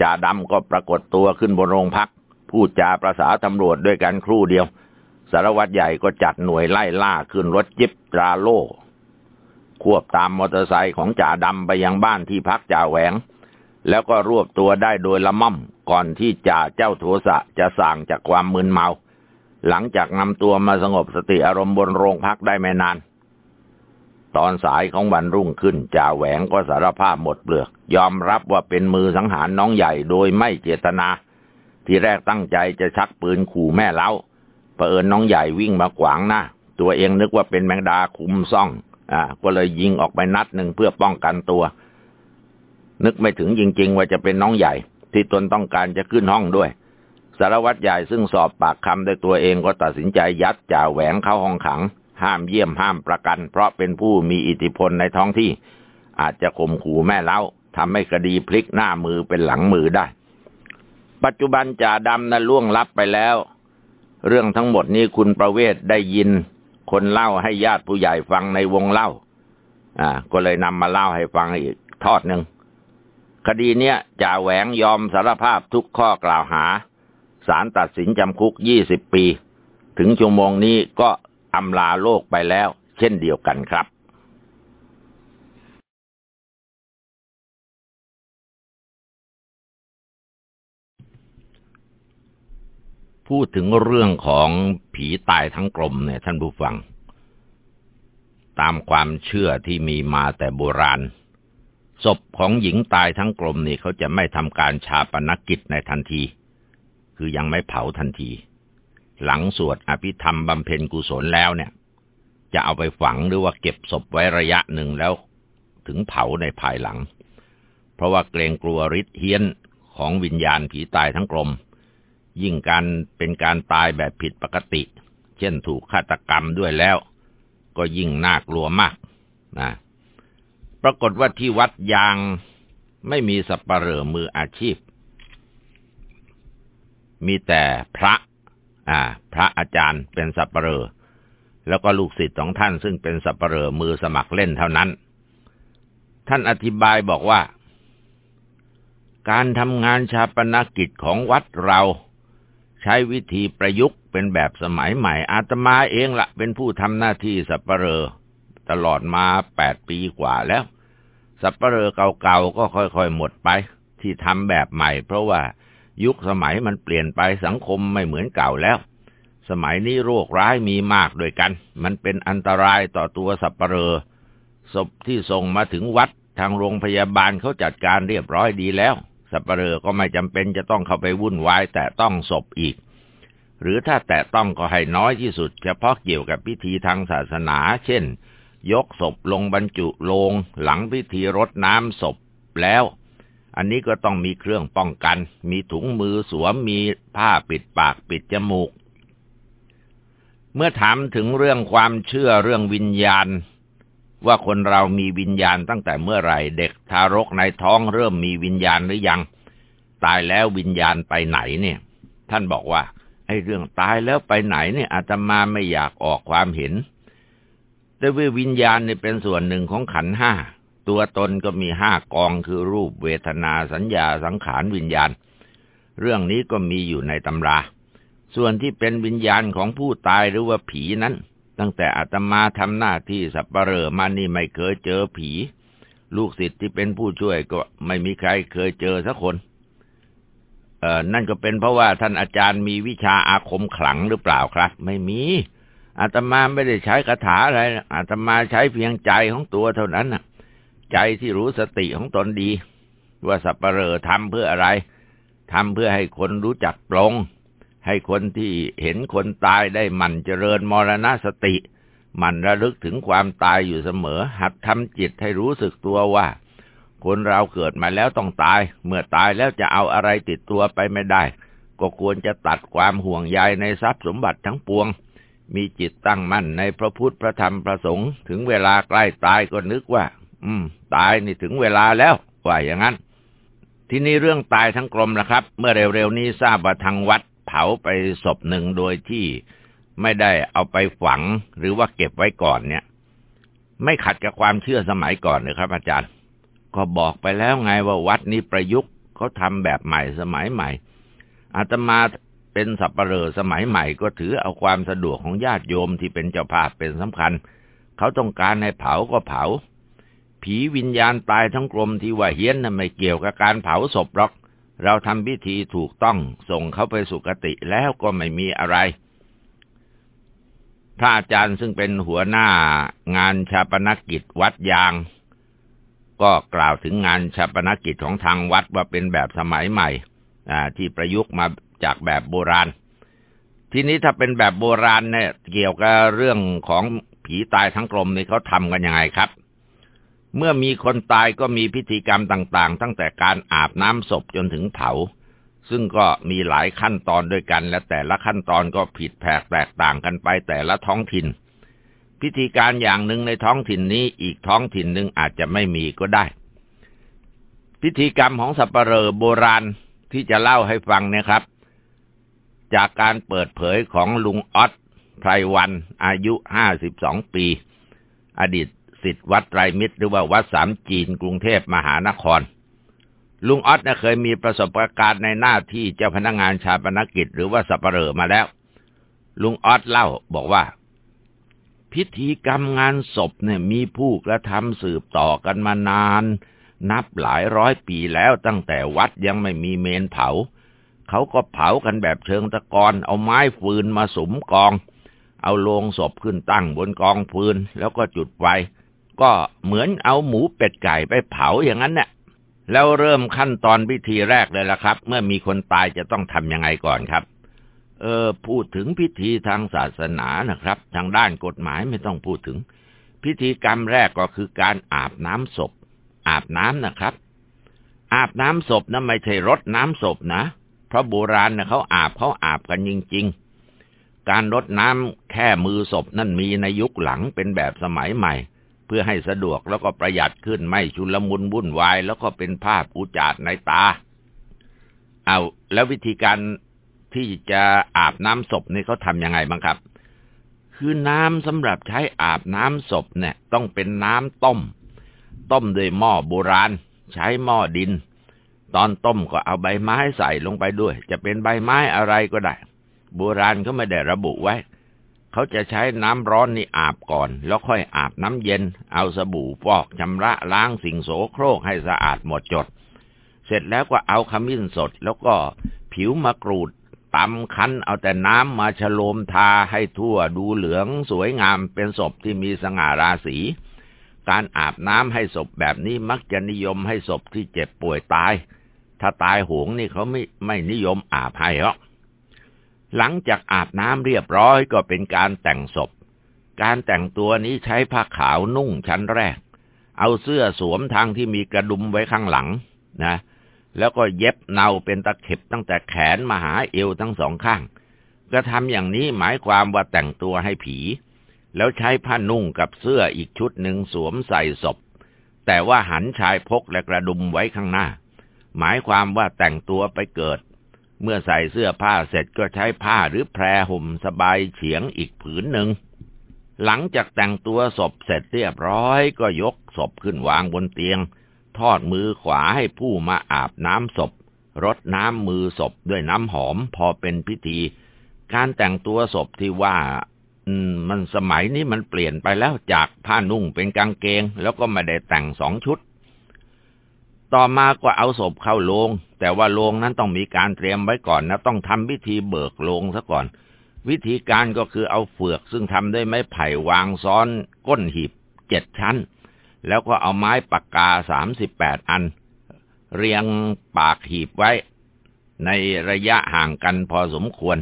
A: จ่าดำก็ปรากฏตัวขึ้นบนโรงพักพูดจาประษาตำรวจด้วยกันครู่เดียว สารวัตรใหญ่ก็จัดหน่วยไล่ล่าขึ้นรถจิบตราโล่ ควบตามมอเตอร์ไซค์ของจ่าดำไปยังบ้านที่พักจ่าแหวง แล้วก็รวบตัวได้โดยละม่อมก่อนที่จ่าเจ้าโทสะจะสั่งจากความมึนเมา หลังจากนำตัวมาสงบสติอารมณ์บนโรงพักได้ไม่นาน ตอนสายของวันรุ่งขึ้นจ่าแหวงก็สารภาพหมดเปลือก ยอมรับว่าเป็นมือสังหารน้องใหญ่โดยไม่เจตนา ที่แรกตั้งใจจะชักปืนขู่แม่เล้า เผอิญน้องใหญ่วิ่งมาขวางหน้าตัวเองนึกว่าเป็นแมงดาคุมซ่อง อ่า ก็เลยยิงออกไปนัดหนึ่งเพื่อป้องกันตัว นึกไม่ถึงจริง ๆ ว่าจะเป็นน้องใหญ่ ที่ตนต้องการจะขึ้นห้องด้วย สารวัตรใหญ่ซึ่งสอบปากคำด้วยตัวเองก็ตัดสินใจยัดจ่าแหวงเข้าห้องขัง ห้ามเยี่ยมห้ามประกัน เพราะเป็นผู้มีอิทธิพลในท้องที่ อาจจะข่มขู่แม่เล้าทำให้คดีพลิกหน้ามือเป็นหลังมือได้ ปัจจุบันจ่าดำนั้นล่วงลับไปแล้ว เรื่องทั้งหมดนี้คุณประเวศได้ยิน คนเล่าให้ญาติผู้ใหญ่ฟังในวงเล่า อ่า ก็เลยนำมาเล่าให้ฟังอีกทอดหนึ่งคดีเนี้ยจ่าแหวงยอมสารภาพทุกข้อกล่าวหาศาลตัดสินจำคุกยี่สิบปี ถึงชั่วโมงนี้ก็อำลาโลกไปแล้ว เช่นเดียวกันครับ พูดถึงเรื่องของผีตายทั้งกลมเนี่ยท่านผู้ฟัง ตามความเชื่อที่มีมาแต่โบราณ ศพของหญิงตายทั้งกลมนี่เขาจะไม่ทำการชาปนกิจในทันที คือยังไม่เผาทันที หลังสวดอภิธรรมบำเพ็ญกุศลแล้วเนี่ย จะเอาไปฝังหรือว่าเก็บศพไว้ระยะหนึ่งแล้วถึงเผาในภายหลัง เพราะว่าเกรงกลัวฤทธิ์เฮี้ยนของวิญญาณผีตายทั้งกลม ยิ่งการเป็นการตายแบบผิดปกติ เช่นถูกฆาตกรรมด้วยแล้ว ก็ยิ่งน่ากลัวมากนะปรากฏว่าที่วัดยางไม่มีสัปเหร่อมืออาชีพ มีแต่พระ อ่า พระอาจารย์เป็นสัปเหร่อแล้วก็ลูกศิษย์ของท่านซึ่งเป็นสัปเหร่อมือสมัครเล่นเท่านั้น ท่านอธิบายบอกว่า การทำงานชาปนกิจของวัดเรา ใช้วิธีประยุกต์เป็นแบบสมัยใหม่ อาตมาเองละเป็นผู้ทำหน้าที่สัปเหร่อตลอดมาแปดปีกว่าแล้ว สัปเหร่อเก่าๆก็ค่อยๆหมดไป ที่ทำแบบใหม่ เพราะว่ายุคสมัยมันเปลี่ยนไปสังคมไม่เหมือนเก่าแล้ว สมัยนี้โรคร้ายมีมากด้วยกัน มันเป็นอันตรายต่อตัวสับปเปลอศพที่ส่งมาถึงวัดทางโรงพยาบาลเขาจัดการเรียบร้อยดีแล้ว สับปเปลอก็ไม่จำเป็นจะต้องเข้าไปวุ่นวายแต่ต้องศพอีก หรือถ้าแต่ต้องก็ให้น้อยที่สุด เฉพาะเกี่ยวกับพิธีทางศาสนา เช่น ยกศพลงบรรจุโลงหลังพิธีรดน้ำศพแล้ว อันนี้ก็ต้องมีเครื่องป้องกัน มีถุงมือสวมมีผ้าปิดปากปิดจมูก เมื่อถามถึงเรื่องความเชื่อเรื่องวิญญาณ ว่าคนเรามีวิญญาณตั้งแต่เมื่อไหร่ เด็กทารกในท้องเริ่มมีวิญญาณหรือยัง ตายแล้ววิญญาณไปไหนเนี่ย ท่านบอกว่าไอ้เรื่องตายแล้วไปไหนเนี่ยอาตมาไม่อยากออกความเห็นแต่ว่าวิญญาณเนี่ยเป็นส่วนหนึ่งของขันห้าตัวตนก็มีห้ากองคือรูปเวทนาสัญญาสังขารวิญญาณ เรื่องนี้ก็มีอยู่ในตำรา ส่วนที่เป็นวิญญาณของผู้ตายหรือว่าผีนั้น ตั้งแต่อาตมาทำหน้าที่สับปเหร่อมานี่ไม่เคยเจอผี ลูกศิษย์ที่เป็นผู้ช่วยก็ไม่มีใครเคยเจอสักคน เอ่อ นั่นก็เป็นเพราะว่าท่านอาจารย์มีวิชาอาคมขลังหรือเปล่าครับ ไม่มี อาตมาไม่ได้ใช้คาถาอะไร อาตมาใช้เพียงใจของตัวเท่านั้นน่ะ ใจที่รู้สติของตนดี ว่าสัปเหร่อทำเพื่ออะไรทำเพื่อให้คนรู้จักปลง ให้คนที่เห็นคนตายได้มันเจริญมรณสติมันระลึกถึงความตายอยู่เสมอ หัดทำจิตให้รู้สึกตัวว่า คนเราเกิดมาแล้วต้องตาย เมื่อตายแล้วจะเอาอะไรติดตัวไปไม่ได้ ก็ควรจะตัดความห่วงใยในทรัพย์สมบัติทั้งปวง มีจิตตั้งมั่นในพระพุทธพระธรรมพระสงฆ์ถึงเวลาใกล้ตายก็นึกว่า อืม ตายนี่ถึงเวลาแล้วว่าอย่างนั้น ที่นี้เรื่องตายทั้งกรมนะครับ เมื่อเร็วๆนี้ทราบว่าทางวัด เผาไปศพหนึ่งโดยที่ไม่ได้เอาไปฝังหรือว่าเก็บไว้ก่อนเนี่ย ไม่ขัดกับความเชื่อสมัยก่อนเลยครับ อาจารย์ ก็บอกไปแล้วไงว่าวัดนี้ประยุกต์เขาทำแบบใหม่สมัยใหม่อาตมาเป็นสับปเหร่อสมัยใหม่ก็ถือเอาความสะดวกของญาติโยมที่เป็นเจ้าภาพเป็นสำคัญ เขาต้องการให้เผาก็เผา ผีวิญญาณตายทั้งกลมที่ว่าเฮี้ยนน่ะไม่เกี่ยวกับการเผาศพหรอก เราทำพิธีถูกต้องส่งเขาไปสุคติแล้วก็ไม่มีอะไรพระอาจารย์ซึ่งเป็นหัวหน้างานชาปนกิจวัดยาง ก็กล่าวถึงงานชาปนกิจของทางวัดว่าเป็นแบบสมัยใหม่ที่ประยุกต์มาจากแบบโบราณ ทีนี้ถ้าเป็นแบบโบราณเนี่ยเกี่ยวกับเรื่องของผีตายทั้งกลมนี่เขาทำกันยังไงครับ เมื่อมีคนตายก็มีพิธีกรรมต่างๆ ตั้งแต่การอาบน้ำศพจนถึงเผา ซึ่งก็มีหลายขั้นตอนด้วยกัน และแต่ละขั้นตอนก็ผิดแผกแตกต่างกันไปแต่ละท้องถิ่น พิธีการอย่างหนึ่งในท้องถิ่นนี้อีกท้องถิ่นหนึ่งอาจจะไม่มีก็ได้ พิธีกรรมของสัปเหร่อโบราณที่จะเล่าให้ฟังนี่ยครับ จากการเปิดเผยของลุงออสไพรวันอายุห้าสิบสองปี อดีต สิทธิวัดไรมิตร หรือว่าวัดสามจีนกรุงเทพมหานคร ลุงออสเคยมีประสบการณ์ในหน้าที่เจ้าพนักงานชาปนกิจ หรือว่าสัปเหร่อมาแล้ว ลุงออสเล่าบอกว่า พิธีกรรมงานศพเนี่ยมีผู้กระทำสืบต่อกันมานาน นับหลายร้อยปีแล้วตั้งแต่วัดยังไม่มีเมนเผา เขาก็เผากันแบบเชิงตะกอนเอาไม้ฟืนมาสมกองเอาโลงศพขึ้นตั้งบนกองฟืนแล้วก็จุดไฟ ก็เหมือนเอาหมูเป็ดไก่ไปเผาอย่างนั้นเนี่ยแล้วเริ่มขั้นตอนพิธีแรกเลยละครับ เมื่อมีคนตายจะต้องทำยังไงก่อนครับ เออพูดถึงพิธีทางศาสนานะครับ ทางด้านกฎหมายไม่ต้องพูดถึง พิธีกรรมแรกก็คือการอาบน้ำศพ อาบน้ำนะครับ อาบน้ำศพนะไม่ใช่รดน้ำศพนะเพราะโบราณนะเขาอาบเขาอาบกันจริง ๆ การรดน้ำแค่มือศพนั่นมีในยุคหลังเป็นแบบสมัยใหม่ พื่อให้สะดวกแล้วก็ประหยัดขึ้นไม่ชุลมุนวุ่นวาย แล้วก็เป็นภาพอุจาดในตา เอาแล้ววิธีการที่จะอาบน้ำศพนี่เขาทำยังไงบ้างครับ คือน้ำสำหรับใช้อาบน้ำศพเนี่ย ต้องเป็นน้ำต้ม ต้มด้วยหม้อโบราณ ใช้หม้อดิน ตอนต้มก็เอาใบไม้ใส่ลงไปด้วย จะเป็นใบไม้อะไรก็ได้ โบราณเขาไม่ได้ระบุไว้ เขาจะใช้น้ำร้อนนี่อาบก่อน แล้วค่อยอาบน้ำเย็น เอาสบู่ฟอกชำระล้างสิ่งโสโครกให้สะอาดหมดจด เสร็จแล้วก็เอาขมิ้นสด แล้วก็ผิวมะกรูดตำคั้นเอาแต่น้ำมาฉโลมทาให้ทั่วดูเหลืองสวยงามเป็นศพที่มีสง่าราศี การอาบน้ำให้ศพแบบนี้มักจะนิยมให้ศพที่เจ็บป่วยตาย ถ้าตายหงนี่เขาไม่ไม่นิยมอาบให้หรอก หลังจากอาบน้ำเรียบร้อยก็เป็นการแต่งศพ การแต่งตัวนี้ใช้ผ้าขาวนุ่งชั้นแรก เอาเสื้อสวมทางที่มีกระดุมไว้ข้างหลังนะ แล้วก็เย็บเนาเป็นตะเข็บตั้งแต่แขนมาหาเอวทั้งสองข้างกระทำอย่างนี้หมายความว่าแต่งตัวให้ผี แล้วใช้ผ้านุ่งกับเสื้ออีกชุดหนึ่งสวมใส่ศพ แต่ว่าหันชายพกและกระดุมไว้ข้างหน้า หมายความว่าแต่งตัวไปเกิด เมื่อใส่เสื้อผ้าเสร็จก็ใช้ผ้าหรือแพรห่มสบายเฉียงอีกผืนหนึ่ง หลังจากแต่งตัวศพเสร็จเรียบร้อยก็ยกศพขึ้นวางบนเตียง ทอดมือขวาให้ผู้มาอาบน้ำศพ รดน้ำมือศพด้วยน้ำหอมพอเป็นพิธี การแต่งตัวศพที่ว่ามันสมัยนี้มันเปลี่ยนไปแล้วจากผ้านุ่งเป็นกางเกง แล้วก็ไม่ได้แต่งสองชุด ต่อมาก็เอาศพเข้าโลง แต่ว่าโลงนั้นต้องมีการเตรียมไว้ก่อนนะต้องทำพิธีเบิกโลงซะก่อน วิธีการก็คือเอาเฟือกซึ่งทำด้วยไม้ไผ่วางซ้อนก้นหีบเจ็ดชั้น แล้วก็เอาไม้ปากกาสามสิบแปดอัน เรียงปากหีบไว้ ในระยะห่างกันพอสมควร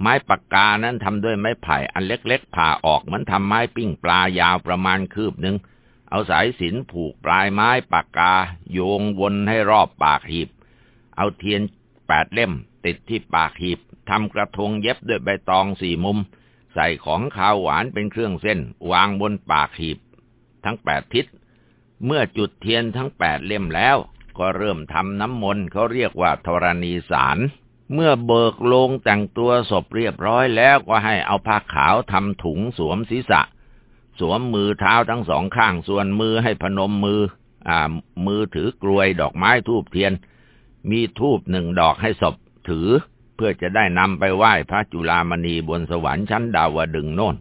A: ไม้ปากกานั้นทำด้วยไม้ไผ่อันเล็กๆผ่าออกเหมือนทำไม้ปิ้งปลายาวประมาณคืบหนึ่ง เอาสายสินผูกปลายไม้ปากกา โยงวนให้รอบปากหีบ เอาเทียนแปดเล่ม ติดที่ปากหีบทำกระทงเย็บด้วยใบตองสี่มุม ใส่ของขาวหวานเป็นเครื่องเส้น วางบนปากหีบ ทั้งแปดทิศ เมื่อจุดเทียนทั้งแปดเล่มแล้ว ก็เริ่มทำน้ำมนต์เขาเรียกว่าธรณีสารเมื่อเบิกลงแต่งตัวศพเรียบร้อยแล้วก็ให้เอาผ้าขาวทำถุงสวมศีรษะ วมมือเท้าทั้งสองข้างส่วนมือให้พนมมือ อ่า มือถือกลวยดอกไม้ทูบเทียน มีทูบหนึ่งดอกให้ศพถือ เพื่อจะได้นำไปไหว้พระจุลามณีบนสวรรค์ชั้นดาวดึงโน่น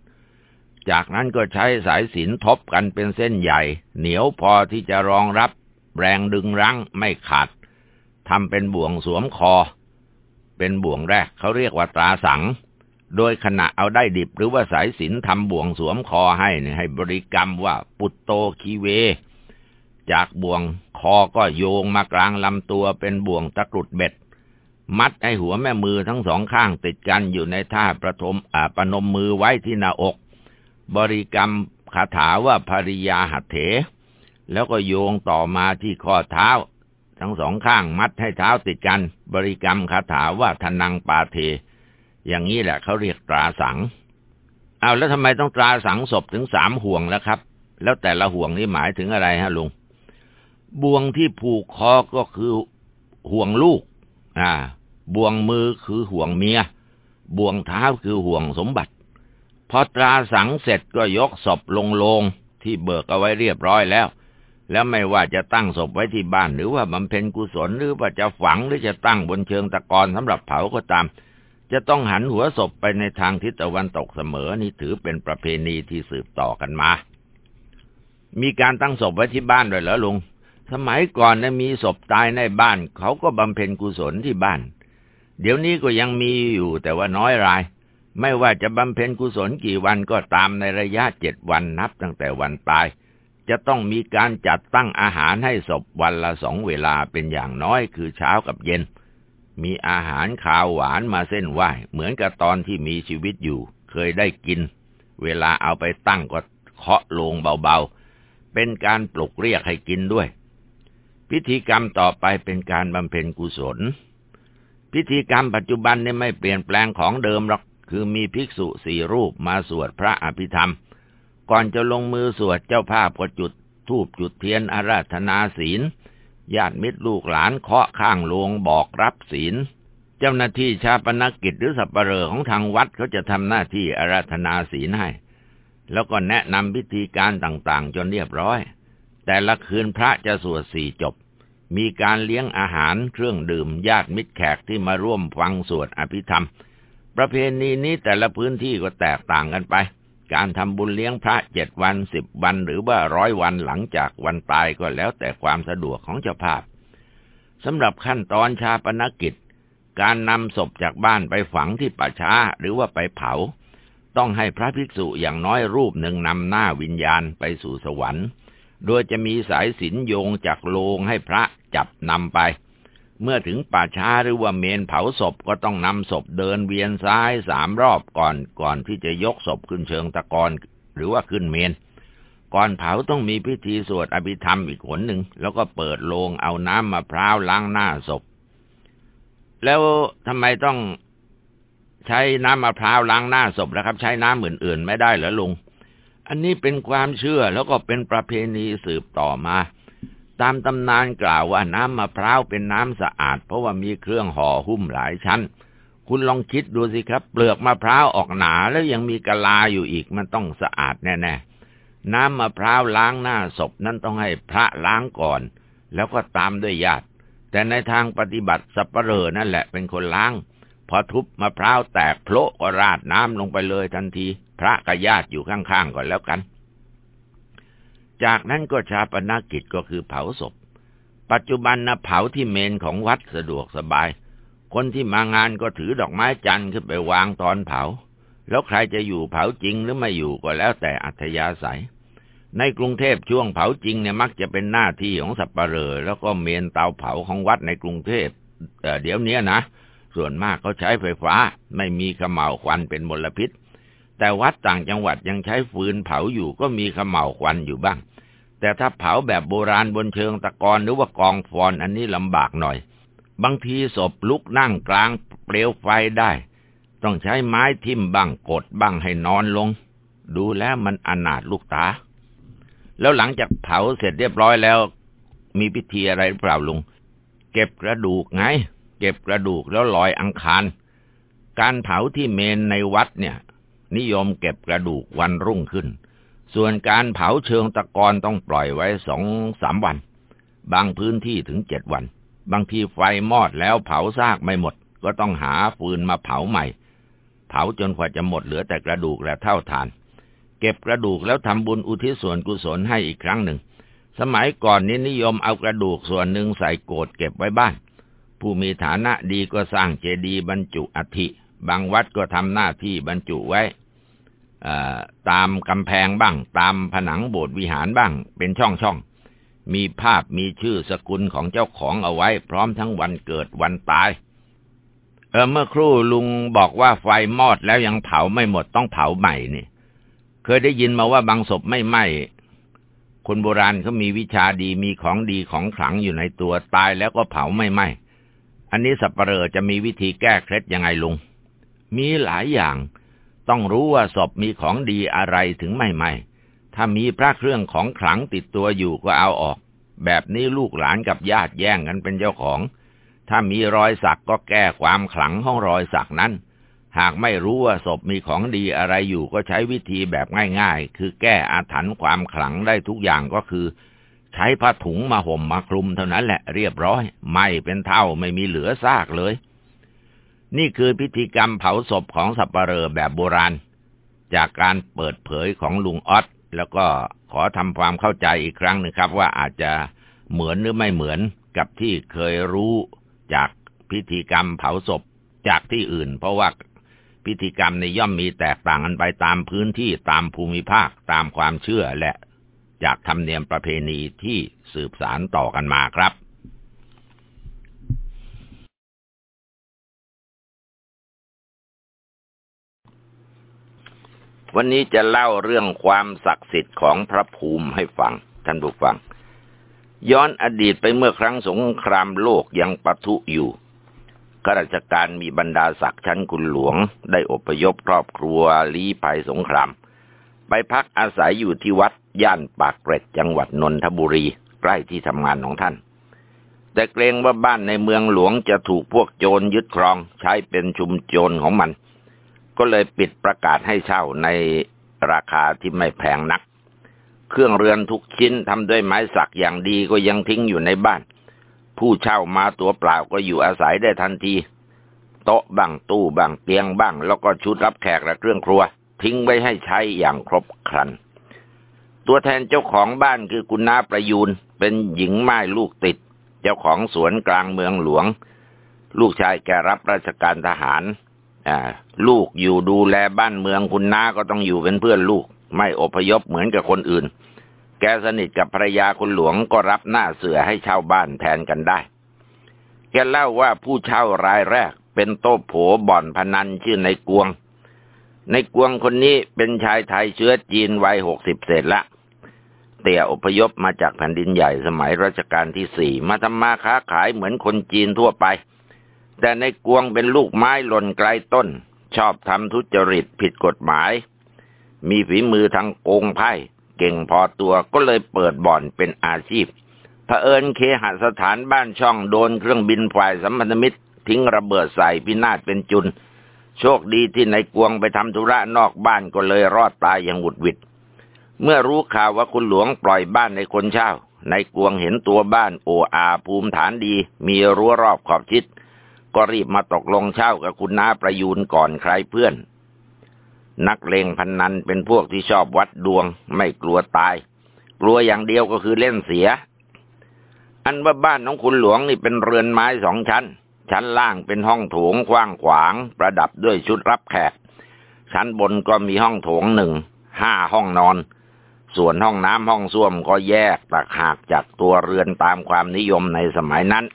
A: จากนั้นก็ใช้สายสินทบกันเป็นเส้นใหญ่ เหนียวพอที่จะรองรับแรงดึงรั้งไม่ขาดทำเป็นบ่วงสวมคอ เป็นบ่วงแรกเขาเรียกว่าตราสัง โดยขณะเอาได้ดิบหรือว่าสายสินทำบ่วงสวมคอให้ให้บริกรรมว่าปุตโตคีเว จากบ่วงคอก็โยงมากลางลำตัวเป็นบ่วงตะกรุดเบ็ด มัดให้หัวแม่มือทั้งสองข้างติดกันอยู่ในท่าประทมอาปนมมือไว้ที่หน้าอก บริกรรมคาถาว่าภริยาหัตเถ แล้วก็โยงต่อมาที่ข้อเท้า ทั้งสองข้างมัดให้เท้าติดกัน บริกรรมคาถาว่าทนังปาเท อย่างนี้แหละเขาเรียกตราสัง เอาแล้วทำไมต้องตราสังศพถึงสามห่วงแล้วครับ แล้วแต่ละห่วงนี่หมายถึงอะไรฮะลุง บ่วงที่ผูกคอก็คือห่วงลูก อ่า บ่วงมือคือห่วงเมีย บ่วงเท้าคือห่วงสมบัติ พอตราสังเสร็จก็ยกศพลงโลงที่เบิกเอาไว้เรียบร้อยแล้ว แล้วไม่ว่าจะตั้งศพไว้ที่บ้านหรือว่าบำเพ็ญกุศลหรือว่าจะฝังหรือจะตั้งบนเชิงตะกอนสำหรับเผาก็ตาม จะต้องหันหัวศพไปในทางทิศตะวันตกเสมอนี่ถือเป็นประเพณีที่สืบต่อกันมา มีการตั้งศพไว้ที่บ้านด้วยเหรอลุง สมัยก่อนนะมีศพตายในบ้าน เขาก็บำเพ็ญกุศลที่บ้าน เดี๋ยวนี้ก็ยังมีอยู่แต่ว่าน้อยราย ไม่ว่าจะบำเพ็ญกุศลกี่วันก็ตามในระยะเจ็ดวันนับตั้งแต่วันตาย จะต้องมีการจัดตั้งอาหารให้ศพวันละสองเวลาเป็นอย่างน้อยคือเช้ากับเย็น มีอาหารขาวหวานมาเส้นไหวเหมือนกับตอนที่มีชีวิตอยู่ เคยได้กิน เวลาเอาไปตั้งก็เคาะลงเบาๆ เป็นการปลุกเรียกให้กินด้วย พิธีกรรมต่อไปเป็นการบำเพ็ญกุศล พิธีกรรมปัจจุบันเนี่ยไม่เปลี่ยนแปลงของเดิมหรอกคือมีภิกษุสี่รูปมาสวดพระอภิธรรม ก่อนจะลงมือสวดเจ้าภาพก็จุดธูปจุดเทียนอาราธนาศีล ญาติมิตรลูกหลานเคาะข้างโลงบอกรับศีล เจ้าหน้าที่ชาปนกิจหรือสัปเหร่อของทางวัดเขาจะทำหน้าที่อาราธนาศีลให้ แล้วก็แนะนำพิธีการต่างๆ จนเรียบร้อย แต่ละคืนพระจะสวดสี่จบ มีการเลี้ยงอาหารเครื่องดื่มญาติมิตรแขกที่มาร่วมฟังสวดอภิธรรม ประเพณีนี้แต่ละพื้นที่ก็แตกต่างกันไป การทำบุญเลี้ยงพระเจ็ดวันสิบวันหรือว่าร้อยวันหลังจากวันตายก็แล้วแต่ความสะดวกของเจ้าภาพสำหรับขั้นตอนชาปนกิจ การนำศพจากบ้านไปฝังที่ป่าช้าหรือว่าไปเผา ต้องให้พระภิกษุอย่างน้อยรูปหนึ่งนำหน้าวิญญาณไปสู่สวรรค์ โดยจะมีสายสิญโยงจากโลงให้พระจับนำไป เมื่อถึงป่าช้าหรือว่าเมนเผาศพก็ต้องนำศพเดินเวียนซ้ายสามรอบก่อนก่อนที่จะยกศพขึ้นเชิงตะกอนหรือว่าขึ้นเมน ก่อนเผาต้องมีพิธีสวดอภิธรรมอีกหนหนึ่ง แล้วก็เปิดโลงเอาน้ำมะพร้าวล้างหน้าศพ แล้วทำไมต้องใช้น้ำมะพร้าวล้างหน้าศพแล้วครับ ใช้น้ำอื่นๆ ไม่ได้เหรอลุง อันนี้เป็นความเชื่อแล้วก็เป็นประเพณีสืบต่อมา ตามตำนานกล่าวว่าน้ำมะพร้าวเป็นน้ำสะอาด เพราะว่ามีเครื่องห่อหุ้มหลายชั้น คุณลองคิดดูสิครับ เปลือกมะพร้าวออกหนาแล้วยังมีกะลาอยู่อีกมันต้องสะอาดแน่ๆ น้ำมะพร้าวล้างหน้าศพนั้นต้องให้พระล้างก่อน แล้วก็ตามด้วยญาติ แต่ในทางปฏิบัติสัปเหร่อนั่นแหละเป็นคนล้าง พอทุบมะพร้าวแตกโผล่ก็ราดน้ำลงไปเลยทันที พระกับญาติอยู่ข้างๆก่อนแล้วกัน จากนั้นก็ชาปนกิจก็คือเผาศพ ปัจจุบันนะเผาที่เมนของวัดสะดวกสบาย คนที่มางานก็ถือดอกไม้จันทร์ขึ้นไปวางตอนเผา แล้วใครจะอยู่เผาจริงหรือไม่อยู่ก็แล้วแต่อัธยาศัย ในกรุงเทพช่วงเผาจริงเนี่ยมักจะเป็นหน้าที่ของสัปเหร่อแล้วก็เมนเตาเผาของวัดในกรุงเทพเเดี๋ยวนี้นะ ส่วนมากเขาใช้ไฟฟ้า ไม่มีขมเหลาวควันเป็นมลพิษแต่วัดต่างจังหวัดยังใช้ฟืนเผาอยู่ก็มีขมเหลาวควันอยู่บ้าง แต่ถ้าเผาแบบโบราณบนเชิงตะกอนหรือว่ากองฟอนอันนี้ลำบากหน่อย บางทีศพลุกนั่งกลางเปลวไฟได้ ต้องใช้ไม้ทิ่มบ้างกดบ้างให้นอนลง ดูแล้วมันอนาถลูกตา แล้วหลังจากเผาเสร็จเรียบร้อยแล้ว มีพิธีอะไรเปล่าลุง เก็บกระดูกไง เก็บกระดูกแล้วลอยอังคาร การเผาที่เมนในวัดเนี่ย นิยมเก็บกระดูกวันรุ่งขึ้น ส่วนการเผาเชิงตะกอนต้องปล่อยไว้สองสามวัน บางพื้นที่ถึงเจ็ดวัน บางทีไฟมอดแล้วเผาซากไม่หมด ก็ต้องหาฟืนมาเผาใหม่ เผาจนกว่าจะหมดเหลือแต่กระดูกและเท่าทาน เก็บกระดูกแล้วทำบุญอุทิศส่วนกุศลให้อีกครั้งหนึ่ง สมัยก่อนนี้นิยมเอากระดูกส่วนหนึ่งใส่โกดเก็บไว้บ้าน ผู้มีฐานะดีก็สร้างเจดีย์บรรจุอัฐิบางวัดก็ทำหน้าที่บรรจุไว้ ตามกำแพงบ้าง ตามผนังโบสถ์วิหารบ้าง เป็นช่องช่องมีภาพมีชื่อสกุลของเจ้าของเอาไว้ พร้อมทั้งวันเกิดวันตาย เออเมื่อครู่ลุงบอกว่าไฟมอดแล้วยังเผาไม่หมดต้องเผาใหม่นี่ เคยได้ยินมาว่าบางศพไม่ไหม้คนโบราณเขามีวิชาดีมีของดีของขลังอยู่ในตัวตายแล้วก็เผาไม่ไหม้อันนี้สับเปลอจะมีวิธีแก้เคล็ดยังไงลุง มีหลายอย่าง ต้องรู้ว่าศพมีของดีอะไรถึงไม่ไหม้ถ้ามีพระเครื่องของขลังติดตัวอยู่ก็เอาออก แบบนี้ลูกหลานกับญาติแย่งกันเป็นเจ้าของ ถ้ามีรอยสักก็แก้ความขลังของรอยสักนั้น หากไม่รู้ว่าศพมีของดีอะไรอยู่ก็ใช้วิธีแบบง่าย ๆ คือแก้อาถรรพ์ความขลังได้ทุกอย่างก็คือ ใช้ผ้าถุงมาห่มมาคลุมเท่านั้นแหละเรียบร้อย ไม่เป็นเท่าไม่มีเหลือซากเลย นี่คือพิธีกรรมเผาศพของสัปเหร่อแบบโบราณ จากการเปิดเผยของลุงออสแล้วก็ขอทำความเข้าใจอีกครั้งหนึ่งครับ ว่าอาจจะเหมือนหรือไม่เหมือนกับที่เคยรู้จากพิธีกรรมเผาศพจากที่อื่น เพราะว่าพิธีกรรมในย่อมมีแตกต่างกันไปตามพื้นที่ตามภูมิภาคตามความเชื่อและจากธรรมเนียมประเพณีที่สืบสารต่อกันมาครับ วันนี้จะเล่าเรื่องความศักดิ์สิทธิ์ของพระภูมิให้ฟัง ท่านผู้ฟัง ย้อนอดีตไปเมื่อครั้งสงครามโลกยังปะทุอยู่ข้าราชการมีบรรดาศักดิ์ชั้นคุณหลวง ได้อพยพครอบครัวลี้ภัยสงคราม ไปพักอาศัยอยู่ที่วัดย่านปากเกร็ดจังหวัดนนทบุรี ใกล้ที่ทำงานของท่าน แต่เกรงว่าบ้านในเมืองหลวงจะถูกพวกโจรยึดครองใช้เป็นชุมโจรของมัน ก็เลยปิดประกาศให้เช่าในราคาที่ไม่แพงนัก เครื่องเรือนทุกชิ้นทำด้วยไม้สักอย่างดีก็ยังทิ้งอยู่ในบ้าน ผู้เช่ามาตัวเปล่าก็อยู่อาศัยได้ทันที โต๊ะบ้างตู้บ้างเตียงบ้าง แล้วก็ชุดรับแขกและเครื่องครัว ทิ้งไว้ให้ใช้อย่างครบครัน ตัวแทนเจ้าของบ้านคือกุณนาประยูนเป็นหญิงไม้ลูกติด เจ้าของสวนกลางเมืองหลวง ลูกชายแกรับราชการทหาร ลูกอยู่ดูแลบ้านเมืองคุณน้าก็ต้องอยู่เป็นเพื่อนลูก ไม่อพยพเหมือนกับคนอื่น แกสนิทกับภรรยาคุณหลวงก็รับหน้าเสือให้เช่าบ้านแทนกันได้ แกเล่าว่าผู้เช่ารายแรก เป็นโต๊โผบ่อนพนันชื่อในกวง ในกวงคนนี้เป็นชายไทยเชื้อจีนวัยหกสิบเศษละเตี่ยอพยพมาจากแผ่นดินใหญ่สมัยรัชกาลที่สี่มาทำมาค้าขายเหมือนคนจีนทั่วไป แต่ในกวงเป็นลูกไม้หล่นไกลต้น ชอบทำทุจริตผิดกฎหมาย มีฝีมือทางโกงไพ่ เก่งพอตัวก็เลยเปิดบ่อนเป็นอาชีพเผอิญเคหสถานบ้านช่องโดนเครื่องบินฝ่ายสัมพันธมิตร ทิ้งระเบิดใส่พินาศเป็นจุน โชคดีที่ในกวงไปทำธุระนอกบ้านก็เลยรอดตายอย่างหวุดหวิด เมื่อรู้ข่าวว่าคุณหลวงปล่อยบ้านในคนเช่า ในกวงเห็นตัวบ้านโออาภูมิฐานดี มีรั้วรอบขอบชิด ก็รีบมาตกลงเช่ากับคุณน้าประยูนก่อนใครเพื่อน นักเลงพันนันเป็นพวกที่ชอบวัดดวง ไม่กลัวตาย กลัวอย่างเดียวก็คือเล่นเสีย อันว่าบ้านของคุณหลวงนี่เป็นเรือนไม้สองชั้น ชั้นล่างเป็นห้องโถงกว้างขวาง ประดับด้วยชุดรับแขก ชั้นบนก็มีห้องโถงหนึ่งห้าห้องนอน ส่วนห้องน้ำห้องส้วมก็แยกต่างหากจากตัวเรือนตามความนิยมในสมัยนั้น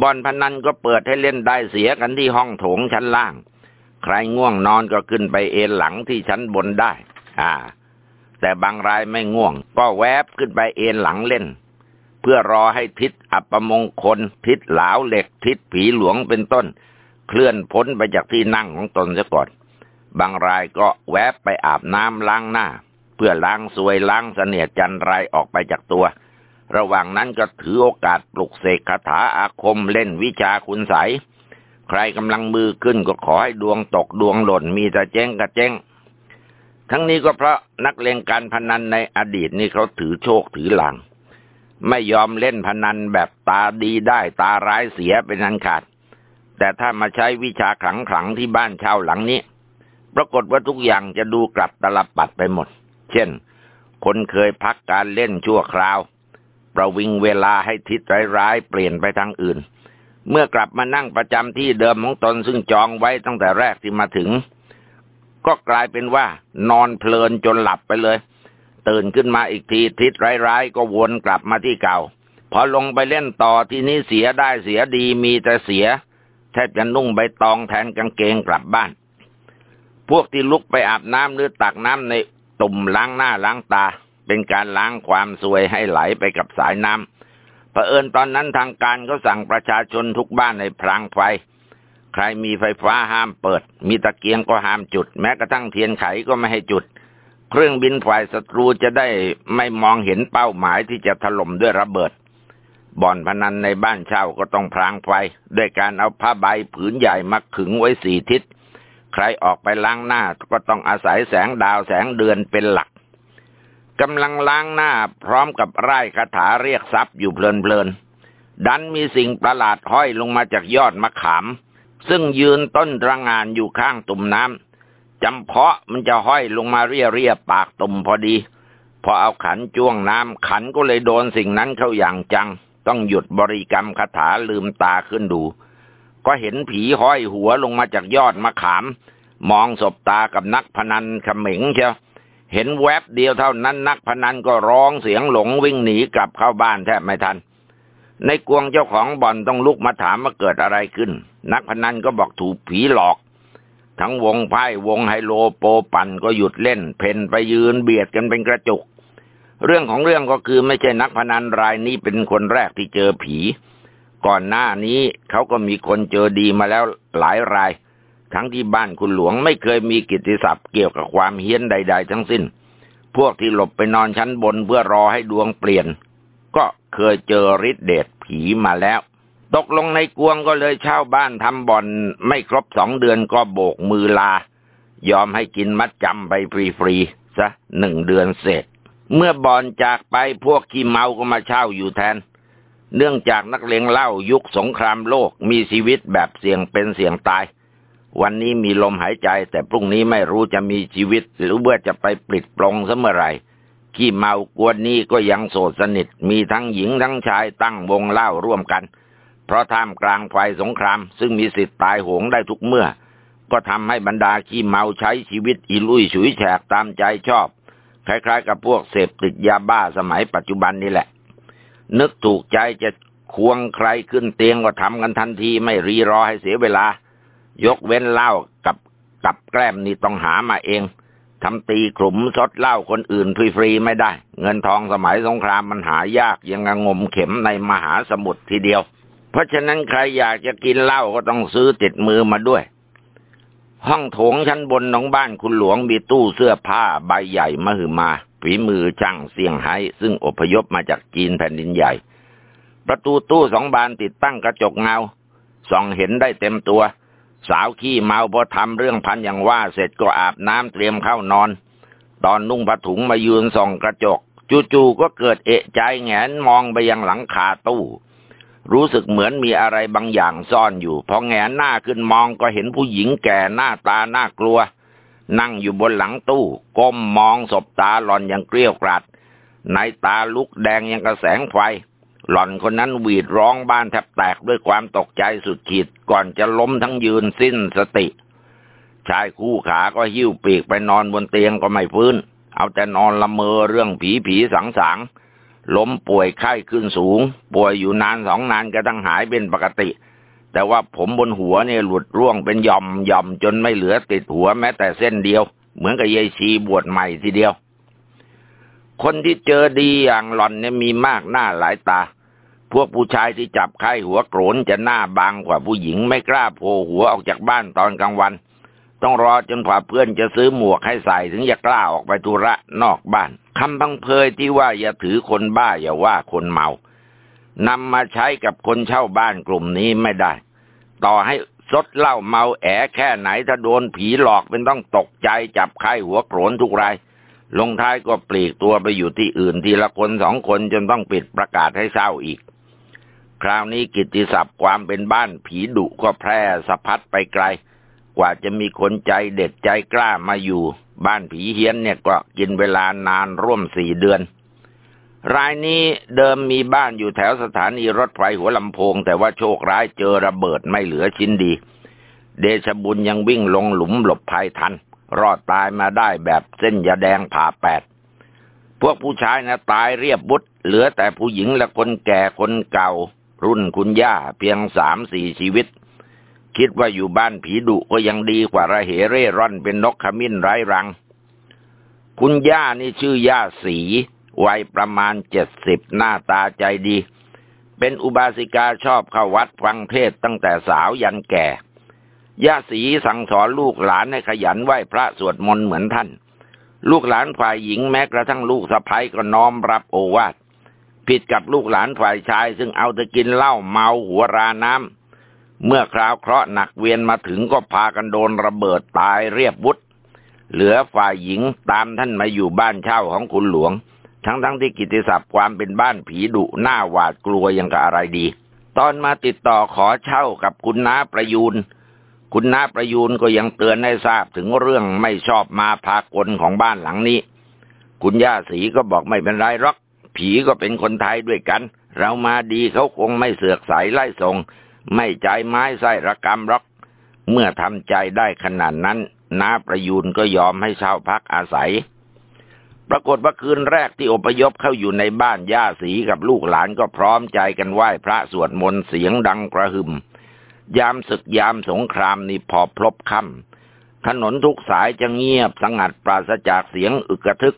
A: บ่อนพนันก็เปิดให้เล่นได้เสียกันที่ห้องโถงชั้นล่าง ใครง่วงนอนก็ขึ้นไปเอนหลังที่ชั้นบนได้ อ่า แต่บางรายไม่ง่วง ก็แวบขึ้นไปเอนหลังเล่น เพื่อรอให้ทิศอัปมงคล ทิศหลาวเหล็ก ทิศผีหลวงเป็นต้น เคลื่อนพ้นไปจากที่นั่งของตนซะก่อน บางรายก็แวบไปอาบน้ำล้างหน้า เพื่อล้างสวยล้างเสนียดจันไรออกไปจากตัว ระหว่างนั้นก็ถือโอกาสปลุกเสกคาถาอาคมเล่นวิชาคุณใสใครกำลังมือขึ้นก็ขอให้ดวงตกดวงหล่นมีแต่เจ๊งกับเจ๊งทั้งนี้ก็เพราะนักเลงการพนันในอดีตนี่เขาถือโชคถือหลัง ไม่ยอมเล่นพนันแบบตาดีได้ตาร้ายเสียเป็นอันขาด แต่ถ้ามาใช้วิชาขลังขลังที่บ้านเช่าหลังนี้ ปรากฏว่าทุกอย่างจะดูกลับตลับปัดไปหมด เช่น คนเคยพักการเล่นชั่วคราว ประวิงเวลาให้ทิศร้ายๆเปลี่ยนไปทางอื่น เมื่อกลับมานั่งประจำที่เดิมของตนซึ่งจองไว้ตั้งแต่แรกที่มาถึง ก็กลายเป็นว่านอนเพลินจนหลับไปเลย ตื่นขึ้นมาอีกทีทิศร้ายๆก็วนกลับมาที่เก่า พอลงไปเล่นต่อที่นี้เสียได้เสียดีมีแต่เสีย แทบจะนุ่งใบตองแทนกางเกงกลับบ้าน พวกที่ลุกไปอาบน้ำหรือตักน้ำในตุ่มล้างหน้าล้างตา เป็นการล้างความสวยให้ไหลไปกับสายน้ำเผอิญตอนนั้นทางการก็สั่งประชาชนทุกบ้านในพรางไฟ ใครมีไฟฟ้าห้ามเปิด มีตะเกียงก็ห้ามจุด แม้กระทั่งเทียนไขก็ไม่ให้จุด เครื่องบินฝ่ายศัตรูจะได้ไม่มองเห็นเป้าหมายที่จะถล่มด้วยระเบิด บ่อนพนันในบ้านเช่าก็ต้องพรางไฟ ด้วยการเอาผ้าใบผืนใหญ่มาขึงไว้สี่ทิศใครออกไปล้างหน้าก็ต้องอาศัยแสงดาวแสงเดือนเป็นหลัก กำลังล้างหน้าพร้อมกับไร้คาถาเรียกทรัพย์อยู่เพลินๆ ดันมีสิ่งประหลาดห้อยลงมาจากยอดมะขาม ซึ่งยืนต้นระงานอยู่ข้างตุ่มน้ำจำเพาะมันจะห้อยลงมาเรียเรียปากตุ่มพอดี พอเอาขันจ้วงน้ำขันก็เลยโดนสิ่งนั้นเข้าอย่างจัง ต้องหยุดบริกรรมคาถาลืมตาขึ้นดู ก็เห็นผีห้อยหัวลงมาจากยอดมะขาม มองศบตากับนักพนันขมิงเชียว เห็นแวบเดียวเท่านั้นนักพนันก็ร้องเสียงหลงวิ่งหนีกลับเข้าบ้านแทบไม่ทัน ในกวงเจ้าของบ่อนต้องลุกมาถามว่าเกิดอะไรขึ้น นักพนันก็บอกถูกผีหลอก ทั้งวงไพ่วงไฮโลโปปั่นก็หยุดเล่น เพนไปยืนเบียดกันเป็นกระจุก เรื่องของเรื่องก็คือไม่ใช่นักพนันรายนี้เป็นคนแรกที่เจอผี ก่อนหน้านี้เขาก็มีคนเจอดีมาแล้วหลายราย ทั้งที่บ้านคุณหลวงไม่เคยมีกิตติศัพท์เกี่ยวกับความเฮี้ยนใด ๆ ทั้งสิ้น พวกที่หลบไปนอนชั้นบนเพื่อรอให้ดวงเปลี่ยน ก็เคยเจอฤทธิเดชผีมาแล้ว ตกลงในกวงก็เลยเช่าบ้านทำบ่อนไม่ครบสองเดือนก็โบกมือลา ยอมให้กินมัดจำไปฟรีๆซะหนึ่งเดือนเสร็จ เมื่อบอลจากไปพวกขี้เมาก็มาเช่าอยู่แทนเนื่องจากนักเลงเล่ายุคสงครามโลกมีชีวิตแบบเสี่ยงเป็นเสี่ยงตาย วันนี้มีลมหายใจ แต่พรุ่งนี้ไม่รู้จะมีชีวิต หรือเมื่อจะไปปลิดปลงเสมอไรขี้เมากวนนี้ก็ยังโสดสนิท มีทั้งหญิงทั้งชายตั้งวงเล่าร่วมกัน เพราะท่ามกลางไฟสงคราม ซึ่งมีสิทธิ์ตายโหงได้ทุกเมื่อ ก็ทำให้บรรดาขี้เมาใช้ชีวิตอิลุยฉุยแฉกตามใจชอบ คล้ายๆ กับพวกเสพติดยาบ้าสมัยปัจจุบันนี่แหละ นึกถูกใจจะควงใครขึ้นเตียงก็ทำกันทันทีไม่รีรอให้เสียเวลา ยกเว้นเหล้ากับกับแกล้มนี่ต้องหามาเองทำตีขลุ่มซดเหล้าคนอื่นฟรีๆไม่ได้ เงินทองสมัยสงครามมันหายากยังงมเข็มในมหาสมุทรทีเดียว เพราะฉะนั้นใครอยากจะกินเหล้าก็ต้องซื้อติดมือมาด้วย ห้องโถงชั้นบนของบ้านคุณหลวงมีตู้เสื้อผ้าใบใหญ่มหึมาฝีมือช่างเสี่ยงไฮ้ซึ่งอพยพมาจากจีนแผ่นดินใหญ่ ประตูตู้สองบานติดตั้งกระจกเงาส่องเห็นได้เต็มตัว สาวขี้เมาพอทำเรื่องพันอย่างว่าเสร็จก็อาบน้ำเตรียมเข้านอน ตอนนุ่งผ้าถุงมายืนส่องกระจก จู่ๆก็เกิดเอะใจแงนมองไปยังหลังคาตู้ รู้สึกเหมือนมีอะไรบางอย่างซ่อนอยู่ พอแงนหน้าขึ้นมองก็เห็นผู้หญิงแก่หน้าตาน่ากลัว นั่งอยู่บนหลังตู้ ก้มมองศบตาหลอนอย่างเกลี้ยกราดในตาลุกแดงยังกระแสงไฟ หล่อนคนนั้นหวีดร้องบ้านแทบแตกด้วยความตกใจสุดขีดก่อนจะล้มทั้งยืนสิ้นสติ ชายคู่ขาก็หิ้วปีกไปนอนบนเตียงก็ไม่ฟื้น เอาแต่นอนละเมอเรื่องผีผีสังสางล้มป่วยไข้ขึ้นสูง ป่วยอยู่นานสองนานก็ตั้งหายเป็นปกติ แต่ว่าผมบนหัวเนี่ยหลุดร่วงเป็นย่อมย่อมจนไม่เหลือติดหัวแม้แต่เส้นเดียว เหมือนกับยายชีบวชใหม่ทีเดียว คนที่เจอดีอย่างหล่อนเนี่ยมีมากหน้าหลายตา พวกผู้ชายที่จับไข้หัวโกรนจะหน้าบางกว่าผู้หญิงไม่กล้าโผล่หัวออกจากบ้านตอนกลางวัน ต้องรอจนกว่าเพื่อนจะซื้อหมวกให้ใส่ถึงจะกล้าออกไปธุระนอกบ้านคำพังเพยที่ว่าอย่าถือคนบ้าอย่าว่าคนเมานำมาใช้กับคนเช่าบ้านกลุ่มนี้ไม่ได้ ต่อให้ซดเหล้าเมาแอแค่ไหนถ้าโดนผีหลอกเป็นต้องตกใจจับไข้หัวโกรนทุกราย ลงท้ายก็ปลีกตัวไปอยู่ที่อื่นทีละคนสองคนจนต้องปิดประกาศให้เศร้าอีก คราวนี้กิตติศัพท์ความเป็นบ้านผีดุก็แพร่สะพัดไปไกล กว่าจะมีคนใจเด็ดใจกล้ามาอยู่ บ้านผีเฮี้ยนเนี่ยก็กินเวลานานร่วมสี่เดือน รายนี้เดิมมีบ้านอยู่แถวสถานีรถไฟหัวลำโพง แต่ว่าโชคร้ายเจอระเบิดไม่เหลือชิ้นดี เดชบุญยังวิ่งลงหลุมหลบภัยทัน รอดตายมาได้แบบเส้นยาแดงผ่าแปด พวกผู้ชายนะตายเรียบบุตรเหลือแต่ผู้หญิงและคนแก่คนเก่า รุ่นคุณย่าเพียงสามสี่ชีวิต คิดว่าอยู่บ้านผีดุก็ยังดีกว่าระเหเร่ร่อนเป็นนกขมิ้นไร้รัง คุณย่านี่ชื่อย่าสีวัยประมาณเจ็ดสิบหน้าตาใจดี เป็นอุบาสิกาชอบเข้าวัดฟังเทศตั้งแต่สาวยันแก่ ย่าสีสั่งสอนลูกหลานให้ขยันไหว้พระสวดมนต์เหมือนท่าน ลูกหลานฝ่ายหญิงแม้กระทั่งลูกสะใภ้ก็น้อมรับโอวาทผิดกับลูกหลานฝ่ายชาย ซึ่งเอาแต่กินเหล้าเมาหัวราน้ำเมื่อคราวเคราะห์หนักเวียนมาถึงก็พากันโดนระเบิดตายเรียบวุฒเหลือฝ่ายหญิงตามท่านมาอยู่บ้านเช่าของคุณหลวง ทั้งทั้งที่กิติศัพท์ความเป็นบ้านผีดุหน้าหวาดกลัวยังกับอะไรดี ตอนมาติดต่อขอเช่ากับคุณน้าประยูน คุณนาประยูนก็ยังเตือนให้ทราบถึงเรื่องไม่ชอบมาพากลของบ้านหลังนี้ คุณย่าสีก็บอกไม่เป็นไรหรอก ผีก็เป็นคนไทยด้วยกัน เรามาดีเขาคงไม่เสือกสายไล่ส่ง ไม่ใจไม้ไส้ระกรรมหรอก เมื่อทำใจได้ขนาดนั้น นาประยูนก็ยอมให้เช่าพักอาศัย ปรากฏว่าคืนแรกที่อพยพเข้าอยู่ในบ้านย่าสีกับลูกหลานก็พร้อมใจกันไหว้พระสวดมนต์เสียงดังกระหึ่ม ยามศึกยามสงครามนี่พอพลบค่ำถนนทุกสายจะเงียบสงัดปราศจากเสียงอึกระทึก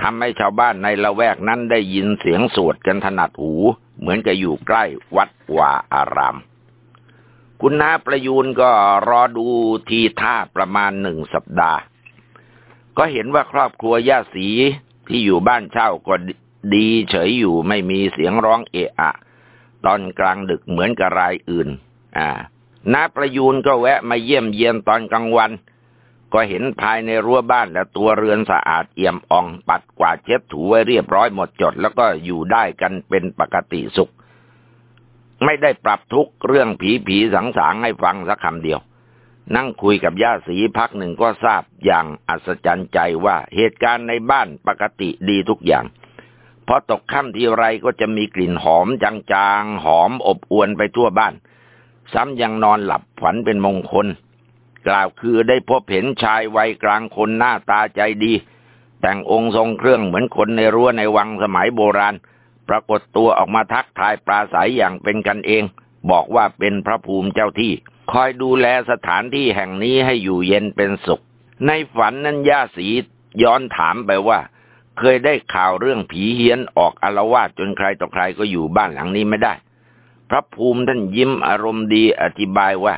A: ทำให้ชาวบ้านในละแวกนั้นได้ยินเสียงสวดกันถนัดหู เหมือนกับอยู่ใกล้วัดวาอาราม คุณนาประยูนก็รอดูทีท่าประมาณหนึ่งสัปดาห์ ก็เห็นว่าครอบครัวย่าสีที่อยู่บ้านเช่าก็ดีเฉยอยู่ไม่มีเสียงร้องเอะอะ ตอนกลางดึกเหมือนกับรายอื่น อ่านาประยูนก็แวะมาเยี่ยมเยียนตอนกลางวัน ก็เห็นภายในรั้วบ้านและตัวเรือนสะอาดเอี่ยมอ่องปัดกวาดเช็ดถูไว้เรียบร้อยหมดจด แล้วก็อยู่ได้กันเป็นปกติสุข ไม่ได้ปรับทุกเรื่องผีผีสังสางให้ฟังสักคำเดียว นั่งคุยกับย่าสีพักหนึ่งก็ทราบอย่างอัศจรรย์ใจว่าเหตุการณ์ในบ้านปกติดีทุกอย่างพอตกค่ำทีไรก็จะมีกลิ่นหอมจางๆ หอมอบอวนไปทั่วบ้าน ซ้ำยังนอนหลับฝันเป็นมงคล กล่าวคือได้พบเห็นชายวัยกลางคนหน้าตาใจดี แต่งองค์ทรงเครื่องเหมือนคนในรั้วในวังสมัยโบราณ ปรากฏตัวออกมาทักทายปราศัยอย่างเป็นกันเอง บอกว่าเป็นพระภูมิเจ้าที่ คอยดูแลสถานที่แห่งนี้ให้อยู่เย็นเป็นสุข ในฝันนั้นย่าสีย้อนถามไปว่า เคยได้ข่าวเรื่องผีเฮียนออกอารวาสจนใครต่อใครก็อยู่บ้านหลังนี้ไม่ได้ พระภูมิท่านยิ้มอารมณ์ดีอธิบายว่า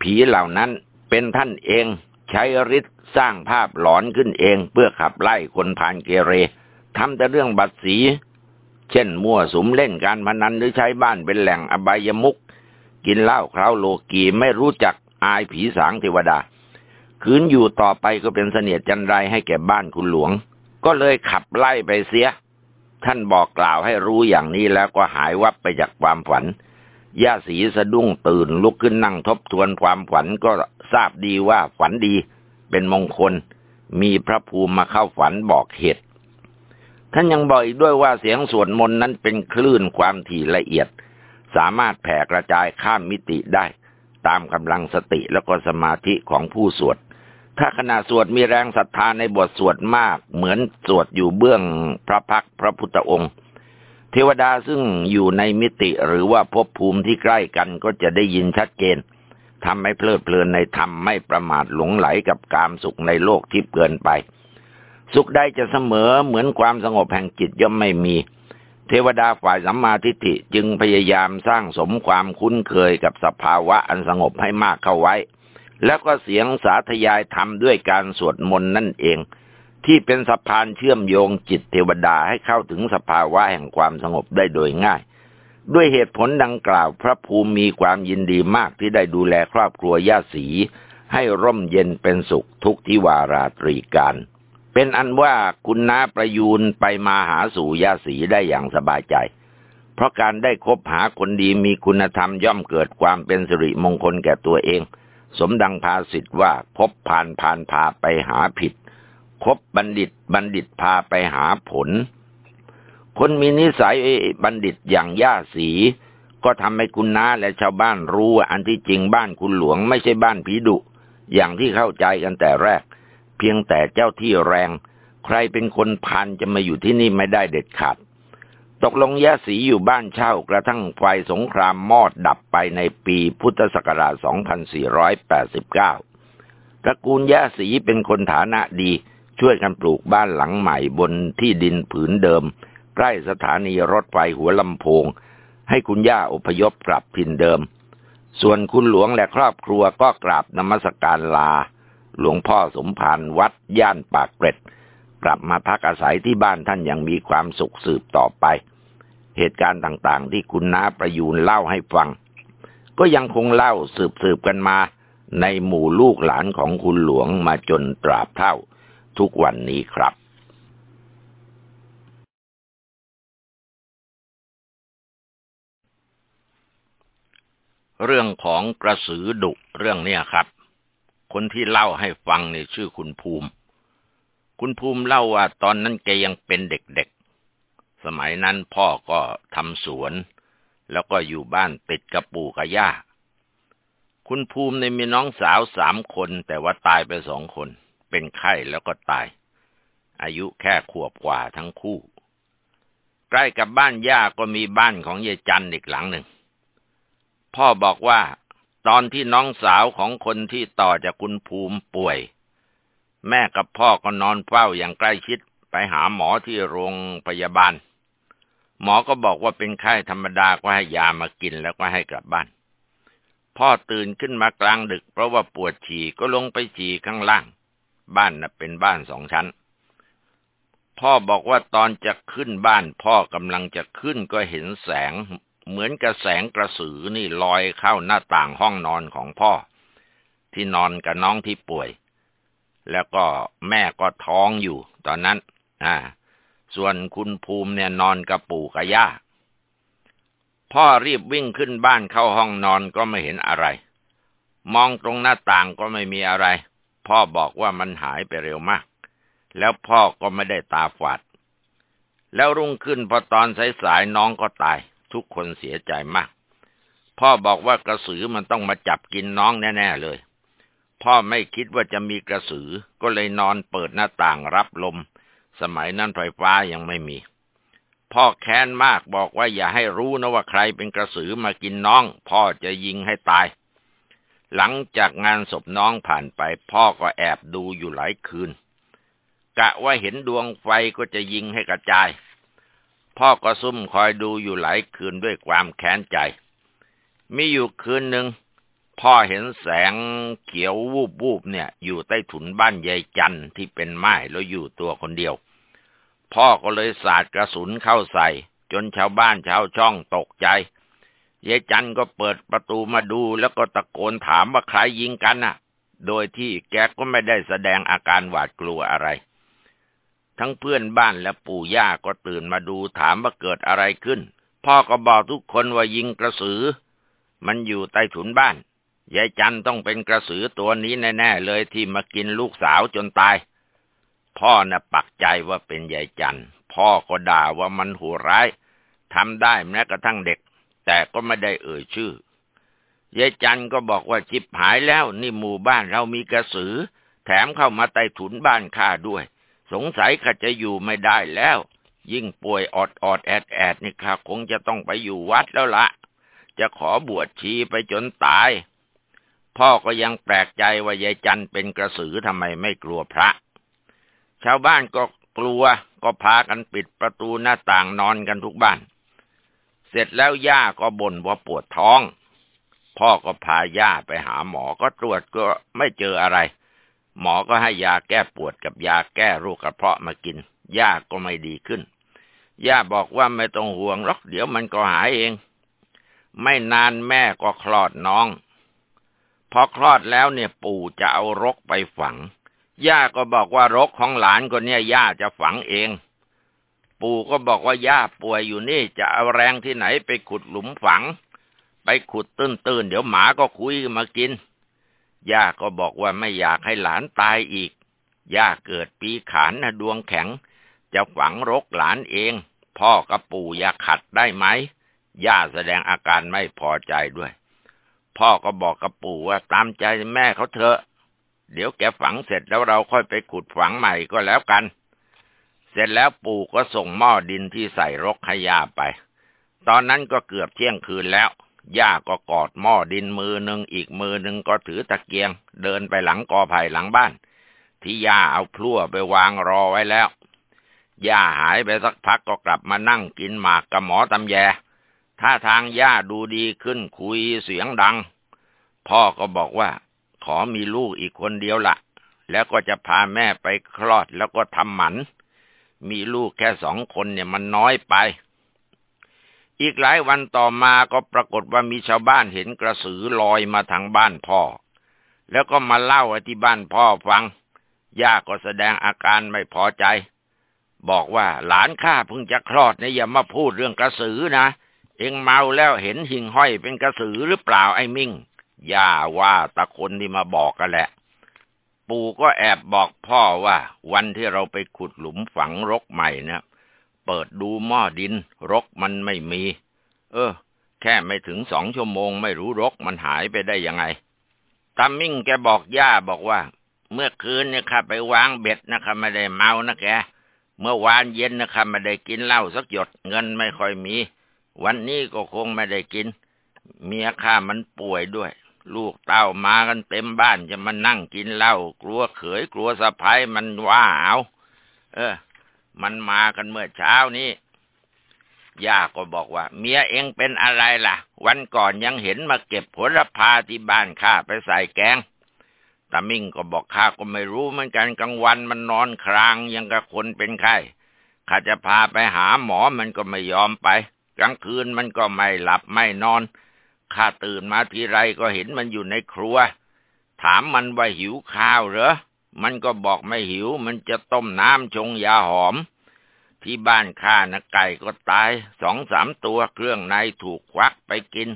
A: ผีเหล่านั้นเป็นท่านเองใช้ฤทธิ์สร้างภาพหลอนขึ้นเองเพื่อขับไล่คนผ่านเกเรทำแต่เรื่องบัตรสี เช่นมั่วสุมเล่นการพนันหรือใช้บ้านเป็นแหล่งอบายมุก กินเหล้าคราวโลกีไม่รู้จักอายผีสางเทวดา คืนอยู่ต่อไปก็เป็นเสนียดจันไรให้แก่บ้านคุณหลวง ก็เลยขับไล่ไปเสีย ท่านบอกกล่าวให้รู้อย่างนี้แล้วก็หายวับไปจากความฝันย่าสีสะดุ้งตื่นลุกขึ้นนั่งทบทวนความฝันก็ทราบดีว่าฝันดีเป็นมงคล มีพระภูมิมาเข้าฝันบอกเหตุ ท่านยังบอกอีกด้วยว่าเสียงสวดมนต์นั้นเป็นคลื่นความถี่ละเอียด สามารถแผ่กระจายข้ามมิติได้ ตามกำลังสติแล้วก็สมาธิของผู้สวด ถ้าขณะสวดมีแรงศรัทธาในบทสวดมาก เหมือนสวดอยู่เบื้องพระพักพระพุทธองค์ เทวดาซึ่งอยู่ในมิติหรือว่าภพภูมิที่ใกล้กันก็จะได้ยินชัดเจนทำให้เพลิดเพลินในธรรมไม่ประมาทหลงไหลกับกามสุขในโลกที่เกินไป สุขใดจะเสมอเหมือนความสงบแห่งจิตย่อมไม่มี เทวดาฝ่ายสัมมาทิฏฐิจึงพยายามสร้างสมความคุ้นเคยกับสภาวะอันสงบให้มากเข้าไว้ แล้วก็เสียงสาธยายธรรมด้วยการสวดมนต์นั่นเอง ที่เป็นสะพานเชื่อมโยงจิตเทวดาให้เข้าถึงสภาวะแห่งความสงบได้โดยง่าย ด้วยเหตุผลดังกล่าวพระภูมิมีความยินดีมากที่ได้ดูแลครอบครัวญาติสีให้ร่มเย็นเป็นสุขทุกทิวาราตรีการเป็นอันว่าคุณน้าประยูนไปมาหาสู่ยาสีได้อย่างสบายใจ เพราะการได้คบหาคนดีมีคุณธรรมย่อมเกิดความเป็นสิริมงคลแก่ตัวเอง สมดังภาสิทธ์ว่าคบผ่านผ่านพาไปหาผิด คบบัณฑิตบัณฑิตพาไปหาผล คนมีนิสัยบัณฑิตอย่างย่าสี ก็ทำให้คุณน้าและชาวบ้านรู้ว่าอันที่จริงบ้านคุณหลวงไม่ใช่บ้านผีดุ อย่างที่เข้าใจกันแต่แรก เพียงแต่เจ้าที่แรง ใครเป็นคนพันจะมาอยู่ที่นี่ไม่ได้เด็ดขาด ตกลงย่สีอยู่บ้านเช่ากระทั่งไฟสงครามมอดดับไปในปีพุทธศักราช 2489 ตระกูลย่สีเป็นคนฐานะดี ช่วยกันปลูกบ้านหลังใหม่บนที่ดินผืนเดิม ใกล้สถานีรถไฟหัวลำโพง ให้คุณย่าอพยพกลับถิ่นเดิม ส่วนคุณหลวงและครอบครัวก็กราบนมัสการลา หลวงพ่อสมภารวัดย่านปากเกร็ด กลับมาพักอาศัยที่บ้านท่านอยังมีความสุขสืบต่อไป เหตุการณ์ต่างๆ ที่คุณน้าประยูนเล่าให้ฟัง ก็ยังคงเล่าสืบๆกันมา ในหมู่ลูกหลานของคุณหลวงมาจนตราบเท่า ทุกวันนี้ครับ เรื่องของกระสือดุเรื่องเนี้ยครับ คนที่เล่าให้ฟังเนี่ยชื่อคุณภูมิ คุณภูมิเล่าว่าตอนนั้นแกยังเป็นเด็กๆ สมัยนั้นพ่อก็ทำสวน แล้วก็อยู่บ้านติดกับปู่กับย่า คุณภูมิในมีน้องสาวสามคน แต่ว่าตายไปสองคน เป็นไข้แล้วก็ตาย อายุแค่ขวบกว่าทั้งคู่ ใกล้กับบ้านย่าก็มีบ้านของยายจันอีกหลังหนึ่ง พ่อบอกว่าตอนที่น้องสาวของคนที่ต่อจากคุณภูมิป่วย แม่กับพ่อก็นอนเฝ้าอย่างใกล้ชิดไปหาหมอที่โรงพยาบาล หมอก็บอกว่าเป็นไข้ธรรมดาก็ให้ยามากินแล้วก็ให้กลับบ้าน พ่อตื่นขึ้นมากลางดึกเพราะว่าปวดฉี่ก็ลงไปฉี่ข้างล่าง บ้านนะเป็นบ้านสองชั้น พ่อบอกว่าตอนจะขึ้นบ้านพ่อกำลังจะขึ้นก็เห็นแสง เหมือนกับแสงกระสือนี่ลอยเข้าหน้าต่างห้องนอนของพ่อ ที่นอนกับน้องที่ป่วย แล้วก็แม่ก็ท้องอยู่ตอนนั้น อ่า ส่วนคุณภูมิเนี่ยนอนกับปู่กับย่า พ่อรีบวิ่งขึ้นบ้านเข้าห้องนอนก็ไม่เห็นอะไร มองตรงหน้าต่างก็ไม่มีอะไร พ่อบอกว่ามันหายไปเร็วมาก แล้วพ่อก็ไม่ได้ตาฝาด แล้วรุ่งขึ้นพอตอนสายๆน้องก็ตาย ทุกคนเสียใจมาก พ่อบอกว่ากระสือมันต้องมาจับกินน้องแน่ ๆ เลยพ่อไม่คิดว่าจะมีกระสือก็เลยนอนเปิดหน้าต่างรับลม สมัยนั้นไฟฟ้ายังไม่มี พ่อแค้นมากบอกว่าอย่าให้รู้นะว่าใครเป็นกระสือมากินน้อง พ่อจะยิงให้ตาย หลังจากงานศพน้องผ่านไป พ่อก็แอบดูอยู่หลายคืน กะว่าเห็นดวงไฟก็จะยิงให้กระจาย พ่อก็ซุ่มคอยดูอยู่หลายคืนด้วยความแค้นใจ มีอยู่คืนหนึ่ง พ่อเห็นแสงเขียววูบวูบเนี่ย อยู่ใต้ถุนบ้านยายจันที่เป็นไม้แล้วอยู่ตัวคนเดียว พ่อก็เลยสาดกระสุนเข้าใส่ จนชาวบ้านชาวช่องตกใจยายจันก็เปิดประตูมาดูแล้วก็ตะโกนถามว่าใครยิงกันน่ะ โดยที่แกก็ไม่ได้แสดงอาการหวาดกลัวอะไร ทั้งเพื่อนบ้านและปู่ย่าก็ตื่นมาดูถามว่าเกิดอะไรขึ้น พ่อก็บอกทุกคนว่ายิงกระสือ มันอยู่ใต้ถุนบ้าน ยายจันต้องเป็นกระสือตัวนี้แน่ๆเลยที่มากินลูกสาวจนตาย พ่อน่ะปักใจว่าเป็นยายจันพ่อก็ด่าว่ามันหัวร้ายทำได้แม้กระทั่งเด็ก แต่ก็ไม่ได้เอ่ยชื่อยายจันก็บอกว่าจิบหายแล้วนี่หมู่บ้านเรามีกระสือ แถมเข้ามาใต้ถุนบ้านข้าด้วย สงสัยข้าจะอยู่ไม่ได้แล้ว ยิ่งป่วยอดอดแอดแอดนี่ข้าคงจะต้องไปอยู่วัดแล้วละจะขอบวชชีไปจนตาย พ่อก็ยังแปลกใจว่ายายจันเป็นกระสือทำไมไม่กลัวพระ ชาวบ้านก็กลัวก็พากันปิดประตูหน้าต่างนอนกันทุกบ้าน เสร็จแล้วย่าก็บ่นว่าปวดท้อง พ่อก็พาย่าไปหาหมอก็ตรวจก็ไม่เจออะไร หมอก็ให้ยาแก้ปวดกับยาแก้โรคกระเพาะมากิน ย่าก็ไม่ดีขึ้น ย่าบอกว่าไม่ต้องห่วงหรอกเดี๋ยวมันก็หายเอง ไม่นานแม่ก็คลอดน้อง พอคลอดแล้วเนี่ยปู่จะเอารกไปฝัง ย่าก็บอกว่ารกของหลานคนนี้ย่าจะฝังเอง ปู่ก็บอกว่าย่าป่วยอยู่นี่จะเอาแรงที่ไหนไปขุดหลุมฝัง ไปขุดตื้นๆเดี๋ยวหมาก็คุยมากิน ย่าก็บอกว่าไม่อยากให้หลานตายอีก ย่าเกิดปีขานนะดวงแข็ง จะฝังรกหลานเอง พ่อกับปู่อย่าขัดได้ไหม ย่าแสดงอาการไม่พอใจด้วย พ่อก็บอกกับปู่ว่าตามใจแม่เขาเถอะ เดี๋ยวแกฝังเสร็จแล้วเราค่อยไปขุดฝังใหม่ก็แล้วกัน เสร็จแล้วปู่ก็ส่งหม้อดินที่ใส่รกให้ยาไป ตอนนั้นก็เกือบเที่ยงคืนแล้ว ย่าก็กอดหม้อดินมือหนึ่งอีกมือหนึ่งก็ถือตะเกียง เดินไปหลังกอไผ่หลังบ้าน ที่ย่าเอาพลั่วไปวางรอไว้แล้วย่าหายไปสักพักก็กลับมานั่งกินหมากกับหมอตำแย ท่าทางย่าดูดีขึ้นคุยเสียงดัง พ่อก็บอกว่า ขอมีลูกอีกคนเดียวละ่ะ แล้วก็จะพาแม่ไปคลอดแล้วก็ทำหมัน มีลูกแค่สองคนเนี่ยมันน้อยไป อีกหลายวันต่อมาก็ปรากฏว่ามีชาวบ้านเห็นกระสือลอยมาทางบ้านพ่อ แล้วก็มาเล่าที่บ้านพ่อฟัง ย่าก็แสดงอาการไม่พอใจ บอกว่าหลานข้าเพิ่งจะคลอดเนี่ยอย่ามาพูดเรื่องกระสือนะ เองเมาแล้วเห็นหิ่งห้อยเป็นกระสือหรือเปล่าไอ้มิ่งย่าว่าตะคนที่มาบอกกันแหละ ปู่ก็แอบบอกพ่อว่า วันที่เราไปขุดหลุมฝังรกใหม่นะเปิดดูหม้อดิน รกมันไม่มี เออ แค่ไม่ถึงสองชั่วโมงไม่รู้รกมันหายไปได้ยังไงตามิ่งแกบอกย่าบอกว่า เมื่อคืนเนี่ยข้าไปวางเบ็ดนะครับไม่ได้เมานะแก เมื่อวานเย็นนะครับไม่ได้กินเหล้าสักหยดเงินไม่ค่อยมี วันนี้ก็คงไม่ได้กิน เมียข้ามันป่วยด้วย ลูกเต้ามากันเต็มบ้านจะมานั่งกินเหล้ากลัวเขยกลัวสะพ้ายมันว่าเอาเออ มันมากันเมื่อเช้านี้ย่าก็บอกว่า เมียเองเป็นอะไรล่ะ วันก่อนยังเห็นมาเก็บผลพาที่บ้านข้าไปใส่แกงตามิ่งก็บอกข้าก็ไม่รู้เหมือนกันกลางวันมันนอนครางยังกับคนเป็นไข้ข้าจะพาไปหาหมอมันก็ไม่ยอมไป กลางคืนมันก็ไม่หลับไม่นอน ข้าตื่นมาทีไรก็เห็นมันอยู่ในครัว ถามมันว่าหิวข้าวเหรอ มันก็บอกไม่หิว มันจะต้มน้ำชงยาหอม ที่บ้านข้านะไก่ก็ตายสองสามตัวเครื่องในถูกควักไปกิน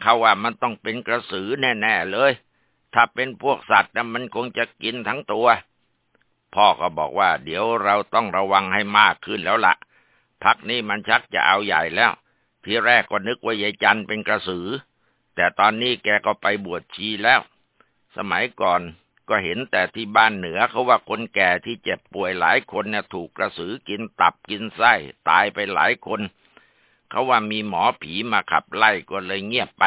A: เขาว่ามันต้องเป็นกระสือแน่ ๆ เลย ถ้าเป็นพวกสัตว์นะมันคงจะกินทั้งตัว พ่อก็บอกว่า เดี๋ยวเราต้องระวังให้มากขึ้นแล้วละ่ะ พักนี้มันชักจะเอาใหญ่แล้ว ทีแรกก็นึกว่ายายจันเป็นกระสือ แต่ตอนนี้แกก็ไปบวชชีแล้ว สมัยก่อนก็เห็นแต่ที่บ้านเหนือเขาว่าคนแก่ที่เจ็บป่วยหลายคนเนี่ยถูกกระสือกินตับกินไส้ตายไปหลายคน เขาว่ามีหมอผีมาขับไล่ก็เลยเงียบไป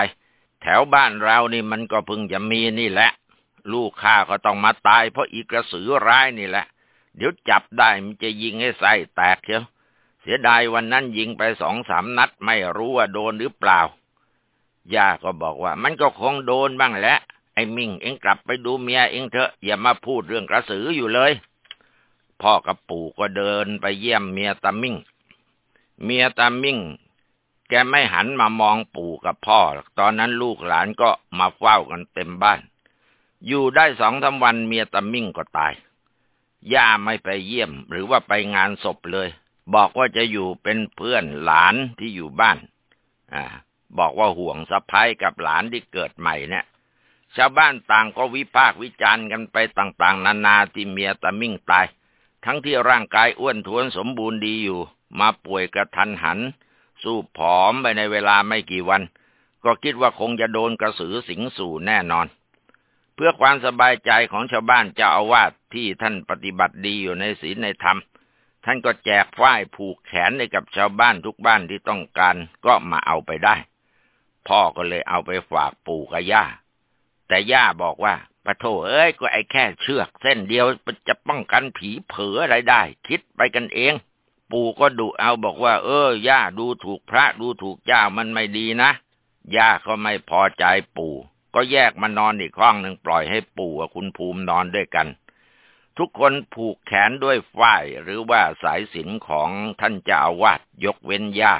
A: แถวบ้านเรานี่มันก็เพิ่งจะมีนี่แหละ ลูกข้าก็ต้องมาตายเพราะอีกระสือร้ายนี่แหละ เดี๋ยวจับได้มันจะยิงให้ไส้แตกเชียว สียดายวันนั้นยิงไปสองสามนัดไม่รู้ว่าโดนหรือเปล่า ย่าก็บอกว่า มันก็คงโดนบ้างแหละ ไอ้มิ่งเอ็งกลับไปดูเมียเอ็งเถอะ อย่ามาพูดเรื่องกระสืออยู่เลย พ่อกับปู่ก็เดินไปเยี่ยมเมียตามิ่ง เมียตามิ่ง แกไม่หันมามองปู่กับพ่อ ตอนนั้นลูกหลานก็มาเฝ้ากันเต็มบ้าน อยู่ได้สองสาวันเมียตามิ่งก็ตายย่าไม่ไปเยี่ยมหรือว่าไปงานศพเลย บอกว่าจะอยู่เป็นเพื่อนหลานที่อยู่บ้าน อ่า บอกว่าห่วงสะพ้ายกับหลานที่เกิดใหม่เนี่ย ชาวบ้านต่างก็วิพากษ์วิจารณ์กันไปต่างๆ นานาที่เมียตะมิ่งตาย ทั้งที่ร่างกายอ้วนท้วนสมบูรณ์ดีอยู่ มาป่วยกระทันหัน สู้ผอมไปในเวลาไม่กี่วัน ก็คิดว่าคงจะโดนกระสือสิงสู่แน่นอน เพื่อความสบายใจของชาวบ้านเจ้าอาวาสที่ท่านปฏิบัติดีอยู่ในศีลในธรรม ท่านก็แจกฝ้ายผูกแขนให้กับชาวบ้านทุกบ้านที่ต้องการก็มาเอาไปได้ พ่อก็เลยเอาไปฝากปู่กับย่า แต่ย่าบอกว่าปะโถเอ้ยก็ไอ้แค่เชือก เส้นเดียวจะป้องกันผีเผลออะไรได้ คิดไปกันเอง ปู่ก็ดุเอาบอกว่า เออย่าดูถูกพระดูถูกเจ้ามันไม่ดีนะย่าก็ไม่พอใจปู่ ก็แยกมานอนอีกห้องหนึ่งปล่อยให้ปู่กับคุณภูมินอนด้วยกัน ทุกคนผูกแขนด้วยฝ้ายหรือว่าสายสินของท่านเจ้าอาวาสยกเว้นย่า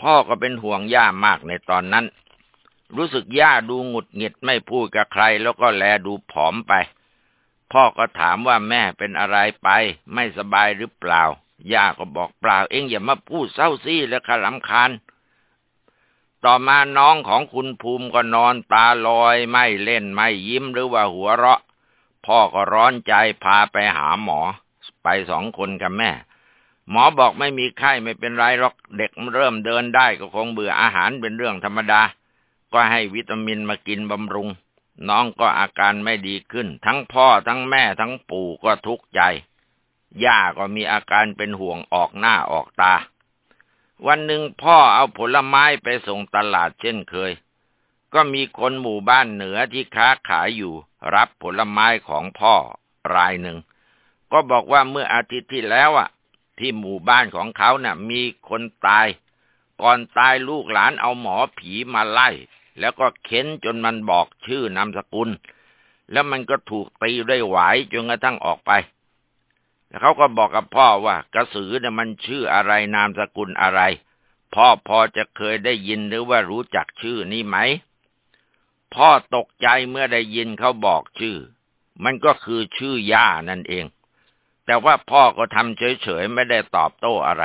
A: พ่อก็เป็นห่วงย่ามากในตอนนั้น รู้สึกย่าดูหงุดหงิดไม่พูดกับใคร แล้วก็แลดูผอมไป พ่อก็ถามว่าแม่เป็นอะไรไป ไม่สบายหรือเปล่า ย่าก็บอกเปล่าเองอย่ามาพูดเศร้าซี่และขลำคาญต่อมาน้องของคุณภูมิก็นอนตาลอยไม่เล่นไม่ยิ้มหรือว่าหัวเราะ พ่อก็ร้อนใจพาไปหาหมอ ไปสองคนกับแม่ หมอบอกไม่มีไข้ไม่เป็นไรหรอกเด็กเริ่มเดินได้ก็คงเบื่ออาหารเป็นเรื่องธรรมดา ก็ให้วิตามินมากินบำรุง น้องก็อาการไม่ดีขึ้น ทั้งพ่อทั้งแม่ทั้งปู่ก็ทุกข์ใจย่าก็มีอาการเป็นห่วงออกหน้าออกตา วันหนึ่งพ่อเอาผลไม้ไปส่งตลาดเช่นเคย ก็มีคนหมู่บ้านเหนือที่ค้าขายอยู่ รับผลไม้ของพ่อรายหนึ่ง ก็บอกว่าเมื่ออาทิตย์ที่แล้วอะ ที่หมู่บ้านของเขาเนะ่ะ มีคนตาย ก่อนตายลูกหลานเอาหมอผีมาไล่ แล้วก็เค้นจนมันบอกชื่อนามสกุล แล้วมันก็ถูกตีด้วยหวายจนกระทั่งออกไปแล้วเขาก็บอกกับพ่อว่ากระสือเนี่ยมันชื่ออะไรนามสกุลอะไร พ่อพอจะเคยได้ยินหรือว่ารู้จักชื่อนี้ไหม พ่อตกใจเมื่อได้ยินเขาบอกชื่อ มันก็คือชื่อย่านั่นเอง แต่ว่าพ่อก็ทำเฉยๆไม่ได้ตอบโต้อะไร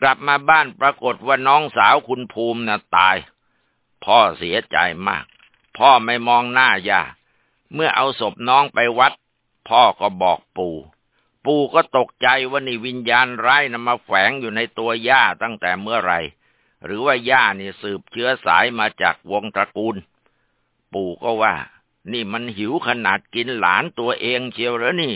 A: กลับมาบ้านปรากฏว่าน้องสาวคุณภูมิน่ะตาย พ่อเสียใจมาก พ่อไม่มองหน้าย่า เมื่อเอาศพน้องไปวัด พ่อก็บอกปู่ปู่ก็ตกใจว่านี่วิญญาณร้ายนำมาแฝงอยู่ในตัวย่าตั้งแต่เมื่อไรหรือว่าย่านี่สืบเชื้อสายมาจากวงตระกูล ปู่ก็ว่า นี่มันหิวขนาดกินหลานตัวเองเชียวหรือนี่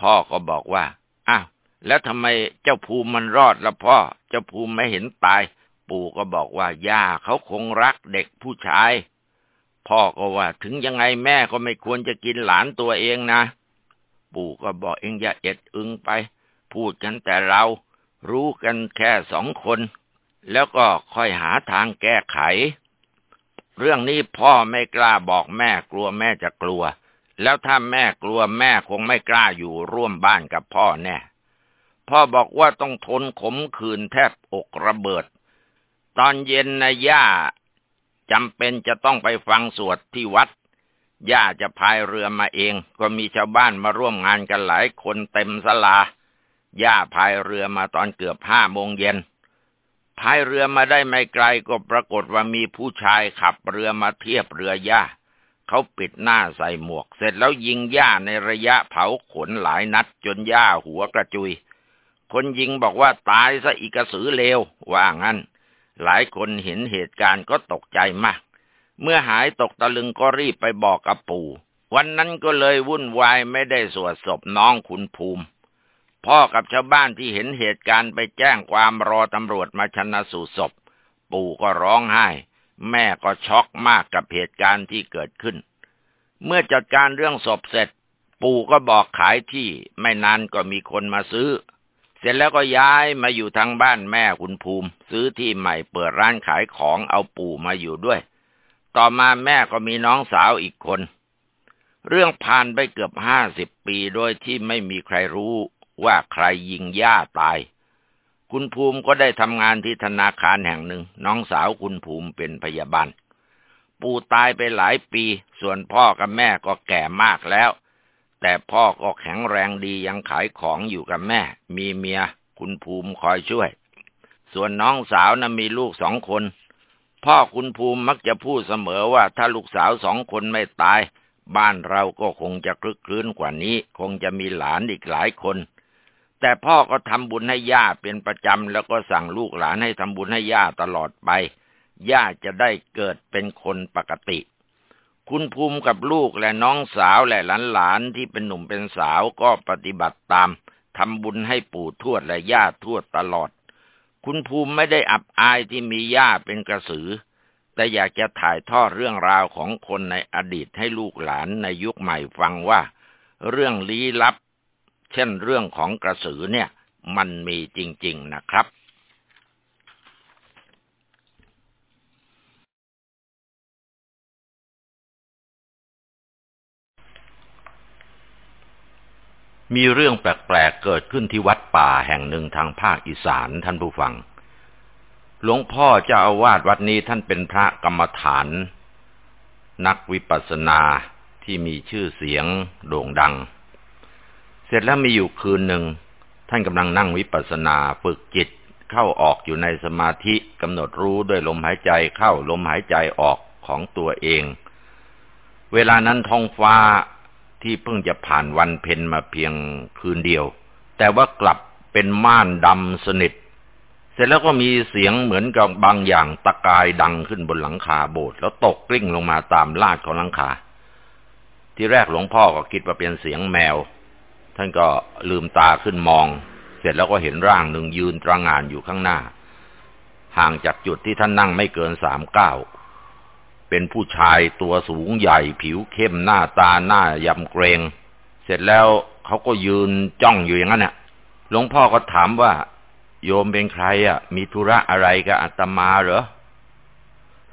A: พ่อก็บอกว่าอ้าวแล้วทำไมเจ้าภูมิมันรอดละพ่อ เจ้าภูมิไม่เห็นตาย ปู่ก็บอกว่าย่าเขาคงรักเด็กผู้ชาย พ่อก็ว่า ถึงยังไงแม่ก็ไม่ควรจะกินหลานตัวเองนะ ปู่ก็บอกเองอย่าเอ็ดอึงไป พูดกันแต่เรา รู้กันแค่สองคน แล้วก็ค่อยหาทางแก้ไข เรื่องนี้พ่อไม่กล้าบอกแม่กลัวแม่จะกลัว แล้วถ้าแม่กลัวแม่คงไม่กล้าอยู่ร่วมบ้านกับพ่อแน่ พ่อบอกว่าต้องทนขมขื่นแทบอกระเบิด ตอนเย็นนะย่าจำเป็นจะต้องไปฟังสวดที่วัด ย่าจะพายเรือมาเอง ก็มีชาวบ้านมาร่วมงานกันหลายคนเต็มสลา ย่าพายเรือมาตอนเกือบห้าโมงเย็น พายเรือมาได้ไม่ไกลก็ปรากฏว่ามีผู้ชายขับเรือมาเทียบเรือย่าเขาปิดหน้าใส่หมวก เสร็จแล้วยิงย่าในระยะเผาขนหลายนัดจนย่าหัวกระจุย คนยิงบอกว่าตายซะอีกระสือเลวว่างั้น หลายคนเห็นเหตุการณ์ก็ตกใจมาก เมื่อหายตกตะลึงก็รีบไปบอกกับปู่ วันนั้นก็เลยวุ่นวายไม่ได้สวดศพน้องคุณภูมิ พ่อกับชาวบ้านที่เห็นเหตุการณ์ไปแจ้งความรอตำรวจมาชนะสูตรศพ ปู่ก็ร้องไห้ แม่ก็ช็อกมากกับเหตุการณ์ที่เกิดขึ้น เมื่อจัดการเรื่องศพเสร็จ ปู่ก็บอกขายที่ไม่นานก็มีคนมาซื้อ เสร็จแล้วก็ย้ายมาอยู่ทางบ้านแม่คุณภูมิ ซื้อที่ใหม่เปิดร้านขายของเอาปู่มาอยู่ด้วย ต่อมาแม่ก็มีน้องสาวอีกคนเรื่องผ่านไปเกือบห้าสิบปีโดยที่ไม่มีใครรู้ ว่าใครยิงย่าตาย คุณภูมิก็ได้ทำงานที่ธนาคารแห่งหนึ่ง น้องสาวคุณภูมิเป็นพยาบาล ปู่ตายไปหลายปี ส่วนพ่อกับแม่ก็แก่มากแล้ว แต่พ่อก็แข็งแรงดียังขายของอยู่กับแม่ มีเมีย คุณภูมิคอยช่วย ส่วนน้องสาวนะ่ะมีลูกสองคน พ่อคุณภูมิมักจะพูดเสมอว่าถ้าลูกสาวสองคนไม่ตายบ้านเราก็คงจะคลึกคลื้นกว่านี้ คงจะมีหลานอีกหลายคน แต่พ่อก็ทำบุญให้ย่าเป็นประจำแล้วก็สั่งลูกหลานให้ทำบุญให้ย่าตลอดไป ย่าจะได้เกิดเป็นคนปกติ คุณภูมิกับลูกและน้องสาวและหลานๆที่เป็นหนุ่มเป็นสาวก็ปฏิบัติตามทำบุญให้ปู่ทวดและย่าทวดตลอด คุณภูมิไม่ได้อับอายที่มีย่าเป็นกระสือ แต่อยากจะถ่ายทอดเรื่องราวของคนในอดีตให้ลูกหลานในยุคใหม่ฟังว่า เรื่องลี้ลับ เช่นเรื่องของกระสือเนี่ย มันมีจริง ๆนะครับมีเรื่องแปลกๆเกิดขึ้นที่วัดป่าแห่งหนึ่งทางภาคอีสานท่านผู้ฟัง หลวงพ่อเจ้าอาวาสวัดนี้ท่านเป็นพระกรรมฐาน นักวิปัสสนาที่มีชื่อเสียงโด่งดัง เสร็จแล้วมีอยู่คืนหนึ่ง ท่านกำลังนั่งวิปัสสนาฝึกจิตเข้าออกอยู่ในสมาธิกำหนดรู้ด้วยลมหายใจเข้าลมหายใจออกของตัวเอง เวลานั้นท้องฟ้าที่เพิ่งจะผ่านวันเพ็ญมาเพียงคืนเดียว แต่ว่ากลับเป็นม่านดำสนิท เสร็จแล้วก็มีเสียงเหมือนกับบางอย่างตะกายดังขึ้นบนหลังคาโบสถ์แล้วตกกลิ้งลงมาตามลาดของหลังคา ที่แรกหลวงพ่อก็คิดว่าเป็นเสียงแมว ท่านก็ลืมตาขึ้นมอง เสร็จแล้วก็เห็นร่างหนึ่งยืนตระงานอยู่ข้างหน้า ห่างจากจุดที่ท่านนั่งไม่เกินสามเก้าเป็นผู้ชายตัวสูงใหญ่ผิวเข้มหน้าตาหน้ายำเกรง เสร็จแล้วเขาก็ยืนจ้องอยู่อย่างนั้นน่ะหลวงพ่อก็ถามว่า โยมเป็นใครอะ มีธุระอะไรกับอาตมาเหรอ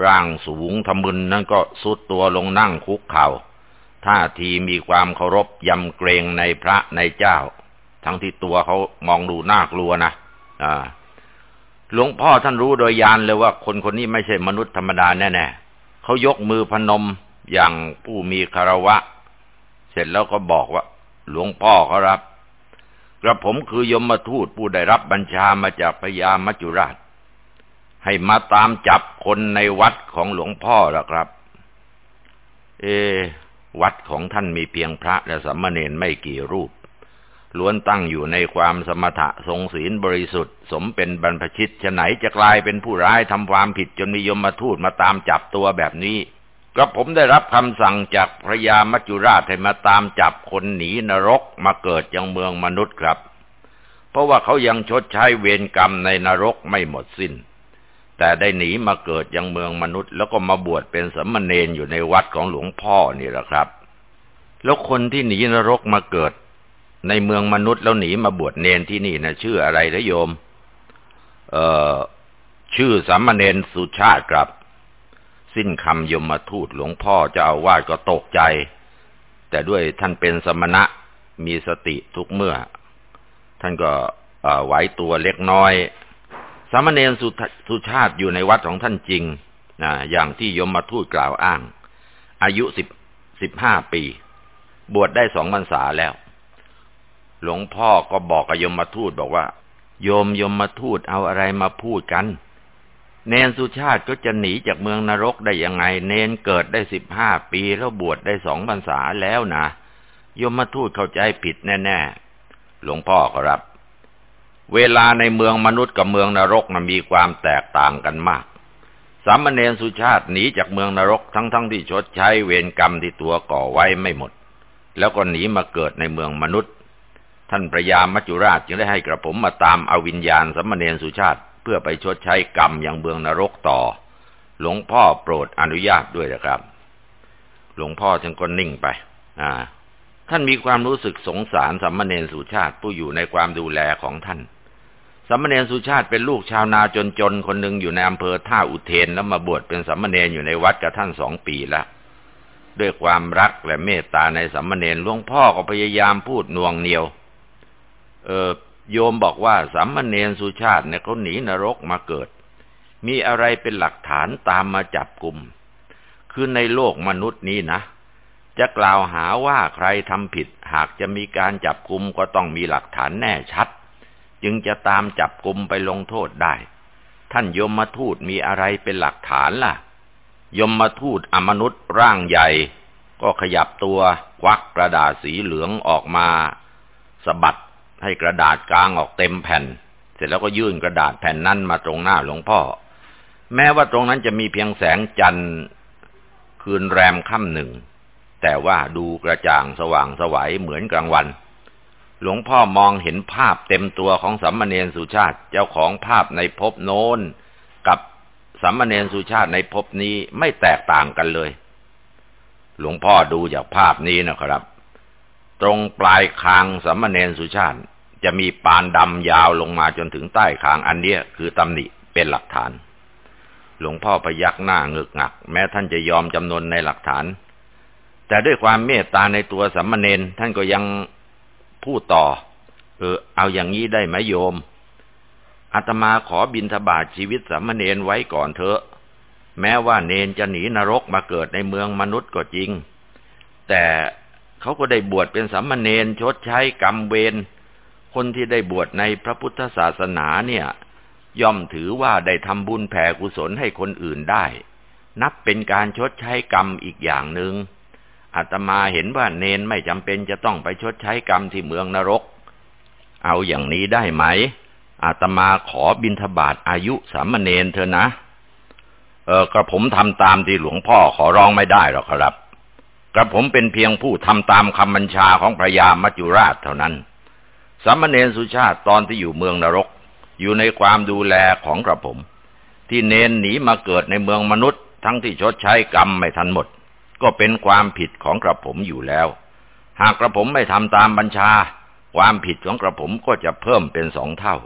A: ร่างสูงทำมึนนั่นก็สุดตัวลงนั่งคุกเขา่า ท่าทีมีความเคารพยำเกรงในพระในเจ้า ทั้งที่ตัวเขามองดูน่ากลัวนะอ่าหลวงพ่อท่านรู้โดยยานเลยว่าคนคนนี้ไม่ใช่มนุษย์ธรรมดาแน่ๆเขายกมือพนมอย่างผู้มีคารวะ เสร็จแล้วก็บอกว่า หลวงพ่อเขารับ กระผมคือยมมาทูตผู้ได้รับบัญชามาจากพญามัจจุราช ให้มาตามจับคนในวัดของหลวงพ่อละครับ เอ วัดของท่านมีเพียงพระและสัมมเนนไม่กี่รูป ล้วนตั้งอยู่ในความสมถะทรงศีลบริสุทธิ์ สมเป็นบรรพชิตฉไหนจะกลายเป็นผู้ร้ายทำความผิดจนมียมมาทูตมาตามจับตัวแบบนี้กระผมได้รับคำสั่งจากพระยามัจจุราชให้มาตามจับคนหนีนรกมาเกิดยังเมืองมนุษย์ครับ เพราะว่าเขายังชดใช้เวรกรรมในนรกไม่หมดสิน้น แต่ได้หนีมาเกิดยังเมืองมนุษย์ แล้วก็มาบวชเป็นสมณเณรอยู่ในวัดของหลวงพ่อนี่แหละครับ แล้วคนที่หนีนรกมาเกิด ในเมืองมนุษย์แล้วหนีมาบวชเนนที่นี่นะชื่ออะไรนะโยม เอ่อชื่อสามเณรสุชาติครับ สิ้นคำยมมาทูตหลวงพ่อเจ้าอาวาสก็ตกใจ แต่ด้วยท่านเป็นสมณะมีสติทุกเมื่อ ท่านก็ไหวตัวเล็กน้อย สามเณรสุชาติอยู่ในวัดของท่านจริงนะอย่างที่ยมมาทูตกล่าวอ้าง อายุสิบสิบห้าปี บวชได้สองพรรษาแล้ว หลวงพ่อก็บอกกับยมมาทูตบอกว่า โยมยมมาทูตเอาอะไรมาพูดกัน เนนสุชาติก็จะหนีจากเมืองนรกได้ยังไง เนนเกิดได้สิบห้าปีแล้วบวชได้สองพรรษาแล้วนะยมมาทูตเข้าใจผิดแน่ ๆ หลวงพ่อครับ เวลาในเมืองมนุษย์กับเมืองนรกมันมีความแตกต่างกันมาก สามเณรสุชาติหนีจากเมืองนรกทั้งๆทที่ชดใช้เวรกรรมที่ตัวก่อไว้ไม่หมด แล้วก็หนีมาเกิดในเมืองมนุษย์ ท่านพระยามัจจุราชจึงได้ให้กระผมมาตามเอาวิญญาณสามเณรสุชาติ เพื่อไปชดใช้กรรมอย่างเบืองนรกต่อ หลวงพ่อโปรดอนุญาตด้วยนะครับ หลวงพ่อจึงก็นิ่งไป อ่า ท่านมีความรู้สึกสงสารสัมเนรสุชาติผู้อยู่ในความดูแลของท่าน สัมมาเนรสุชาติเป็นลูกชาวนาจนๆคนหนึ่งอยู่ในอำเภอท่าอุเทนแล้วมาบวชเป็นสัมมาเนรอยู่ในวัดกับท่านสองปีแล้วด้วยความรักและเมตตาในสัมมาเนรหลวงพ่อก็พยายามพูดนวงเหนียว เออโยมบอกว่าสามเณรสุชาติเนี่ยเขาหนีนรกมาเกิด มีอะไรเป็นหลักฐานตามมาจับกลุ่ม คือในโลกมนุษย์นี้นะ จะกล่าวหาว่าใครทำผิด หากจะมีการจับกลุ่มก็ต้องมีหลักฐานแน่ชัด จึงจะตามจับกลุ่มไปลงโทษได้ ท่านยมมาทูตมีอะไรเป็นหลักฐานล่ะ ยมมาทูตอมนุษย์ร่างใหญ่ ก็ขยับตัวควักกระดาษสีเหลืองออกมาสะบัดให้กระดาษกลางออกเต็มแผ่น เสร็จแล้วก็ยื่นกระดาษแผ่นนั้นมาตรงหน้าหลวงพ่อ แม้ว่าตรงนั้นจะมีเพียงแสงจันทร์คืนแรมค่ำหนึ่ง แต่ว่าดูกระจ่างสว่างสวัยเหมือนกลางวัน หลวงพ่อมองเห็นภาพเต็มตัวของสัมมาเนรสุชาติ เจ้าของภาพในภพโน้น กับสัมมาเนรสุชาติในภพนี้ไม่แตกต่างกันเลย หลวงพ่อดูจากภาพนี้นะครับ ตรงปลายคางสัมมาเนรสุชาติ จะมีปานดำยาวลงมาจนถึงใต้คางอันเนี้ยคือตำหนิเป็นหลักฐาน หลวงพ่อพยักหน้าเงึกงัก แม้ท่านจะยอมจำนนในหลักฐาน แต่ด้วยความเมตตาในตัวสัมมาเนรท่านก็ยัง พูดต่อ เออ เอาอย่างนี้ได้ไหมโยมอาตมาขอบินทบาทชีวิตสัมเนรไว้ก่อนเถอะ แม้ว่าเนนจะหนีนรกมาเกิดในเมืองมนุษย์ก็จริง แต่เขาก็ได้บวชเป็นสัมเนนชดใช้กรรมเวรคนที่ได้บวชในพระพุทธศาสนาเนี่ย ย่อมถือว่าได้ทำบุญแผ่กุศลให้คนอื่นได้ นับเป็นการชดใช้กรรมอีกอย่างหนึง่ง อาตมาเห็นว่าเนนไม่จำเป็นจะต้องไปชดใช้กรรมที่เมืองนรก เอาอย่างนี้ได้ไหม อาตมาขอบิณฑบาตอายุสามเณรเธอนะ เออกระผมทำตามที่หลวงพ่อขอร้องไม่ได้หรอกครับ กระผมเป็นเพียงผู้ทำตามคำบัญชาของพระยามัจจุราชเท่านั้น สามเณรสุชาติตอนที่อยู่เมืองนรก อยู่ในความดูแลของกระผม ที่เนนหนีมาเกิดในเมืองมนุษย์ ทั้งที่ชดใช้กรรมไม่ทันหมด ก็เป็นความผิดของกระผมอยู่แล้ว หากกระผมไม่ทำตามบัญชา ความผิดของกระผมก็จะเพิ่มเป็นสองเท่า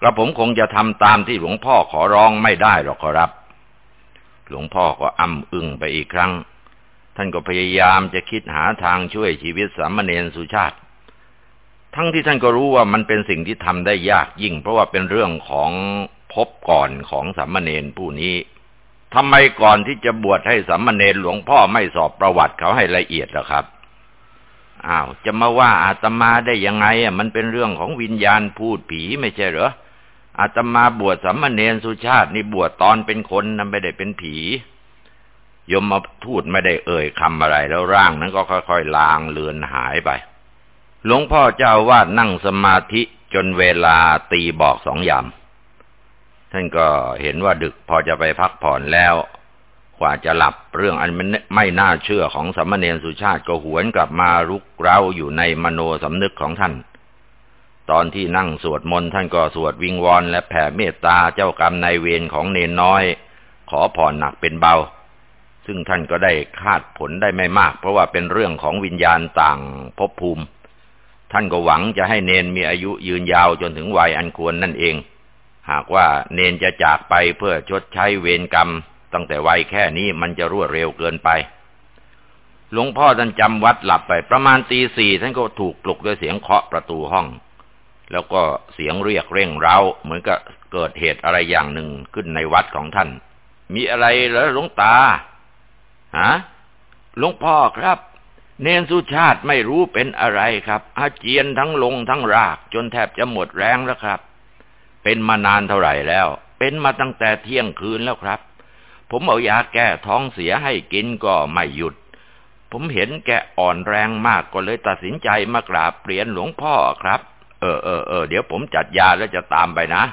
A: กระผมคงจะทำตามที่หลวงพ่อขอร้องไม่ได้หรอกครับ หลวงพ่อก็อ้ำอึ้งไปอีกครั้ง ท่านก็พยายามจะคิดหาทางช่วยชีวิตสามเณรสุชาติ ทั้งที่ท่านก็รู้ว่ามันเป็นสิ่งที่ทำได้ยากยิ่ง เพราะว่าเป็นเรื่องของพบก่อนของสามเณรผู้นี้ ทำไมก่อนที่จะบวชให้สามเณรหลวงพ่อไม่สอบประวัติเขาให้ละเอียดล่ะครับอ้าวจะมาว่าอาตมาได้ยังไงอะมันเป็นเรื่องของวิญญาณพูดผีไม่ใช่เหรออาตมาบวชสัมมาเนรสุชาตินี่บวชตอนเป็นคนนั้นไม่ได้เป็นผียมมาทูดไม่ได้เอ่ยคำอะไรแล้วร่างนั้นก็ค่อยๆลางเลือนหายไป หลวงพ่อเจ้าวาดนั่งสมาธิจนเวลาตีบอกสองยาม ท่านก็เห็นว่าดึกพอจะไปพักผ่อนแล้วกว่าจะหลับเรื่องอันไม่น่าเชื่อของสมณเณรสุชาติก็หวนกลับมารุกเร้าอยู่ในมโนสำนึกของท่าน ตอนที่นั่งสวดมนต์ท่านก็สวดวิงวอนและแผ่เมตตาเจ้ากรรมนายเวรของเนนน้อย ขอผ่อนหนักเป็นเบา ซึ่งท่านก็ได้คาดผลได้ไม่มาก เพราะว่าเป็นเรื่องของวิญญาณต่างภพภูมิ ท่านก็หวังจะให้เนนมีอายุยืนยาวจนถึงวัยอันควรนั่นเอง หากว่าเนนจะจากไปเพื่อชดใช้เวรกรรม ตั้งแต่วัยแค่นี้มันจะรวดเร็วเกินไป หลวงพ่อท่านจำวัดหลับไป ประมาณตีสี่ท่านก็ถูกปลุกด้วยเสียงเคาะประตูห้อง แล้วก็เสียงเรียกเร่งเร้า เหมือนกับเกิดเหตุอะไรอย่างหนึ่งขึ้นในวัดของท่าน มีอะไรเหรอหลวงตาฮะหลวงพ่อครับ เนนสุชาติไม่รู้เป็นอะไรครับอาเจียนทั้งลงทั้งราก จนแทบจะหมดแรงแล้วครับ เป็นมานานเท่าไหร่แล้ว เป็นมาตั้งแต่เที่ยงคืนแล้วครับ ผมเอายาแก้ท้องเสียให้กินก็ไม่หยุด ผมเห็นแกอ่อนแรงมากก็เลยตัดสินใจมากราบเปลี่ยนหลวงพ่อครับ เออเออเออเดี๋ยวผมจัดยาแล้วจะตามไปนะ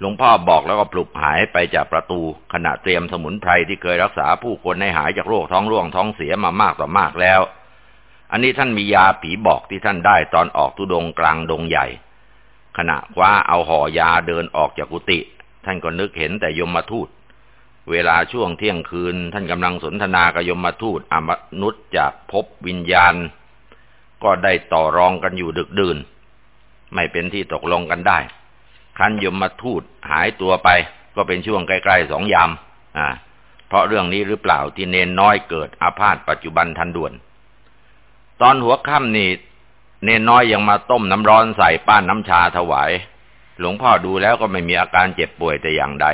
A: หลวงพ่อบอกแล้วก็ปลุกหายไปจากประตู ขณะเตรียมสมุนไพรที่เคยรักษาผู้คนให้หายจากโรคท้องร่วงท้องเสียมามากต่อมากแล้ว อันนี้ท่านมียาผีบอกที่ท่านได้ตอนออกตุดงกลางดงใหญ่ ขณะคว้าเอาห่อยาเดินออกจากกุฏิท่านก็นึกเห็นแต่ยมมาทูต เวลาช่วงเที่ยงคืน ท่านกำลังสนทนากับยมมาทูตอมนุษย์จากภพวิญญาณ ก็ได้ต่อรองกันอยู่ดึกดื่น ไม่เป็นที่ตกลงกันได้คันยมมาทูตหายตัวไป ก็เป็นช่วงใกล้ๆสองยาม อ่า เพราะเรื่องนี้หรือเปล่าที่เนนน้อยเกิดอาพาธปัจจุบันทันด่วน ตอนหัวค่ำนี่ เนนน้อยยังมาต้มน้ำร้อนใส่ป้านน้ำชาถวาย หลวงพ่อดูแล้วก็ไม่มีอาการเจ็บป่วยแต่อย่างใด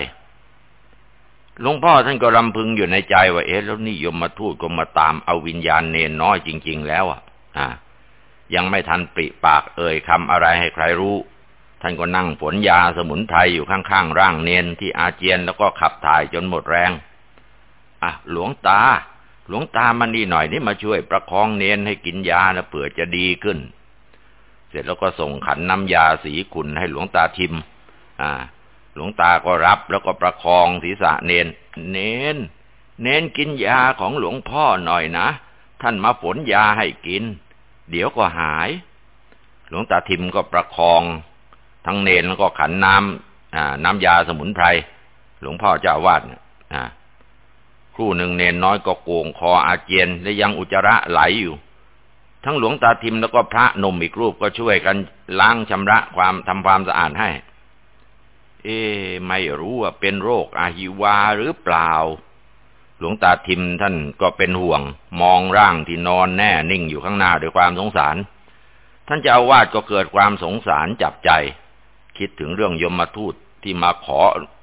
A: หลวงพ่อท่านก็รำพึงอยู่ในใจว่าเอ๊ะแล้วนี่ยมมาทูตก็มาตามเอาวิญญาณเนนน้อยจริง ๆ แล้วอะ อ่า ยังไม่ทันปริปากเอ่ยคำอะไรให้ใครรู้ ท่านก็นั่งฝนยาสมุนไพรอยู่ข้างๆร่างเนนที่อาเจียนแล้วก็ขับถ่ายจนหมดแรง อะหลวงตา หลวงตามันนี่หน่อยนี่มาช่วยประคองเนนให้กินยาแล้วเผื่อจะดีขึ้น เสร็จแล้วก็ส่งขันน้ำยาสีขุนให้หลวงตาทิม อ่า หลวงตาก็รับแล้วก็ประคองศีรษะเนน เนน เนนกินยาของหลวงพ่อหน่อยนะ ท่านมาฝนยาให้กิน เดี๋ยวก็หาย หลวงตาทิมก็ประคอง ทั้งเนนแล้วก็ขันน้ำน้ำยาสมุนไพร หลวงพ่อเจ้าวาดครู่หนึ่งเนนน้อยก็โกงคออาเจียนและยังอุจจาระไหลอยู่ ทั้งหลวงตาทิมแล้วก็พระนมอีกรูปก็ช่วยกันล้างชำระความทำความสะอาดให้ เอ๊ไม่รู้ว่าเป็นโรคอาหิวาหรือเปล่า หลวงตาทิมท่านก็เป็นห่วง มองร่างที่นอนแน่นิ่งอยู่ข้างหน้าด้วยความสงสาร ท่านเจ้าวาดก็เกิดความสงสารจับใจ คิดถึงเรื่องยมมาทูตที่มาขอ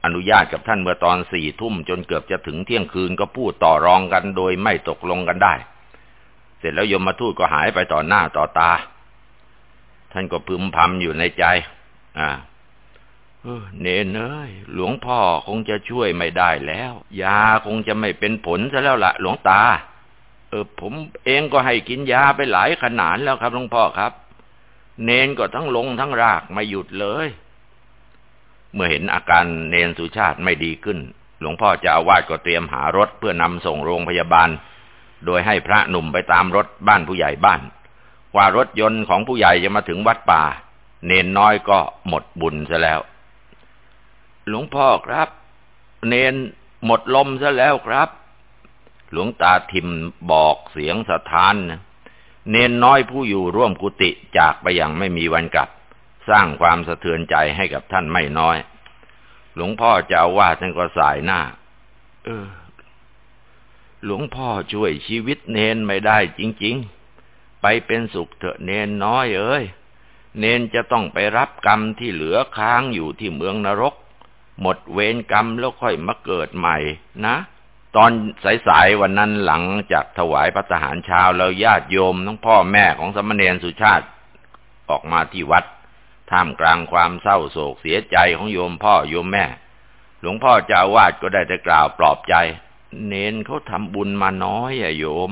A: อนุญาตกับท่านเมื่อตอนสี่ทุ่มจนเกือบจะถึงเที่ยงคืนก็พูดต่อรองกันโดยไม่ตกลงกันได้ เสร็จแล้วยมมาทูตก็หายไปต่อหน้าต่อตา ท่านก็พึมพำอยู่ในใจ อ่าเนนเอ้ยหลวงพ่อคงจะช่วยไม่ได้แล้ว ยาคงจะไม่เป็นผลซะแล้วละหลวงตา เออ ผมเองก็ให้กินยาไปหลายขนาดแล้วครับหลวงพ่อครับ เนนก็ทั้งลงทั้งรากไม่หยุดเลย เมื่อเห็นอาการเนนสุชาติไม่ดีขึ้น หลวงพ่อจะอาวาสก็เตรียมหารถเพื่อนำส่งโรงพยาบาล โดยให้พระหนุ่มไปตามรถบ้านผู้ใหญ่บ้าน กว่ารถยนต์ของผู้ใหญ่จะมาถึงวัดป่า เนนน้อยก็หมดบุญซะแล้ว หลวงพ่อครับ เนนหมดลมซะแล้วครับ หลวงตาทิมบอกเสียงสะท้านนะเนนน้อยผู้อยู่ร่วมกุฏิจากไปอย่างไม่มีวันกลับ สร้างความสะเทือนใจให้กับท่านไม่น้อย หลวงพ่อจะเอาว่าท่านก็สายหน้า เออ หลวงพ่อช่วยชีวิตเนนไม่ได้จริง ๆ ไปเป็นสุขเถอะเนนน้อยเอ้ย เนนจะต้องไปรับกรรมที่เหลือค้างอยู่ที่เมืองนรก หมดเวรกรรมแล้วค่อยมาเกิดใหม่นะ ตอนสายๆวันนั้นหลังจากถวายพระทหารเช้าแล้วญาติโยมทั้งพ่อแม่ของสมณเณรสุชาติ ออกมาที่วัดท่ามกลางความเศร้าโศกเสียใจของโยมพ่อโยมแม่ หลวงพ่อเจ้าวาดก็ได้แต่กล่าวปลอบใจ เนนเขาทำบุญมาน้อยอะโยม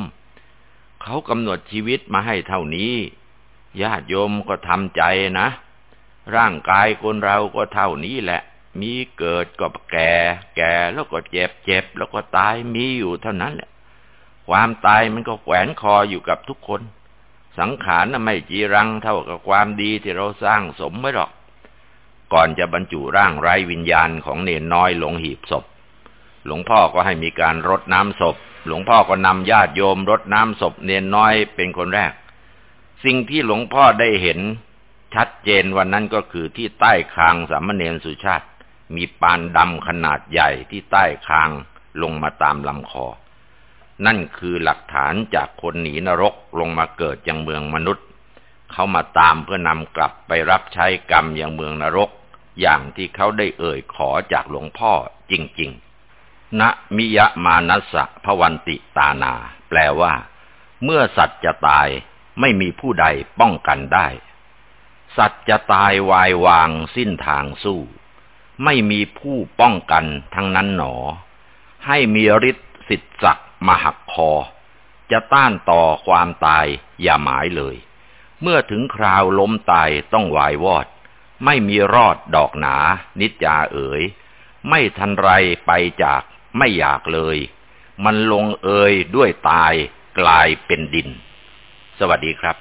A: เขากำหนดชีวิตมาให้เท่านี้ ญาติโยมก็ทำใจนะ ร่างกายคนเราก็เท่านี้แหละ มีเกิดก็แก่ แก่แล้วก็เจ็บเจ็บแล้วก็ตายมีอยู่เท่านั้นแหละ ความตายมันก็แขวนคออยู่กับทุกคน สังขารน่ะไม่จีรังเท่ากับความดีที่เราสร้างสมไว้หรอก ก่อนจะบรรจุร่างไร้วิญญาณของเนนน้อยลงหีบศพ หลวงพ่อก็ให้มีการรดน้ำศพ หลวงพ่อก็นำญาติโยมรดน้ำศพเนนน้อยเป็นคนแรก สิ่งที่หลวงพ่อได้เห็นชัดเจนวันนั้นก็คือที่ใต้คางสามเณรสุชาติ มีปานดำขนาดใหญ่ที่ใต้คางลงมาตามลำคอ นั่นคือหลักฐานจากคนหนีนรกลงมาเกิดยังเมืองมนุษย์ เขามาตามเพื่อนำกลับไปรับใช้กรรมยังเมืองนรก อย่างที่เขาได้เอ่ยขอจากหลวงพ่อจริง ๆ ณมิยะมานัสสะพวันติตานา แปลว่า เมื่อสัตว์จะตายไม่มีผู้ใดป้องกันได้ สัตว์จะตายวายวางสิ้นทางสู้ ไม่มีผู้ป้องกันทั้งนั้นหนอ ให้มีฤทธิ์สิทธิ์ศักมาหักคอ จะต้านต่อความตายอย่าหมายเลย เมื่อถึงคราวล้มตายต้องวายวอด ไม่มีรอดดอกหนา นิจจาเอ๋ย ไม่ทันไรไปจาก ไม่อยากเลย มันลงเอยด้วยตายกลายเป็นดิน สวัสดีครับ